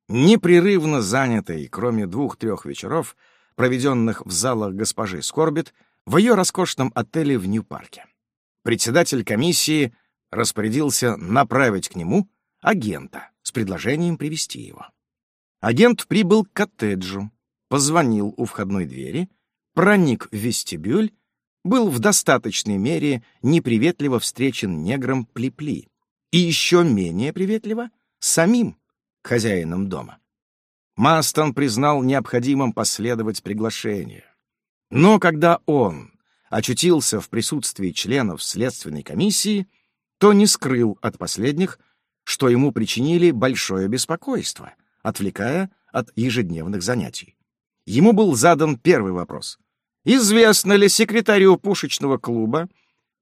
Непрерывно занятый, кроме двух-трех вечеров, проведенных в залах госпожи Скорбит, в ее роскошном отеле в Нью-Парке. Председатель комиссии распорядился направить к нему агента с предложением привести его. Агент прибыл к коттеджу, позвонил у входной двери, проник в вестибюль, был в достаточной мере неприветливо встречен негром Плипли и еще менее приветливо самим хозяином дома. Мастон признал необходимым последовать приглашению. Но когда он очутился в присутствии членов следственной комиссии, то не скрыл от последних, что ему причинили большое беспокойство, отвлекая от ежедневных занятий. Ему был задан первый вопрос. Известно ли секретарю пушечного клуба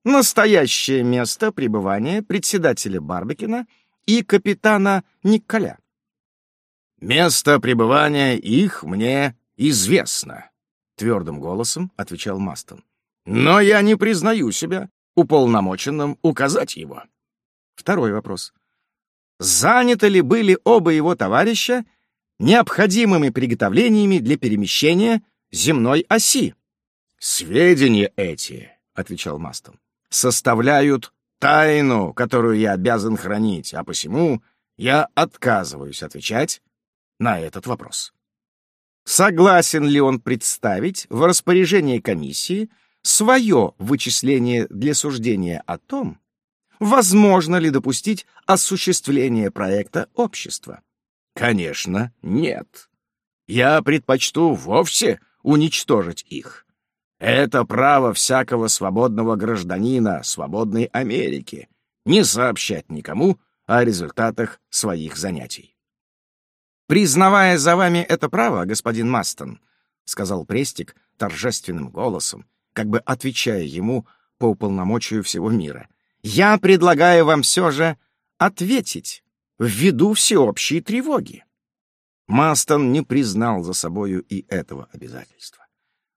настоящее место пребывания председателя Барбекина и капитана Николя? «Место пребывания их мне известно», — твердым голосом отвечал Мастон. «Но я не признаю себя уполномоченным указать его». Второй вопрос. Заняты ли были оба его товарища необходимыми приготовлениями для перемещения земной оси? «Сведения эти», — отвечал Мастон, — «составляют тайну, которую я обязан хранить, а посему я отказываюсь отвечать на этот вопрос. Согласен ли он представить в распоряжение комиссии свое вычисление для суждения о том, возможно ли допустить осуществление проекта общества? Конечно, нет. Я предпочту вовсе уничтожить их. Это право всякого свободного гражданина свободной Америки не сообщать никому о результатах своих занятий. «Признавая за вами это право, господин Мастон», — сказал Престик торжественным голосом, как бы отвечая ему по уполномочию всего мира, «я предлагаю вам все же ответить ввиду всеобщей тревоги». Мастон не признал за собою и этого обязательства.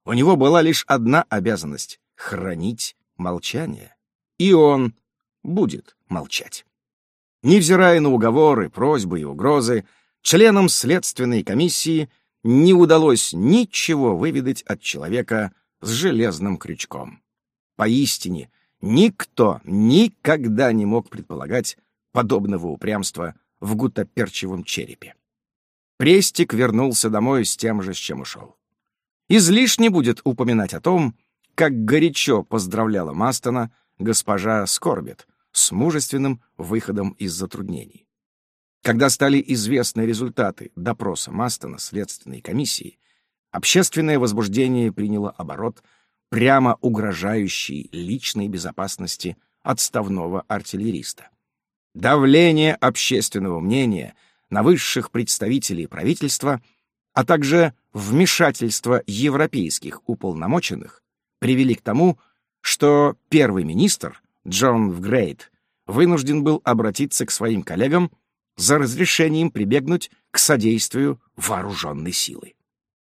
У него была лишь одна обязанность — хранить молчание. И он будет молчать. Невзирая на уговоры, просьбы и угрозы, членам следственной комиссии не удалось ничего выведать от человека с железным крючком. Поистине, никто никогда не мог предполагать подобного упрямства в гутоперчивом черепе. Престик вернулся домой с тем же, с чем ушел. Излишне будет упоминать о том, как горячо поздравляла Мастона госпожа Скорбет с мужественным выходом из затруднений. Когда стали известны результаты допроса Мастона следственной комиссии, общественное возбуждение приняло оборот, прямо угрожающий личной безопасности отставного артиллериста. Давление общественного мнения на высших представителей правительства, а также вмешательство европейских уполномоченных привели к тому, что первый министр Джон Вгрейд вынужден был обратиться к своим коллегам за разрешением прибегнуть к содействию вооруженной силы.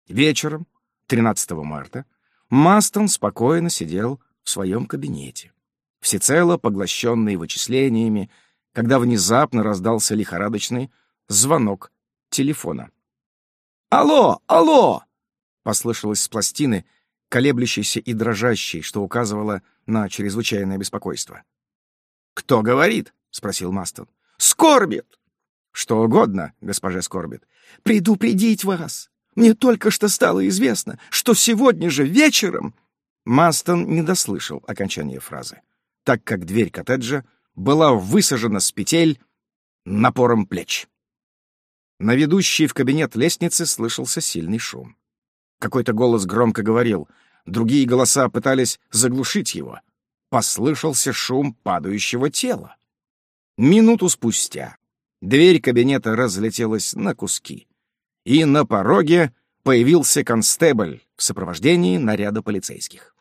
Вечером, 13 марта, Мастон спокойно сидел в своем кабинете, всецело поглощенный вычислениями, когда внезапно раздался лихорадочный звонок телефона. «Алло! Алло!» — послышалось с пластины, колеблющейся и дрожащей, что указывало на чрезвычайное беспокойство. «Кто говорит?» — спросил Мастон. «Скорбит! Что угодно, госпожа Скорбит. Предупредить вас. Мне только что стало известно, что сегодня же вечером... Мастон не дослышал окончания фразы, так как дверь коттеджа была высажена с петель напором плеч. На ведущей в кабинет лестницы слышался сильный шум. Какой-то голос громко говорил, другие голоса пытались заглушить его. Послышался шум падающего тела. Минуту спустя Дверь кабинета разлетелась на куски. И на пороге появился констебль в сопровождении наряда полицейских.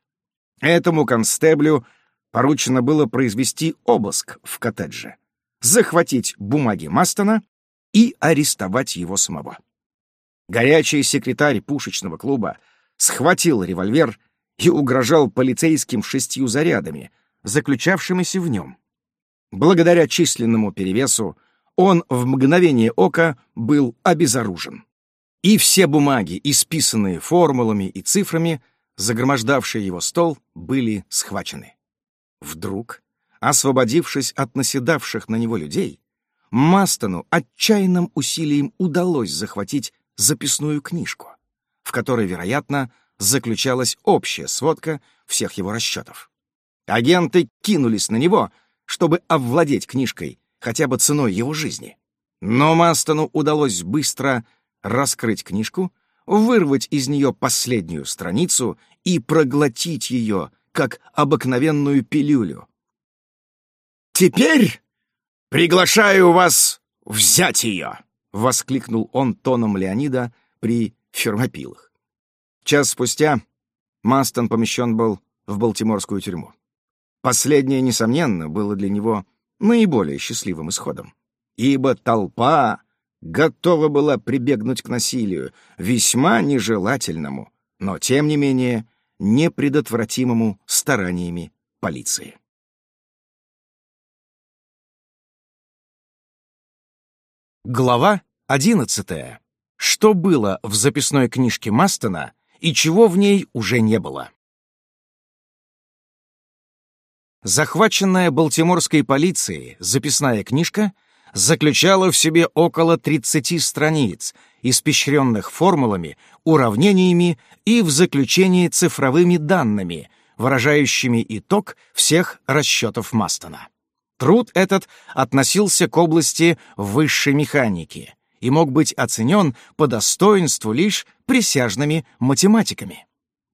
Этому констеблю поручено было произвести обыск в коттедже, захватить бумаги Мастона и арестовать его самого. Горячий секретарь пушечного клуба схватил револьвер и угрожал полицейским шестью зарядами, заключавшимися в нем. Благодаря численному перевесу он в мгновение ока был обезоружен. И все бумаги, исписанные формулами и цифрами, загромождавшие его стол, были схвачены. Вдруг, освободившись от наседавших на него людей, Мастону отчаянным усилием удалось захватить записную книжку, в которой, вероятно, заключалась общая сводка всех его расчетов. Агенты кинулись на него, чтобы овладеть книжкой, хотя бы ценой его жизни. Но Мастону удалось быстро раскрыть книжку, вырвать из нее последнюю страницу и проглотить ее, как обыкновенную пилюлю. «Теперь приглашаю вас взять ее!» — воскликнул он тоном Леонида при фермопилах. Час спустя Мастон помещен был в Балтиморскую тюрьму. Последнее, несомненно, было для него наиболее счастливым исходом, ибо толпа готова была прибегнуть к насилию, весьма нежелательному, но, тем не менее, непредотвратимому стараниями полиции. Глава одиннадцатая. Что было в записной книжке Мастона и чего в ней уже не было? Захваченная Балтиморской полицией записная книжка заключала в себе около 30 страниц, испещренных формулами, уравнениями и в заключении цифровыми данными, выражающими итог всех расчетов Мастона. Труд этот относился к области высшей механики и мог быть оценен по достоинству лишь присяжными математиками.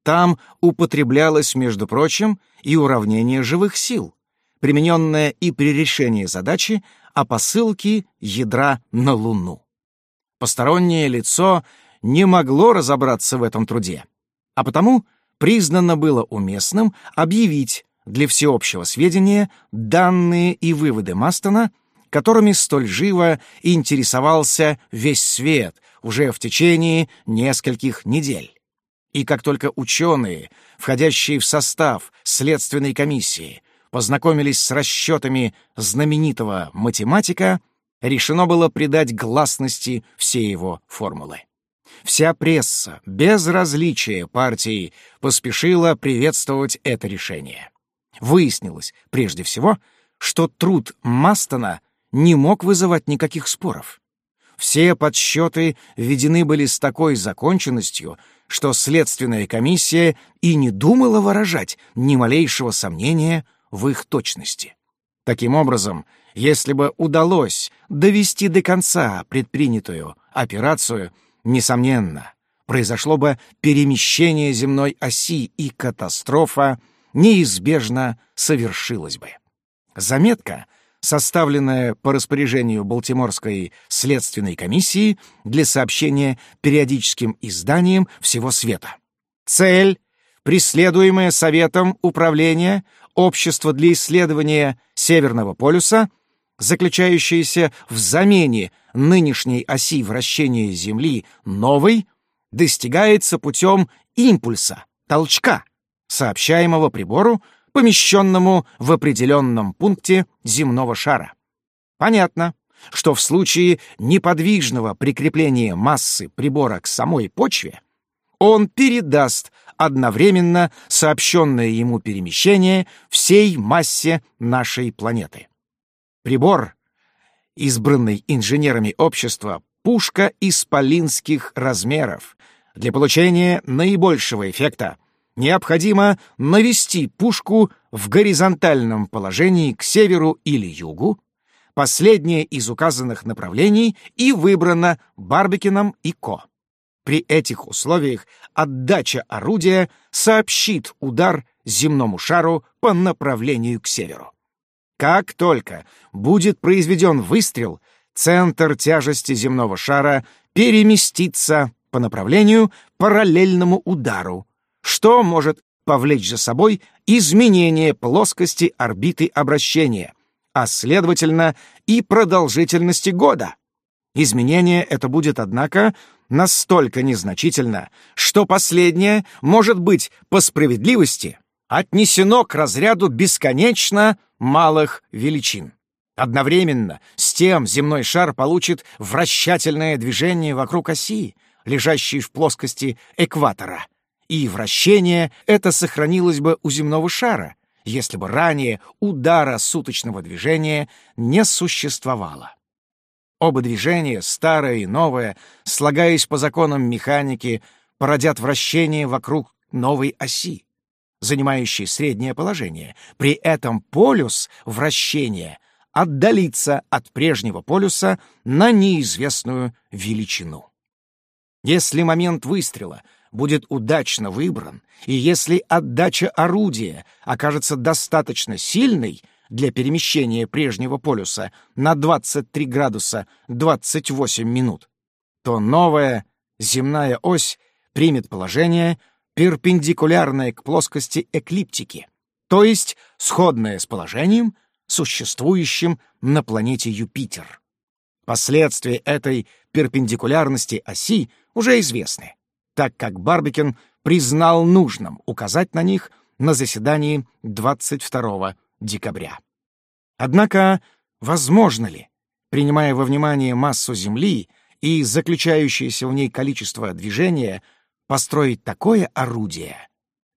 Там употреблялось, между прочим, и уравнение живых сил, примененное и при решении задачи о посылке ядра на Луну. Постороннее лицо не могло разобраться в этом труде, а потому признано было уместным объявить для всеобщего сведения данные и выводы Мастона, которыми столь живо интересовался весь свет уже в течение нескольких недель. И как только ученые, входящие в состав следственной комиссии, познакомились с расчетами знаменитого математика, решено было придать гласности все его формулы. Вся пресса, без различия партий, поспешила приветствовать это решение. Выяснилось, прежде всего, что труд Мастона не мог вызывать никаких споров. Все подсчеты введены были с такой законченностью, что следственная комиссия и не думала выражать ни малейшего сомнения в их точности. Таким образом, если бы удалось довести до конца предпринятую операцию, несомненно, произошло бы перемещение земной оси и катастрофа неизбежно совершилась бы. Заметка — составленная по распоряжению Балтиморской следственной комиссии для сообщения периодическим изданиям всего света. Цель, преследуемая Советом управления Общества для исследования Северного полюса, заключающаяся в замене нынешней оси вращения Земли новой, достигается путем импульса, толчка, сообщаемого прибору помещенному в определенном пункте земного шара. Понятно, что в случае неподвижного прикрепления массы прибора к самой почве он передаст одновременно сообщенное ему перемещение всей массе нашей планеты. Прибор, избранный инженерами общества, пушка исполинских размеров для получения наибольшего эффекта необходимо навести пушку в горизонтальном положении к северу или югу, последнее из указанных направлений и выбрано Барбекином и Ко. При этих условиях отдача орудия сообщит удар земному шару по направлению к северу. Как только будет произведен выстрел, центр тяжести земного шара переместится по направлению параллельному удару, что может повлечь за собой изменение плоскости орбиты обращения, а следовательно и продолжительности года. Изменение это будет, однако, настолько незначительно, что последнее может быть по справедливости отнесено к разряду бесконечно малых величин. Одновременно с тем земной шар получит вращательное движение вокруг оси, лежащей в плоскости экватора. И вращение это сохранилось бы у земного шара, если бы ранее удара суточного движения не существовало. Оба движения, старое и новое, слагаясь по законам механики, породят вращение вокруг новой оси занимающий среднее положение. При этом полюс вращения отдалится от прежнего полюса на неизвестную величину. Если момент выстрела будет удачно выбран, и если отдача орудия окажется достаточно сильной для перемещения прежнего полюса на 23 градуса 28 минут, то новая земная ось примет положение — перпендикулярное к плоскости эклиптики, то есть сходное с положением, существующим на планете Юпитер. Последствия этой перпендикулярности оси уже известны, так как Барбикен признал нужным указать на них на заседании 22 декабря. Однако, возможно ли, принимая во внимание массу Земли и заключающееся в ней количество движения, построить такое орудие,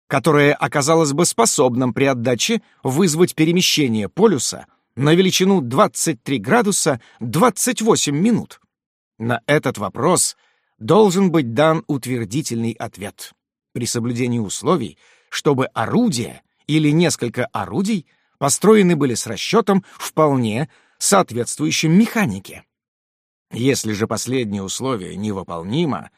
которое оказалось бы способным при отдаче вызвать перемещение полюса на величину 23 градуса 28 минут? На этот вопрос должен быть дан утвердительный ответ при соблюдении условий, чтобы орудие или несколько орудий построены были с расчетом вполне соответствующим механике. Если же последнее условие невыполнимо,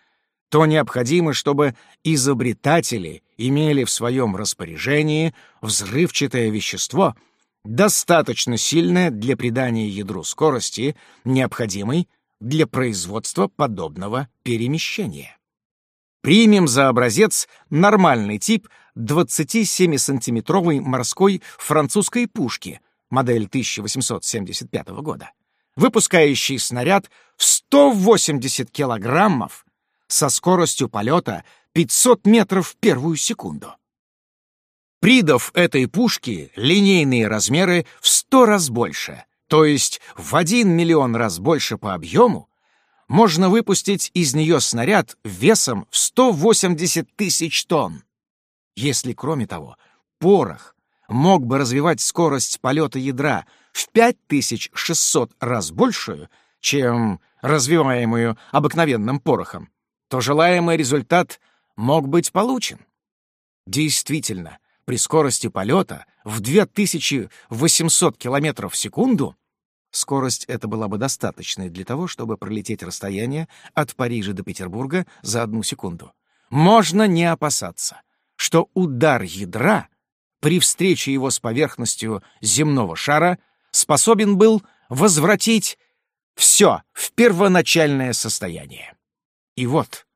то необходимо, чтобы изобретатели имели в своем распоряжении взрывчатое вещество, достаточно сильное для придания ядру скорости, необходимой для производства подобного перемещения. Примем за образец нормальный тип 27-сантиметровой морской французской пушки, модель 1875 года, выпускающий снаряд в 180 килограммов со скоростью полета 500 метров в первую секунду. Придав этой пушке линейные размеры в 100 раз больше, то есть в 1 миллион раз больше по объему, можно выпустить из нее снаряд весом в 180 тысяч тонн. Если, кроме того, порох мог бы развивать скорость полета ядра в 5600 раз большую, чем развиваемую обыкновенным порохом, то желаемый результат мог быть получен. Действительно, при скорости полета в 2800 км в секунду скорость эта была бы достаточной для того, чтобы пролететь расстояние от Парижа до Петербурга за одну секунду. Можно не опасаться, что удар ядра при встрече его с поверхностью земного шара способен был возвратить все в первоначальное состояние. И вот,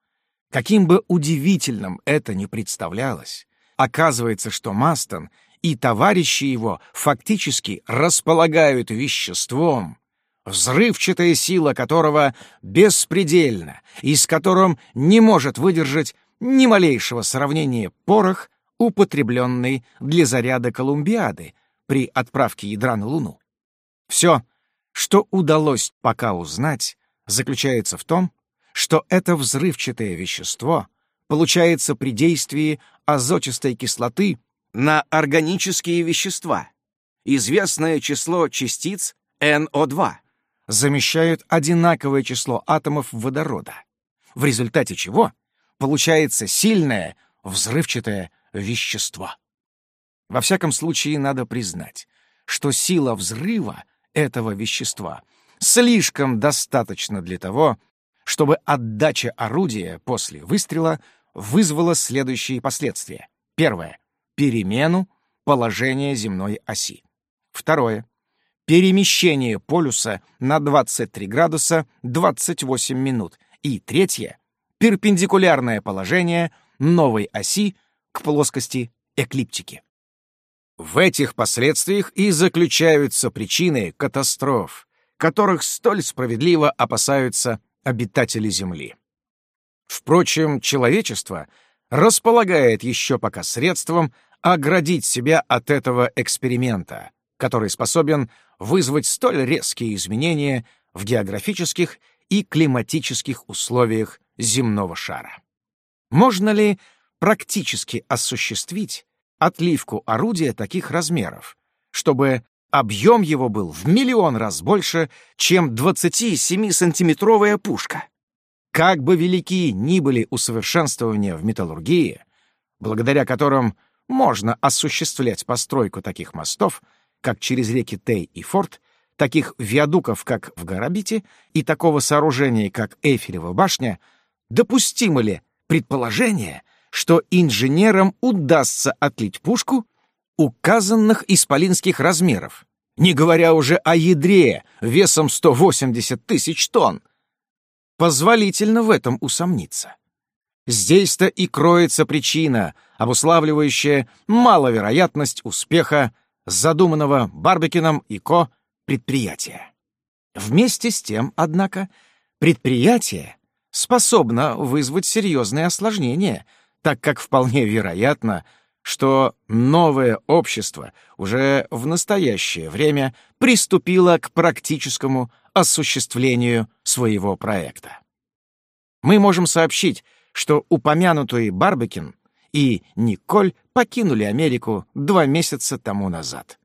каким бы удивительным это ни представлялось, оказывается, что Мастон и товарищи его фактически располагают веществом, взрывчатая сила которого беспредельна и с которым не может выдержать ни малейшего сравнения порох, употребленный для заряда Колумбиады при отправке ядра на Луну. Все, что удалось пока узнать, заключается в том, что это взрывчатое вещество получается при действии азотистой кислоты на органические вещества. Известное число частиц NO2 замещают одинаковое число атомов водорода, в результате чего получается сильное взрывчатое вещество. Во всяком случае, надо признать, что сила взрыва этого вещества слишком достаточна для того, чтобы отдача орудия после выстрела вызвала следующие последствия. Первое — перемену положения земной оси. Второе — перемещение полюса на 23 градуса 28 минут. И третье — перпендикулярное положение новой оси к плоскости эклиптики. В этих последствиях и заключаются причины катастроф, которых столь справедливо опасаются обитатели Земли. Впрочем, человечество располагает еще пока средством оградить себя от этого эксперимента, который способен вызвать столь резкие изменения в географических и климатических условиях земного шара. Можно ли практически осуществить отливку орудия таких размеров, чтобы объем его был в миллион раз больше, чем 27-сантиметровая пушка? Как бы велики ни были усовершенствования в металлургии, благодаря которым можно осуществлять постройку таких мостов, как через реки Тей и Форт, таких виадуков, как в Гарабите, и такого сооружения, как Эйфелева башня, допустимо ли предположение, что инженерам удастся отлить пушку указанных исполинских размеров, не говоря уже о ядре весом 180 тысяч тонн, позволительно в этом усомниться. Здесь-то и кроется причина, обуславливающая маловероятность успеха задуманного Барбекином и Ко предприятия. Вместе с тем, однако, предприятие способно вызвать серьезные осложнения, так как вполне вероятно, что новое общество уже в настоящее время приступило к практическому осуществлению своего проекта. Мы можем сообщить, что упомянутые Барбекин и Николь покинули Америку два месяца тому назад.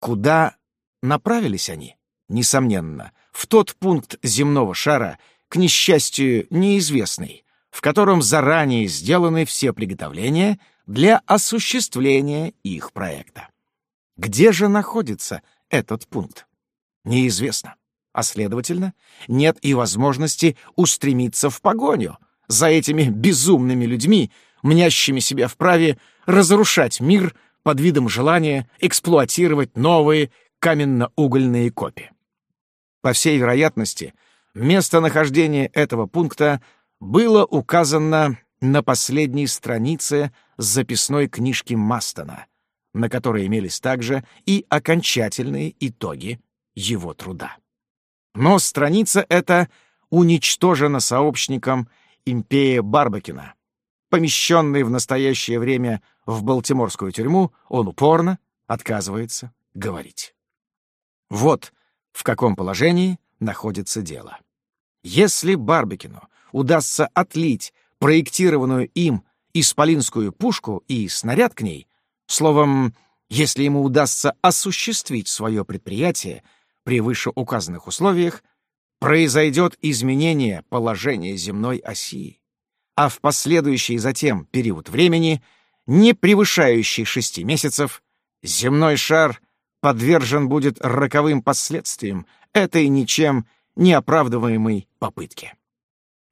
Куда направились они? Несомненно, в тот пункт земного шара, к несчастью, неизвестный, в котором заранее сделаны все приготовления для осуществления их проекта. Где же находится этот пункт? Неизвестно а, следовательно, нет и возможности устремиться в погоню за этими безумными людьми, мнящими себя вправе разрушать мир под видом желания эксплуатировать новые каменно-угольные копии. По всей вероятности, местонахождение этого пункта было указано на последней странице записной книжки Мастона, на которой имелись также и окончательные итоги его труда. Но страница эта уничтожена сообщником Импея Барбакина. Помещенный в настоящее время в Балтиморскую тюрьму, он упорно отказывается говорить. Вот в каком положении находится дело. Если Барбекину удастся отлить проектированную им исполинскую пушку и снаряд к ней, словом, если ему удастся осуществить свое предприятие при вышеуказанных условиях произойдет изменение положения земной оси, а в последующий затем период времени, не превышающий шести месяцев, земной шар подвержен будет роковым последствиям этой ничем не оправдываемой попытки.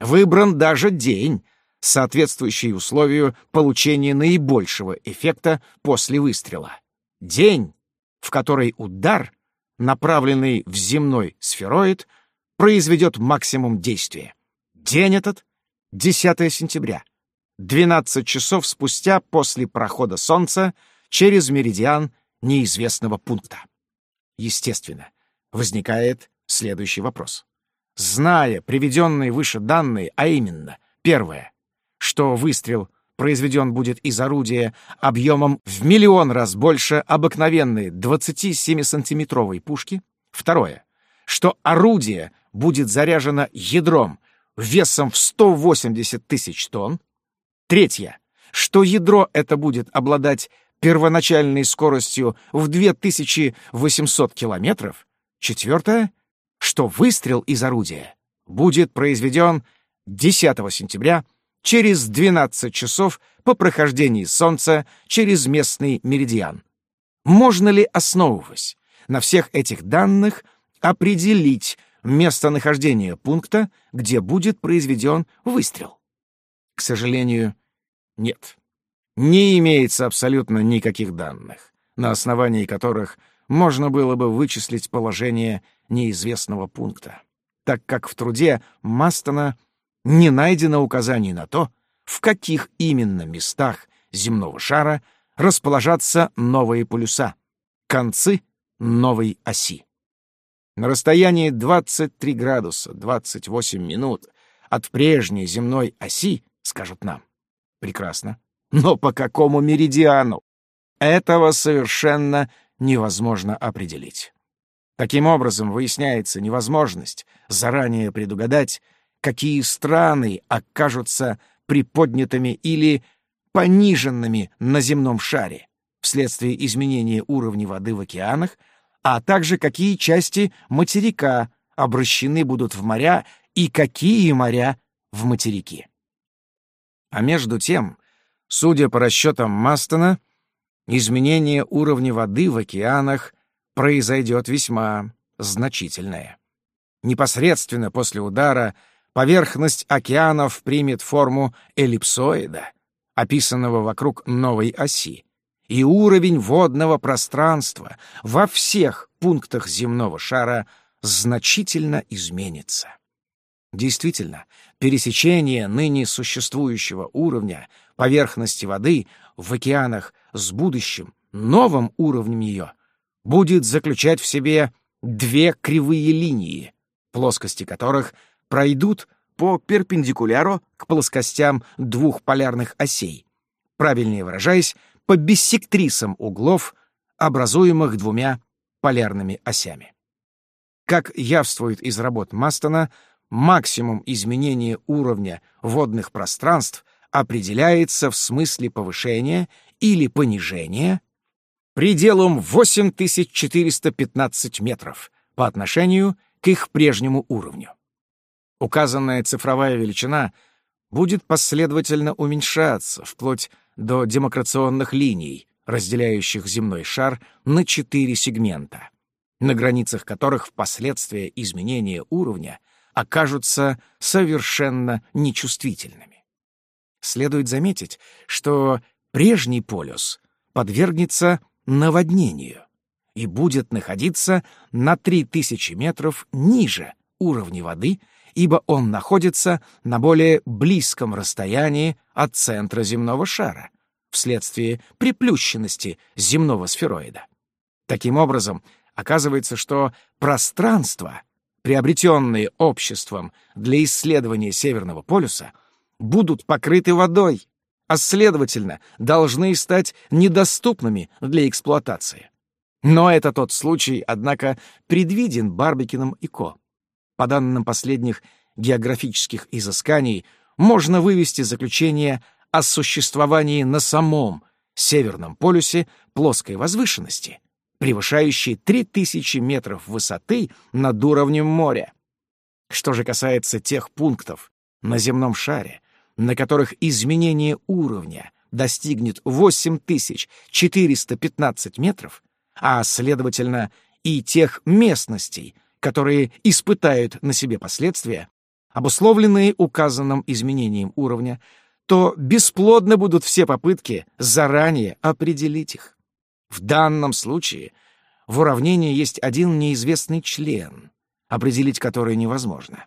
Выбран даже день, соответствующий условию получения наибольшего эффекта после выстрела. День, в который удар направленный в земной сфероид, произведет максимум действия. День этот — 10 сентября, 12 часов спустя после прохода Солнца через меридиан неизвестного пункта. Естественно, возникает следующий вопрос. Зная приведенные выше данные, а именно, первое, что выстрел произведен будет из орудия объемом в миллион раз больше обыкновенной 27-сантиметровой пушки. Второе, что орудие будет заряжено ядром весом в 180 тысяч тонн. Третье, что ядро это будет обладать первоначальной скоростью в 2800 километров. Четвертое, что выстрел из орудия будет произведен 10 сентября через 12 часов по прохождении Солнца через местный меридиан. Можно ли, основываясь на всех этих данных, определить местонахождение пункта, где будет произведен выстрел? К сожалению, нет. Не имеется абсолютно никаких данных, на основании которых можно было бы вычислить положение неизвестного пункта, так как в труде Мастона не найдено указаний на то, в каких именно местах земного шара расположатся новые полюса, концы новой оси. на расстоянии 23 градуса 28 минут от прежней земной оси, скажут нам. Прекрасно. Но по какому меридиану? Этого совершенно невозможно определить. Таким образом, выясняется невозможность заранее предугадать, какие страны окажутся приподнятыми или пониженными на земном шаре вследствие изменения уровня воды в океанах, а также какие части материка обращены будут в моря и какие моря в материки. А между тем, судя по расчетам Мастона, изменение уровня воды в океанах произойдет весьма значительное. Непосредственно после удара поверхность океанов примет форму эллипсоида, описанного вокруг новой оси, и уровень водного пространства во всех пунктах земного шара значительно изменится. Действительно, пересечение ныне существующего уровня поверхности воды в океанах с будущим, новым уровнем ее, будет заключать в себе две кривые линии, плоскости которых пройдут по перпендикуляру к плоскостям двух полярных осей, правильнее выражаясь, по биссектрисам углов, образуемых двумя полярными осями. Как явствует из работ Мастона, максимум изменения уровня водных пространств определяется в смысле повышения или понижения пределом 8415 метров по отношению к их прежнему уровню. Указанная цифровая величина будет последовательно уменьшаться вплоть до демокрационных линий, разделяющих земной шар на четыре сегмента, на границах которых впоследствии изменения уровня окажутся совершенно нечувствительными. Следует заметить, что прежний полюс подвергнется наводнению и будет находиться на 3000 метров ниже уровня воды, ибо он находится на более близком расстоянии от центра земного шара, вследствие приплющенности земного сфероида. Таким образом, оказывается, что пространство, приобретенные обществом для исследования Северного полюса, будут покрыты водой, а, следовательно, должны стать недоступными для эксплуатации. Но это тот случай, однако, предвиден Барбикином и Ко. По данным последних географических изысканий, можно вывести заключение о существовании на самом Северном полюсе плоской возвышенности, превышающей 3000 метров высоты над уровнем моря. Что же касается тех пунктов на земном шаре, на которых изменение уровня достигнет 8415 метров, а, следовательно, и тех местностей, которые испытают на себе последствия, обусловленные указанным изменением уровня, то бесплодны будут все попытки заранее определить их. В данном случае в уравнении есть один неизвестный член, определить который невозможно.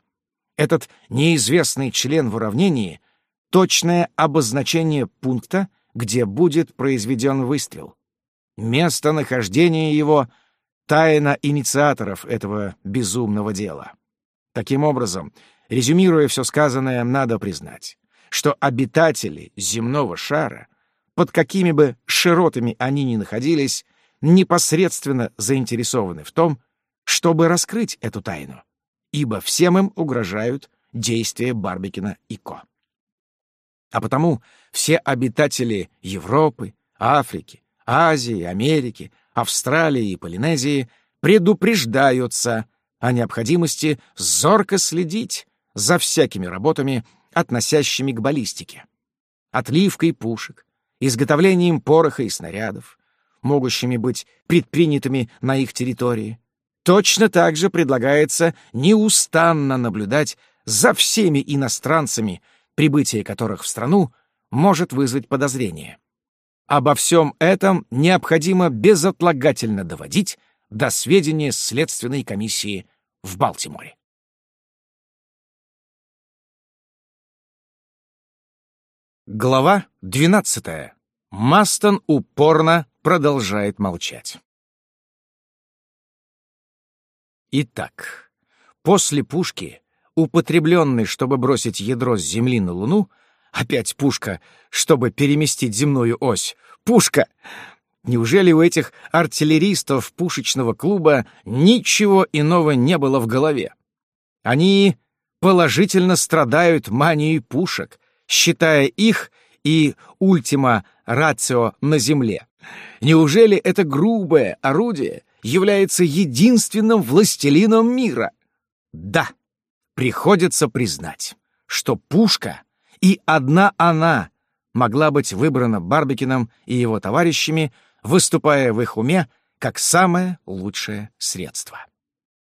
Этот неизвестный член в уравнении точное обозначение пункта, где будет произведен выстрел. Местонахождение его — тайна инициаторов этого безумного дела. Таким образом, резюмируя все сказанное, надо признать, что обитатели земного шара, под какими бы широтами они ни находились, непосредственно заинтересованы в том, чтобы раскрыть эту тайну, ибо всем им угрожают действия Барбикина и Ко. А потому все обитатели Европы, Африки, Азии, Америки, Австралии и Полинезии предупреждаются о необходимости зорко следить за всякими работами, относящими к баллистике. Отливкой пушек, изготовлением пороха и снарядов, могущими быть предпринятыми на их территории. Точно так же предлагается неустанно наблюдать за всеми иностранцами, прибытие которых в страну может вызвать подозрение. Обо всем этом необходимо безотлагательно доводить до сведения Следственной комиссии в Балтиморе. Глава 12. Мастон упорно продолжает молчать. Итак, после пушки, употребленной, чтобы бросить ядро с Земли на Луну, опять пушка, чтобы переместить земную ось, пушка! Неужели у этих артиллеристов пушечного клуба ничего иного не было в голове? Они положительно страдают манией пушек, считая их и ультима рацио на земле. Неужели это грубое орудие является единственным властелином мира? Да, приходится признать, что пушка и одна она могла быть выбрана Барбикином и его товарищами, выступая в их уме как самое лучшее средство.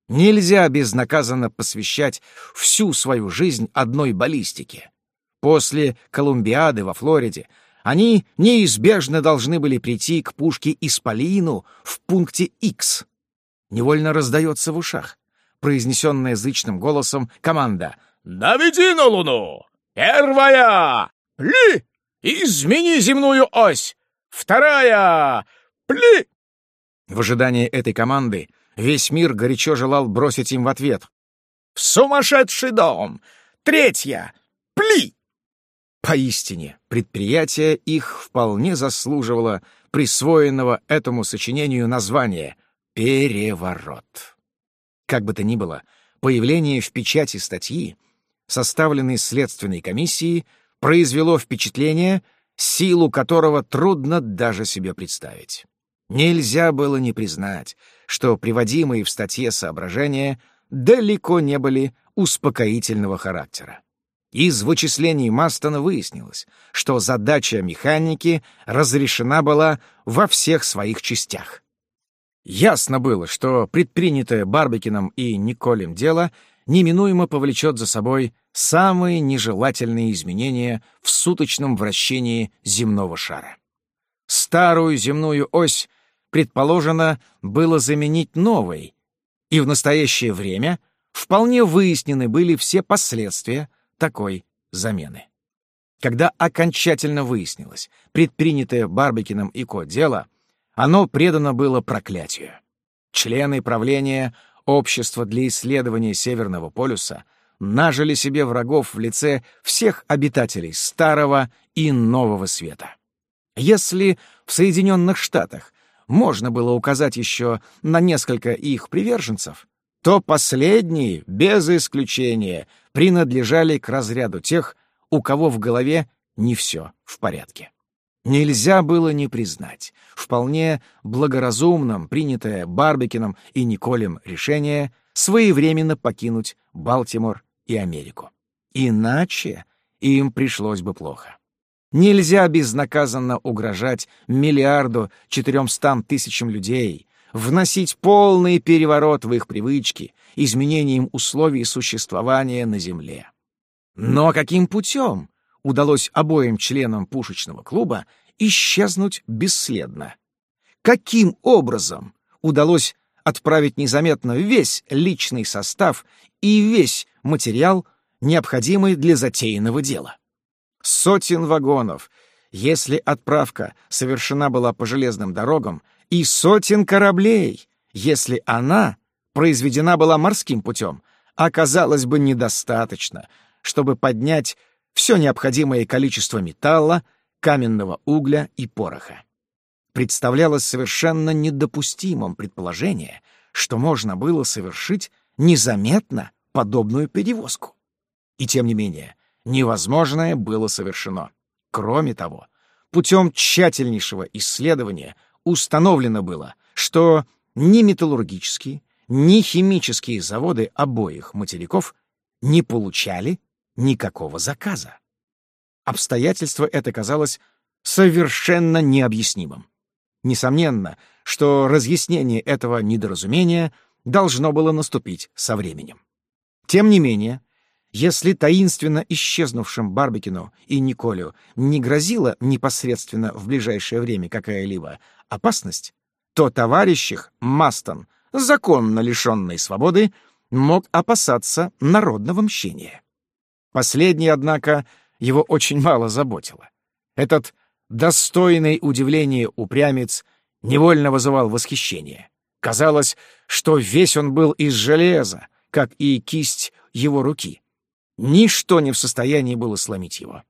Нельзя безнаказанно посвящать всю свою жизнь одной баллистике. После Колумбиады во Флориде они неизбежно должны были прийти к пушке Исполину в пункте X. Невольно раздается в ушах, произнесенная зычным голосом команда «Наведи на Луну! Первая! Пли! Измени земную ось! Вторая! Пли!» В ожидании этой команды Весь мир горячо желал бросить им в ответ. «В сумасшедший дом! Третья! Пли!» Поистине, предприятие их вполне заслуживало присвоенного этому сочинению названия «Переворот». Как бы то ни было, появление в печати статьи, составленной следственной комиссией, произвело впечатление, силу которого трудно даже себе представить. Нельзя было не признать, что приводимые в статье соображения далеко не были успокоительного характера. Из вычислений Мастона выяснилось, что задача механики разрешена была во всех своих частях. Ясно было, что предпринятое Барбекином и Николем дело неминуемо повлечет за собой самые нежелательные изменения в суточном вращении земного шара. Старую земную ось предположено было заменить новой, и в настоящее время вполне выяснены были все последствия такой замены. Когда окончательно выяснилось предпринятое Барбикиным и Ко дело, оно предано было проклятию. Члены правления Общества для исследования Северного полюса нажили себе врагов в лице всех обитателей Старого и Нового Света. Если в Соединенных Штатах можно было указать еще на несколько их приверженцев, то последние, без исключения, принадлежали к разряду тех, у кого в голове не все в порядке. Нельзя было не признать вполне благоразумным принятое Барбекином и Николем решение своевременно покинуть Балтимор и Америку. Иначе им пришлось бы плохо. Нельзя безнаказанно угрожать миллиарду четыремстам тысячам людей, вносить полный переворот в их привычки, изменением условий существования на Земле. Но каким путем удалось обоим членам пушечного клуба исчезнуть бесследно? Каким образом удалось отправить незаметно весь личный состав и весь материал, необходимый для затеянного дела? сотен вагонов, если отправка совершена была по железным дорогам, и сотен кораблей, если она произведена была морским путем, оказалось бы недостаточно, чтобы поднять все необходимое количество металла, каменного угля и пороха. Представлялось совершенно недопустимым предположение, что можно было совершить незаметно подобную перевозку. И тем не менее, невозможное было совершено. Кроме того, путем тщательнейшего исследования установлено было, что ни металлургические, ни химические заводы обоих материков не получали никакого заказа. Обстоятельство это казалось совершенно необъяснимым. Несомненно, что разъяснение этого недоразумения должно было наступить со временем. Тем не менее, если таинственно исчезнувшим Барбекину и Николю не грозила непосредственно в ближайшее время какая-либо опасность, то товарищ их, Мастон, законно лишенный свободы, мог опасаться народного мщения. Последнее, однако, его очень мало заботило. Этот достойный удивления упрямец невольно вызывал восхищение. Казалось, что весь он был из железа, как и кисть его руки. Ничто не в состоянии было сломить его.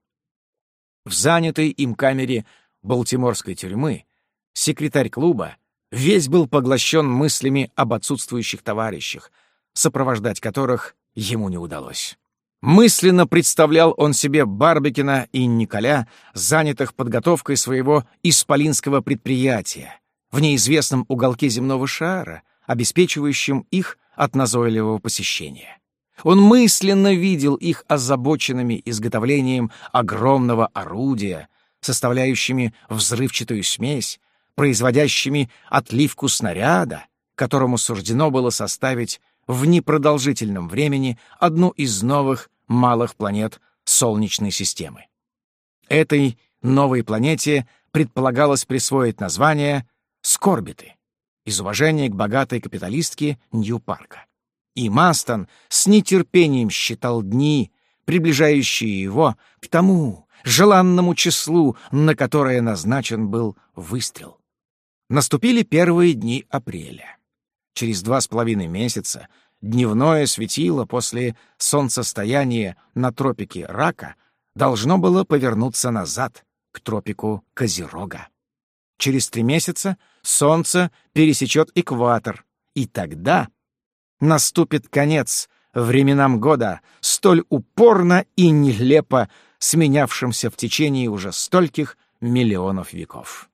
В занятой им камере Балтиморской тюрьмы секретарь клуба весь был поглощен мыслями об отсутствующих товарищах, сопровождать которых ему не удалось. Мысленно представлял он себе Барбекина и Николя, занятых подготовкой своего исполинского предприятия в неизвестном уголке земного шара, обеспечивающим их от назойливого посещения. Он мысленно видел их озабоченными изготовлением огромного орудия, составляющими взрывчатую смесь, производящими отливку снаряда, которому суждено было составить в непродолжительном времени одну из новых малых планет Солнечной системы. Этой новой планете предполагалось присвоить название Скорбиты из уважения к богатой капиталистке Нью-Парка. И Мастон с нетерпением считал дни, приближающие его к тому желанному числу, на которое назначен был выстрел. Наступили первые дни апреля. Через два с половиной месяца дневное светило после солнцестояния на тропике Рака должно было повернуться назад, к тропику Козерога. Через три месяца солнце пересечет экватор, и тогда наступит конец временам года, столь упорно и нелепо сменявшимся в течение уже стольких миллионов веков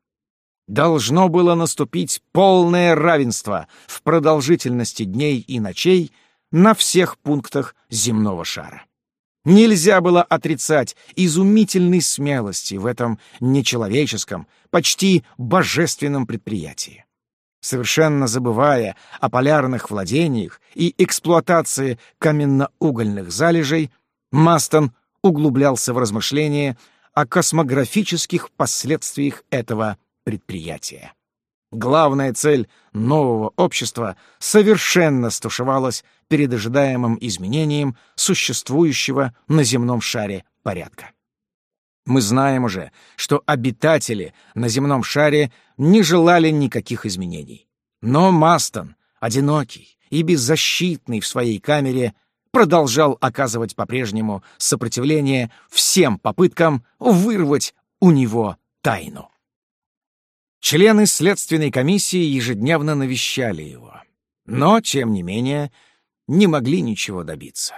должно было наступить полное равенство в продолжительности дней и ночей на всех пунктах земного шара. Нельзя было отрицать изумительной смелости в этом нечеловеческом, почти божественном предприятии. Совершенно забывая о полярных владениях и эксплуатации каменно-угольных залежей, Мастон углублялся в размышления о космографических последствиях этого предприятия. Главная цель нового общества совершенно стушевалась перед ожидаемым изменением существующего на земном шаре порядка. Мы знаем уже, что обитатели на земном шаре не желали никаких изменений. Но Мастон, одинокий и беззащитный в своей камере, продолжал оказывать по-прежнему сопротивление всем попыткам вырвать у него тайну. Члены следственной комиссии ежедневно навещали его, но, тем не менее, не могли ничего добиться.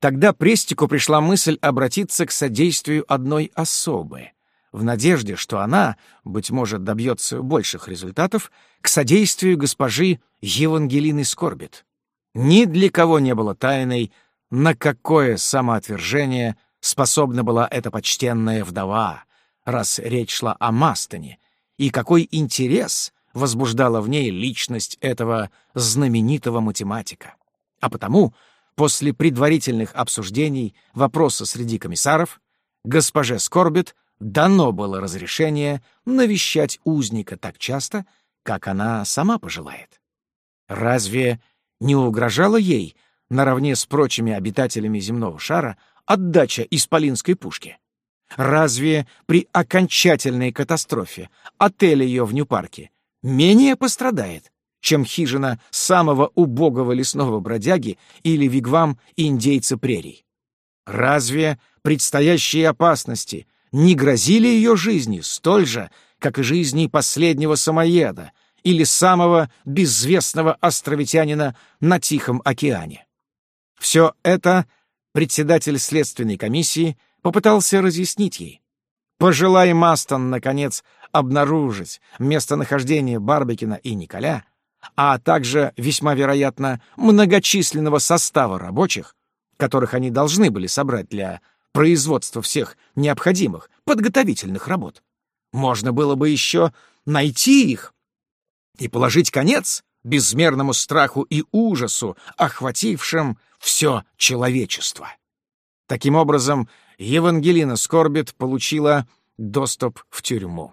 Тогда Престику пришла мысль обратиться к содействию одной особы, в надежде, что она, быть может, добьется больших результатов, к содействию госпожи Евангелины Скорбит. Ни для кого не было тайной, на какое самоотвержение способна была эта почтенная вдова, раз речь шла о Мастоне, и какой интерес возбуждала в ней личность этого знаменитого математика. А потому, после предварительных обсуждений вопроса среди комиссаров, госпоже Скорбит дано было разрешение навещать узника так часто, как она сама пожелает. Разве не угрожала ей, наравне с прочими обитателями земного шара, отдача исполинской пушки? Разве при окончательной катастрофе отель ее в Нью-Парке менее пострадает, чем хижина самого убогого лесного бродяги или вигвам индейца прерий? Разве предстоящие опасности не грозили ее жизни столь же, как и жизни последнего самоеда или самого безвестного островитянина на Тихом океане? Все это председатель следственной комиссии попытался разъяснить ей. Пожелай Мастон, наконец, обнаружить местонахождение Барбекина и Николя, а также, весьма вероятно, многочисленного состава рабочих, которых они должны были собрать для производства всех необходимых подготовительных работ. Можно было бы еще найти их и положить конец безмерному страху и ужасу, охватившим все человечество. Таким образом, Евангелина Скорбит получила доступ в тюрьму.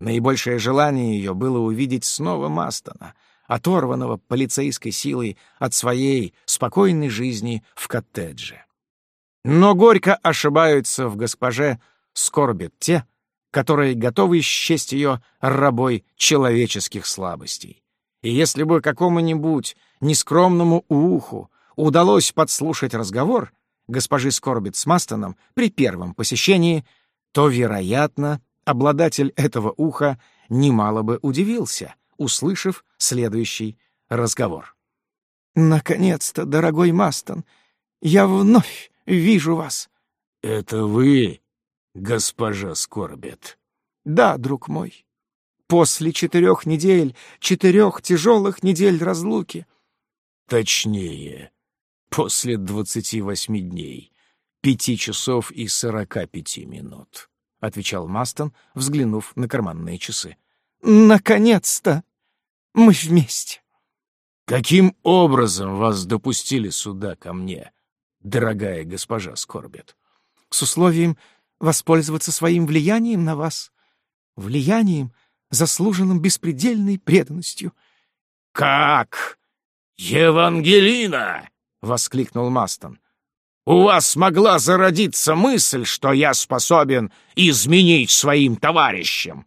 Наибольшее желание ее было увидеть снова Мастона, оторванного полицейской силой от своей спокойной жизни в коттедже. Но горько ошибаются в госпоже Скорбит те, которые готовы счесть ее рабой человеческих слабостей. И если бы какому-нибудь нескромному уху удалось подслушать разговор госпожи Скорбит с Мастоном при первом посещении, то, вероятно, обладатель этого уха немало бы удивился, услышав следующий разговор. «Наконец-то, дорогой Мастон, я вновь вижу вас». «Это вы, госпожа Скорбет?» «Да, друг мой. После четырех недель, четырех тяжелых недель разлуки». «Точнее, после двадцати восьми дней, пяти часов и сорока пяти минут», — отвечал Мастон, взглянув на карманные часы. «Наконец-то мы вместе». «Каким образом вас допустили сюда ко мне, дорогая госпожа Скорбет?» «С условием воспользоваться своим влиянием на вас, влиянием, заслуженным беспредельной преданностью». «Как? Евангелина!» — воскликнул Мастон. «У вас могла зародиться мысль, что я способен изменить своим товарищам».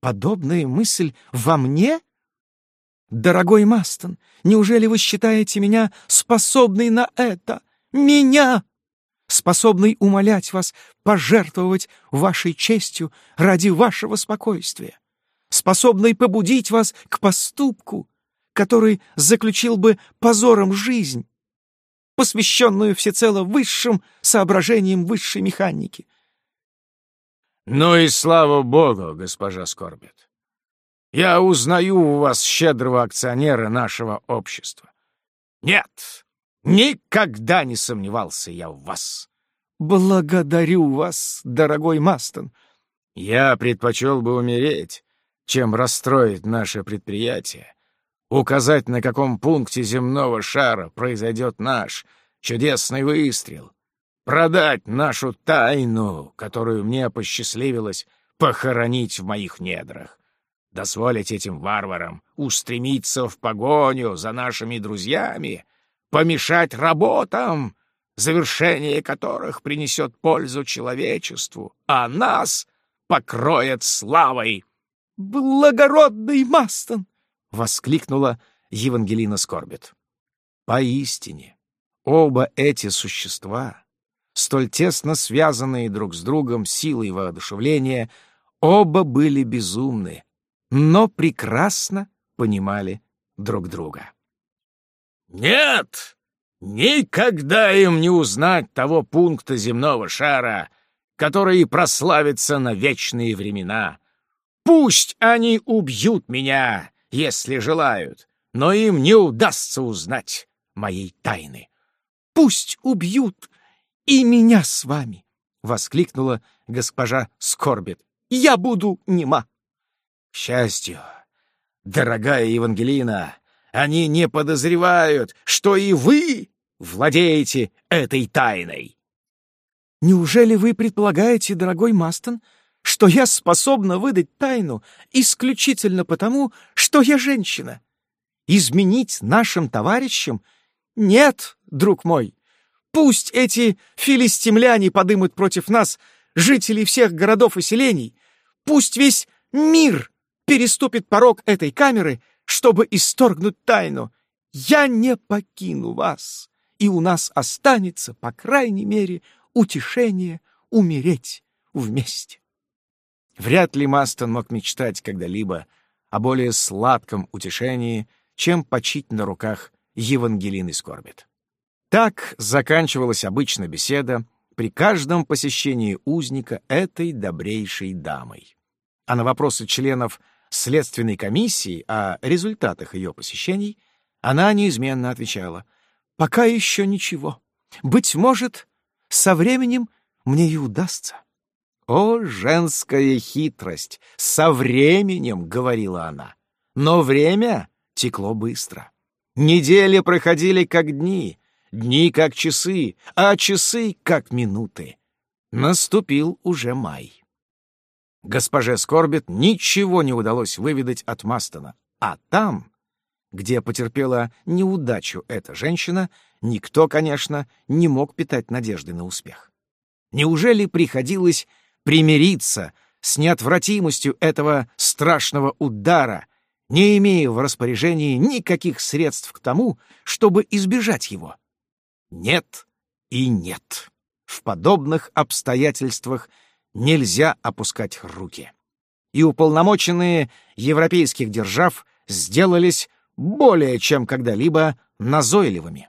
«Подобная мысль во мне?» «Дорогой Мастон, неужели вы считаете меня способной на это? Меня! Способной умолять вас пожертвовать вашей честью ради вашего спокойствия? Способной побудить вас к поступку, который заключил бы позором жизнь, посвященную всецело высшим соображениям высшей механики?» «Ну и слава богу, госпожа Скорбет! Я узнаю у вас щедрого акционера нашего общества. Нет, никогда не сомневался я в вас. Благодарю вас, дорогой Мастон. Я предпочел бы умереть, чем расстроить наше предприятие, указать, на каком пункте земного шара произойдет наш чудесный выстрел, продать нашу тайну, которую мне посчастливилось похоронить в моих недрах дозволить этим варварам устремиться в погоню за нашими друзьями, помешать работам, завершение которых принесет пользу человечеству, а нас покроет славой. «Благородный Мастон!» — воскликнула Евангелина Скорбит. Поистине, оба эти существа, столь тесно связанные друг с другом силой воодушевления, оба были безумны, но прекрасно понимали друг друга. «Нет! Никогда им не узнать того пункта земного шара, который прославится на вечные времена. Пусть они убьют меня, если желают, но им не удастся узнать моей тайны. Пусть убьют и меня с вами!» — воскликнула госпожа Скорбит. «Я буду нема!» К счастью, дорогая Евангелина, они не подозревают, что и вы владеете этой тайной. Неужели вы предполагаете, дорогой Мастон, что я способна выдать тайну исключительно потому, что я женщина? Изменить нашим товарищам? Нет, друг мой. Пусть эти филистимляне подымут против нас жителей всех городов и селений. Пусть весь мир переступит порог этой камеры, чтобы исторгнуть тайну. Я не покину вас, и у нас останется, по крайней мере, утешение умереть вместе. Вряд ли Мастон мог мечтать когда-либо о более сладком утешении, чем почить на руках Евангелины Скорбит. Так заканчивалась обычно беседа при каждом посещении узника этой добрейшей дамой. А на вопросы членов следственной комиссии о результатах ее посещений, она неизменно отвечала «Пока еще ничего. Быть может, со временем мне и удастся». «О, женская хитрость! Со временем!» — говорила она. Но время текло быстро. Недели проходили как дни, дни как часы, а часы как минуты. Наступил уже май. Госпоже Скорбит ничего не удалось выведать от Мастона, а там, где потерпела неудачу эта женщина, никто, конечно, не мог питать надежды на успех. Неужели приходилось примириться с неотвратимостью этого страшного удара, не имея в распоряжении никаких средств к тому, чтобы избежать его. Нет и нет. В подобных обстоятельствах нельзя опускать руки. И уполномоченные европейских держав сделались более чем когда-либо назойливыми.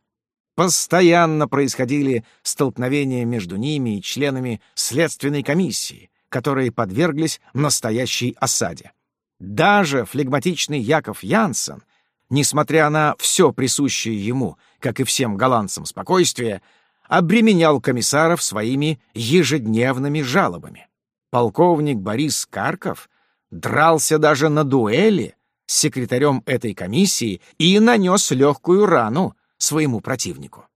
Постоянно происходили столкновения между ними и членами следственной комиссии, которые подверглись настоящей осаде. Даже флегматичный Яков Янсен, несмотря на все присущее ему, как и всем голландцам, спокойствие, обременял комиссаров своими ежедневными жалобами. Полковник Борис Карков дрался даже на дуэли с секретарем этой комиссии и нанес легкую рану своему противнику.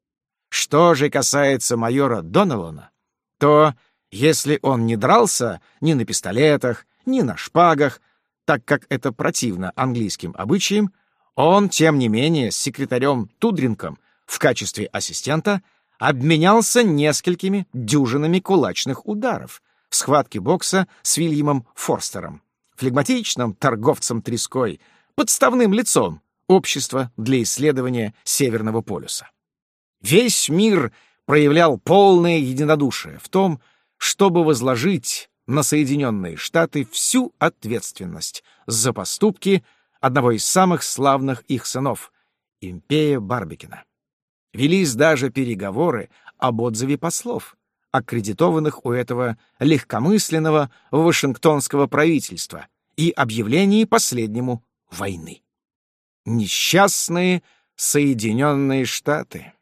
Что же касается майора Доналона, то, если он не дрался ни на пистолетах, ни на шпагах, так как это противно английским обычаям, он, тем не менее, с секретарем Тудринком в качестве ассистента обменялся несколькими дюжинами кулачных ударов в схватке бокса с Вильямом Форстером, флегматичным торговцем треской, подставным лицом общества для исследования Северного полюса. Весь мир проявлял полное единодушие в том, чтобы возложить на Соединенные Штаты всю ответственность за поступки одного из самых славных их сынов, Импея Барбикина. Велись даже переговоры об отзыве послов, аккредитованных у этого легкомысленного вашингтонского правительства и объявлении последнему войны. Несчастные Соединенные Штаты.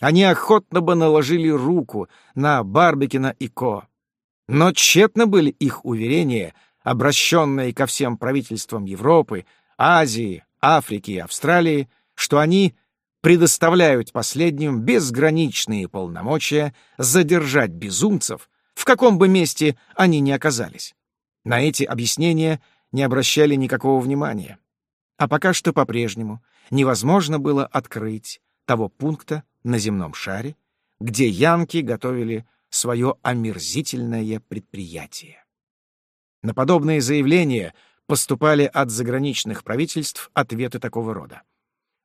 Они охотно бы наложили руку на Барбикина и Ко, но тщетно были их уверения, обращенные ко всем правительствам Европы, Азии, Африки и Австралии, что они предоставляют последним безграничные полномочия задержать безумцев, в каком бы месте они ни оказались. На эти объяснения не обращали никакого внимания. А пока что по-прежнему невозможно было открыть того пункта на земном шаре, где янки готовили свое омерзительное предприятие. На подобные заявления поступали от заграничных правительств ответы такого рода.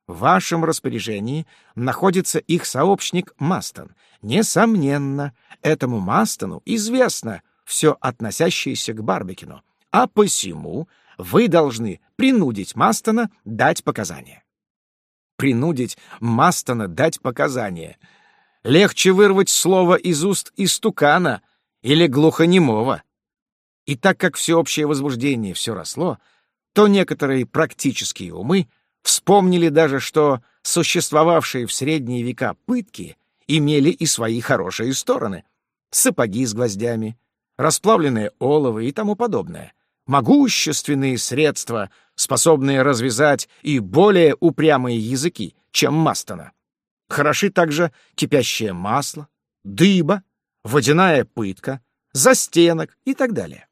В вашем распоряжении находится их сообщник Мастон. Несомненно, этому Мастону известно все относящееся к Барбекину, а посему вы должны принудить Мастона дать показания. Принудить Мастона дать показания — Легче вырвать слово из уст истукана или глухонемого. И так как всеобщее возбуждение все росло, то некоторые практические умы вспомнили даже, что существовавшие в средние века пытки имели и свои хорошие стороны. Сапоги с гвоздями, расплавленное олово и тому подобное. Могущественные средства, способные развязать и более упрямые языки, чем Мастона. Хороши также кипящее масло, дыба, водяная пытка, застенок и так далее.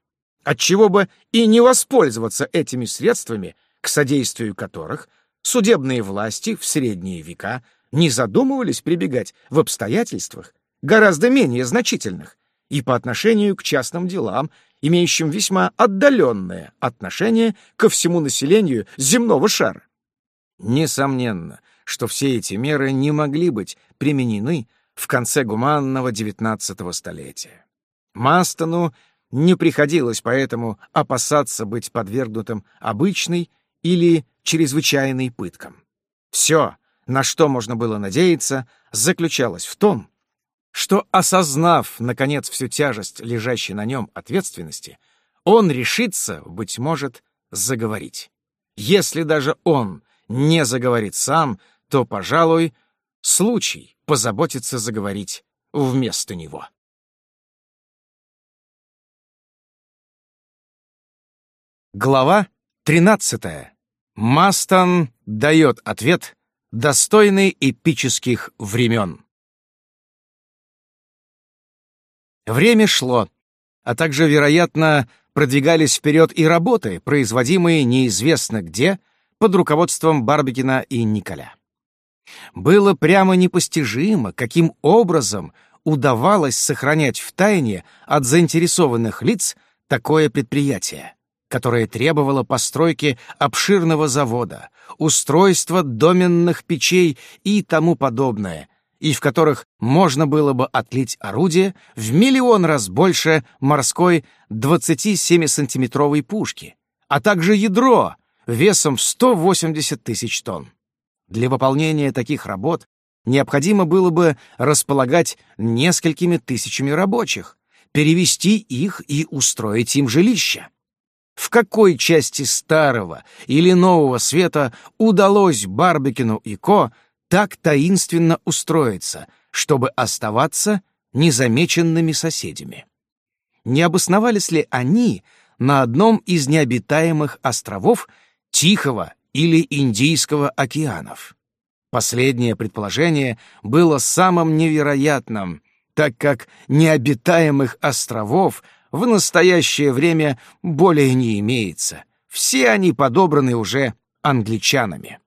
Отчего бы и не воспользоваться этими средствами, к содействию которых судебные власти в средние века не задумывались прибегать в обстоятельствах гораздо менее значительных и по отношению к частным делам, имеющим весьма отдаленное отношение ко всему населению земного шара. Несомненно, что все эти меры не могли быть применены в конце гуманного XIX столетия. Мастону не приходилось поэтому опасаться быть подвергнутым обычной или чрезвычайной пыткам. Все, на что можно было надеяться, заключалось в том, что, осознав, наконец, всю тяжесть лежащей на нем ответственности, он решится, быть может, заговорить. Если даже он не заговорит сам, то, пожалуй, случай позаботится заговорить вместо него. Глава 13. Мастон дает ответ, достойный эпических времен. Время шло, а также, вероятно, продвигались вперед и работы, производимые неизвестно где, под руководством Барбикина и Николя. Было прямо непостижимо, каким образом удавалось сохранять в тайне от заинтересованных лиц такое предприятие, которое требовало постройки обширного завода, устройства доменных печей и тому подобное, и в которых можно было бы отлить орудие в миллион раз больше морской 27-сантиметровой пушки, а также ядро весом в 180 тысяч тонн. Для выполнения таких работ необходимо было бы располагать несколькими тысячами рабочих, перевести их и устроить им жилища. В какой части старого или нового света удалось Барбекину и Ко так таинственно устроиться, чтобы оставаться незамеченными соседями? Не обосновались ли они на одном из необитаемых островов Тихого или Индийского океанов? Последнее предположение было самым невероятным, так как необитаемых островов в настоящее время более не имеется. Все они подобраны уже англичанами.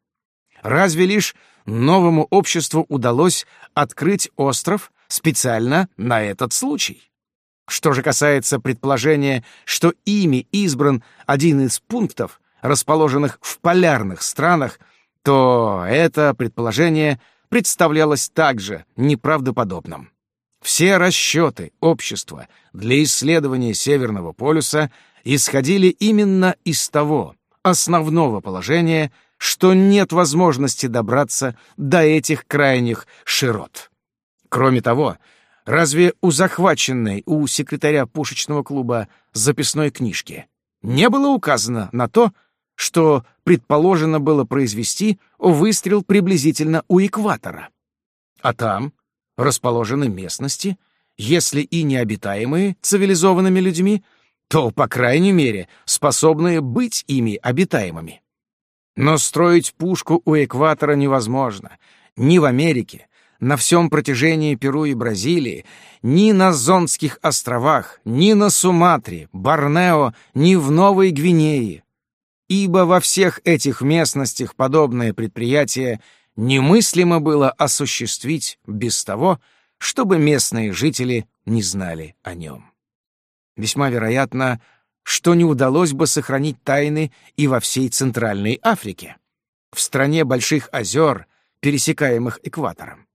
Разве лишь новому обществу удалось открыть остров специально на этот случай? Что же касается предположения, что ими избран один из пунктов, расположенных в полярных странах, то это предположение представлялось также неправдоподобным. Все расчеты общества для исследования Северного полюса исходили именно из того основного положения, что нет возможности добраться до этих крайних широт. Кроме того, разве у захваченной у секретаря пушечного клуба записной книжки не было указано на то, что предположено было произвести выстрел приблизительно у экватора? А там, расположены местности, если и необитаемые цивилизованными людьми, то, по крайней мере, способные быть ими обитаемыми. Но строить пушку у экватора невозможно. Ни в Америке, на всем протяжении Перу и Бразилии, ни на Зонских островах, ни на Суматре, Борнео, ни в Новой Гвинее. Ибо во всех этих местностях подобное предприятие немыслимо было осуществить без того, чтобы местные жители не знали о нем. Весьма вероятно, что не удалось бы сохранить тайны и во всей Центральной Африке, в стране больших озер, пересекаемых экватором.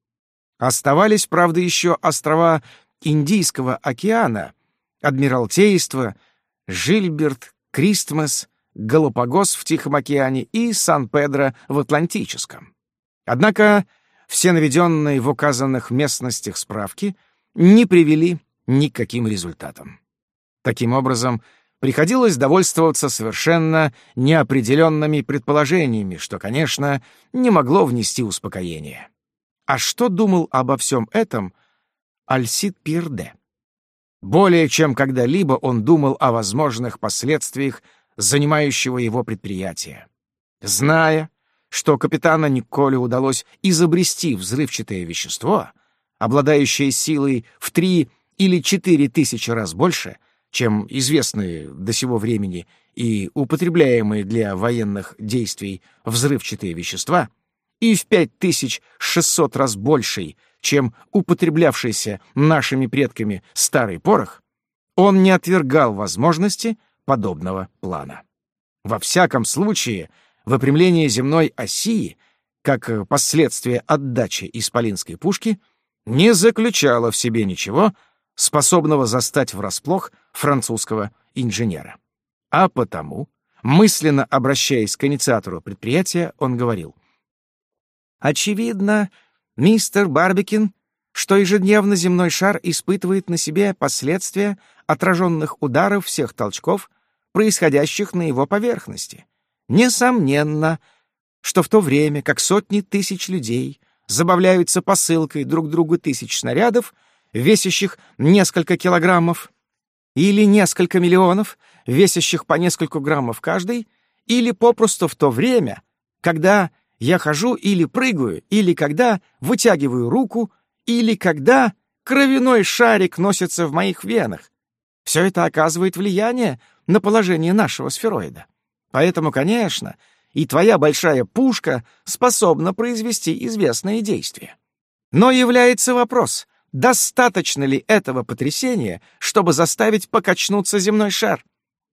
Оставались, правда, еще острова Индийского океана, Адмиралтейство, Жильберт, Кристмас, Галапагос в Тихом океане и Сан-Педро в Атлантическом. Однако все наведенные в указанных местностях справки не привели ни к каким результатам. Таким образом, приходилось довольствоваться совершенно неопределенными предположениями, что, конечно, не могло внести успокоение. А что думал обо всем этом Альсид Пирде? Более чем когда-либо он думал о возможных последствиях занимающего его предприятия. Зная, что капитана Николе удалось изобрести взрывчатое вещество, обладающее силой в три или четыре тысячи раз больше, чем известные до сего времени и употребляемые для военных действий взрывчатые вещества, и в пять тысяч шестьсот раз больший, чем употреблявшийся нашими предками старый порох, он не отвергал возможности подобного плана. Во всяком случае, выпрямление земной оси, как последствие отдачи исполинской пушки, не заключало в себе ничего, способного застать врасплох французского инженера. А потому, мысленно обращаясь к инициатору предприятия, он говорил, «Очевидно, мистер Барбикин, что ежедневно земной шар испытывает на себе последствия отраженных ударов всех толчков, происходящих на его поверхности. Несомненно, что в то время, как сотни тысяч людей забавляются посылкой друг другу тысяч снарядов, весящих несколько килограммов, или несколько миллионов, весящих по несколько граммов каждый, или попросту в то время, когда я хожу или прыгаю, или когда вытягиваю руку, или когда кровяной шарик носится в моих венах. Все это оказывает влияние на положение нашего сфероида. Поэтому, конечно, и твоя большая пушка способна произвести известные действия. Но является вопрос, достаточно ли этого потрясения, чтобы заставить покачнуться земной шар?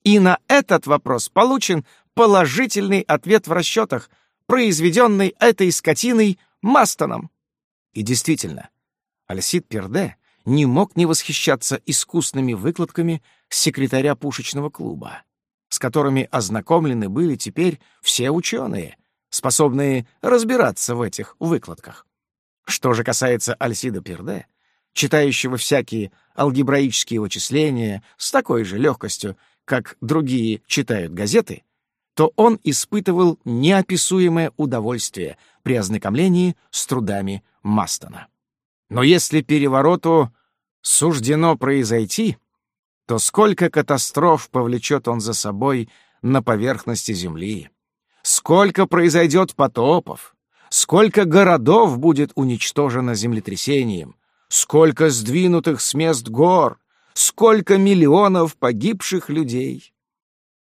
И на этот вопрос получен положительный ответ в расчетах, произведенный этой скотиной Мастоном. И действительно, Альсид Перде не мог не восхищаться искусными выкладками секретаря пушечного клуба, с которыми ознакомлены были теперь все ученые, способные разбираться в этих выкладках. Что же касается Альсида Перде, читающего всякие алгебраические вычисления с такой же легкостью, как другие читают газеты, то он испытывал неописуемое удовольствие при ознакомлении с трудами Мастона. Но если перевороту суждено произойти, то сколько катастроф повлечет он за собой на поверхности Земли, сколько произойдет потопов, сколько городов будет уничтожено землетрясением, сколько сдвинутых с мест гор, сколько миллионов погибших людей.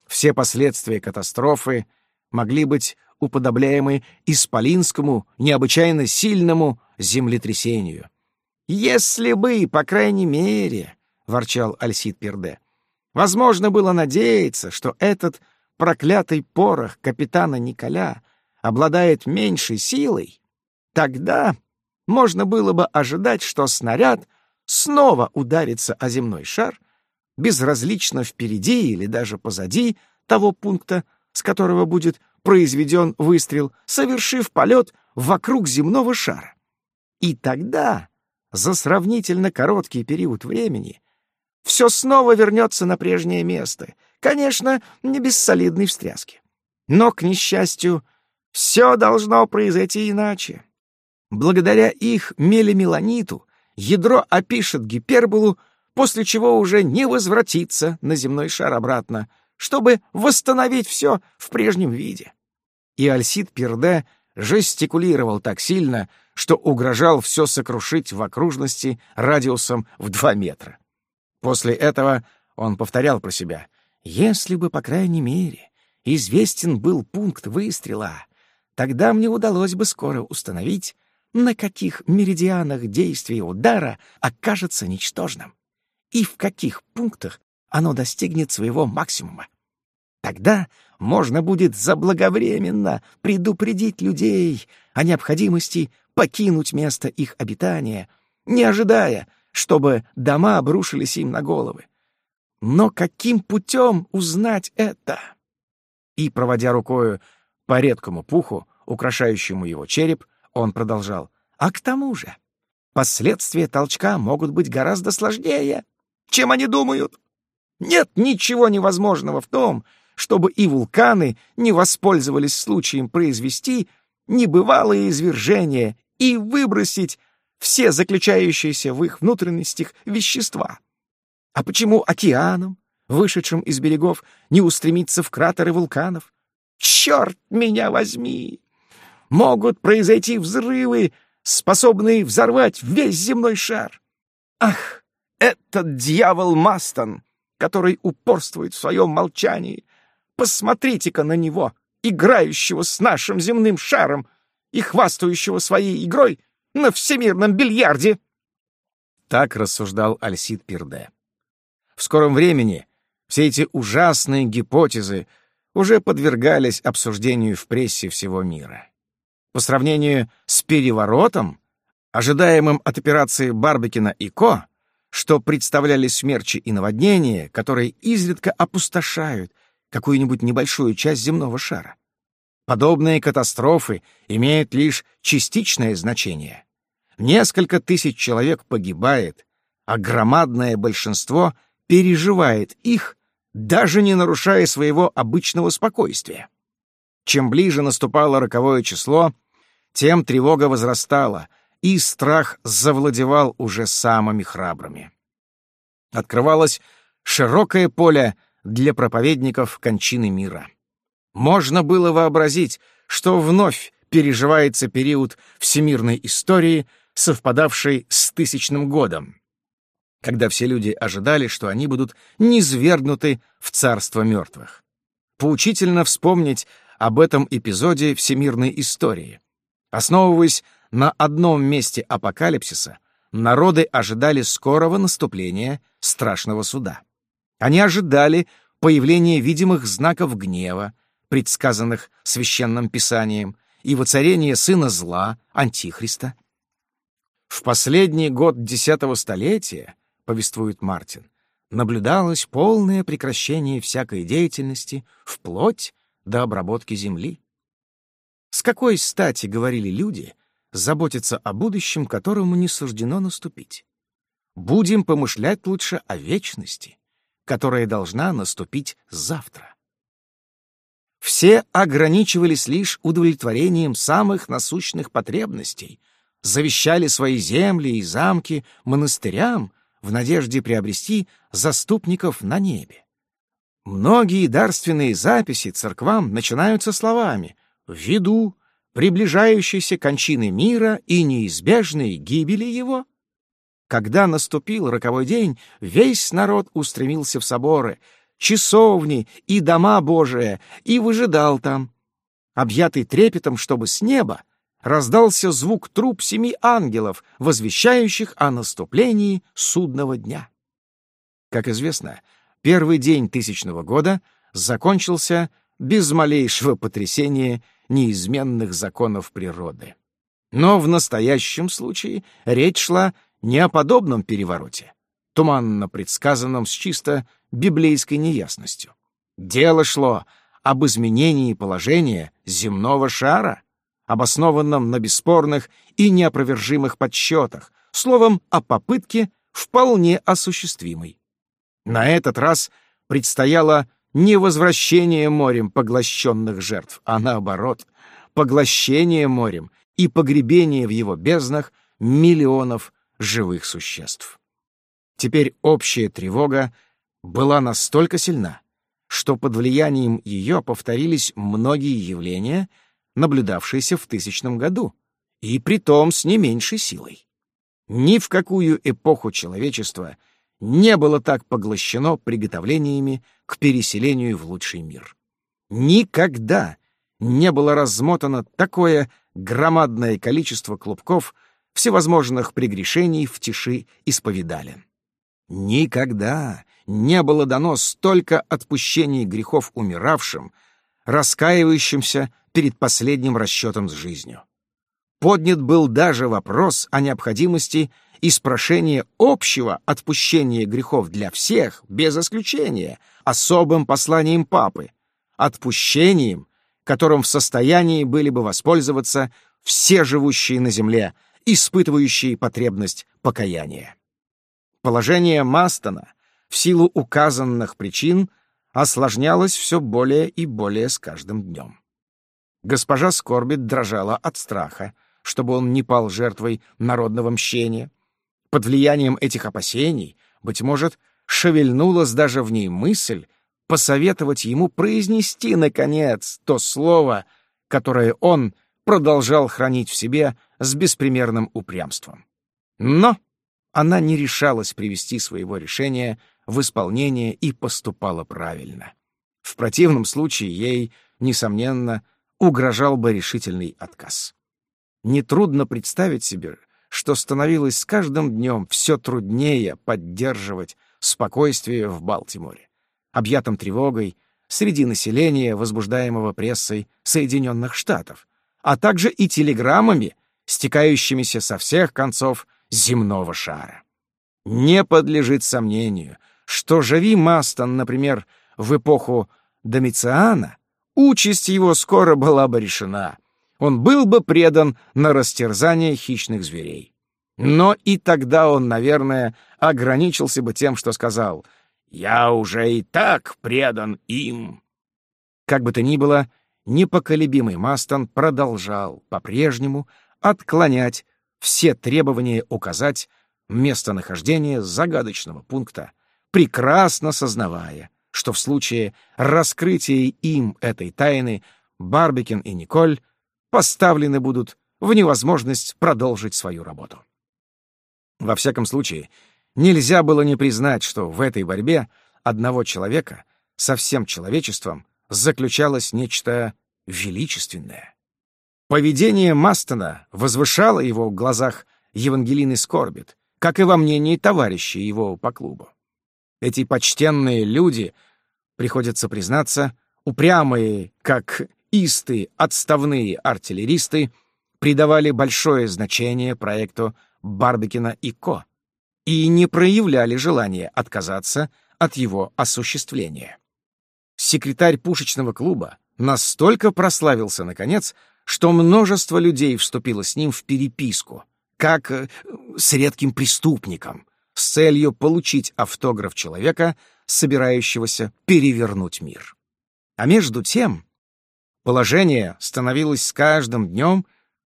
Все последствия катастрофы могли быть уподобляемы исполинскому, необычайно сильному землетрясению. «Если бы, по крайней мере», — ворчал Альсид Перде, — «возможно было надеяться, что этот проклятый порох капитана Николя обладает меньшей силой, тогда можно было бы ожидать, что снаряд снова ударится о земной шар, безразлично впереди или даже позади того пункта, с которого будет произведен выстрел, совершив полет вокруг земного шара. И тогда, за сравнительно короткий период времени, все снова вернется на прежнее место, конечно, не без солидной встряски. Но, к несчастью, все должно произойти иначе. Благодаря их мелемеланиту ядро опишет гиперболу, после чего уже не возвратится на земной шар обратно, чтобы восстановить все в прежнем виде. И Альсид Пирде жестикулировал так сильно, что угрожал все сокрушить в окружности радиусом в два метра. После этого он повторял про себя, «Если бы, по крайней мере, известен был пункт выстрела, тогда мне удалось бы скоро установить, на каких меридианах действие удара окажется ничтожным и в каких пунктах оно достигнет своего максимума. Тогда можно будет заблаговременно предупредить людей о необходимости покинуть место их обитания, не ожидая, чтобы дома обрушились им на головы. Но каким путем узнать это? И, проводя рукою по редкому пуху, украшающему его череп, он продолжал. А к тому же, последствия толчка могут быть гораздо сложнее, чем они думают. Нет ничего невозможного в том, чтобы и вулканы не воспользовались случаем произвести небывалые извержения и выбросить все заключающиеся в их внутренностях вещества. А почему океанам, вышедшим из берегов, не устремиться в кратеры вулканов? Черт меня возьми! Могут произойти взрывы, способные взорвать весь земной шар. Ах, этот дьявол Мастон, который упорствует в своем молчании, Посмотрите-ка на него, играющего с нашим земным шаром и хвастающего своей игрой на всемирном бильярде!» Так рассуждал Альсид Пирде. В скором времени все эти ужасные гипотезы уже подвергались обсуждению в прессе всего мира. По сравнению с переворотом, ожидаемым от операции Барбекина и Ко, что представляли смерчи и наводнения, которые изредка опустошают какую-нибудь небольшую часть земного шара. Подобные катастрофы имеют лишь частичное значение. Несколько тысяч человек погибает, а громадное большинство переживает их, даже не нарушая своего обычного спокойствия. Чем ближе наступало роковое число, тем тревога возрастала, и страх завладевал уже самыми храбрыми. Открывалось широкое поле для проповедников кончины мира. Можно было вообразить, что вновь переживается период всемирной истории, совпадавший с тысячным годом, когда все люди ожидали, что они будут низвергнуты в царство мертвых. Поучительно вспомнить об этом эпизоде всемирной истории. Основываясь на одном месте апокалипсиса, народы ожидали скорого наступления страшного суда. Они ожидали появление видимых знаков гнева, предсказанных священным писанием, и воцарение сына зла, Антихриста. В последний год десятого столетия, повествует Мартин, наблюдалось полное прекращение всякой деятельности вплоть до обработки земли. С какой стати, говорили люди, заботиться о будущем, которому не суждено наступить? Будем помышлять лучше о вечности, которая должна наступить завтра. Все ограничивались лишь удовлетворением самых насущных потребностей, завещали свои земли и замки монастырям в надежде приобрести заступников на небе. Многие дарственные записи церквам начинаются словами «ввиду приближающейся кончины мира и неизбежной гибели его». Когда наступил роковой день, весь народ устремился в соборы, часовни и дома Божие и выжидал там. Объятый трепетом, чтобы с неба раздался звук труп семи ангелов, возвещающих о наступлении судного дня. Как известно, первый день тысячного года закончился без малейшего потрясения неизменных законов природы. Но в настоящем случае речь шла не о подобном перевороте, туманно предсказанном с чисто библейской неясностью. Дело шло об изменении положения земного шара, обоснованном на бесспорных и неопровержимых подсчетах, словом, о попытке вполне осуществимой. На этот раз предстояло не возвращение морем поглощенных жертв, а наоборот, поглощение морем и погребение в его безднах миллионов живых существ. Теперь общая тревога была настолько сильна, что под влиянием ее повторились многие явления, наблюдавшиеся в тысячном году, и притом с не меньшей силой. Ни в какую эпоху человечества не было так поглощено приготовлениями к переселению в лучший мир. Никогда не было размотано такое громадное количество клубков всевозможных прегрешений в тиши исповедален. Никогда не было дано столько отпущений грехов умиравшим, раскаивающимся перед последним расчетом с жизнью. Поднят был даже вопрос о необходимости испрошения общего отпущения грехов для всех, без исключения, особым посланием Папы, отпущением, которым в состоянии были бы воспользоваться все живущие на земле, испытывающие потребность покаяния. Положение Мастона в силу указанных причин осложнялось все более и более с каждым днем. Госпожа Скорбит дрожала от страха, чтобы он не пал жертвой народного мщения. Под влиянием этих опасений, быть может, шевельнулась даже в ней мысль посоветовать ему произнести, наконец, то слово, которое он продолжал хранить в себе с беспримерным упрямством. Но она не решалась привести своего решения в исполнение и поступала правильно. В противном случае ей, несомненно, угрожал бы решительный отказ. Нетрудно представить себе, что становилось с каждым днем все труднее поддерживать спокойствие в Балтиморе, объятом тревогой среди населения, возбуждаемого прессой Соединенных Штатов, а также и телеграммами, стекающимися со всех концов земного шара. Не подлежит сомнению, что живи Мастон, например, в эпоху Домициана, участь его скоро была бы решена. Он был бы предан на растерзание хищных зверей. Но и тогда он, наверное, ограничился бы тем, что сказал «Я уже и так предан им». Как бы то ни было, непоколебимый Мастон продолжал по-прежнему отклонять все требования указать местонахождение загадочного пункта, прекрасно сознавая, что в случае раскрытия им этой тайны Барбикен и Николь поставлены будут в невозможность продолжить свою работу. Во всяком случае, нельзя было не признать, что в этой борьбе одного человека со всем человечеством заключалось нечто величественное. Поведение Мастона возвышало его в глазах Евангелины Скорбит, как и во мнении товарищей его по клубу. Эти почтенные люди приходится признаться, упрямые, как истые отставные артиллеристы, придавали большое значение проекту Барбекина и Ко и не проявляли желания отказаться от его осуществления. Секретарь пушечного клуба настолько прославился, наконец, что множество людей вступило с ним в переписку, как э, с редким преступником, с целью получить автограф человека, собирающегося перевернуть мир. А между тем положение становилось с каждым днем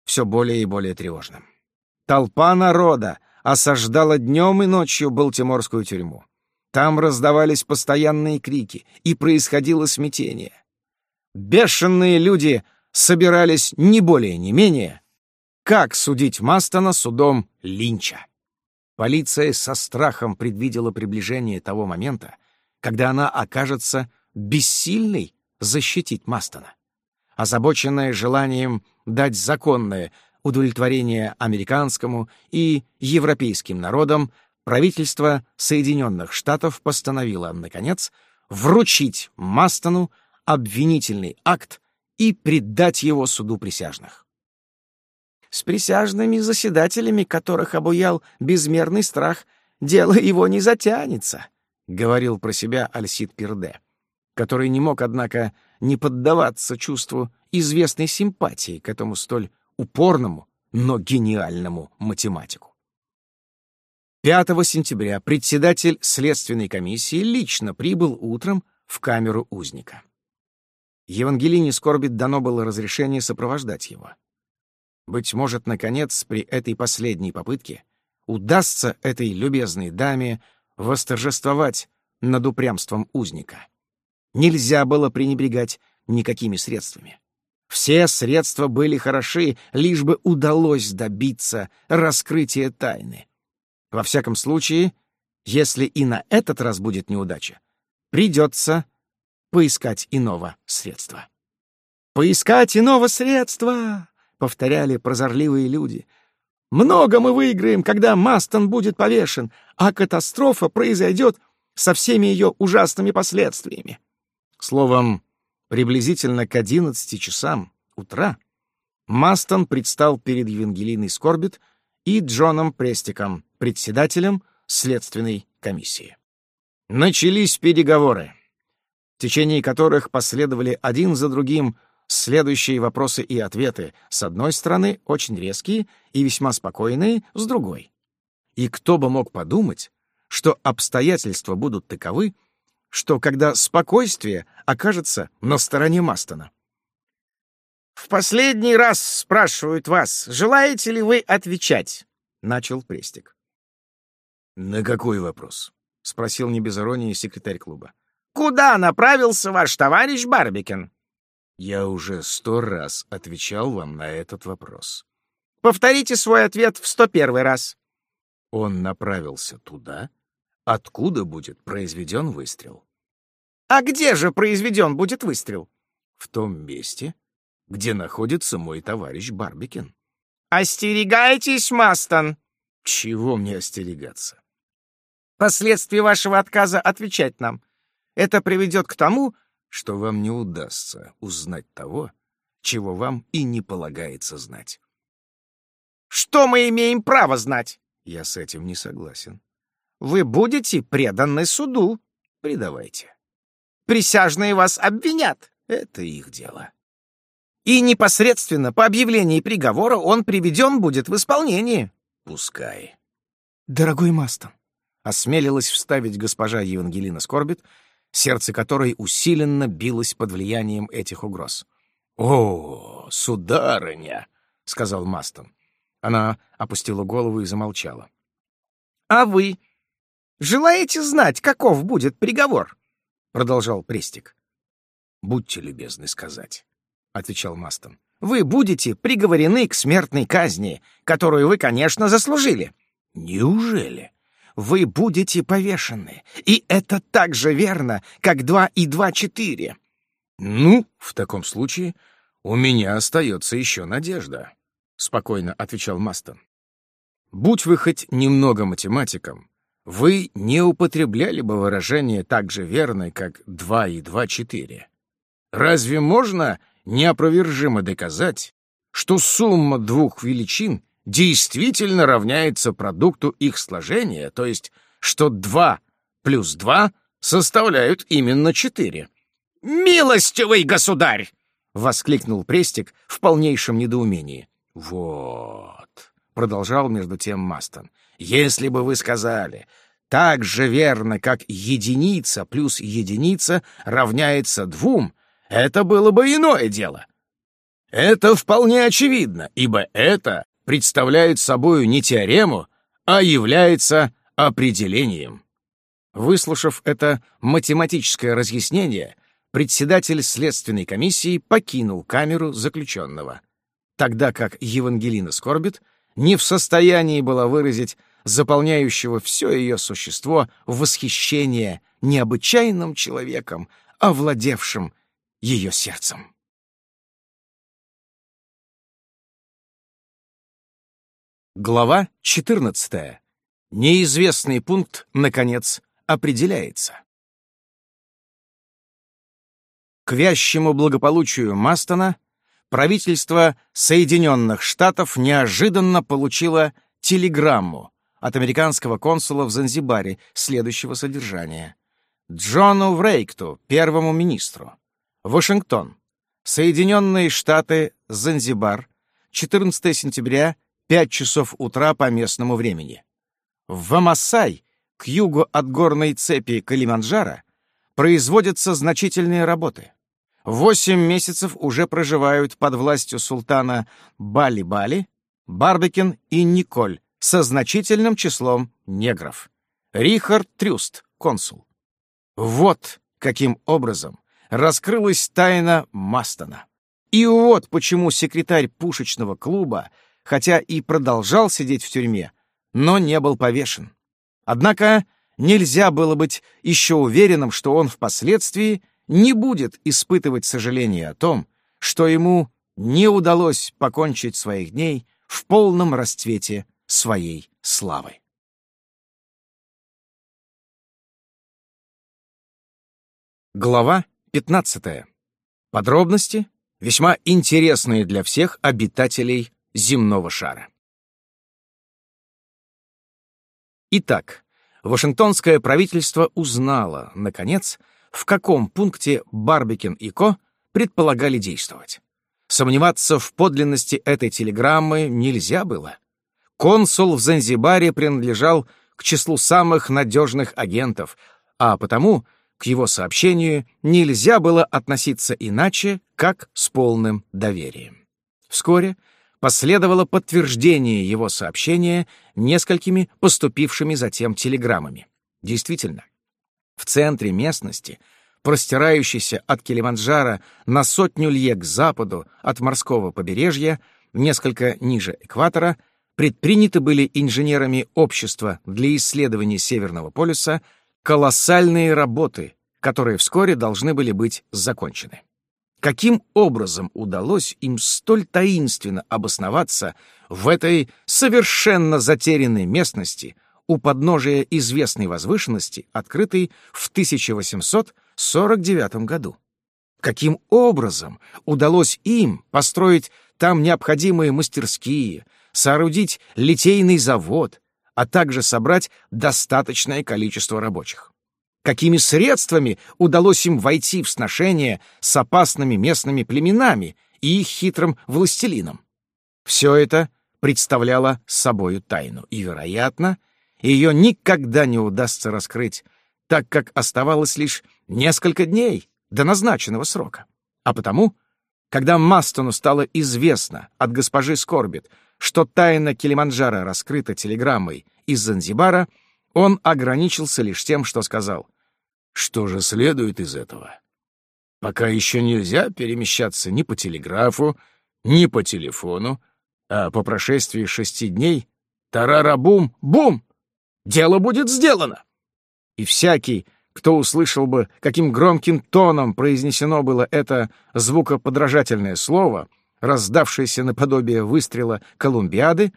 все более и более тревожным. Толпа народа осаждала днем и ночью Балтиморскую тюрьму. Там раздавались постоянные крики, и происходило смятение. Бешеные люди собирались не более, не менее, как судить Мастона судом Линча. Полиция со страхом предвидела приближение того момента, когда она окажется бессильной защитить Мастона. Озабоченная желанием дать законное удовлетворение американскому и европейским народам, правительство Соединенных Штатов постановило, наконец, вручить Мастону обвинительный акт и предать его суду присяжных. С присяжными заседателями, которых обуял безмерный страх, дело его не затянется, — говорил про себя Альсид Пирде, который не мог, однако, не поддаваться чувству известной симпатии к этому столь упорному, но гениальному математику. 5 сентября председатель следственной комиссии лично прибыл утром в камеру узника. Евангелине Скорбит дано было разрешение сопровождать его. Быть может, наконец, при этой последней попытке удастся этой любезной даме восторжествовать над упрямством узника. Нельзя было пренебрегать никакими средствами. Все средства были хороши, лишь бы удалось добиться раскрытия тайны. Во всяком случае, если и на этот раз будет неудача, придется поискать иного средства. «Поискать иного средства!» — повторяли прозорливые люди. «Много мы выиграем, когда Мастон будет повешен, а катастрофа произойдет со всеми ее ужасными последствиями». Словом, приблизительно к одиннадцати часам утра Мастон предстал перед Евангелиной Скорбит и Джоном Престиком, председателем следственной комиссии. Начались переговоры в течение которых последовали один за другим следующие вопросы и ответы, с одной стороны, очень резкие и весьма спокойные, с другой. И кто бы мог подумать, что обстоятельства будут таковы, что когда спокойствие окажется на стороне Мастона. «В последний раз спрашивают вас, желаете ли вы отвечать?» — начал Престик. «На какой вопрос?» — спросил не без иронии секретарь клуба. Куда направился ваш товарищ Барбикин? Я уже сто раз отвечал вам на этот вопрос. Повторите свой ответ в сто первый раз. Он направился туда, откуда будет произведен выстрел. А где же произведен будет выстрел? В том месте, где находится мой товарищ Барбикин. Остерегайтесь, Мастон. Чего мне остерегаться? Последствия вашего отказа отвечать нам. Это приведет к тому, что вам не удастся узнать того, чего вам и не полагается знать. Что мы имеем право знать? Я с этим не согласен. Вы будете преданы суду. Предавайте. Присяжные вас обвинят. Это их дело. И непосредственно по объявлении приговора он приведен будет в исполнение. Пускай. Дорогой Мастон, осмелилась вставить госпожа Евангелина Скорбит, сердце которой усиленно билось под влиянием этих угроз. «О, сударыня!» — сказал Мастон. Она опустила голову и замолчала. «А вы желаете знать, каков будет приговор?» — продолжал Престик. «Будьте любезны сказать», — отвечал Мастон. «Вы будете приговорены к смертной казни, которую вы, конечно, заслужили». «Неужели?» вы будете повешены. И это так же верно, как два и два — четыре. Ну, в таком случае у меня остается еще надежда, — спокойно отвечал Мастон. Будь вы хоть немного математиком, вы не употребляли бы выражение так же верно, как «два и два — четыре». Разве можно неопровержимо доказать, что сумма двух величин действительно равняется продукту их сложения, то есть что 2 плюс 2 составляют именно 4. «Милостивый государь!» — воскликнул Престик в полнейшем недоумении. «Вот», — продолжал между тем Мастон, — «если бы вы сказали, так же верно, как единица плюс единица равняется двум, это было бы иное дело. Это вполне очевидно, ибо это представляет собою не теорему, а является определением. Выслушав это математическое разъяснение, председатель следственной комиссии покинул камеру заключенного, тогда как Евангелина Скорбит не в состоянии была выразить заполняющего все ее существо восхищение необычайным человеком, овладевшим ее сердцем. Глава 14. Неизвестный пункт, наконец, определяется. К вящему благополучию Мастона правительство Соединенных Штатов неожиданно получило телеграмму от американского консула в Занзибаре следующего содержания. Джону Врейкту, первому министру. Вашингтон. Соединенные Штаты, Занзибар. 14 сентября 5 часов утра по местному времени. В Вамасай, к югу от горной цепи Калиманджаро, производятся значительные работы. Восемь месяцев уже проживают под властью султана Бали-Бали, Барбекин и Николь со значительным числом негров. Рихард Трюст, консул. Вот каким образом раскрылась тайна Мастона. И вот почему секретарь пушечного клуба хотя и продолжал сидеть в тюрьме, но не был повешен. Однако нельзя было быть еще уверенным, что он впоследствии не будет испытывать сожаление о том, что ему не удалось покончить своих дней в полном расцвете своей славы. Глава 15. Подробности, весьма интересные для всех обитателей земного шара. Итак, Вашингтонское правительство узнало, наконец, в каком пункте Барбикин и Ко предполагали действовать. Сомневаться в подлинности этой телеграммы нельзя было. Консул в Занзибаре принадлежал к числу самых надежных агентов, а потому к его сообщению нельзя было относиться иначе, как с полным доверием. Вскоре последовало подтверждение его сообщения несколькими поступившими затем телеграммами. Действительно, в центре местности, простирающейся от Килиманджаро на сотню лье к западу от морского побережья, несколько ниже экватора, предприняты были инженерами общества для исследования Северного полюса колоссальные работы, которые вскоре должны были быть закончены. Каким образом удалось им столь таинственно обосноваться в этой совершенно затерянной местности у подножия известной возвышенности, открытой в 1849 году? Каким образом удалось им построить там необходимые мастерские, соорудить литейный завод, а также собрать достаточное количество рабочих? какими средствами удалось им войти в сношение с опасными местными племенами и их хитрым властелином. Все это представляло собою тайну, и, вероятно, ее никогда не удастся раскрыть, так как оставалось лишь несколько дней до назначенного срока. А потому, когда Мастону стало известно от госпожи Скорбит, что тайна Килиманджаро раскрыта телеграммой из Занзибара, он ограничился лишь тем, что сказал — что же следует из этого? Пока еще нельзя перемещаться ни по телеграфу, ни по телефону, а по прошествии шести дней — тарара-бум-бум! Дело будет сделано! И всякий, кто услышал бы, каким громким тоном произнесено было это звукоподражательное слово, раздавшееся наподобие выстрела Колумбиады,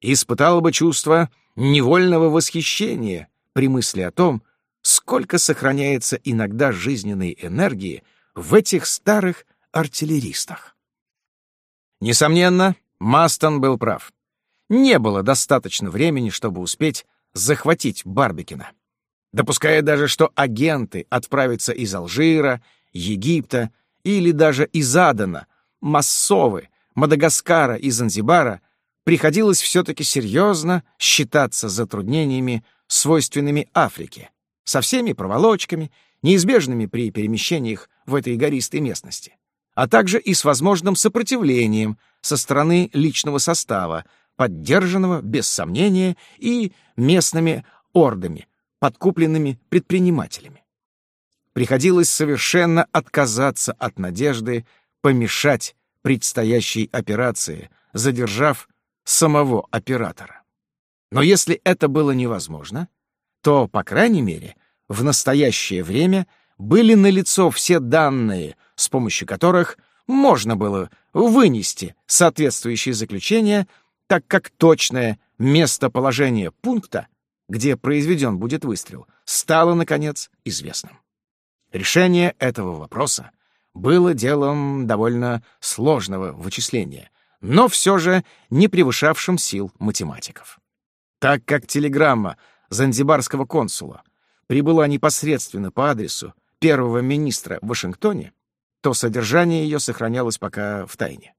испытал бы чувство невольного восхищения при мысли о том, сколько сохраняется иногда жизненной энергии в этих старых артиллеристах. Несомненно, Мастон был прав. Не было достаточно времени, чтобы успеть захватить Барбикина. Допуская даже, что агенты отправятся из Алжира, Египта или даже из Адана, Массовы, Мадагаскара и Занзибара, приходилось все-таки серьезно считаться затруднениями, свойственными Африке, со всеми проволочками, неизбежными при перемещениях в этой гористой местности, а также и с возможным сопротивлением со стороны личного состава, поддержанного, без сомнения, и местными ордами, подкупленными предпринимателями. Приходилось совершенно отказаться от надежды помешать предстоящей операции, задержав самого оператора. Но если это было невозможно, то, по крайней мере, в настоящее время были налицо все данные, с помощью которых можно было вынести соответствующие заключения, так как точное местоположение пункта, где произведен будет выстрел, стало, наконец, известным. Решение этого вопроса было делом довольно сложного вычисления, но все же не превышавшим сил математиков. Так как телеграмма занзибарского консула прибыла непосредственно по адресу первого министра в Вашингтоне, то содержание ее сохранялось пока в тайне.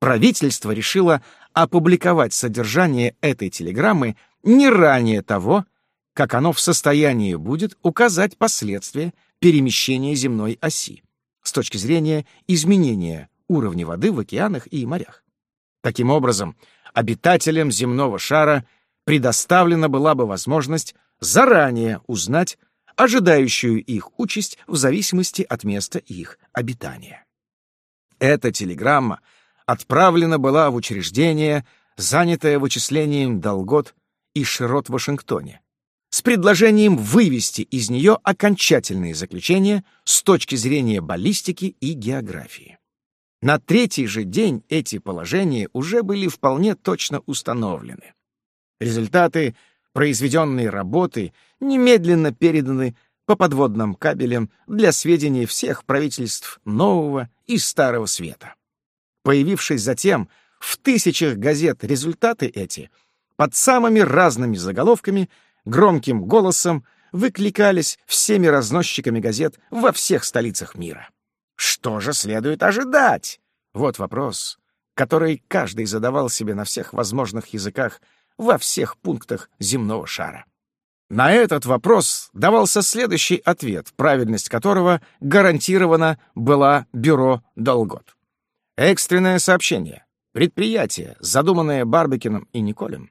Правительство решило опубликовать содержание этой телеграммы не ранее того, как оно в состоянии будет указать последствия перемещения земной оси с точки зрения изменения уровня воды в океанах и морях. Таким образом, обитателям земного шара предоставлена была бы возможность заранее узнать ожидающую их участь в зависимости от места их обитания. Эта телеграмма отправлена была в учреждение, занятое вычислением долгот и широт в Вашингтоне, с предложением вывести из нее окончательные заключения с точки зрения баллистики и географии. На третий же день эти положения уже были вполне точно установлены. Результаты произведенной работы немедленно переданы по подводным кабелям для сведения всех правительств Нового и Старого Света. Появившись затем в тысячах газет результаты эти, под самыми разными заголовками громким голосом выкликались всеми разносчиками газет во всех столицах мира. Что же следует ожидать? Вот вопрос, который каждый задавал себе на всех возможных языках во всех пунктах земного шара. На этот вопрос давался следующий ответ, правильность которого гарантирована была Бюро Долгот. Экстренное сообщение. Предприятие, задуманное Барбекином и Николем,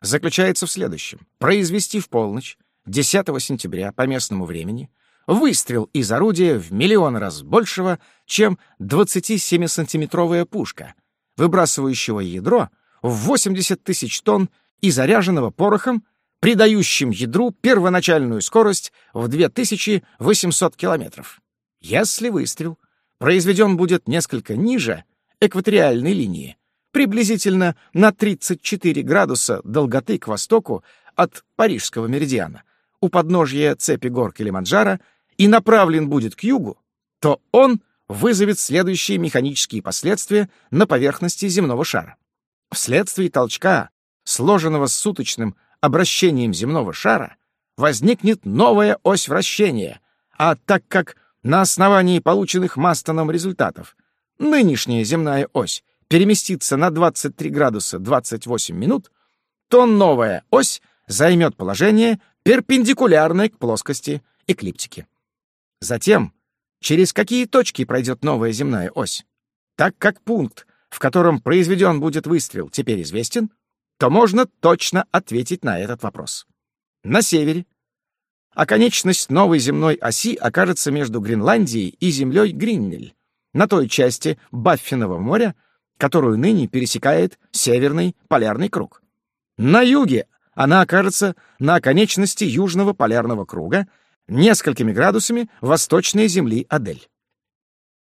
заключается в следующем. Произвести в полночь 10 сентября по местному времени выстрел из орудия в миллион раз большего, чем 27-сантиметровая пушка, выбрасывающего ядро в 80 тысяч тонн и заряженного порохом, придающим ядру первоначальную скорость в 2800 километров. Если выстрел произведен будет несколько ниже экваториальной линии, приблизительно на 34 градуса долготы к востоку от Парижского меридиана, у подножья цепи гор Килиманджаро и направлен будет к югу, то он вызовет следующие механические последствия на поверхности земного шара. Вследствие толчка, сложенного с суточным обращением земного шара, возникнет новая ось вращения, а так как на основании полученных Мастоном результатов нынешняя земная ось переместится на 23 градуса 28 минут, то новая ось займет положение, перпендикулярное к плоскости эклиптики. Затем, через какие точки пройдет новая земная ось? Так как пункт, в котором произведен будет выстрел, теперь известен, то можно точно ответить на этот вопрос. На севере оконечность новой земной оси окажется между Гренландией и землей Гриннель, на той части Баффинова моря, которую ныне пересекает Северный полярный круг. На юге она окажется на оконечности Южного полярного круга, несколькими градусами восточной земли Адель.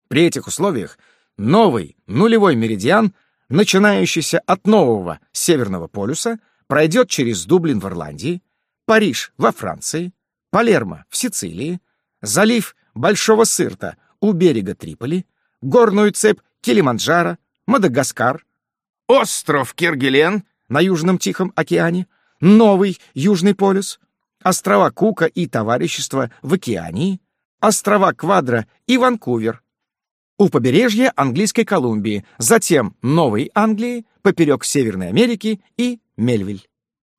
При этих условиях новый нулевой меридиан, начинающийся от нового Северного полюса, пройдет через Дублин в Ирландии, Париж во Франции, Палермо в Сицилии, залив Большого Сырта у берега Триполи, горную цепь Килиманджаро, Мадагаскар, остров Киргелен на Южном Тихом океане, Новый Южный полюс, острова Кука и Товарищество в Океании, острова Квадро и Ванкувер, у побережья Английской Колумбии, затем Новой Англии, поперек Северной Америки и Мельвиль.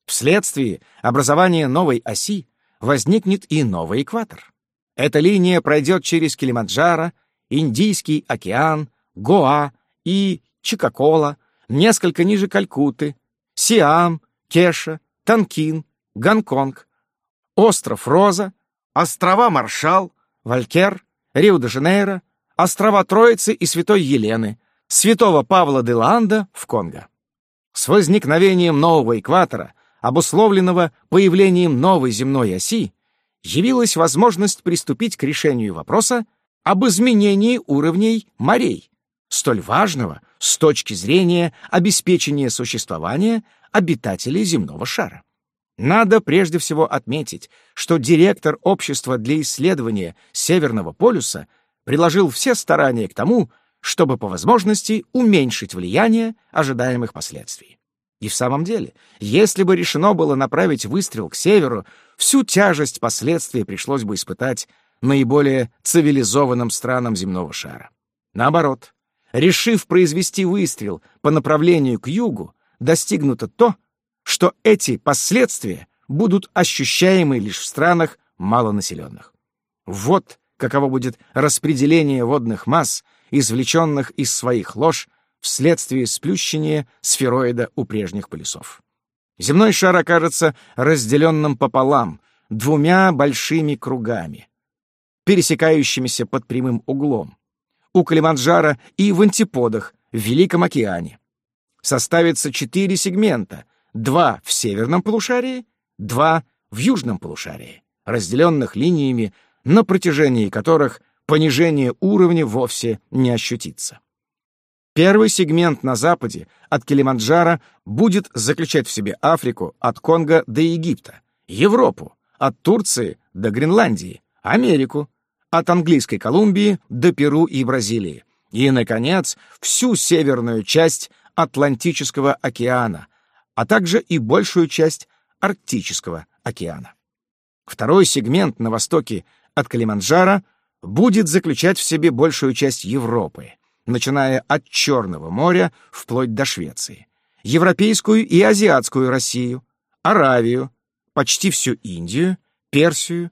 Вследствие образования новой оси возникнет и новый экватор. Эта линия пройдет через Килиманджаро, Индийский океан, Гоа и Чикакола, несколько ниже Калькутты, Сиам, Кеша, Танкин, Гонконг, остров Роза, острова Маршал, Валькер, Рио-де-Жанейро, острова Троицы и Святой Елены, Святого Павла де Ланда в Конго. С возникновением нового экватора, обусловленного появлением новой земной оси, явилась возможность приступить к решению вопроса об изменении уровней морей, столь важного с точки зрения обеспечения существования обитателей земного шара. Надо прежде всего отметить, что директор Общества для исследования Северного полюса приложил все старания к тому, чтобы по возможности уменьшить влияние ожидаемых последствий. И в самом деле, если бы решено было направить выстрел к северу, всю тяжесть последствий пришлось бы испытать наиболее цивилизованным странам земного шара. Наоборот, решив произвести выстрел по направлению к югу, достигнуто то, что эти последствия будут ощущаемы лишь в странах малонаселенных. Вот каково будет распределение водных масс, извлеченных из своих лож вследствие сплющения сфероида у прежних полюсов. Земной шар окажется разделенным пополам, двумя большими кругами, пересекающимися под прямым углом, у Калиманджаро и в антиподах в Великом океане. Составится четыре сегмента, два в северном полушарии, два в южном полушарии, разделенных линиями на протяжении которых понижение уровня вовсе не ощутится. Первый сегмент на западе от Килиманджаро будет заключать в себе Африку от Конго до Египта, Европу от Турции до Гренландии, Америку от Английской Колумбии до Перу и Бразилии, и, наконец, всю северную часть Атлантического океана, а также и большую часть Арктического океана. Второй сегмент на востоке от Калиманджаро будет заключать в себе большую часть Европы, начиная от Черного моря вплоть до Швеции, европейскую и азиатскую Россию, Аравию, почти всю Индию, Персию,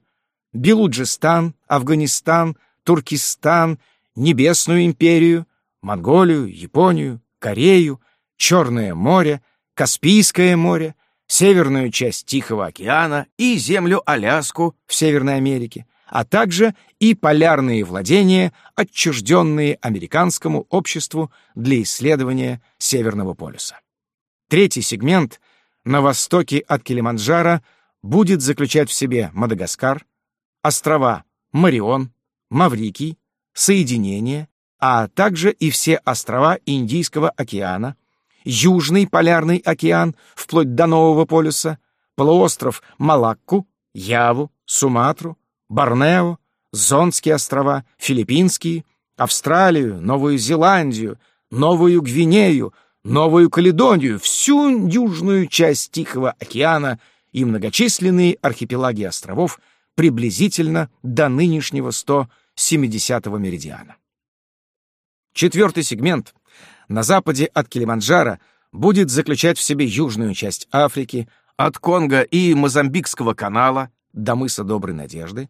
Белуджистан, Афганистан, Туркестан, Небесную империю, Монголию, Японию, Корею, Черное море, Каспийское море, северную часть Тихого океана и землю Аляску в Северной Америке, а также и полярные владения, отчужденные американскому обществу для исследования Северного полюса. Третий сегмент на востоке от Килиманджаро будет заключать в себе Мадагаскар, острова Марион, Маврикий, Соединение, а также и все острова Индийского океана, Южный полярный океан вплоть до Нового полюса, полуостров Малакку, Яву, Суматру, Борнео, Зонские острова, Филиппинские, Австралию, Новую Зеландию, Новую Гвинею, Новую Каледонию, всю южную часть Тихого океана и многочисленные архипелаги островов приблизительно до нынешнего 170-го меридиана. Четвертый сегмент на западе от Килиманджаро будет заключать в себе южную часть Африки, от Конго и Мозамбикского канала до мыса Доброй Надежды,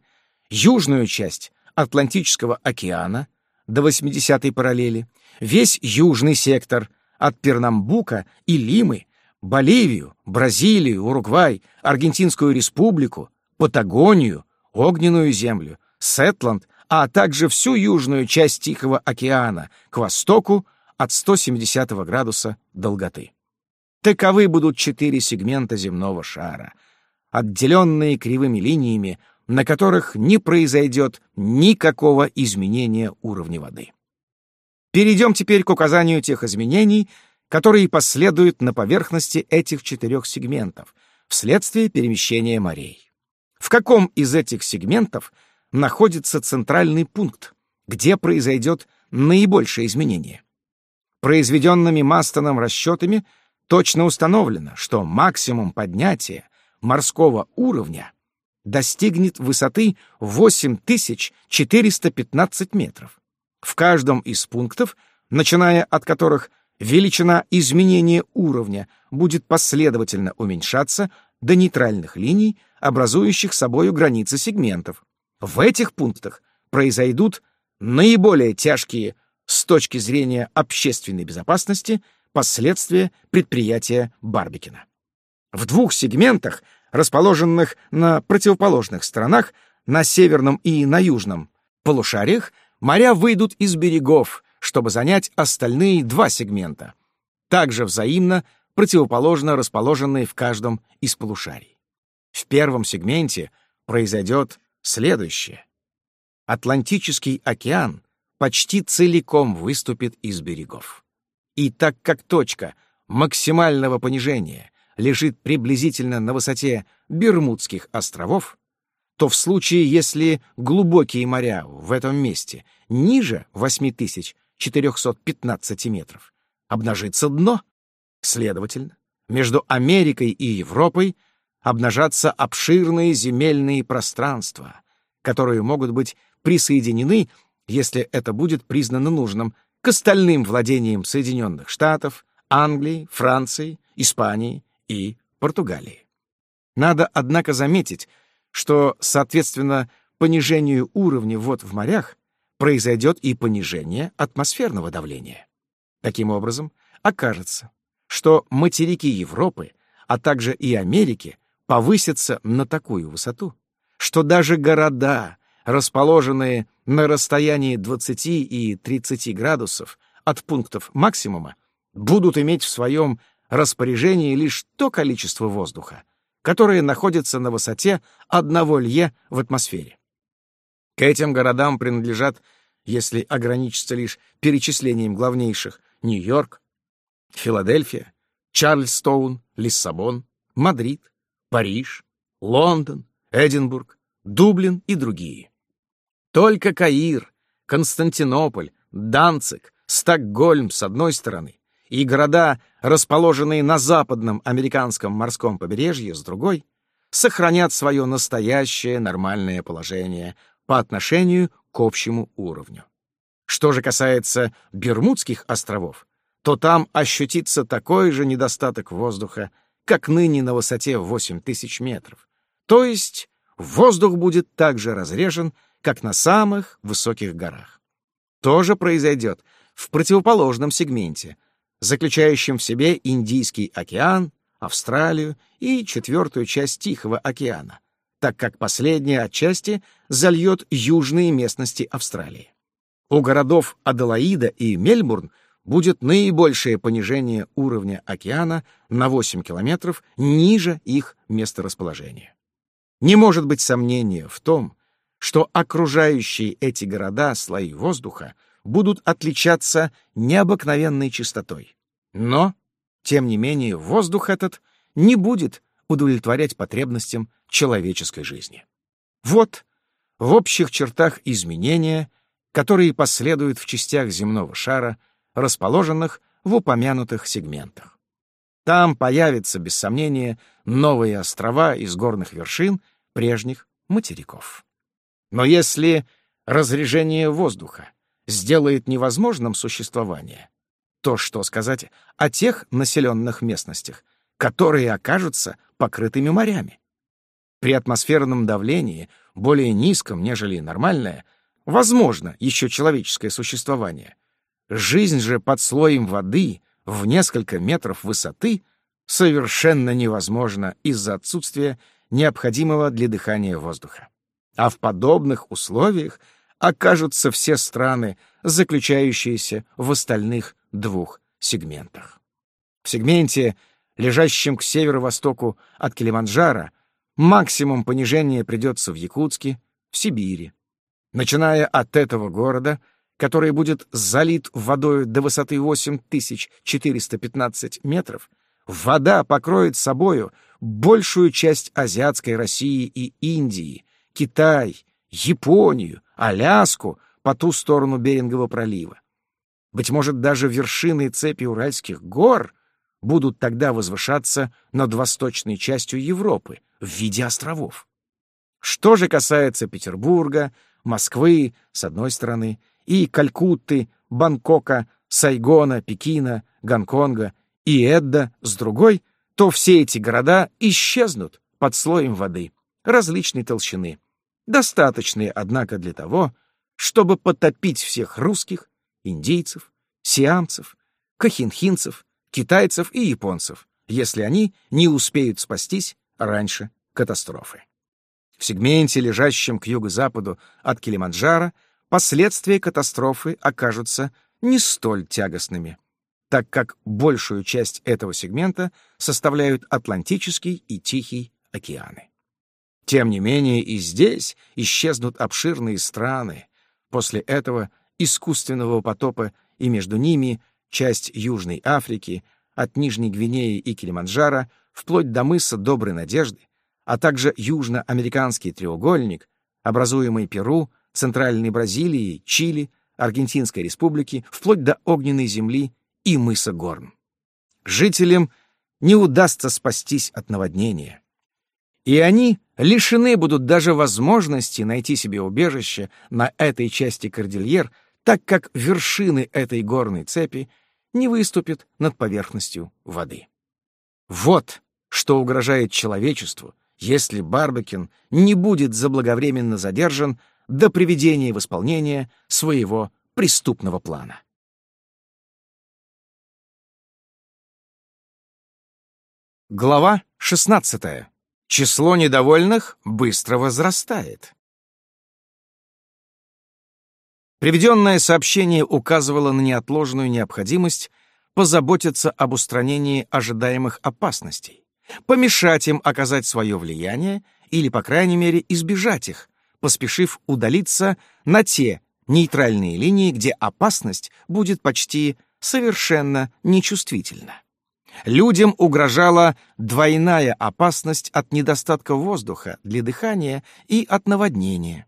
южную часть Атлантического океана до 80-й параллели, весь южный сектор от Пернамбука и Лимы, Боливию, Бразилию, Уругвай, Аргентинскую республику, Патагонию, Огненную землю, Сетланд, а также всю южную часть Тихого океана к востоку от 170 градуса долготы. Таковы будут четыре сегмента земного шара, отделенные кривыми линиями, на которых не произойдет никакого изменения уровня воды. Перейдем теперь к указанию тех изменений, которые последуют на поверхности этих четырех сегментов, вследствие перемещения морей. В каком из этих сегментов находится центральный пункт, где произойдет наибольшее изменение? Произведенными Мастоном расчетами точно установлено, что максимум поднятия морского уровня достигнет высоты 8415 метров. В каждом из пунктов, начиная от которых величина изменения уровня будет последовательно уменьшаться до нейтральных линий, образующих собою границы сегментов. В этих пунктах произойдут наиболее тяжкие с точки зрения общественной безопасности последствия предприятия Барбикина. В двух сегментах расположенных на противоположных сторонах, на северном и на южном полушариях, моря выйдут из берегов, чтобы занять остальные два сегмента, также взаимно противоположно расположенные в каждом из полушарий. В первом сегменте произойдет следующее. Атлантический океан почти целиком выступит из берегов. И так как точка максимального понижения лежит приблизительно на высоте Бермудских островов, то в случае, если глубокие моря в этом месте ниже 8415 метров, обнажится дно. Следовательно, между Америкой и Европой обнажатся обширные земельные пространства, которые могут быть присоединены, если это будет признано нужным, к остальным владениям Соединенных Штатов, Англии, Франции, Испании и Португалии. Надо, однако, заметить, что, соответственно, понижению уровня вод в морях произойдет и понижение атмосферного давления. Таким образом, окажется, что материки Европы, а также и Америки повысятся на такую высоту, что даже города, расположенные на расстоянии 20 и 30 градусов от пунктов максимума, будут иметь в своем распоряжении лишь то количество воздуха, которое находится на высоте одного лье в атмосфере. К этим городам принадлежат, если ограничиться лишь перечислением главнейших, Нью-Йорк, Филадельфия, Чарльстоун, Лиссабон, Мадрид, Париж, Лондон, Эдинбург, Дублин и другие. Только Каир, Константинополь, Данцик, Стокгольм с одной стороны и города, расположенные на западном американском морском побережье, с другой, сохранят свое настоящее нормальное положение по отношению к общему уровню. Что же касается Бермудских островов, то там ощутится такой же недостаток воздуха, как ныне на высоте 8 тысяч метров. То есть воздух будет так же разрежен, как на самых высоких горах. То же произойдет в противоположном сегменте, заключающем в себе Индийский океан, Австралию и четвертую часть Тихого океана, так как последняя отчасти зальет южные местности Австралии. У городов Аделаида и Мельбурн будет наибольшее понижение уровня океана на 8 километров ниже их месторасположения. Не может быть сомнения в том, что окружающие эти города слои воздуха будут отличаться необыкновенной чистотой. Но, тем не менее, воздух этот не будет удовлетворять потребностям человеческой жизни. Вот в общих чертах изменения, которые последуют в частях земного шара, расположенных в упомянутых сегментах. Там появятся, без сомнения, новые острова из горных вершин прежних материков. Но если разрежение воздуха сделает невозможным существование, то что сказать о тех населенных местностях, которые окажутся покрытыми морями? При атмосферном давлении, более низком, нежели нормальное, возможно еще человеческое существование. Жизнь же под слоем воды в несколько метров высоты совершенно невозможна из-за отсутствия необходимого для дыхания воздуха. А в подобных условиях окажутся все страны, заключающиеся в остальных двух сегментах. В сегменте, лежащем к северо-востоку от Килиманджаро, максимум понижения придется в Якутске, в Сибири. Начиная от этого города, который будет залит водой до высоты 8415 метров, вода покроет собою большую часть азиатской России и Индии, Китай, Японию, Аляску по ту сторону Берингового пролива. Быть может, даже вершины цепи Уральских гор будут тогда возвышаться над восточной частью Европы в виде островов. Что же касается Петербурга, Москвы, с одной стороны, и Калькутты, Бангкока, Сайгона, Пекина, Гонконга и Эдда, с другой, то все эти города исчезнут под слоем воды различной толщины, достаточные, однако, для того, чтобы потопить всех русских, индейцев, сиамцев, кахинхинцев, китайцев и японцев, если они не успеют спастись раньше катастрофы. В сегменте, лежащем к юго-западу от Килиманджаро, последствия катастрофы окажутся не столь тягостными, так как большую часть этого сегмента составляют Атлантический и Тихий океаны. Тем не менее и здесь исчезнут обширные страны, после этого искусственного потопа и между ними часть Южной Африки, от Нижней Гвинеи и Килиманджаро вплоть до мыса Доброй Надежды, а также южноамериканский треугольник, образуемый Перу, Центральной Бразилией, Чили, Аргентинской Республики, вплоть до Огненной Земли и мыса Горн. Жителям не удастся спастись от наводнения. И они лишены будут даже возможности найти себе убежище на этой части кордильер, так как вершины этой горной цепи не выступят над поверхностью воды. Вот что угрожает человечеству, если Барбекин не будет заблаговременно задержан до приведения в исполнение своего преступного плана. Глава 16. Число недовольных быстро возрастает. Приведенное сообщение указывало на неотложную необходимость позаботиться об устранении ожидаемых опасностей, помешать им оказать свое влияние или, по крайней мере, избежать их, поспешив удалиться на те нейтральные линии, где опасность будет почти совершенно нечувствительна. Людям угрожала двойная опасность от недостатка воздуха для дыхания и от наводнения.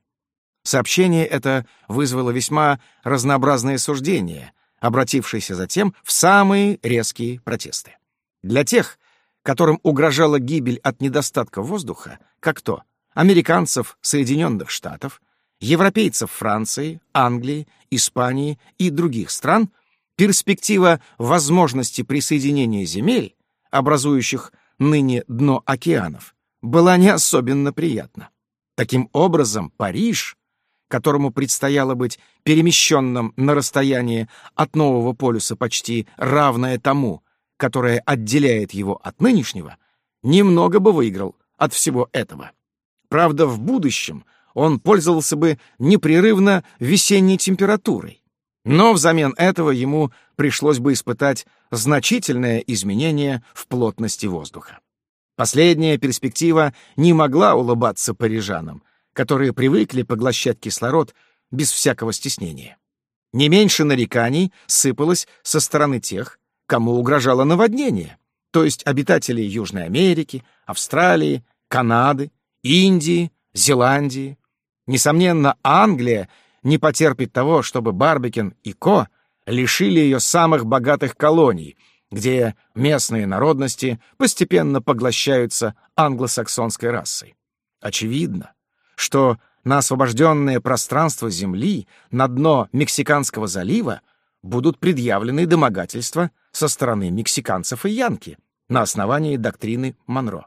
Сообщение это вызвало весьма разнообразные суждения, обратившиеся затем в самые резкие протесты. Для тех, которым угрожала гибель от недостатка воздуха, как то американцев Соединенных Штатов, европейцев Франции, Англии, Испании и других стран — перспектива возможности присоединения земель, образующих ныне дно океанов, была не особенно приятна. Таким образом, Париж, которому предстояло быть перемещенным на расстояние от нового полюса почти равное тому, которое отделяет его от нынешнего, немного бы выиграл от всего этого. Правда, в будущем он пользовался бы непрерывно весенней температурой, но взамен этого ему пришлось бы испытать значительное изменение в плотности воздуха. Последняя перспектива не могла улыбаться парижанам, которые привыкли поглощать кислород без всякого стеснения. Не меньше нареканий сыпалось со стороны тех, кому угрожало наводнение, то есть обитателей Южной Америки, Австралии, Канады, Индии, Зеландии. Несомненно, Англия не потерпит того, чтобы Барбикен и Ко лишили ее самых богатых колоний, где местные народности постепенно поглощаются англосаксонской расой. Очевидно, что на освобожденное пространство Земли на дно Мексиканского залива будут предъявлены домогательства со стороны мексиканцев и янки на основании доктрины Монро.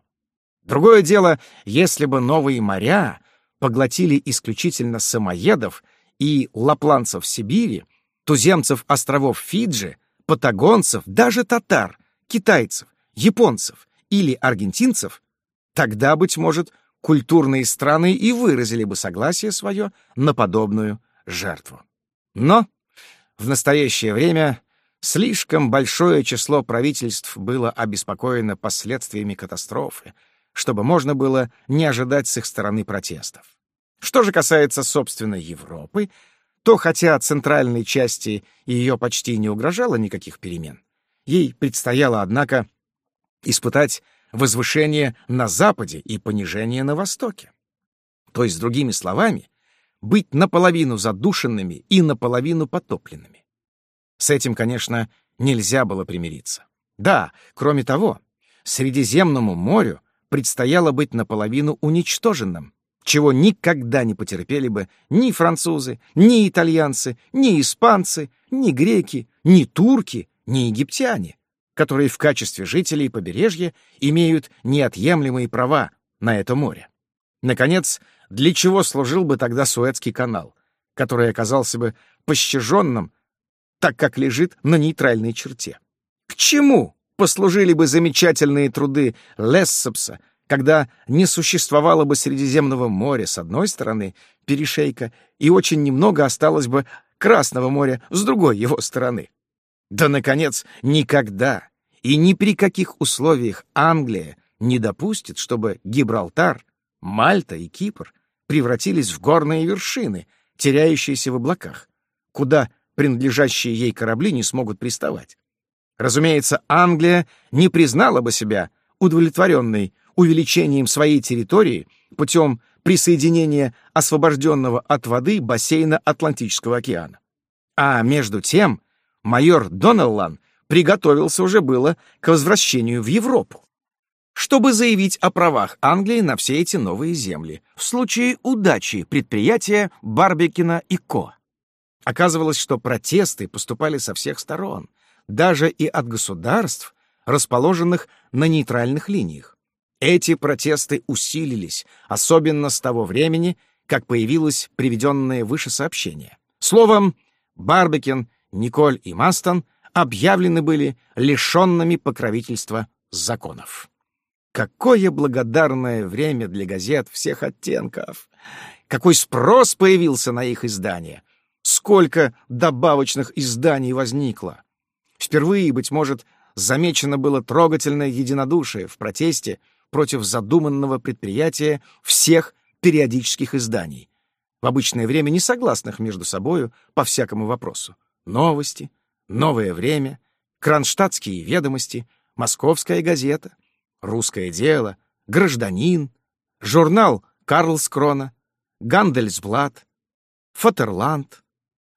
Другое дело, если бы новые моря поглотили исключительно самоедов и лапланцев Сибири, туземцев островов Фиджи, патагонцев, даже татар, китайцев, японцев или аргентинцев, тогда, быть может, культурные страны и выразили бы согласие свое на подобную жертву. Но в настоящее время слишком большое число правительств было обеспокоено последствиями катастрофы, чтобы можно было не ожидать с их стороны протестов. Что же касается, собственно, Европы, то хотя центральной части ее почти не угрожало никаких перемен, ей предстояло, однако, испытать возвышение на Западе и понижение на Востоке. То есть, другими словами, быть наполовину задушенными и наполовину потопленными. С этим, конечно, нельзя было примириться. Да, кроме того, Средиземному морю предстояло быть наполовину уничтоженным, чего никогда не потерпели бы ни французы, ни итальянцы, ни испанцы, ни греки, ни турки, ни египтяне, которые в качестве жителей побережья имеют неотъемлемые права на это море. Наконец, для чего служил бы тогда Суэцкий канал, который оказался бы пощаженным, так как лежит на нейтральной черте? К чему послужили бы замечательные труды Лессепса, когда не существовало бы Средиземного моря с одной стороны, перешейка, и очень немного осталось бы Красного моря с другой его стороны. Да, наконец, никогда и ни при каких условиях Англия не допустит, чтобы Гибралтар, Мальта и Кипр превратились в горные вершины, теряющиеся в облаках, куда принадлежащие ей корабли не смогут приставать. Разумеется, Англия не признала бы себя удовлетворенной увеличением своей территории путем присоединения освобожденного от воды бассейна Атлантического океана. А между тем майор Донеллан приготовился уже было к возвращению в Европу, чтобы заявить о правах Англии на все эти новые земли в случае удачи предприятия Барбекина и Ко. Оказывалось, что протесты поступали со всех сторон, даже и от государств, расположенных на нейтральных линиях. Эти протесты усилились, особенно с того времени, как появилось приведенное выше сообщение. Словом, Барбекин, Николь и Мастон объявлены были лишенными покровительства законов. Какое благодарное время для газет всех оттенков! Какой спрос появился на их издание! Сколько добавочных изданий возникло! Впервые, быть может, замечено было трогательное единодушие в протесте против задуманного предприятия всех периодических изданий, в обычное время не согласных между собою по всякому вопросу. Новости, Новое время, Кронштадтские ведомости, Московская газета, Русское дело, Гражданин, журнал Карлскрона, Гандельсблат, Фатерланд,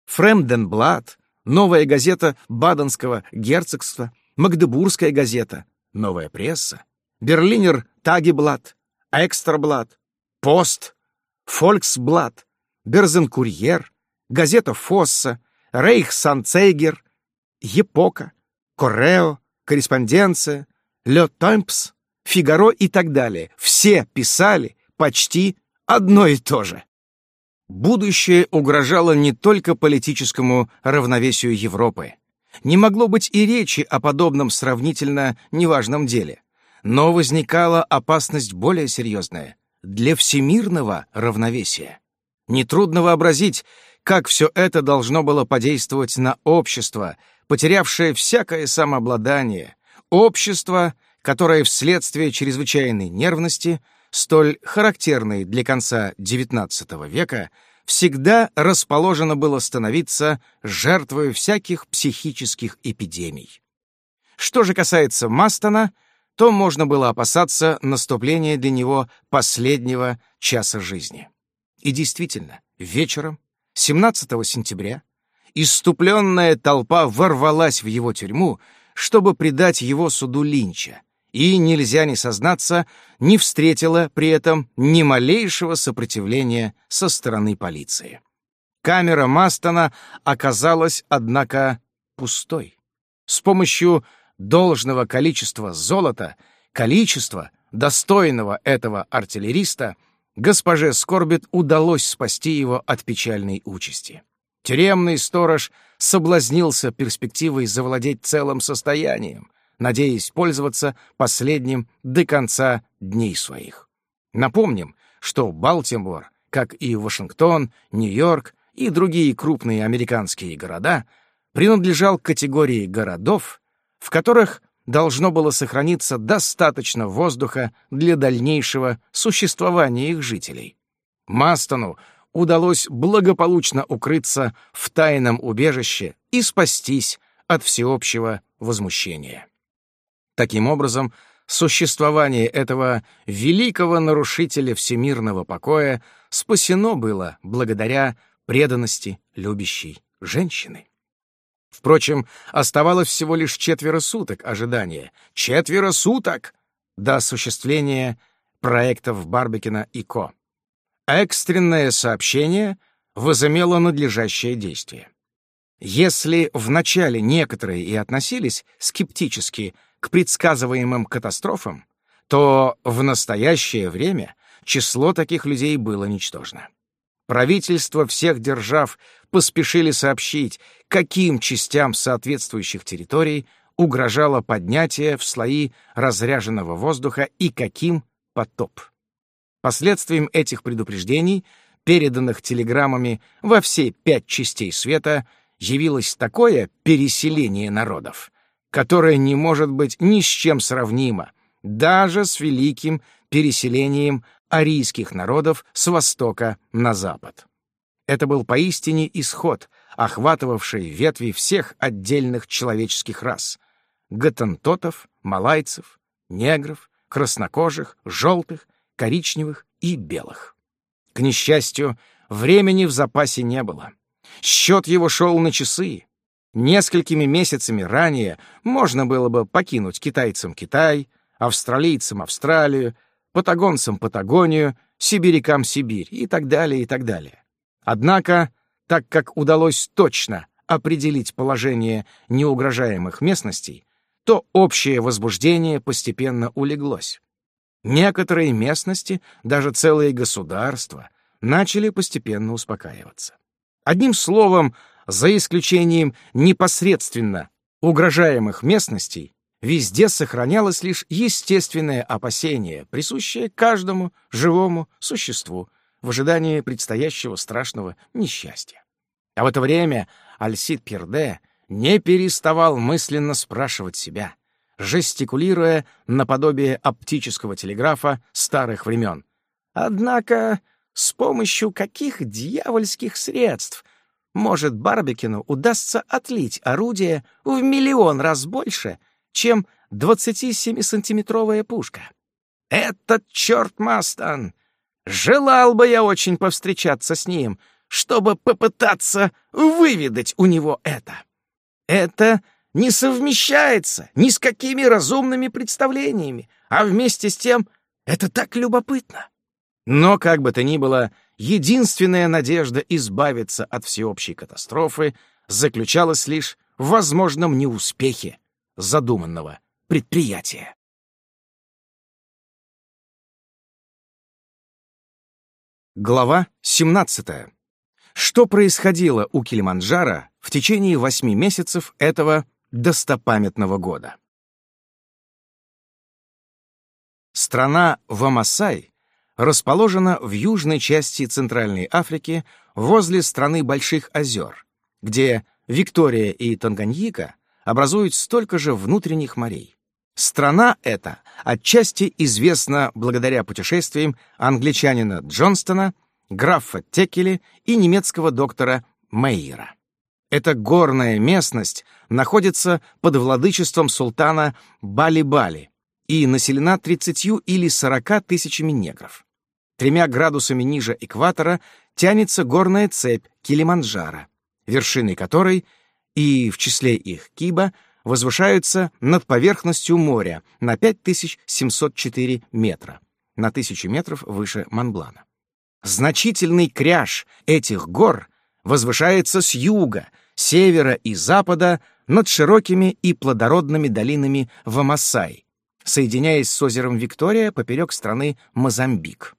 Фремденблат, Новая газета Баденского герцогства, Магдебургская газета, Новая пресса, Берлинер Тагеблат, Экстраблат, Пост, Фольксблат, Берзенкурьер, газета Фосса, Рейхсанцейгер, Епока, Корео, Корреспонденция, Ле Таймпс, Фигаро и так далее. Все писали почти одно и то же. Будущее угрожало не только политическому равновесию Европы. Не могло быть и речи о подобном сравнительно неважном деле. Но возникала опасность более серьезная — для всемирного равновесия. Нетрудно вообразить, как все это должно было подействовать на общество, потерявшее всякое самообладание, общество, которое вследствие чрезвычайной нервности, столь характерной для конца XIX века, всегда расположено было становиться жертвой всяких психических эпидемий. Что же касается Мастона, то можно было опасаться наступления для него последнего часа жизни. И действительно, вечером, 17 сентября, иступленная толпа ворвалась в его тюрьму, чтобы предать его суду Линча, и, нельзя не сознаться, не встретила при этом ни малейшего сопротивления со стороны полиции. Камера Мастона оказалась, однако, пустой. С помощью должного количества золота, количества, достойного этого артиллериста, госпоже Скорбит удалось спасти его от печальной участи. Тюремный сторож соблазнился перспективой завладеть целым состоянием, надеясь пользоваться последним до конца дней своих. Напомним, что Балтимор, как и Вашингтон, Нью-Йорк и другие крупные американские города, принадлежал к категории городов, в которых должно было сохраниться достаточно воздуха для дальнейшего существования их жителей. Мастону удалось благополучно укрыться в тайном убежище и спастись от всеобщего возмущения. Таким образом, существование этого великого нарушителя всемирного покоя спасено было благодаря преданности любящей женщины. Впрочем, оставалось всего лишь четверо суток ожидания. Четверо суток до осуществления проектов Барбекина и Ко. Экстренное сообщение возымело надлежащее действие. Если вначале некоторые и относились скептически к предсказываемым катастрофам, то в настоящее время число таких людей было ничтожно. Правительства всех держав поспешили сообщить, каким частям соответствующих территорий угрожало поднятие в слои разряженного воздуха и каким — потоп. Последствием этих предупреждений, переданных телеграммами во все пять частей света, явилось такое переселение народов, которое не может быть ни с чем сравнимо, даже с великим переселением арийских народов с востока на запад. Это был поистине исход, охватывавший ветви всех отдельных человеческих рас — гатантотов, малайцев, негров, краснокожих, желтых, коричневых и белых. К несчастью, времени в запасе не было. Счет его шел на часы. Несколькими месяцами ранее можно было бы покинуть китайцам Китай, австралийцам Австралию, патагонцам Патагонию, сибирякам Сибирь и так далее, и так далее. Однако, так как удалось точно определить положение неугрожаемых местностей, то общее возбуждение постепенно улеглось. Некоторые местности, даже целые государства, начали постепенно успокаиваться. Одним словом, за исключением непосредственно угрожаемых местностей, везде сохранялось лишь естественное опасение, присущее каждому живому существу в ожидании предстоящего страшного несчастья. А в это время Альсид Пирде не переставал мысленно спрашивать себя, жестикулируя наподобие оптического телеграфа старых времен. Однако с помощью каких дьявольских средств может Барбекину удастся отлить орудие в миллион раз больше, чем 27-сантиметровая пушка. Этот черт Мастон! Желал бы я очень повстречаться с ним, чтобы попытаться выведать у него это. Это не совмещается ни с какими разумными представлениями, а вместе с тем это так любопытно. Но, как бы то ни было, единственная надежда избавиться от всеобщей катастрофы заключалась лишь в возможном неуспехе задуманного предприятия. Глава 17. Что происходило у Килиманджаро в течение восьми месяцев этого достопамятного года? Страна Вамасай расположена в южной части Центральной Африки возле страны Больших озер, где Виктория и Танганьика образуют столько же внутренних морей. Страна эта отчасти известна благодаря путешествиям англичанина Джонстона, графа Текели и немецкого доктора Мейера. Эта горная местность находится под владычеством султана Бали-Бали и населена 30 или 40 тысячами негров. Тремя градусами ниже экватора тянется горная цепь Килиманджаро, вершины которой, и в числе их Киба, возвышаются над поверхностью моря на 5704 метра, на 1000 метров выше Монблана. Значительный кряж этих гор возвышается с юга, севера и запада над широкими и плодородными долинами Вамасай, соединяясь с озером Виктория поперек страны Мозамбик.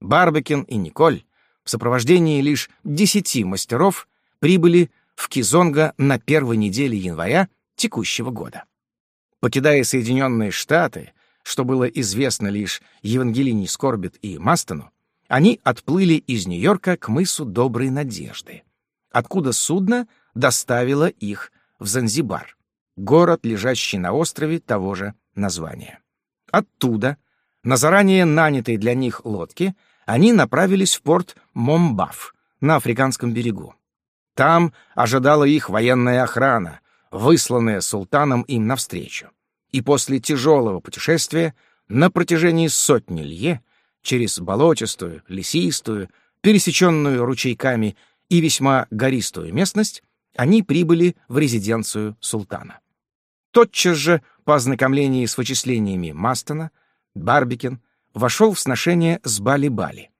Барбекин и Николь в сопровождении лишь десяти мастеров прибыли в Кизонго на первой неделе января текущего года. Покидая Соединенные Штаты, что было известно лишь Евангелине Скорбит и Мастону, они отплыли из Нью-Йорка к мысу Доброй Надежды, откуда судно доставило их в Занзибар, город, лежащий на острове того же названия. Оттуда, на заранее нанятой для них лодке, они направились в порт Момбаф на Африканском берегу. Там ожидала их военная охрана, высланная султаном им навстречу. и после тяжелого путешествия на протяжении сотни лье через болотистую, лесистую, пересеченную ручейками и весьма гористую местность, они прибыли в резиденцию султана. Тотчас же, по ознакомлении с вычислениями Мастона, Барбикин вошел в сношение с Бали-Бали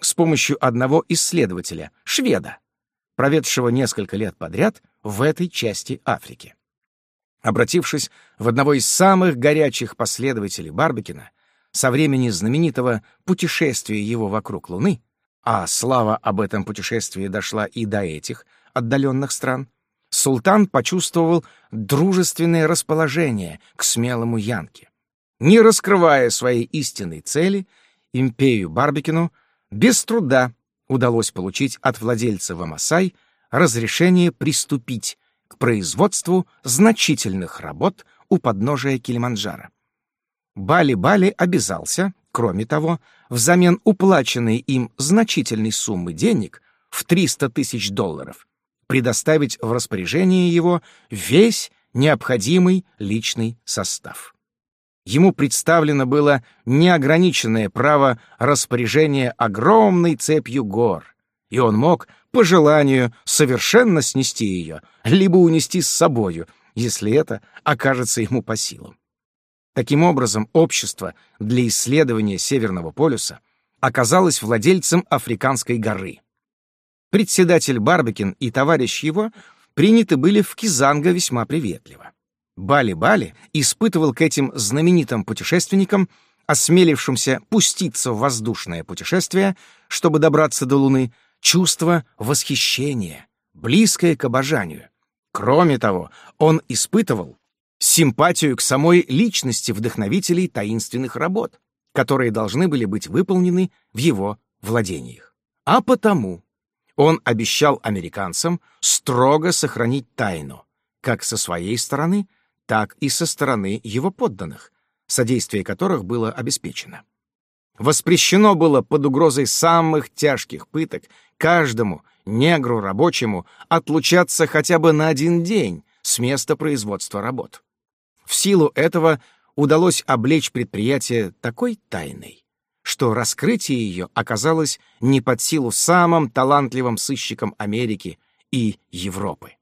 с помощью одного исследователя, шведа, проведшего несколько лет подряд в этой части Африки. Обратившись в одного из самых горячих последователей Барбикина, со времени знаменитого путешествия его вокруг Луны, а слава об этом путешествии дошла и до этих отдаленных стран, султан почувствовал дружественное расположение к смелому Янке. Не раскрывая своей истинной цели, импею Барбикину без труда удалось получить от владельца Вамасай разрешение приступить к производству значительных работ у подножия Килиманджаро. Бали-Бали обязался, кроме того, взамен уплаченной им значительной суммы денег в 300 тысяч долларов предоставить в распоряжение его весь необходимый личный состав. Ему представлено было неограниченное право распоряжения огромной цепью гор, и он мог, по желанию, совершенно снести ее, либо унести с собою, если это окажется ему по силам. Таким образом, общество для исследования Северного полюса оказалось владельцем Африканской горы. Председатель Барбекин и товарищ его приняты были в Кизанго весьма приветливо. Бали-Бали испытывал к этим знаменитым путешественникам, осмелившимся пуститься в воздушное путешествие, чтобы добраться до Луны, чувство восхищения, близкое к обожанию. Кроме того, он испытывал симпатию к самой личности вдохновителей таинственных работ, которые должны были быть выполнены в его владениях. А потому он обещал американцам строго сохранить тайну, как со своей стороны, так и со стороны его подданных, содействие которых было обеспечено. Воспрещено было под угрозой самых тяжких пыток каждому негру рабочему отлучаться хотя бы на один день с места производства работ. В силу этого удалось облечь предприятие такой тайной, что раскрытие ее оказалось не под силу самым талантливым сыщикам Америки и Европы.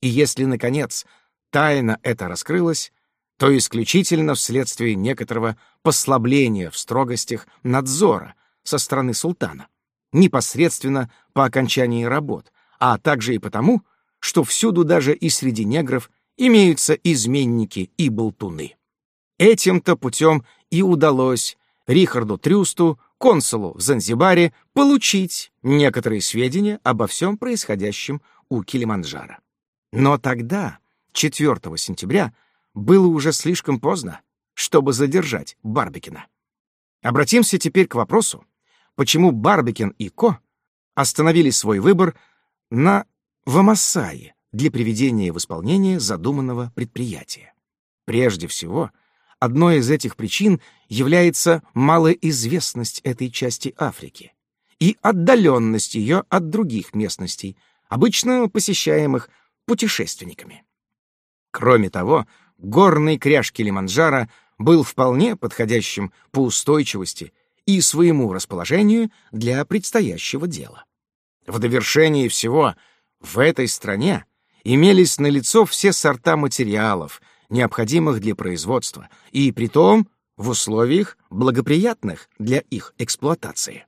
И если, наконец, тайна эта раскрылась, то исключительно вследствие некоторого послабления в строгостях надзора со стороны султана, непосредственно по окончании работ, а также и потому, что всюду даже и среди негров имеются изменники и болтуны. Этим-то путем и удалось Рихарду Трюсту, консулу в Занзибаре, получить некоторые сведения обо всем происходящем у Килиманджаро. Но тогда, 4 сентября, было уже слишком поздно, чтобы задержать Барбикина. Обратимся теперь к вопросу, почему Барбикин и Ко остановили свой выбор на Вамасае, для приведения в исполнение задуманного предприятия. Прежде всего, одной из этих причин является малоизвестность этой части Африки и отдаленность ее от других местностей, обычно посещаемых путешественниками. Кроме того, горный кряж Килиманджаро был вполне подходящим по устойчивости и своему расположению для предстоящего дела. В довершении всего, в этой стране имелись налицо все сорта материалов, необходимых для производства, и притом в условиях, благоприятных для их эксплуатации.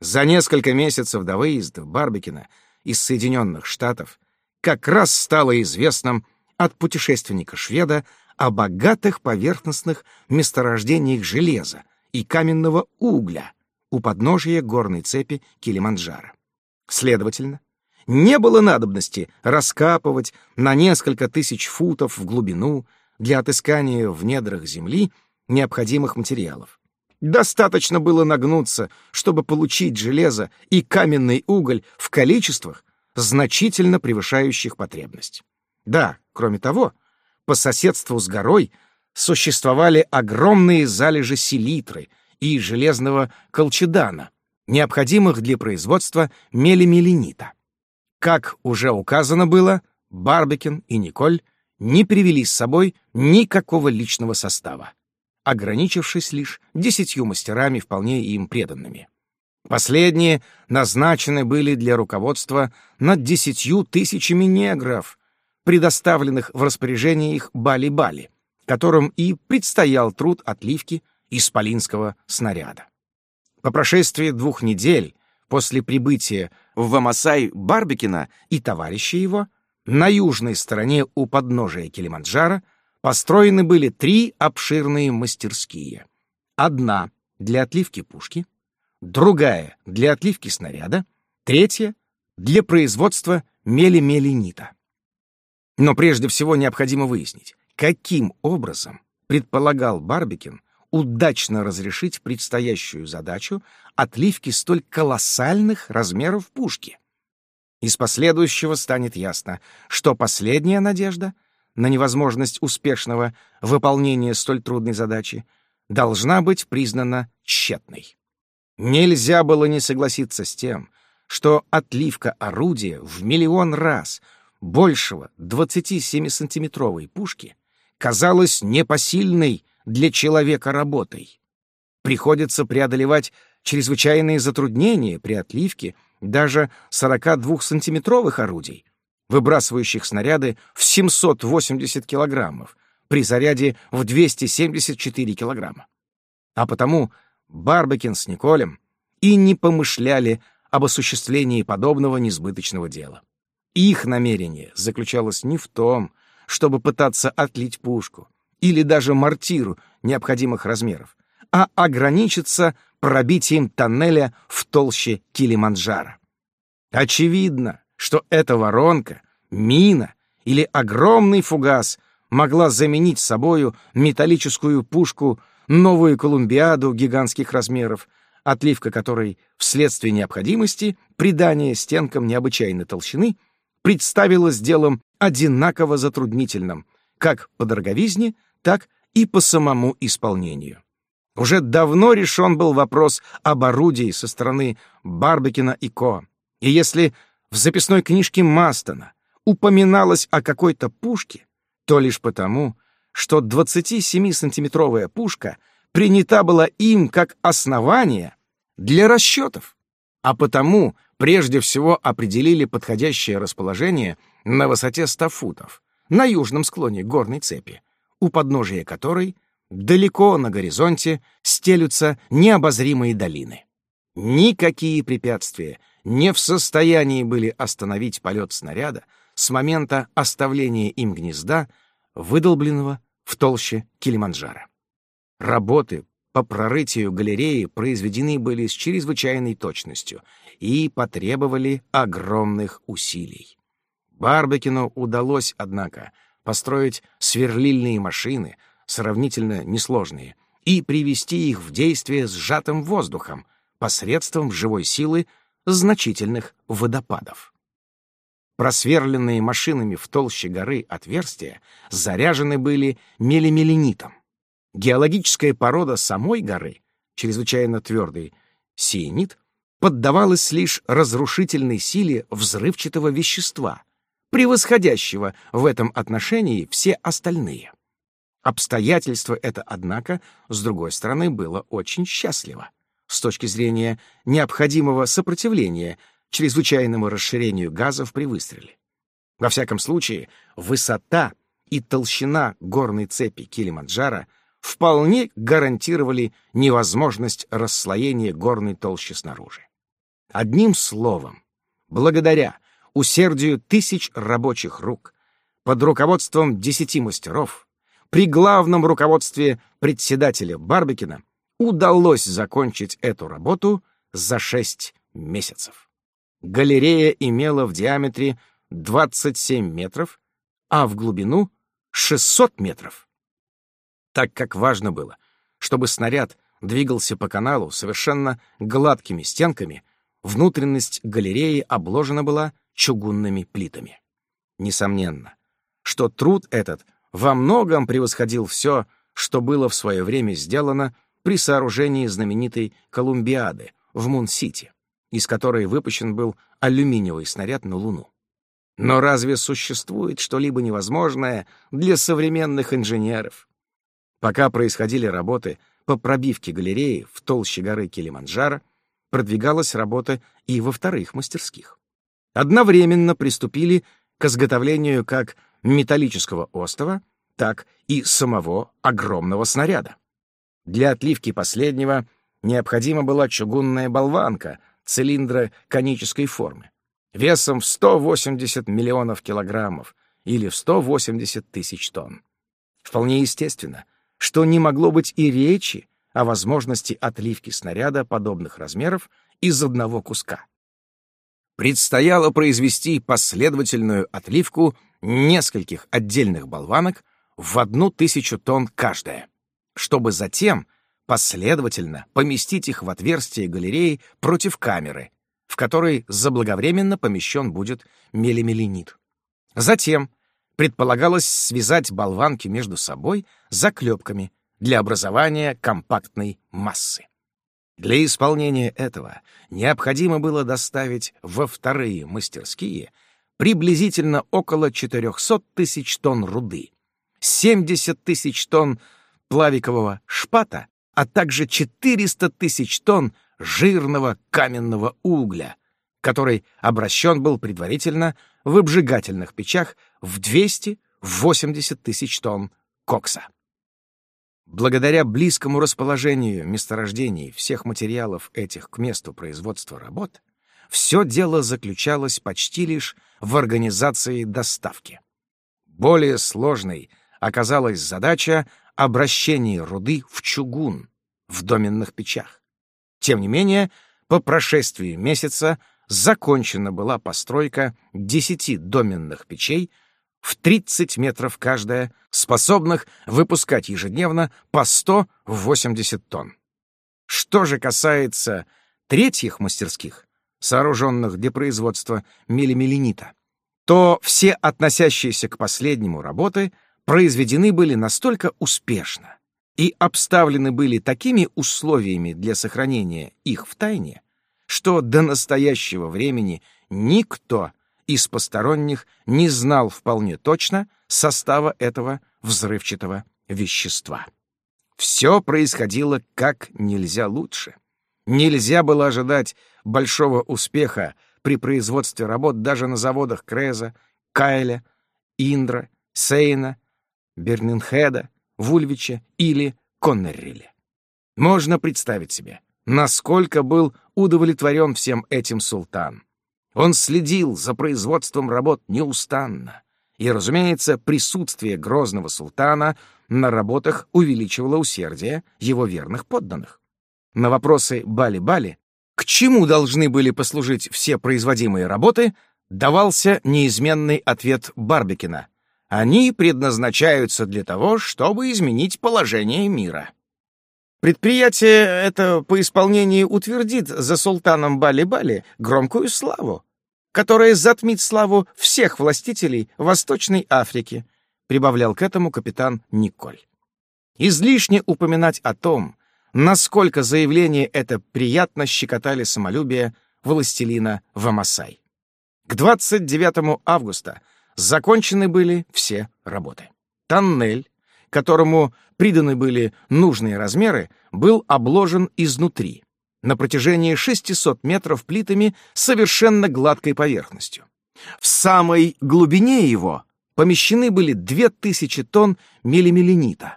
За несколько месяцев до выезда Барбикина из Соединенных Штатов как раз стало известным от путешественника-шведа о богатых поверхностных месторождениях железа и каменного угля у подножия горной цепи Килиманджаро. Следовательно, не было надобности раскапывать на несколько тысяч футов в глубину для отыскания в недрах земли необходимых материалов. Достаточно было нагнуться, чтобы получить железо и каменный уголь в количествах, значительно превышающих потребность. Да, кроме того, по соседству с горой существовали огромные залежи селитры и железного колчедана, необходимых для производства мелемеленита. Как уже указано было, Барбекин и Николь не привели с собой никакого личного состава, ограничившись лишь десятью мастерами, вполне им преданными. Последние назначены были для руководства над десятью тысячами негров, предоставленных в распоряжение их Бали-Бали, которым и предстоял труд отливки исполинского снаряда. По прошествии двух недель после прибытия в Вамасай Барбикина и товарища его, на южной стороне у подножия Килиманджаро построены были три обширные мастерские. Одна для отливки пушки, другая для отливки снаряда, третья для производства мели-меленита. Но прежде всего необходимо выяснить, каким образом предполагал Барбикин удачно разрешить предстоящую задачу отливки столь колоссальных размеров пушки. Из последующего станет ясно, что последняя надежда на невозможность успешного выполнения столь трудной задачи должна быть признана тщетной. Нельзя было не согласиться с тем, что отливка орудия в миллион раз большего 27-сантиметровой пушки казалась непосильной для человека работой. Приходится преодолевать чрезвычайные затруднения при отливке даже 42-сантиметровых орудий, выбрасывающих снаряды в 780 килограммов при заряде в 274 килограмма. А потому Барбекин с Николем и не помышляли об осуществлении подобного несбыточного дела. Их намерение заключалось не в том, чтобы пытаться отлить пушку или даже мортиру необходимых размеров, а ограничиться пробитием тоннеля в толще Килиманджаро. Очевидно, что эта воронка, мина или огромный фугас могла заменить собою металлическую пушку новую Колумбиаду гигантских размеров, отливка которой вследствие необходимости придания стенкам необычайной толщины представилась делом одинаково затруднительным, как по дороговизне, так и по самому исполнению. Уже давно решен был вопрос об орудии со стороны Барбекина и Ко. И если в записной книжке Мастона упоминалось о какой-то пушке, то лишь потому, что 27-сантиметровая пушка принята была им как основание для расчетов, а потому прежде всего определили подходящее расположение на высоте 100 футов, на южном склоне горной цепи, у подножия которой далеко на горизонте стелются необозримые долины. Никакие препятствия не в состоянии были остановить полет снаряда с момента оставления им гнезда, выдолбленного в толще Килиманджаро. Работы по прорытию галереи произведены были с чрезвычайной точностью и потребовали огромных усилий. Барбекину удалось, однако, построить сверлильные машины, сравнительно несложные, и привести их в действие сжатым воздухом посредством живой силы значительных водопадов. Просверленные машинами в толще горы отверстия заряжены были мелимеленитом. Геологическая порода самой горы, чрезвычайно твердый сиенит, поддавалась лишь разрушительной силе взрывчатого вещества, превосходящего в этом отношении все остальные. Обстоятельство это, однако, с другой стороны, было очень счастливо с точки зрения необходимого сопротивления чрезвычайному расширению газов при выстреле. Во всяком случае, высота и толщина горной цепи Килиманджаро вполне гарантировали невозможность расслоения горной толщи снаружи. Одним словом, благодаря усердию тысяч рабочих рук, под руководством десяти мастеров, при главном руководстве председателя Барбекина удалось закончить эту работу за шесть месяцев. Галерея имела в диаметре 27 метров, а в глубину 600 метров. Так как важно было, чтобы снаряд двигался по каналу совершенно гладкими стенками, внутренность галереи обложена была чугунными плитами. Несомненно, что труд этот во многом превосходил все, что было в свое время сделано при сооружении знаменитой Колумбиады в Мун-Сити, из которой выпущен был алюминиевый снаряд на Луну. Но разве существует что-либо невозможное для современных инженеров? Пока происходили работы по пробивке галереи в толще горы Килиманджаро, продвигалась работа и во вторых мастерских. Одновременно приступили к изготовлению как металлического остова, так и самого огромного снаряда. Для отливки последнего необходима была чугунная болванка цилиндра конической формы весом в 180 миллионов килограммов или в 180 тысяч тонн. Вполне естественно, что не могло быть и речи о возможности отливки снаряда подобных размеров из одного куска. Предстояло произвести последовательную отливку нескольких отдельных болванок в одну тысячу тонн каждая, чтобы затем последовательно поместить их в отверстие галереи против камеры в который заблаговременно помещен будет мелимеленит. Затем предполагалось связать болванки между собой заклепками для образования компактной массы. Для исполнения этого необходимо было доставить во вторые мастерские приблизительно около 400 тысяч тонн руды, 70 тысяч тонн плавикового шпата, а также 400 тысяч тонн жирного каменного угля, который обращен был предварительно в обжигательных печах в 280 тысяч тонн кокса. Благодаря близкому расположению месторождений всех материалов этих к месту производства работ, все дело заключалось почти лишь в организации доставки. Более сложной оказалась задача обращения руды в чугун в доменных печах. Тем не менее, по прошествии месяца закончена была постройка десяти доменных печей в 30 метров каждая, способных выпускать ежедневно по 180 тонн. Что же касается третьих мастерских, сооруженных для производства мелимеленита, то все относящиеся к последнему работы произведены были настолько успешно, и обставлены были такими условиями для сохранения их в тайне, что до настоящего времени никто из посторонних не знал вполне точно состава этого взрывчатого вещества. Все происходило как нельзя лучше. Нельзя было ожидать большого успеха при производстве работ даже на заводах Креза, Кайля, Индра, Сейна, Бернинхеда, Вульвича или Коннерриле. Можно представить себе, насколько был удовлетворен всем этим султан. Он следил за производством работ неустанно, и, разумеется, присутствие грозного султана на работах увеличивало усердие его верных подданных. На вопросы Бали-Бали, к чему должны были послужить все производимые работы, давался неизменный ответ Барбикина — они предназначаются для того, чтобы изменить положение мира. Предприятие это по исполнению утвердит за султаном Бали-Бали громкую славу, которая затмит славу всех властителей Восточной Африки, прибавлял к этому капитан Николь. Излишне упоминать о том, насколько заявление это приятно щекотали самолюбие властелина Вамасай. К 29 августа закончены были все работы. Тоннель, которому приданы были нужные размеры, был обложен изнутри, на протяжении 600 метров плитами совершенно гладкой поверхностью. В самой глубине его помещены были 2000 тонн мелимеленита,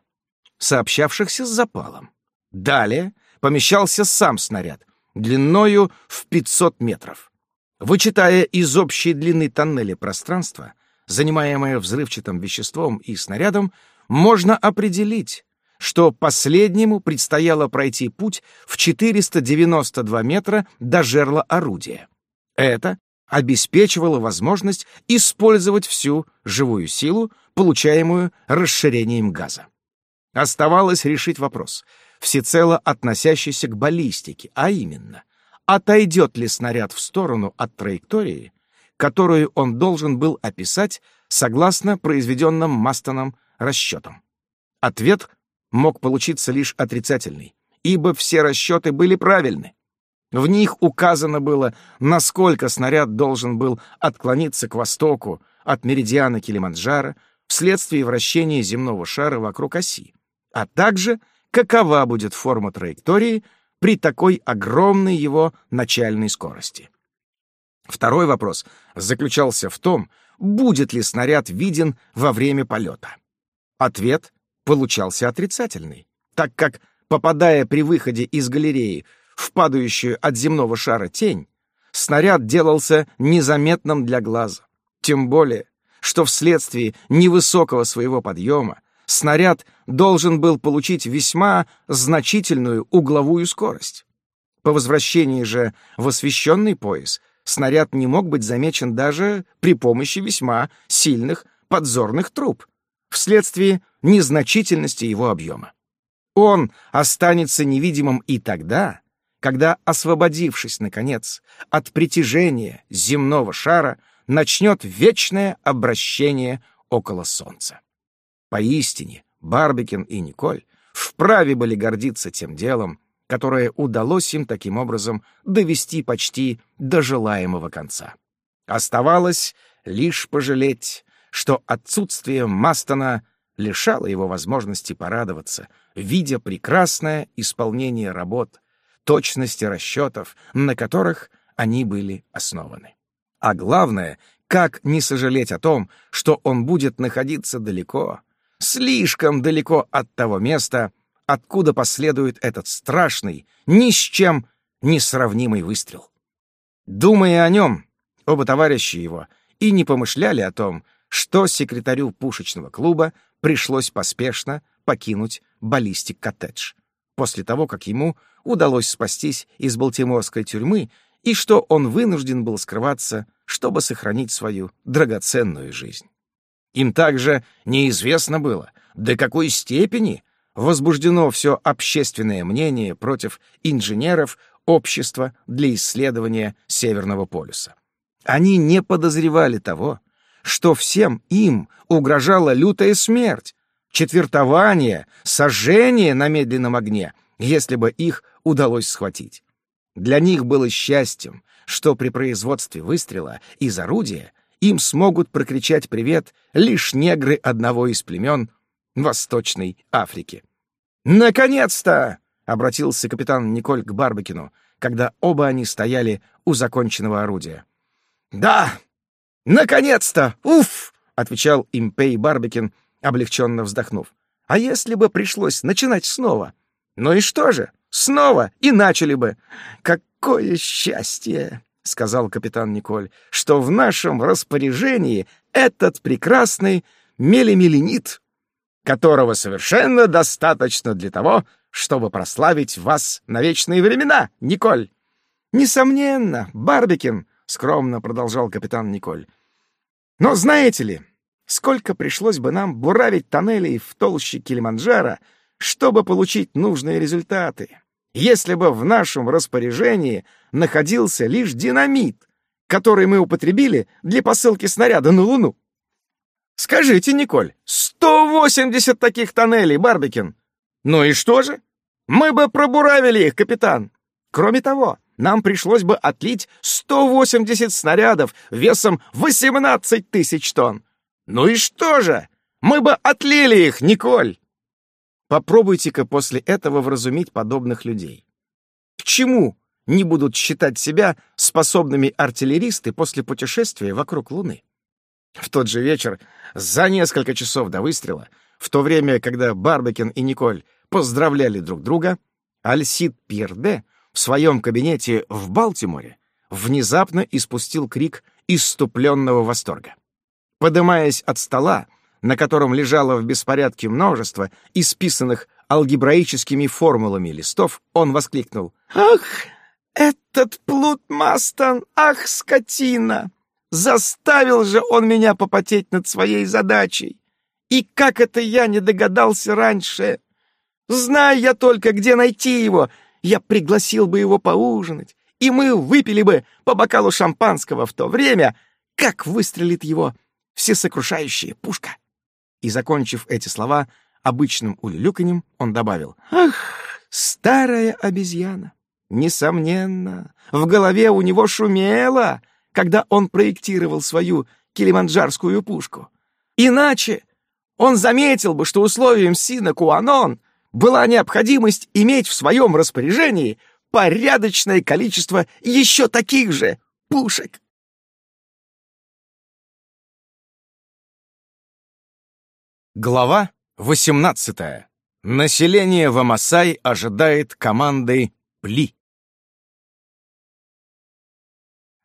сообщавшихся с запалом. Далее помещался сам снаряд, длиною в 500 метров. Вычитая из общей длины тоннеля пространство, занимаемое взрывчатым веществом и снарядом, можно определить, что последнему предстояло пройти путь в 492 метра до жерла орудия. Это обеспечивало возможность использовать всю живую силу, получаемую расширением газа. Оставалось решить вопрос, всецело относящийся к баллистике, а именно, отойдет ли снаряд в сторону от траектории, которую он должен был описать согласно произведенным Мастоном расчетам. Ответ мог получиться лишь отрицательный, ибо все расчеты были правильны. В них указано было, насколько снаряд должен был отклониться к востоку от меридиана Килиманджаро вследствие вращения земного шара вокруг оси, а также какова будет форма траектории при такой огромной его начальной скорости. Второй вопрос заключался в том, будет ли снаряд виден во время полета. Ответ получался отрицательный, так как, попадая при выходе из галереи в падающую от земного шара тень, снаряд делался незаметным для глаза. Тем более, что вследствие невысокого своего подъема снаряд должен был получить весьма значительную угловую скорость. По возвращении же в освещенный пояс снаряд не мог быть замечен даже при помощи весьма сильных подзорных труб, вследствие незначительности его объема. Он останется невидимым и тогда, когда, освободившись, наконец, от притяжения земного шара, начнет вечное обращение около Солнца. Поистине, Барбикин и Николь вправе были гордиться тем делом, которое удалось им таким образом довести почти до желаемого конца. Оставалось лишь пожалеть, что отсутствие Мастона лишало его возможности порадоваться, видя прекрасное исполнение работ, точности расчетов, на которых они были основаны. А главное, как не сожалеть о том, что он будет находиться далеко, слишком далеко от того места, откуда последует этот страшный, ни с чем не сравнимый выстрел. Думая о нем, оба товарища его и не помышляли о том, что секретарю пушечного клуба пришлось поспешно покинуть баллистик-коттедж, после того, как ему удалось спастись из балтиморской тюрьмы и что он вынужден был скрываться, чтобы сохранить свою драгоценную жизнь. Им также неизвестно было, до какой степени возбуждено все общественное мнение против инженеров общества для исследования Северного полюса. Они не подозревали того, что всем им угрожала лютая смерть, четвертование, сожжение на медленном огне, если бы их удалось схватить. Для них было счастьем, что при производстве выстрела из орудия им смогут прокричать привет лишь негры одного из племен Восточной Африки. «Наконец-то!» — обратился капитан Николь к Барбекину, когда оба они стояли у законченного орудия. «Да! Наконец-то! Уф!» — отвечал Импей Барбекин, облегченно вздохнув. «А если бы пришлось начинать снова? Ну и что же? Снова и начали бы. Какое счастье, сказал капитан Николь, что в нашем распоряжении этот прекрасный мелемеленит, которого совершенно достаточно для того, чтобы прославить вас на вечные времена, Николь. Несомненно, Барбикин, скромно продолжал капитан Николь. Но знаете ли, сколько пришлось бы нам буравить тоннелей в толще Килиманджаро, чтобы получить нужные результаты? если бы в нашем распоряжении находился лишь динамит, который мы употребили для посылки снаряда на Луну. Скажите, Николь, 180 таких тоннелей, Барбикин. Ну и что же? Мы бы пробуравили их, капитан. Кроме того, нам пришлось бы отлить 180 снарядов весом 18 тысяч тонн. Ну и что же? Мы бы отлили их, Николь. Попробуйте-ка после этого вразумить подобных людей. К чему не будут считать себя способными артиллеристы после путешествия вокруг Луны? В тот же вечер, за несколько часов до выстрела, в то время, когда Барбекин и Николь поздравляли друг друга, Альсид Пьерде в своем кабинете в Балтиморе внезапно испустил крик иступленного восторга. Подымаясь от стола, на котором лежало в беспорядке множество исписанных алгебраическими формулами листов, он воскликнул. «Ах, этот плут Мастон! Ах, скотина! Заставил же он меня попотеть над своей задачей! И как это я не догадался раньше! Зная я только, где найти его, я пригласил бы его поужинать, и мы выпили бы по бокалу шампанского в то время, как выстрелит его всесокрушающая пушка!» И, закончив эти слова обычным улюлюканьем, он добавил «Ах, старая обезьяна! Несомненно, в голове у него шумело, когда он проектировал свою килиманджарскую пушку. Иначе он заметил бы, что условием сина Куанон была необходимость иметь в своем распоряжении порядочное количество еще таких же пушек. Глава 18. Население Вамасай ожидает команды «Пли».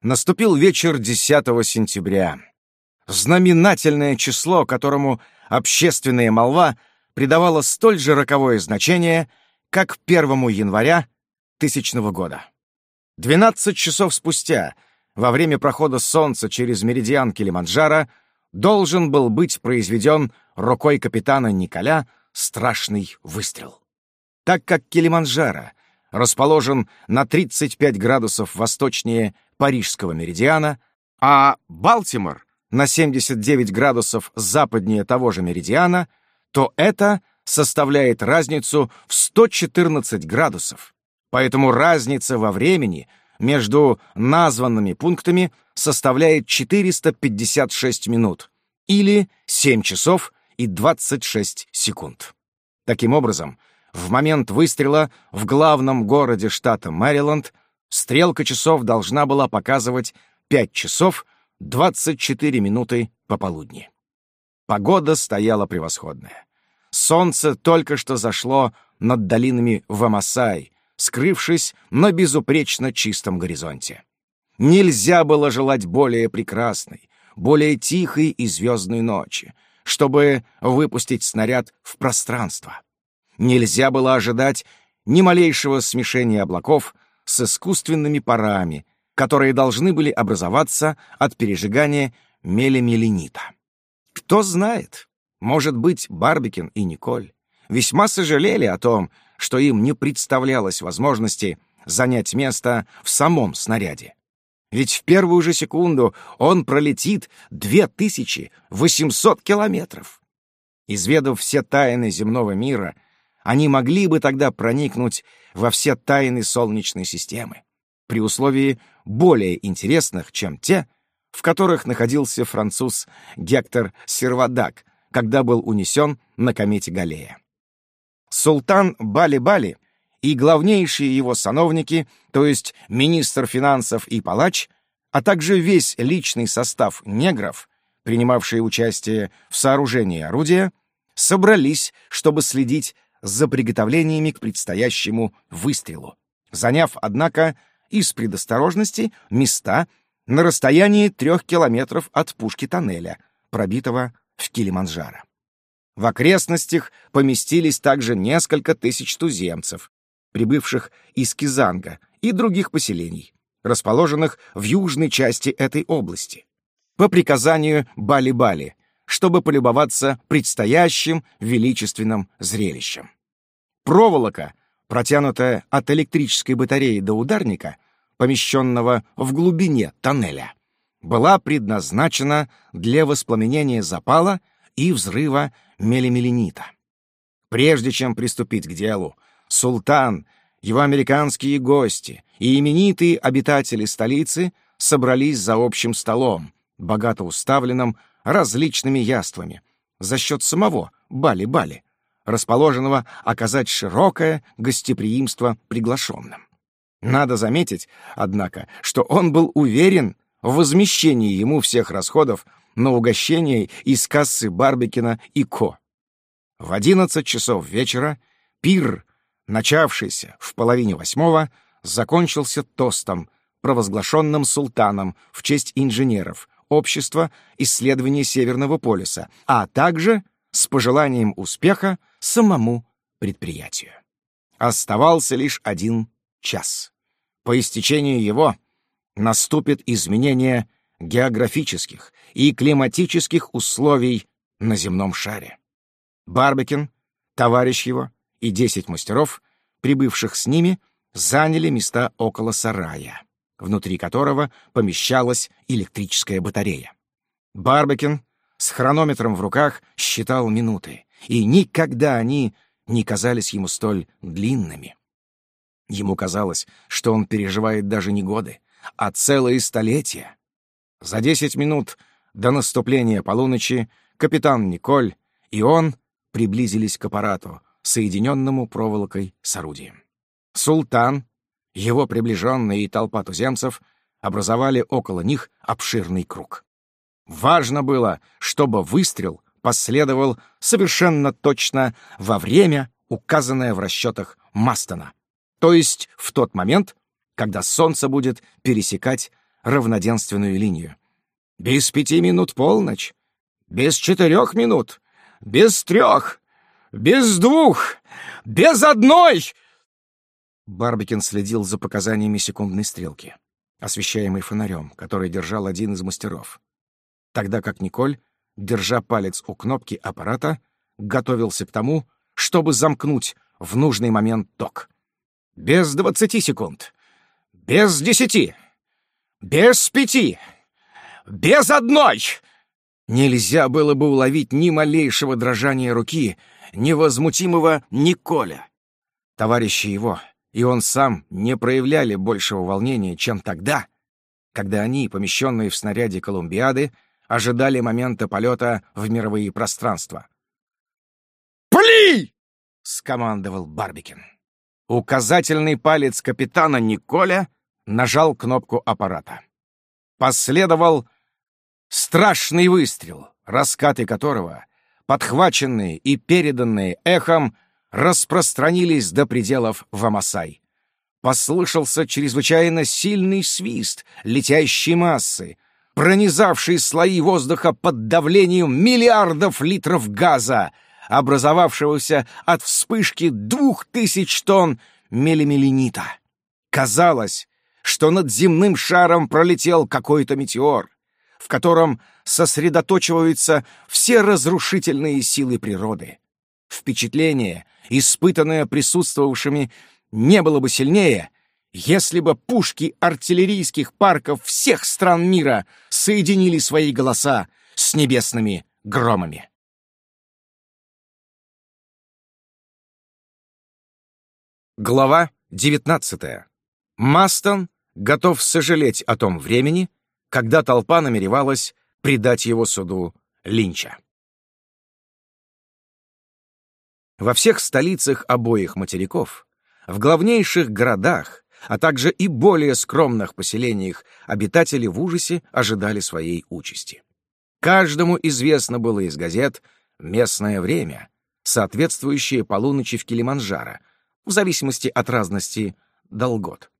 Наступил вечер 10 сентября. Знаменательное число, которому общественная молва придавала столь же роковое значение, как 1 января тысячного года. 12 часов спустя, во время прохода Солнца через меридиан Килиманджаро, должен был быть произведен рукой капитана Николя страшный выстрел. Так как Килиманджаро расположен на 35 градусов восточнее парижского меридиана, а Балтимор на 79 градусов западнее того же меридиана, то это составляет разницу в 114 градусов. Поэтому разница во времени между названными пунктами составляет 456 минут или 7 часов и 26 секунд. Таким образом, в момент выстрела в главном городе штата Мэриленд стрелка часов должна была показывать 5 часов 24 минуты пополудни. Погода стояла превосходная. Солнце только что зашло над долинами Вамасай, скрывшись на безупречно чистом горизонте. Нельзя было желать более прекрасной, более тихой и звездной ночи, чтобы выпустить снаряд в пространство. Нельзя было ожидать ни малейшего смешения облаков с искусственными парами, которые должны были образоваться от пережигания мелемеленита. Кто знает, может быть, Барбикин и Николь весьма сожалели о том, что им не представлялось возможности занять место в самом снаряде. Ведь в первую же секунду он пролетит 2800 километров. Изведав все тайны земного мира, они могли бы тогда проникнуть во все тайны Солнечной системы, при условии более интересных, чем те, в которых находился француз Гектор Сервадак, когда был унесен на комете Галлея. Султан Бали-Бали и главнейшие его сановники, то есть министр финансов и палач, а также весь личный состав негров, принимавшие участие в сооружении орудия, собрались, чтобы следить за приготовлениями к предстоящему выстрелу, заняв, однако, из предосторожности места на расстоянии трех километров от пушки тоннеля, пробитого в Килиманджаро. В окрестностях поместились также несколько тысяч туземцев, прибывших из Кизанга и других поселений, расположенных в южной части этой области, по приказанию Бали-Бали, чтобы полюбоваться предстоящим величественным зрелищем. Проволока, протянутая от электрической батареи до ударника, помещенного в глубине тоннеля, была предназначена для воспламенения запала и взрыва мелемеленита. Прежде чем приступить к делу, султан, его американские гости и именитые обитатели столицы собрались за общим столом, богато уставленным различными яствами, за счет самого Бали-Бали, расположенного оказать широкое гостеприимство приглашенным. Надо заметить, однако, что он был уверен в возмещении ему всех расходов на угощение из кассы Барбикина и Ко. В одиннадцать часов вечера пир, начавшийся в половине восьмого, закончился тостом, провозглашенным султаном в честь инженеров, общества исследования Северного полюса, а также с пожеланием успеха самому предприятию. Оставался лишь один час. По истечению его наступит изменение географических и климатических условий на земном шаре. Барбекин, товарищ его и десять мастеров, прибывших с ними, заняли места около сарая, внутри которого помещалась электрическая батарея. Барбекин с хронометром в руках считал минуты, и никогда они не казались ему столь длинными. Ему казалось, что он переживает даже не годы, а целые столетия. За десять минут до наступления полуночи капитан Николь и он приблизились к аппарату, соединенному проволокой с орудием. Султан, его приближенные и толпа туземцев образовали около них обширный круг. Важно было, чтобы выстрел последовал совершенно точно во время, указанное в расчетах Мастона, то есть в тот момент, когда солнце будет пересекать равноденственную линию. Без пяти минут полночь, без четырех минут, без трех, без двух, без одной!» Барбикин следил за показаниями секундной стрелки, освещаемой фонарем, который держал один из мастеров. Тогда как Николь, держа палец у кнопки аппарата, готовился к тому, чтобы замкнуть в нужный момент ток. Без двадцати секунд. Без десяти. Без пяти. Без одной. Нельзя было бы уловить ни малейшего дрожания руки невозмутимого Николя. Товарищи его и он сам не проявляли большего волнения, чем тогда, когда они, помещенные в снаряде Колумбиады, ожидали момента полета в мировые пространства. «Пли!» — скомандовал Барбикин. Указательный палец капитана Николя нажал кнопку аппарата. Последовал страшный выстрел, раскаты которого, подхваченные и переданные эхом, распространились до пределов Вамасай. Послышался чрезвычайно сильный свист летящей массы, пронизавший слои воздуха под давлением миллиардов литров газа, образовавшегося от вспышки двух тысяч тонн мелимеленита. Казалось, что над земным шаром пролетел какой-то метеор, в котором сосредоточиваются все разрушительные силы природы. Впечатление, испытанное присутствовавшими, не было бы сильнее, если бы пушки артиллерийских парков всех стран мира соединили свои голоса с небесными громами. Глава 19. Мастон готов сожалеть о том времени, когда толпа намеревалась предать его суду Линча. Во всех столицах обоих материков, в главнейших городах, а также и более скромных поселениях обитатели в ужасе ожидали своей участи. Каждому известно было из газет местное время, соответствующее полуночи в Килиманджаро, в зависимости от разности долгот.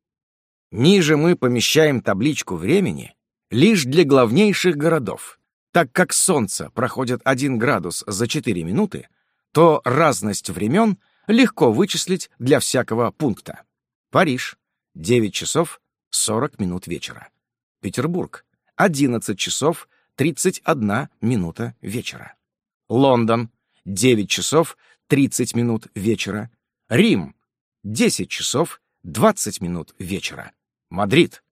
Ниже мы помещаем табличку времени лишь для главнейших городов. Так как Солнце проходит 1 градус за 4 минуты, то разность времен легко вычислить для всякого пункта. Париж — 9 часов 40 минут вечера. Петербург — 11 часов 31 минута вечера. Лондон — 9 часов 30 минут вечера. Рим 10 часов 20 минут вечера. Мадрид.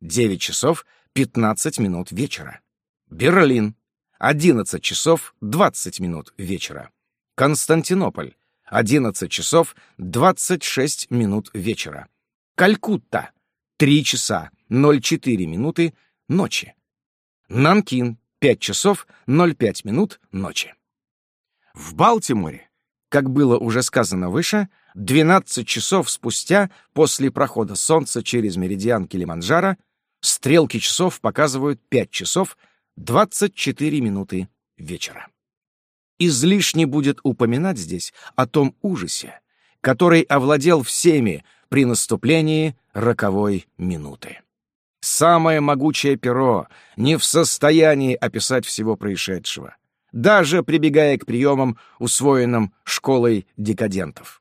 9 часов 15 минут вечера. Берлин. 11 часов 20 минут вечера. Константинополь. 11 часов 26 минут вечера. Калькутта. 3 часа 04 минуты ночи. Нанкин. 5 часов 05 минут ночи. В Балтиморе, как было уже сказано выше, 12 часов спустя после прохода Солнца через меридиан Килиманджаро стрелки часов показывают 5 часов 24 минуты вечера. Излишне будет упоминать здесь о том ужасе, который овладел всеми при наступлении роковой минуты. Самое могучее перо не в состоянии описать всего происшедшего, даже прибегая к приемам, усвоенным школой декадентов.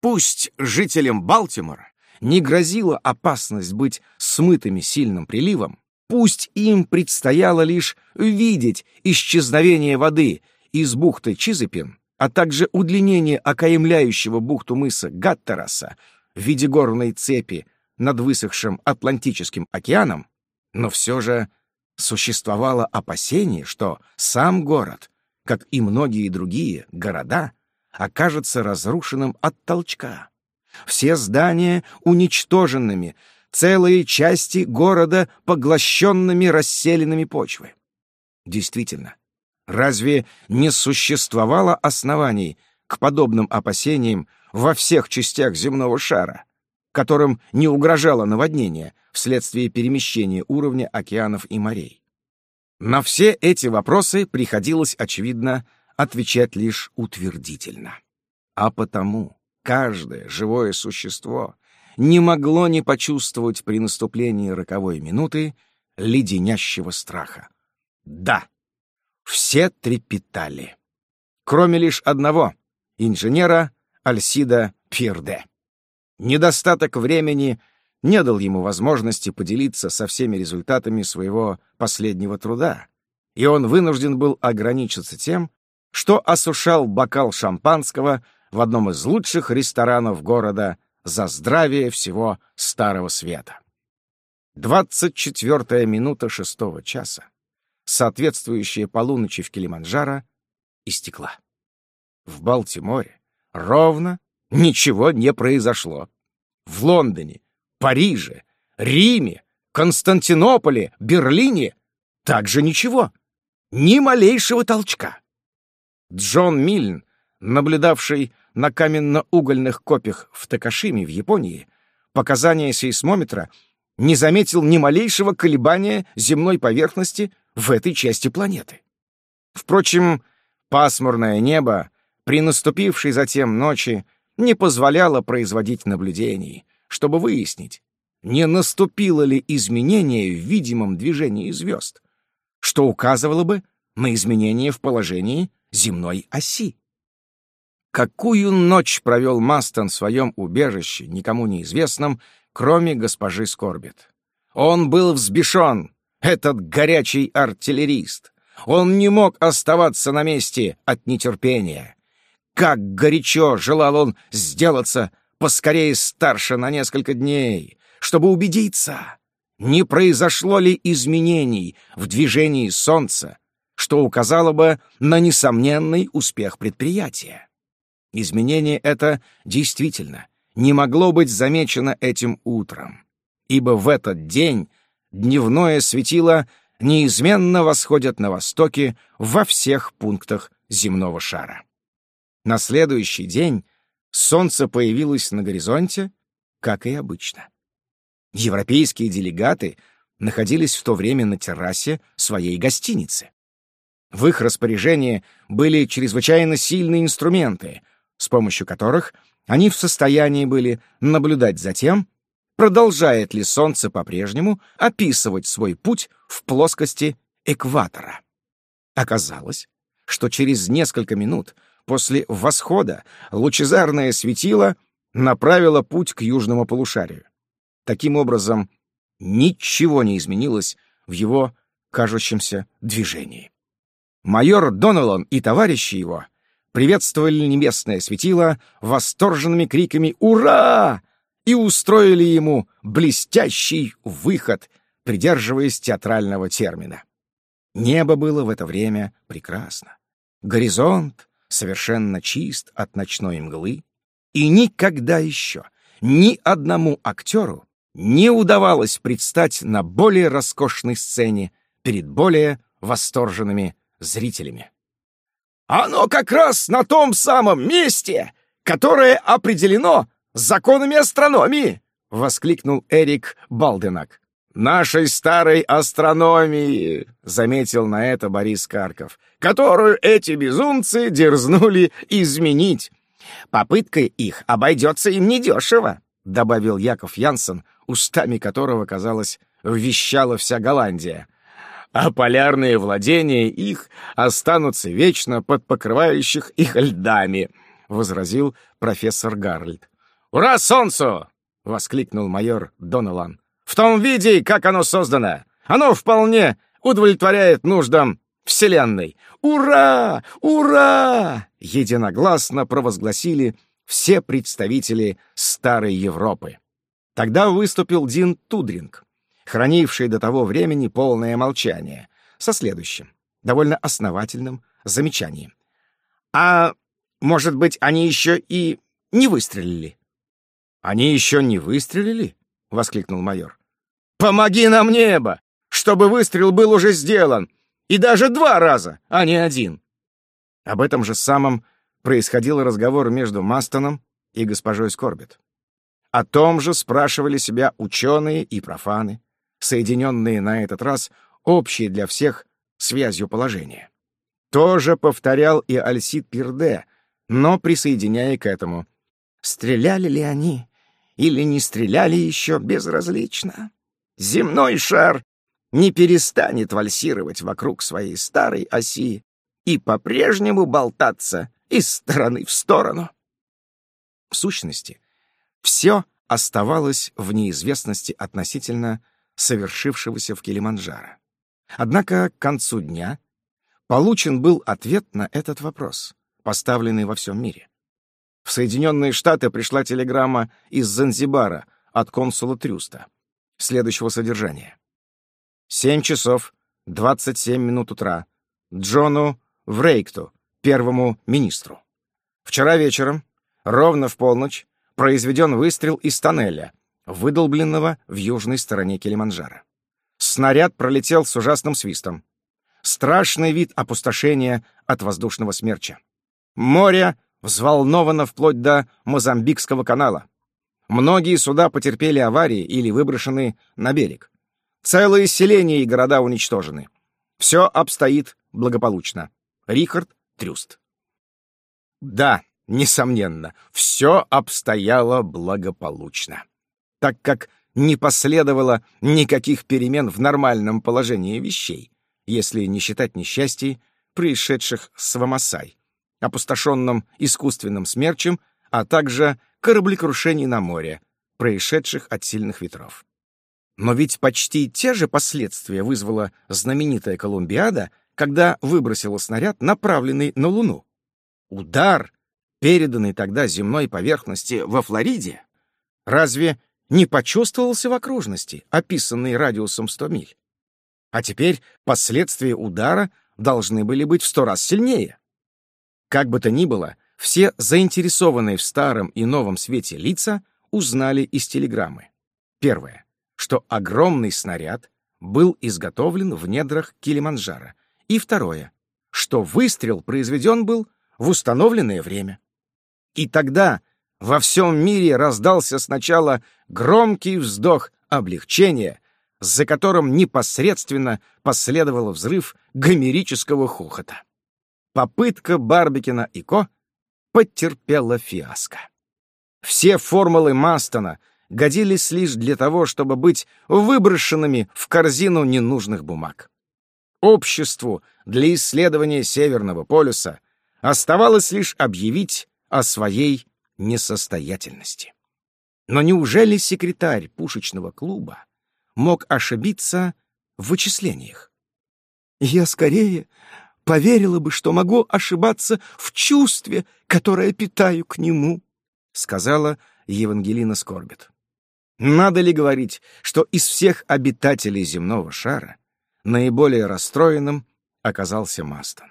Пусть жителям Балтимора не грозила опасность быть смытыми сильным приливом, пусть им предстояло лишь видеть исчезновение воды из бухты Чизыпин, а также удлинение окаемляющего бухту мыса Гаттераса в виде горной цепи над высохшим Атлантическим океаном, но все же существовало опасение, что сам город, как и многие другие города, окажется разрушенным от толчка, Все здания уничтоженными, целые части города поглощенными расселенными почвы. Действительно, разве не существовало оснований к подобным опасениям во всех частях земного шара, которым не угрожало наводнение вследствие перемещения уровня океанов и морей? На все эти вопросы приходилось, очевидно, отвечать лишь утвердительно. А потому каждое живое существо не могло не почувствовать при наступлении роковой минуты леденящего страха. Да, все трепетали. Кроме лишь одного — инженера Альсида Пирде. Недостаток времени не дал ему возможности поделиться со всеми результатами своего последнего труда, и он вынужден был ограничиться тем, что осушал бокал шампанского в одном из лучших ресторанов города за здравие всего Старого Света. Двадцать четвертая минута шестого часа, соответствующая полуночи в Килиманджаро, истекла. В Балтиморе ровно ничего не произошло. В Лондоне, Париже, Риме, Константинополе, Берлине также ничего. Ни малейшего толчка. Джон Мильн, наблюдавший на каменно-угольных копьях в Такашиме в Японии, показания сейсмометра не заметил ни малейшего колебания земной поверхности в этой части планеты. Впрочем, пасмурное небо при наступившей затем ночи не позволяло производить наблюдений, чтобы выяснить, не наступило ли изменение в видимом движении звезд, что указывало бы на изменение в положении земной оси. Какую ночь провел Мастон в своем убежище, никому неизвестном, кроме госпожи Скорбит. Он был взбешен, этот горячий артиллерист. Он не мог оставаться на месте от нетерпения. Как горячо желал он сделаться поскорее старше на несколько дней, чтобы убедиться, не произошло ли изменений в движении Солнца, что указало бы на несомненный успех предприятия. Изменение это действительно не могло быть замечено этим утром, ибо в этот день дневное светило неизменно восходит на востоке во всех пунктах земного шара. На следующий день солнце появилось на горизонте, как и обычно. Европейские делегаты находились в то время на террасе своей гостиницы. В их распоряжении были чрезвычайно сильные инструменты, с помощью которых они в состоянии были наблюдать за тем, продолжает ли Солнце по-прежнему описывать свой путь в плоскости экватора. Оказалось, что через несколько минут после восхода лучезарное светило направило путь к южному полушарию. Таким образом, ничего не изменилось в его кажущемся движении. Майор Доналан и товарищи его приветствовали небесное светило восторженными криками «Ура!» и устроили ему блестящий выход, придерживаясь театрального термина. Небо было в это время прекрасно. Горизонт совершенно чист от ночной мглы, и никогда еще ни одному актеру не удавалось предстать на более роскошной сцене перед более восторженными зрителями. Оно как раз на том самом месте, которое определено законами астрономии!» — воскликнул Эрик Балденак. «Нашей старой астрономии!» — заметил на это Борис Карков, «которую эти безумцы дерзнули изменить. Попытка их обойдется им недешево», — добавил Яков Янсен, устами которого, казалось, вещала вся Голландия а полярные владения их останутся вечно под покрывающих их льдами», — возразил профессор Гарольд. «Ура солнцу!» — воскликнул майор Доналан. «В том виде, как оно создано, оно вполне удовлетворяет нуждам Вселенной. Ура! Ура!» — единогласно провозгласили все представители Старой Европы. Тогда выступил Дин Тудринг, хранивший до того времени полное молчание, со следующим, довольно основательным замечанием. «А может быть, они еще и не выстрелили?» «Они еще не выстрелили?» — воскликнул майор. «Помоги нам, небо! Чтобы выстрел был уже сделан! И даже два раза, а не один!» Об этом же самом происходил разговор между Мастоном и госпожой Скорбит. О том же спрашивали себя ученые и профаны, соединенные на этот раз общей для всех связью положения. Тоже повторял и Альсид Пирде, но присоединяя к этому. Стреляли ли они или не стреляли еще безразлично? Земной шар не перестанет вальсировать вокруг своей старой оси и по-прежнему болтаться из стороны в сторону. В сущности, все оставалось в неизвестности относительно совершившегося в Килиманджаро. Однако к концу дня получен был ответ на этот вопрос, поставленный во всем мире. В Соединенные Штаты пришла телеграмма из Занзибара от консула Трюста, следующего содержания. Семь часов двадцать семь минут утра. Джону Врейкту, первому министру. Вчера вечером, ровно в полночь, произведен выстрел из тоннеля, выдолбленного в южной стороне Килиманджаро. Снаряд пролетел с ужасным свистом. Страшный вид опустошения от воздушного смерча. Море взволновано вплоть до Мозамбикского канала. Многие суда потерпели аварии или выброшены на берег. Целые селения и города уничтожены. Все обстоит благополучно. Рихард Трюст. Да, несомненно, все обстояло благополучно, так как не последовало никаких перемен в нормальном положении вещей, если не считать несчастий, происшедших с Вамасай, опустошенным искусственным смерчем, а также кораблекрушений на море, происшедших от сильных ветров. Но ведь почти те же последствия вызвала знаменитая Колумбиада, когда выбросила снаряд, направленный на Луну. Удар, переданный тогда земной поверхности во Флориде, разве не почувствовался в окружности, описанной радиусом 100 миль? А теперь последствия удара должны были быть в сто раз сильнее. Как бы то ни было, все заинтересованные в старом и новом свете лица узнали из телеграммы. Первое, что огромный снаряд был изготовлен в недрах Килиманджаро. И второе, что выстрел произведен был в установленное время. И тогда во всем мире раздался сначала громкий вздох облегчения, за которым непосредственно последовал взрыв гомерического хохота. Попытка Барбикина и Ко потерпела фиаско. Все формулы Мастона годились лишь для того, чтобы быть выброшенными в корзину ненужных бумаг. Обществу для исследования Северного полюса оставалось лишь объявить о своей несостоятельности. Но неужели секретарь пушечного клуба мог ошибиться в вычислениях? Я скорее поверила бы, что могу ошибаться в чувстве, которое питаю к нему, — сказала Евангелина Скорбит. Надо ли говорить, что из всех обитателей земного шара наиболее расстроенным оказался Мастон?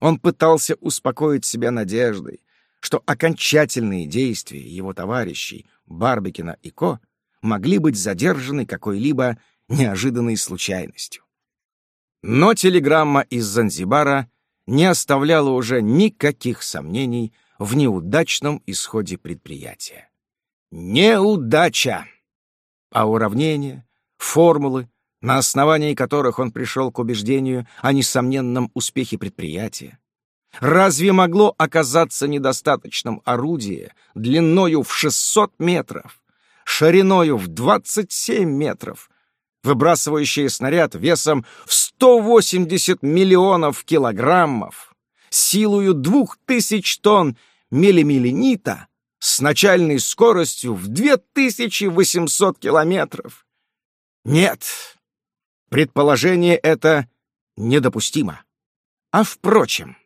Он пытался успокоить себя надеждой, что окончательные действия его товарищей Барбекина и Ко могли быть задержаны какой-либо неожиданной случайностью. Но телеграмма из Занзибара не оставляла уже никаких сомнений в неудачном исходе предприятия. Неудача! А уравнения, формулы, на основании которых он пришел к убеждению о несомненном успехе предприятия, разве могло оказаться недостаточным орудие длиною в 600 метров, шириною в 27 метров, выбрасывающее снаряд весом в 180 миллионов килограммов, силою двух тысяч тонн мелимеленита с начальной скоростью в 2800 километров. Нет, предположение это недопустимо. А впрочем,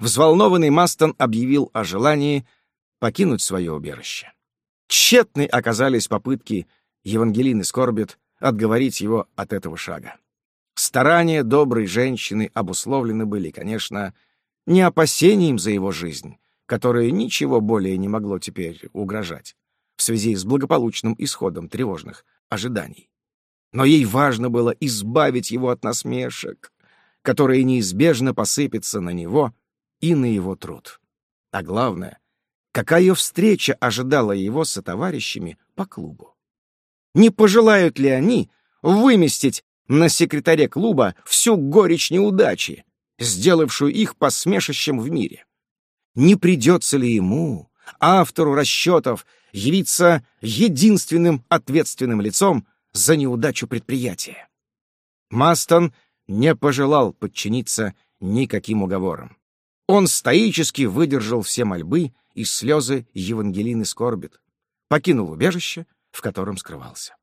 взволнованный Мастон объявил о желании покинуть свое убежище. Тщетны оказались попытки Евангелины Скорбит отговорить его от этого шага. Старания доброй женщины обусловлены были, конечно, не опасением за его жизнь, которое ничего более не могло теперь угрожать, в связи с благополучным исходом тревожных ожиданий. Но ей важно было избавить его от насмешек, которые неизбежно посыпятся на него и на его труд. А главное, какая встреча ожидала его со товарищами по клубу. Не пожелают ли они выместить на секретаре клуба всю горечь неудачи, сделавшую их посмешищем в мире? Не придется ли ему, автору расчетов, явиться единственным ответственным лицом за неудачу предприятия? Мастон не пожелал подчиниться никаким уговорам. Он стоически выдержал все мольбы и слезы Евангелины Скорбит, покинул убежище, в котором скрывался.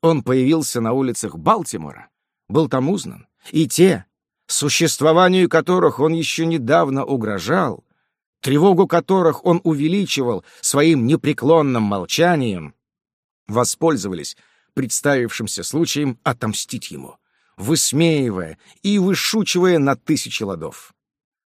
Он появился на улицах Балтимора, был там узнан, и те, существованию которых он еще недавно угрожал, тревогу которых он увеличивал своим непреклонным молчанием, воспользовались представившимся случаем отомстить ему, высмеивая и вышучивая на тысячи ладов.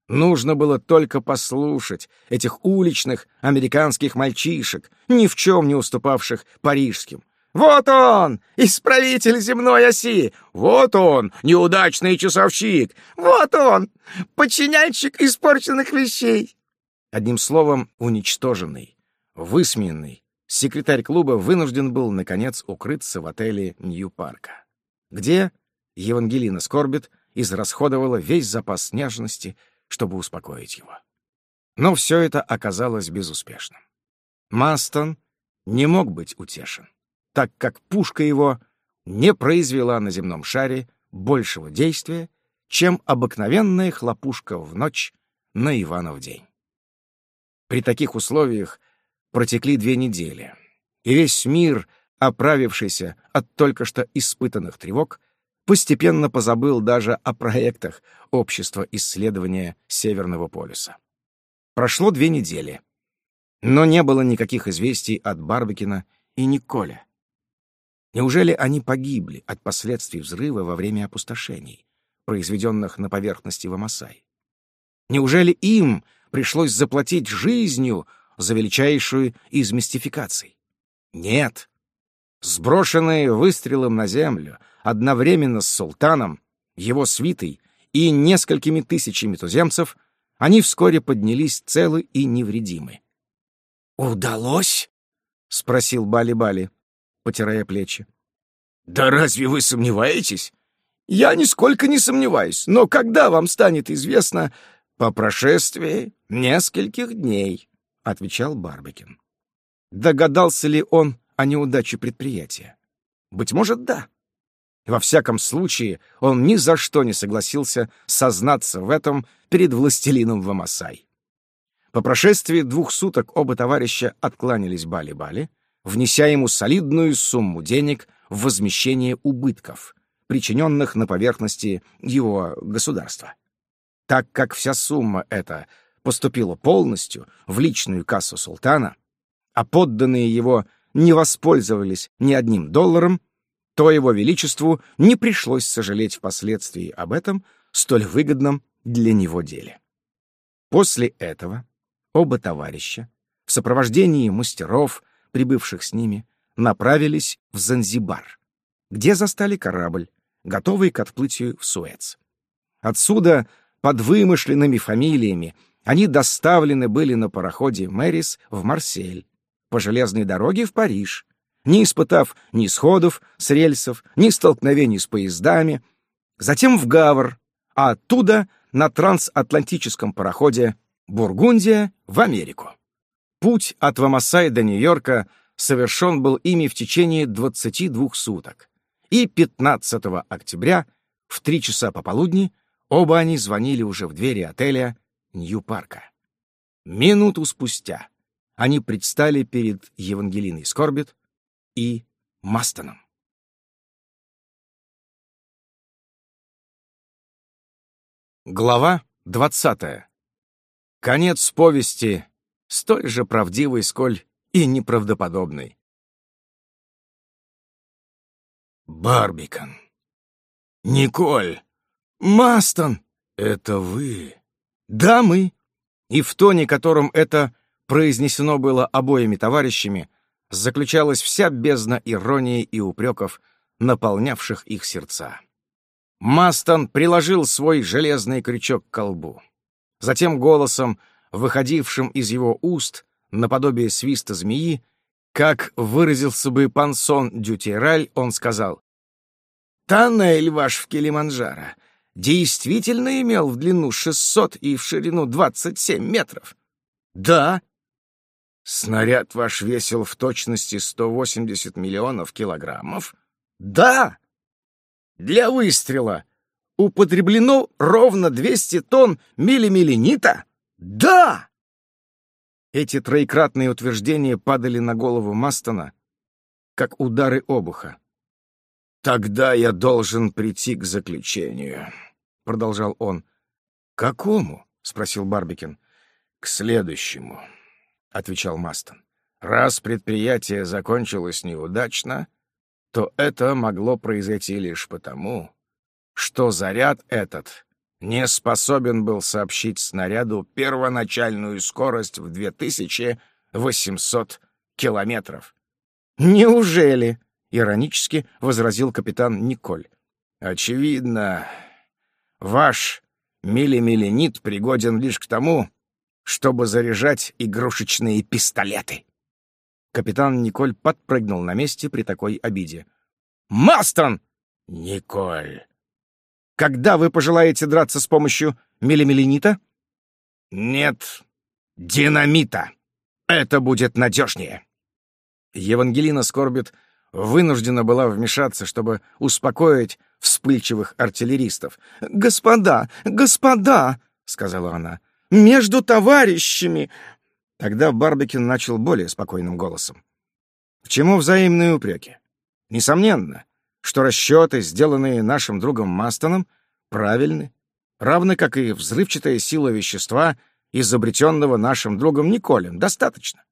Нужно было только послушать этих уличных американских мальчишек, ни в чем не уступавших парижским. «Вот он, исправитель земной оси! Вот он, неудачный часовщик! Вот он, подчиняльщик испорченных вещей!» Одним словом, уничтоженный, высмеянный, секретарь клуба вынужден был, наконец, укрыться в отеле Нью-Парка, где Евангелина Скорбит израсходовала весь запас нежности, чтобы успокоить его. Но все это оказалось безуспешным. Мастон не мог быть утешен, так как пушка его не произвела на земном шаре большего действия, чем обыкновенная хлопушка в ночь на Иванов день. При таких условиях протекли две недели, и весь мир, оправившийся от только что испытанных тревог, постепенно позабыл даже о проектах Общества исследования Северного полюса. Прошло две недели, но не было никаких известий от Барбекина и Николя. Неужели они погибли от последствий взрыва во время опустошений, произведенных на поверхности Вамасай? Неужели им пришлось заплатить жизнью за величайшую из мистификаций? Нет. Сброшенные выстрелом на землю, одновременно с султаном, его свитой и несколькими тысячами туземцев, они вскоре поднялись целы и невредимы. «Удалось?» — спросил Бали-Бали, потирая плечи. «Да разве вы сомневаетесь?» «Я нисколько не сомневаюсь, но когда вам станет известно...» «По прошествии нескольких дней», — отвечал Барбекин. Догадался ли он о неудаче предприятия? Быть может, да. Во всяком случае, он ни за что не согласился сознаться в этом перед властелином Вамасай. По прошествии двух суток оба товарища откланялись Бали-Бали, внеся ему солидную сумму денег в возмещение убытков, причиненных на поверхности его государства. Так как вся сумма эта поступила полностью в личную кассу султана, а подданные его не воспользовались ни одним долларом, то его величеству не пришлось сожалеть впоследствии об этом столь выгодном для него деле. После этого оба товарища в сопровождении мастеров, прибывших с ними, направились в Занзибар, где застали корабль, готовый к отплытию в Суэц. Отсюда, под вымышленными фамилиями, они доставлены были на пароходе «Мэрис» в Марсель, по железной дороге в Париж, не испытав ни сходов с рельсов, ни столкновений с поездами, затем в Гавр, а оттуда на трансатлантическом пароходе «Бургундия» в Америку. Путь от Вамасай до Нью-Йорка совершен был ими в течение 22 суток, и 15 октября в 3 часа пополудни оба они звонили уже в двери отеля Нью-Парка. Минуту спустя они предстали перед Евангелиной Скорбит, и Мастоном. Глава двадцатая. Конец повести столь же правдивый, сколь и неправдоподобный. Барбикон. Николь. Мастон. Это вы? Да, мы. И в тоне, которым это произнесено было обоими товарищами, заключалась вся бездна иронии и упреков, наполнявших их сердца. Мастон приложил свой железный крючок к колбу. Затем голосом, выходившим из его уст, наподобие свиста змеи, как выразился бы пансон Дютераль, он сказал, «Тоннель ваш в Килиманджаро действительно имел в длину 600 и в ширину 27 метров?» «Да». «Снаряд ваш весил в точности 180 миллионов килограммов?» «Да». «Для выстрела употреблено ровно 200 тонн миллимилленита?» «Да!» Эти троекратные утверждения падали на голову Мастона, как удары обуха. «Тогда я должен прийти к заключению», — продолжал он. «Какому?» — спросил Барбикин. «К следующему», — отвечал Мастон. «Раз предприятие закончилось неудачно, то это могло произойти лишь потому, что заряд этот не способен был сообщить снаряду первоначальную скорость в 2800 километров. «Неужели?» — иронически возразил капитан Николь. «Очевидно, ваш миллимиллинит пригоден лишь к тому, чтобы заряжать игрушечные пистолеты». Капитан Николь подпрыгнул на месте при такой обиде. «Мастон!» «Николь!» Когда вы пожелаете драться с помощью мелимеленита? Нет, динамита. Это будет надежнее. Евангелина Скорбит вынуждена была вмешаться, чтобы успокоить вспыльчивых артиллеристов. «Господа, господа!» — сказала она. «Между товарищами!» Тогда Барбекин начал более спокойным голосом. «К чему взаимные упреки? Несомненно, что расчеты, сделанные нашим другом Мастоном, правильны, равны как и взрывчатая сила вещества, изобретенного нашим другом Николем, достаточно.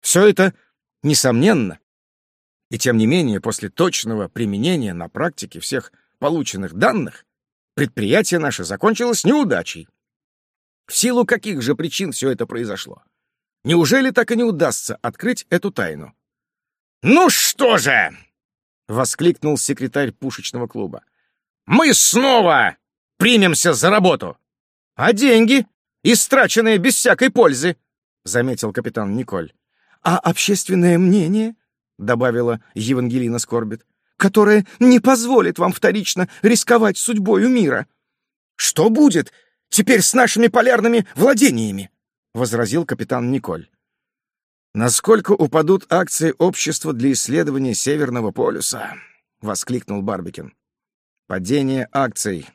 Все это несомненно. И тем не менее, после точного применения на практике всех полученных данных, предприятие наше закончилось неудачей. В силу каких же причин все это произошло? Неужели так и не удастся открыть эту тайну? «Ну что же!» — воскликнул секретарь пушечного клуба. «Мы снова примемся за работу!» «А деньги, истраченные без всякой пользы!» — заметил капитан Николь. «А общественное мнение?» — добавила Евангелина Скорбит, «которое не позволит вам вторично рисковать судьбою мира». «Что будет теперь с нашими полярными владениями?» — возразил капитан Николь. «Насколько упадут акции общества для исследования Северного полюса?» — воскликнул Барбикин. «Падение акций.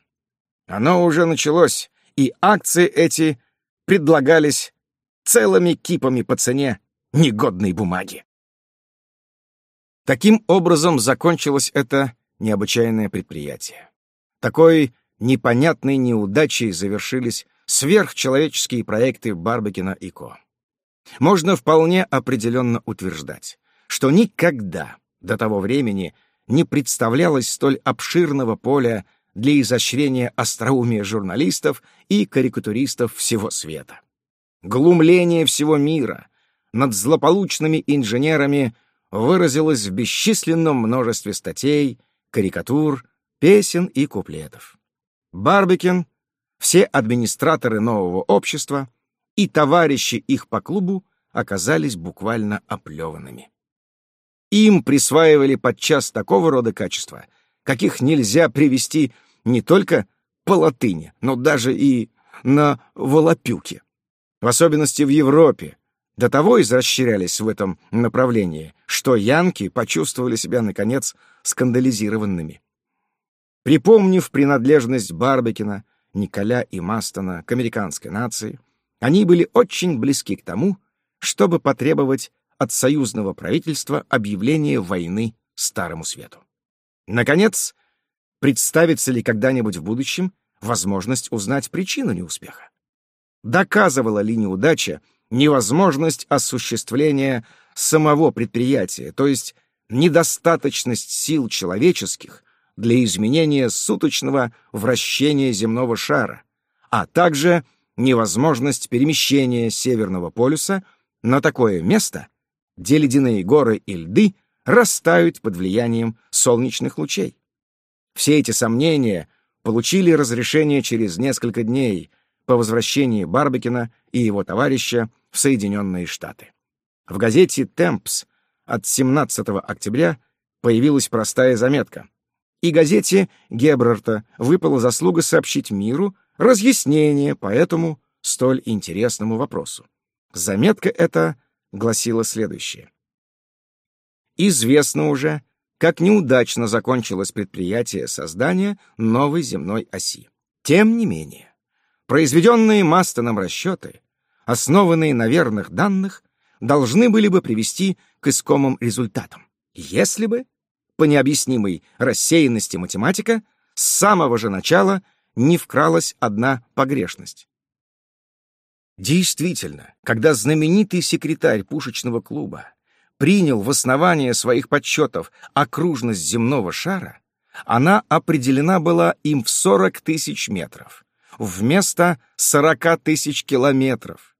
Оно уже началось, и акции эти предлагались целыми кипами по цене негодной бумаги». Таким образом закончилось это необычайное предприятие. Такой непонятной неудачей завершились сверхчеловеческие проекты Барбекина и Ко можно вполне определенно утверждать, что никогда до того времени не представлялось столь обширного поля для изощрения остроумия журналистов и карикатуристов всего света. Глумление всего мира над злополучными инженерами выразилось в бесчисленном множестве статей, карикатур, песен и куплетов. Барбекин, все администраторы нового общества — и товарищи их по клубу оказались буквально оплеванными. Им присваивали подчас такого рода качества, каких нельзя привести не только по латыни, но даже и на волопюке. В особенности в Европе. До того израсщирялись в этом направлении, что янки почувствовали себя, наконец, скандализированными. Припомнив принадлежность Барбекина, Николя и Мастона к американской нации, они были очень близки к тому, чтобы потребовать от союзного правительства объявления войны Старому Свету. Наконец, представится ли когда-нибудь в будущем возможность узнать причину неуспеха? Доказывала ли неудача невозможность осуществления самого предприятия, то есть недостаточность сил человеческих для изменения суточного вращения земного шара, а также невозможность перемещения Северного полюса на такое место, где ледяные горы и льды растают под влиянием солнечных лучей. Все эти сомнения получили разрешение через несколько дней по возвращении Барбекина и его товарища в Соединенные Штаты. В газете «Темпс» от 17 октября появилась простая заметка. И газете Гебрарта выпала заслуга сообщить миру разъяснение по этому столь интересному вопросу. Заметка эта гласила следующее. Известно уже, как неудачно закончилось предприятие создания новой земной оси. Тем не менее, произведенные Мастоном расчеты, основанные на верных данных, должны были бы привести к искомым результатам, если бы, по необъяснимой рассеянности математика, с самого же начала не вкралась одна погрешность. Действительно, когда знаменитый секретарь пушечного клуба принял в основание своих подсчетов окружность земного шара, она определена была им в 40 тысяч метров, вместо 40 тысяч километров.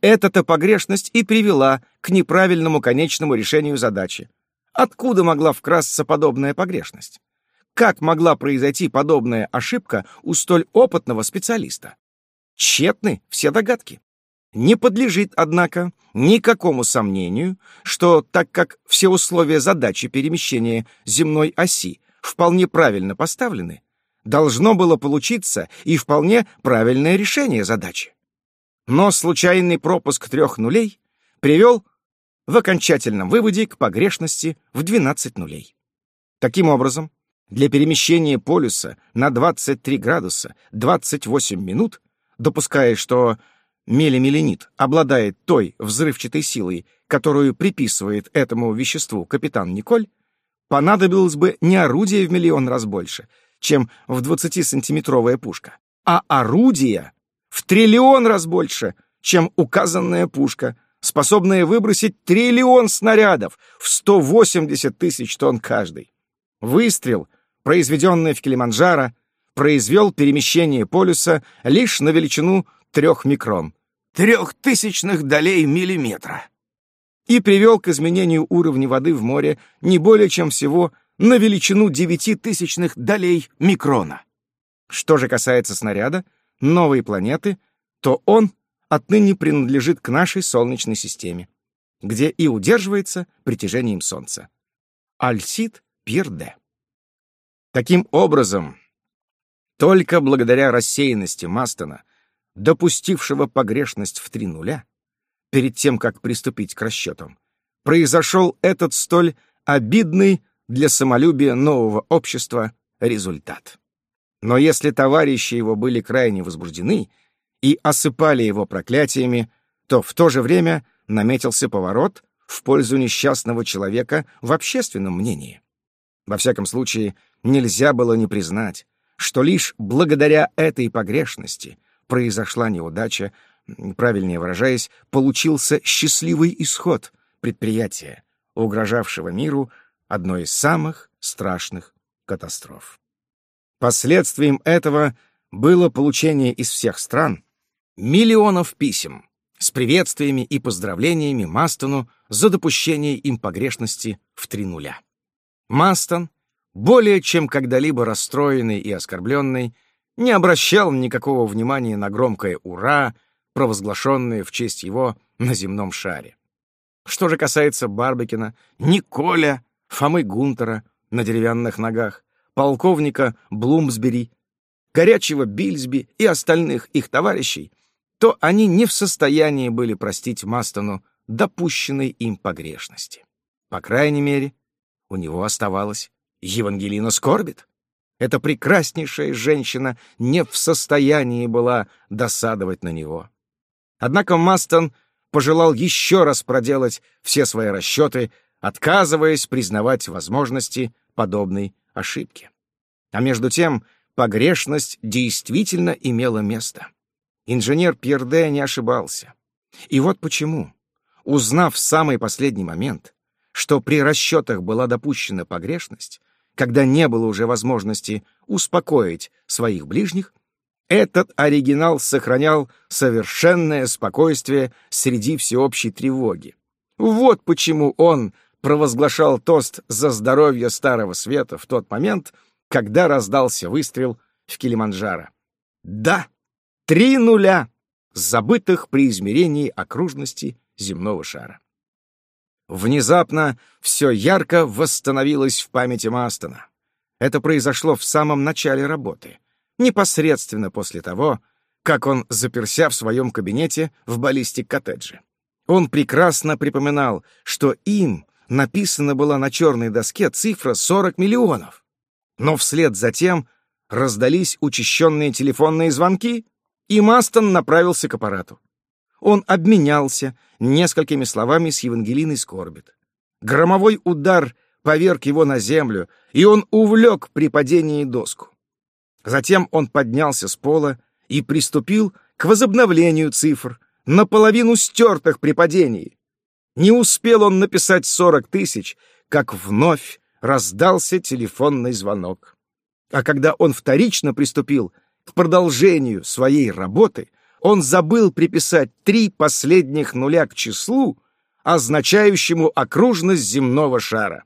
Эта-то погрешность и привела к неправильному конечному решению задачи. Откуда могла вкрасться подобная погрешность? Как могла произойти подобная ошибка у столь опытного специалиста? Тщетны все догадки. Не подлежит, однако, никакому сомнению, что так как все условия задачи перемещения земной оси вполне правильно поставлены, должно было получиться и вполне правильное решение задачи. Но случайный пропуск трех нулей привел в окончательном выводе к погрешности в 12 нулей. Таким образом, для перемещения полюса на 23 градуса 28 минут, допуская, что мелемеленит обладает той взрывчатой силой, которую приписывает этому веществу капитан Николь, понадобилось бы не орудие в миллион раз больше, чем в 20-сантиметровая пушка, а орудие в триллион раз больше, чем указанная пушка, способная выбросить триллион снарядов в 180 тысяч тонн каждый. Выстрел, произведенный в Килиманджаро, произвел перемещение полюса лишь на величину трех микрон, трехтысячных долей миллиметра, и привел к изменению уровня воды в море не более чем всего на величину девятитысячных долей микрона. Что же касается снаряда, новой планеты, то он отныне принадлежит к нашей Солнечной системе, где и удерживается притяжением Солнца. Альсид Пирде. Таким образом, только благодаря рассеянности Мастона допустившего погрешность в три нуля, перед тем, как приступить к расчетам, произошел этот столь обидный для самолюбия нового общества результат. Но если товарищи его были крайне возбуждены и осыпали его проклятиями, то в то же время наметился поворот в пользу несчастного человека в общественном мнении. Во всяком случае, нельзя было не признать, что лишь благодаря этой погрешности произошла неудача, правильнее выражаясь, получился счастливый исход предприятия, угрожавшего миру одной из самых страшных катастроф. Последствием этого было получение из всех стран миллионов писем с приветствиями и поздравлениями Мастону за допущение им погрешности в три нуля. Мастон, более чем когда-либо расстроенный и оскорбленный, не обращал никакого внимания на громкое «Ура!», провозглашенное в честь его на земном шаре. Что же касается Барбекина, Николя, Фомы Гунтера на деревянных ногах, полковника Блумсбери, горячего Бильсби и остальных их товарищей, то они не в состоянии были простить Мастону допущенной им погрешности. По крайней мере, у него оставалась Евангелина Скорбит. Эта прекраснейшая женщина не в состоянии была досадовать на него. Однако Мастон пожелал еще раз проделать все свои расчеты, отказываясь признавать возможности подобной ошибки. А между тем погрешность действительно имела место. Инженер Пьерде не ошибался. И вот почему. Узнав в самый последний момент, что при расчетах была допущена погрешность, когда не было уже возможности успокоить своих ближних, этот оригинал сохранял совершенное спокойствие среди всеобщей тревоги. Вот почему он провозглашал тост за здоровье Старого Света в тот момент, когда раздался выстрел в Килиманджаро. Да, три нуля, забытых при измерении окружности земного шара. Внезапно все ярко восстановилось в памяти Мастона. Это произошло в самом начале работы, непосредственно после того, как он заперся в своем кабинете в баллистик-коттедже. Он прекрасно припоминал, что им написана была на черной доске цифра 40 миллионов. Но вслед за тем раздались учащенные телефонные звонки, и Мастон направился к аппарату. Он обменялся несколькими словами с Евангелиной Скорбит. Громовой удар поверг его на землю, и он увлек при падении доску. Затем он поднялся с пола и приступил к возобновлению цифр, наполовину стертых при падении. Не успел он написать сорок тысяч, как вновь раздался телефонный звонок. А когда он вторично приступил к продолжению своей работы, он забыл приписать три последних нуля к числу, означающему окружность земного шара.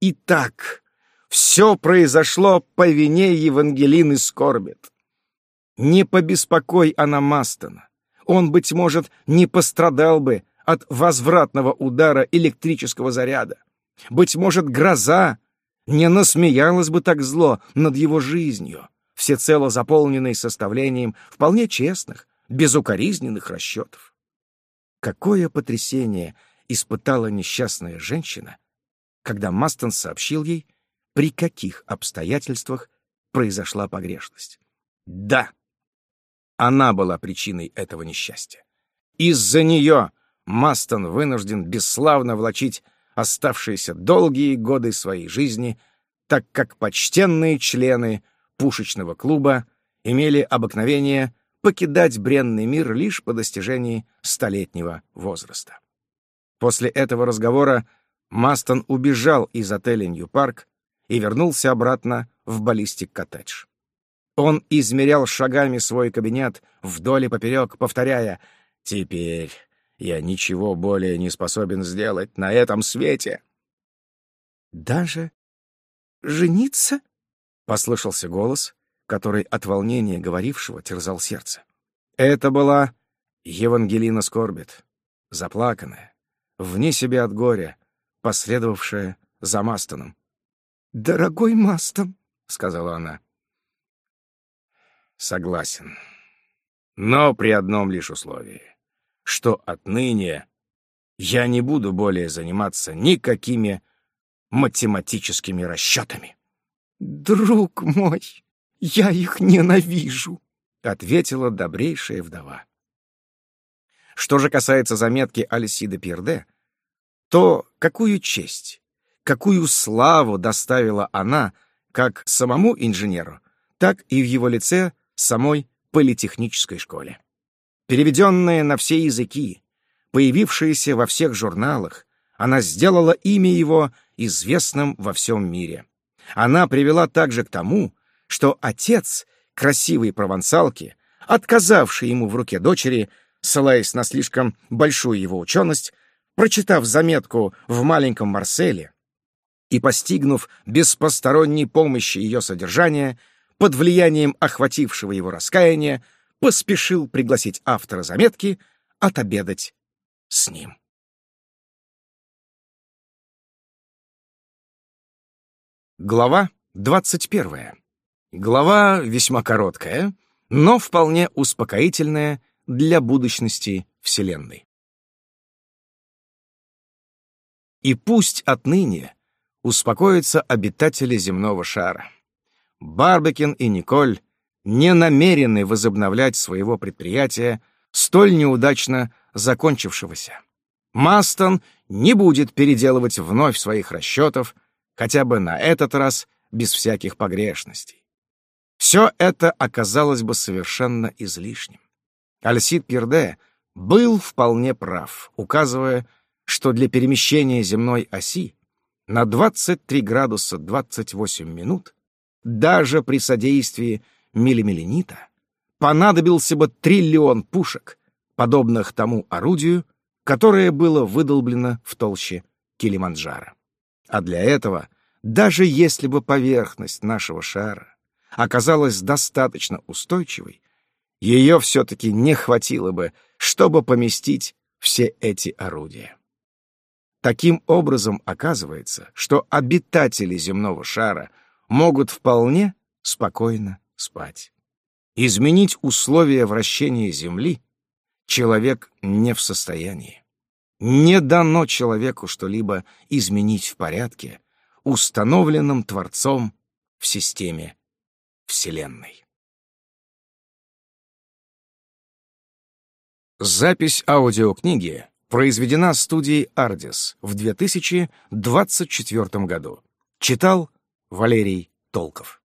Итак, все произошло по вине Евангелины Скорбит. Не побеспокой она Мастона. Он, быть может, не пострадал бы от возвратного удара электрического заряда. Быть может, гроза не насмеялась бы так зло над его жизнью, всецело заполненной составлением вполне честных, безукоризненных расчетов. Какое потрясение испытала несчастная женщина, когда Мастон сообщил ей, при каких обстоятельствах произошла погрешность. Да, она была причиной этого несчастья. Из-за нее Мастон вынужден бесславно влачить оставшиеся долгие годы своей жизни, так как почтенные члены пушечного клуба имели обыкновение покидать бренный мир лишь по достижении столетнего возраста. После этого разговора Мастон убежал из отеля Нью-Парк и вернулся обратно в баллистик-коттедж. Он измерял шагами свой кабинет вдоль и поперек, повторяя «Теперь я ничего более не способен сделать на этом свете». «Даже жениться?» — послышался голос, который от волнения говорившего терзал сердце. Это была Евангелина Скорбит, заплаканная, вне себя от горя, последовавшая за Мастоном. «Дорогой Мастон», — сказала она. «Согласен, но при одном лишь условии, что отныне я не буду более заниматься никакими математическими расчетами». «Друг мой», «Я их ненавижу», — ответила добрейшая вдова. Что же касается заметки Альсида Пирде, то какую честь, какую славу доставила она как самому инженеру, так и в его лице самой политехнической школе. Переведенная на все языки, появившаяся во всех журналах, она сделала имя его известным во всем мире. Она привела также к тому, что отец красивой провансалки, отказавший ему в руке дочери, ссылаясь на слишком большую его ученость, прочитав заметку в маленьком Марселе и постигнув без посторонней помощи ее содержание, под влиянием охватившего его раскаяния, поспешил пригласить автора заметки отобедать с ним. Глава двадцать первая Глава весьма короткая, но вполне успокоительная для будущности Вселенной. И пусть отныне успокоятся обитатели земного шара. Барбекин и Николь не намерены возобновлять своего предприятия, столь неудачно закончившегося. Мастон не будет переделывать вновь своих расчетов, хотя бы на этот раз без всяких погрешностей. Все это оказалось бы совершенно излишним. Альсид Пирде был вполне прав, указывая, что для перемещения земной оси на 23 градуса 28 минут, даже при содействии миллимеленита, понадобился бы триллион пушек, подобных тому орудию, которое было выдолблено в толще Килиманджаро. А для этого, даже если бы поверхность нашего шара оказалась достаточно устойчивой, ее все-таки не хватило бы, чтобы поместить все эти орудия. Таким образом, оказывается, что обитатели земного шара могут вполне спокойно спать. Изменить условия вращения Земли человек не в состоянии. Не дано человеку что-либо изменить в порядке, установленном Творцом в системе Вселенной. Запись аудиокниги произведена студией «Ардис» в 2024 году. Читал Валерий Толков.